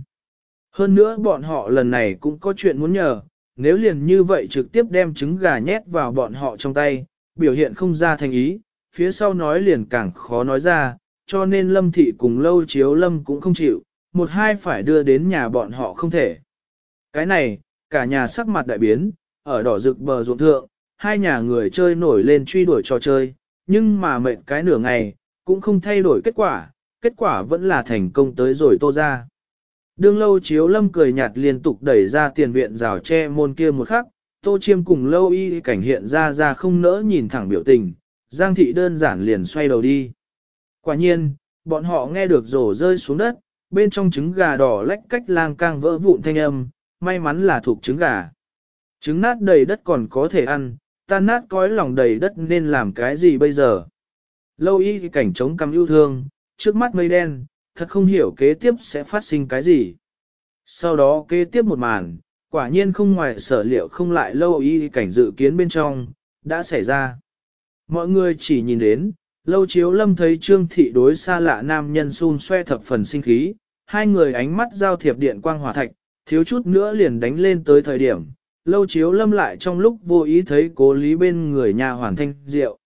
Hơn nữa bọn họ lần này cũng có chuyện muốn nhờ, nếu liền như vậy trực tiếp đem trứng gà nhét vào bọn họ trong tay, biểu hiện không ra thành ý, phía sau nói liền càng khó nói ra, cho nên lâm thị cùng lâu chiếu lâm cũng không chịu, một hai phải đưa đến nhà bọn họ không thể. Cái này, cả nhà sắc mặt đại biến, ở đỏ rực bờ ruộng thượng, hai nhà người chơi nổi lên truy đuổi trò chơi, nhưng mà mệnh cái nửa ngày, cũng không thay đổi kết quả, kết quả vẫn là thành công tới rồi tô ra. Đương lâu chiếu lâm cười nhạt liên tục đẩy ra tiền viện rào tre môn kia một khắc, tô chiêm cùng lâu y cảnh hiện ra ra không nỡ nhìn thẳng biểu tình, giang thị đơn giản liền xoay đầu đi. Quả nhiên, bọn họ nghe được rổ rơi xuống đất, bên trong trứng gà đỏ lách cách lang cang vỡ vụn thanh âm, may mắn là thuộc trứng gà. Trứng nát đầy đất còn có thể ăn, tan nát cõi lòng đầy đất nên làm cái gì bây giờ. Lâu y cảnh trống căm yêu thương, trước mắt mây đen, thật không hiểu kế tiếp sẽ phát sinh cái gì. Sau đó kế tiếp một màn, quả nhiên không ngoài sở liệu không lại lâu y cảnh dự kiến bên trong, đã xảy ra. Mọi người chỉ nhìn đến, lâu chiếu lâm thấy trương thị đối xa lạ nam nhân xun xoe thập phần sinh khí, hai người ánh mắt giao thiệp điện quang hỏa thạch, thiếu chút nữa liền đánh lên tới thời điểm, lâu chiếu lâm lại trong lúc vô ý thấy cố lý bên người nhà hoàn thanh diệu.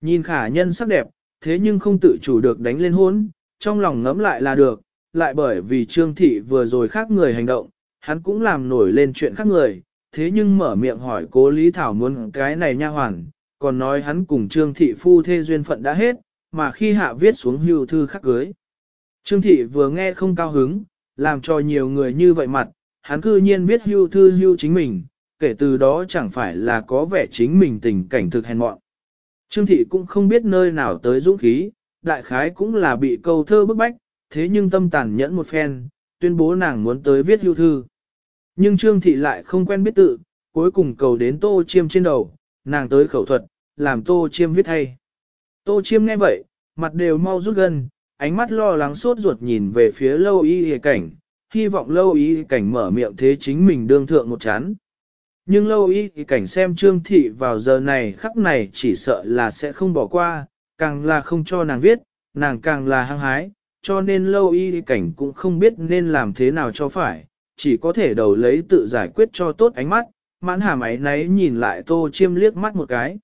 Nhìn khả nhân sắc đẹp, thế nhưng không tự chủ được đánh lên hốn, trong lòng ngẫm lại là được, lại bởi vì trương thị vừa rồi khác người hành động, hắn cũng làm nổi lên chuyện khác người, thế nhưng mở miệng hỏi cố lý thảo muốn cái này nha hoàn, còn nói hắn cùng trương thị phu thê duyên phận đã hết, mà khi hạ viết xuống hưu thư khắc cưới. Trương thị vừa nghe không cao hứng, làm cho nhiều người như vậy mặt, hắn cư nhiên biết hưu thư hưu chính mình, kể từ đó chẳng phải là có vẻ chính mình tình cảnh thực hèn mọn. Trương thị cũng không biết nơi nào tới dũng khí, đại khái cũng là bị câu thơ bức bách, thế nhưng tâm tàn nhẫn một phen, tuyên bố nàng muốn tới viết hưu thư. Nhưng Trương thị lại không quen biết tự, cuối cùng cầu đến tô chiêm trên đầu, nàng tới khẩu thuật, làm tô chiêm viết thay. Tô chiêm nghe vậy, mặt đều mau rút gần, ánh mắt lo lắng sốt ruột nhìn về phía lâu y hề cảnh, hy vọng lâu y cảnh mở miệng thế chính mình đương thượng một chán. Nhưng lâu y cảnh xem trương thị vào giờ này khắc này chỉ sợ là sẽ không bỏ qua, càng là không cho nàng viết, nàng càng là hăng hái, cho nên lâu y cảnh cũng không biết nên làm thế nào cho phải, chỉ có thể đầu lấy tự giải quyết cho tốt ánh mắt, mãn hàm ấy nấy nhìn lại tô chiêm liếc mắt một cái.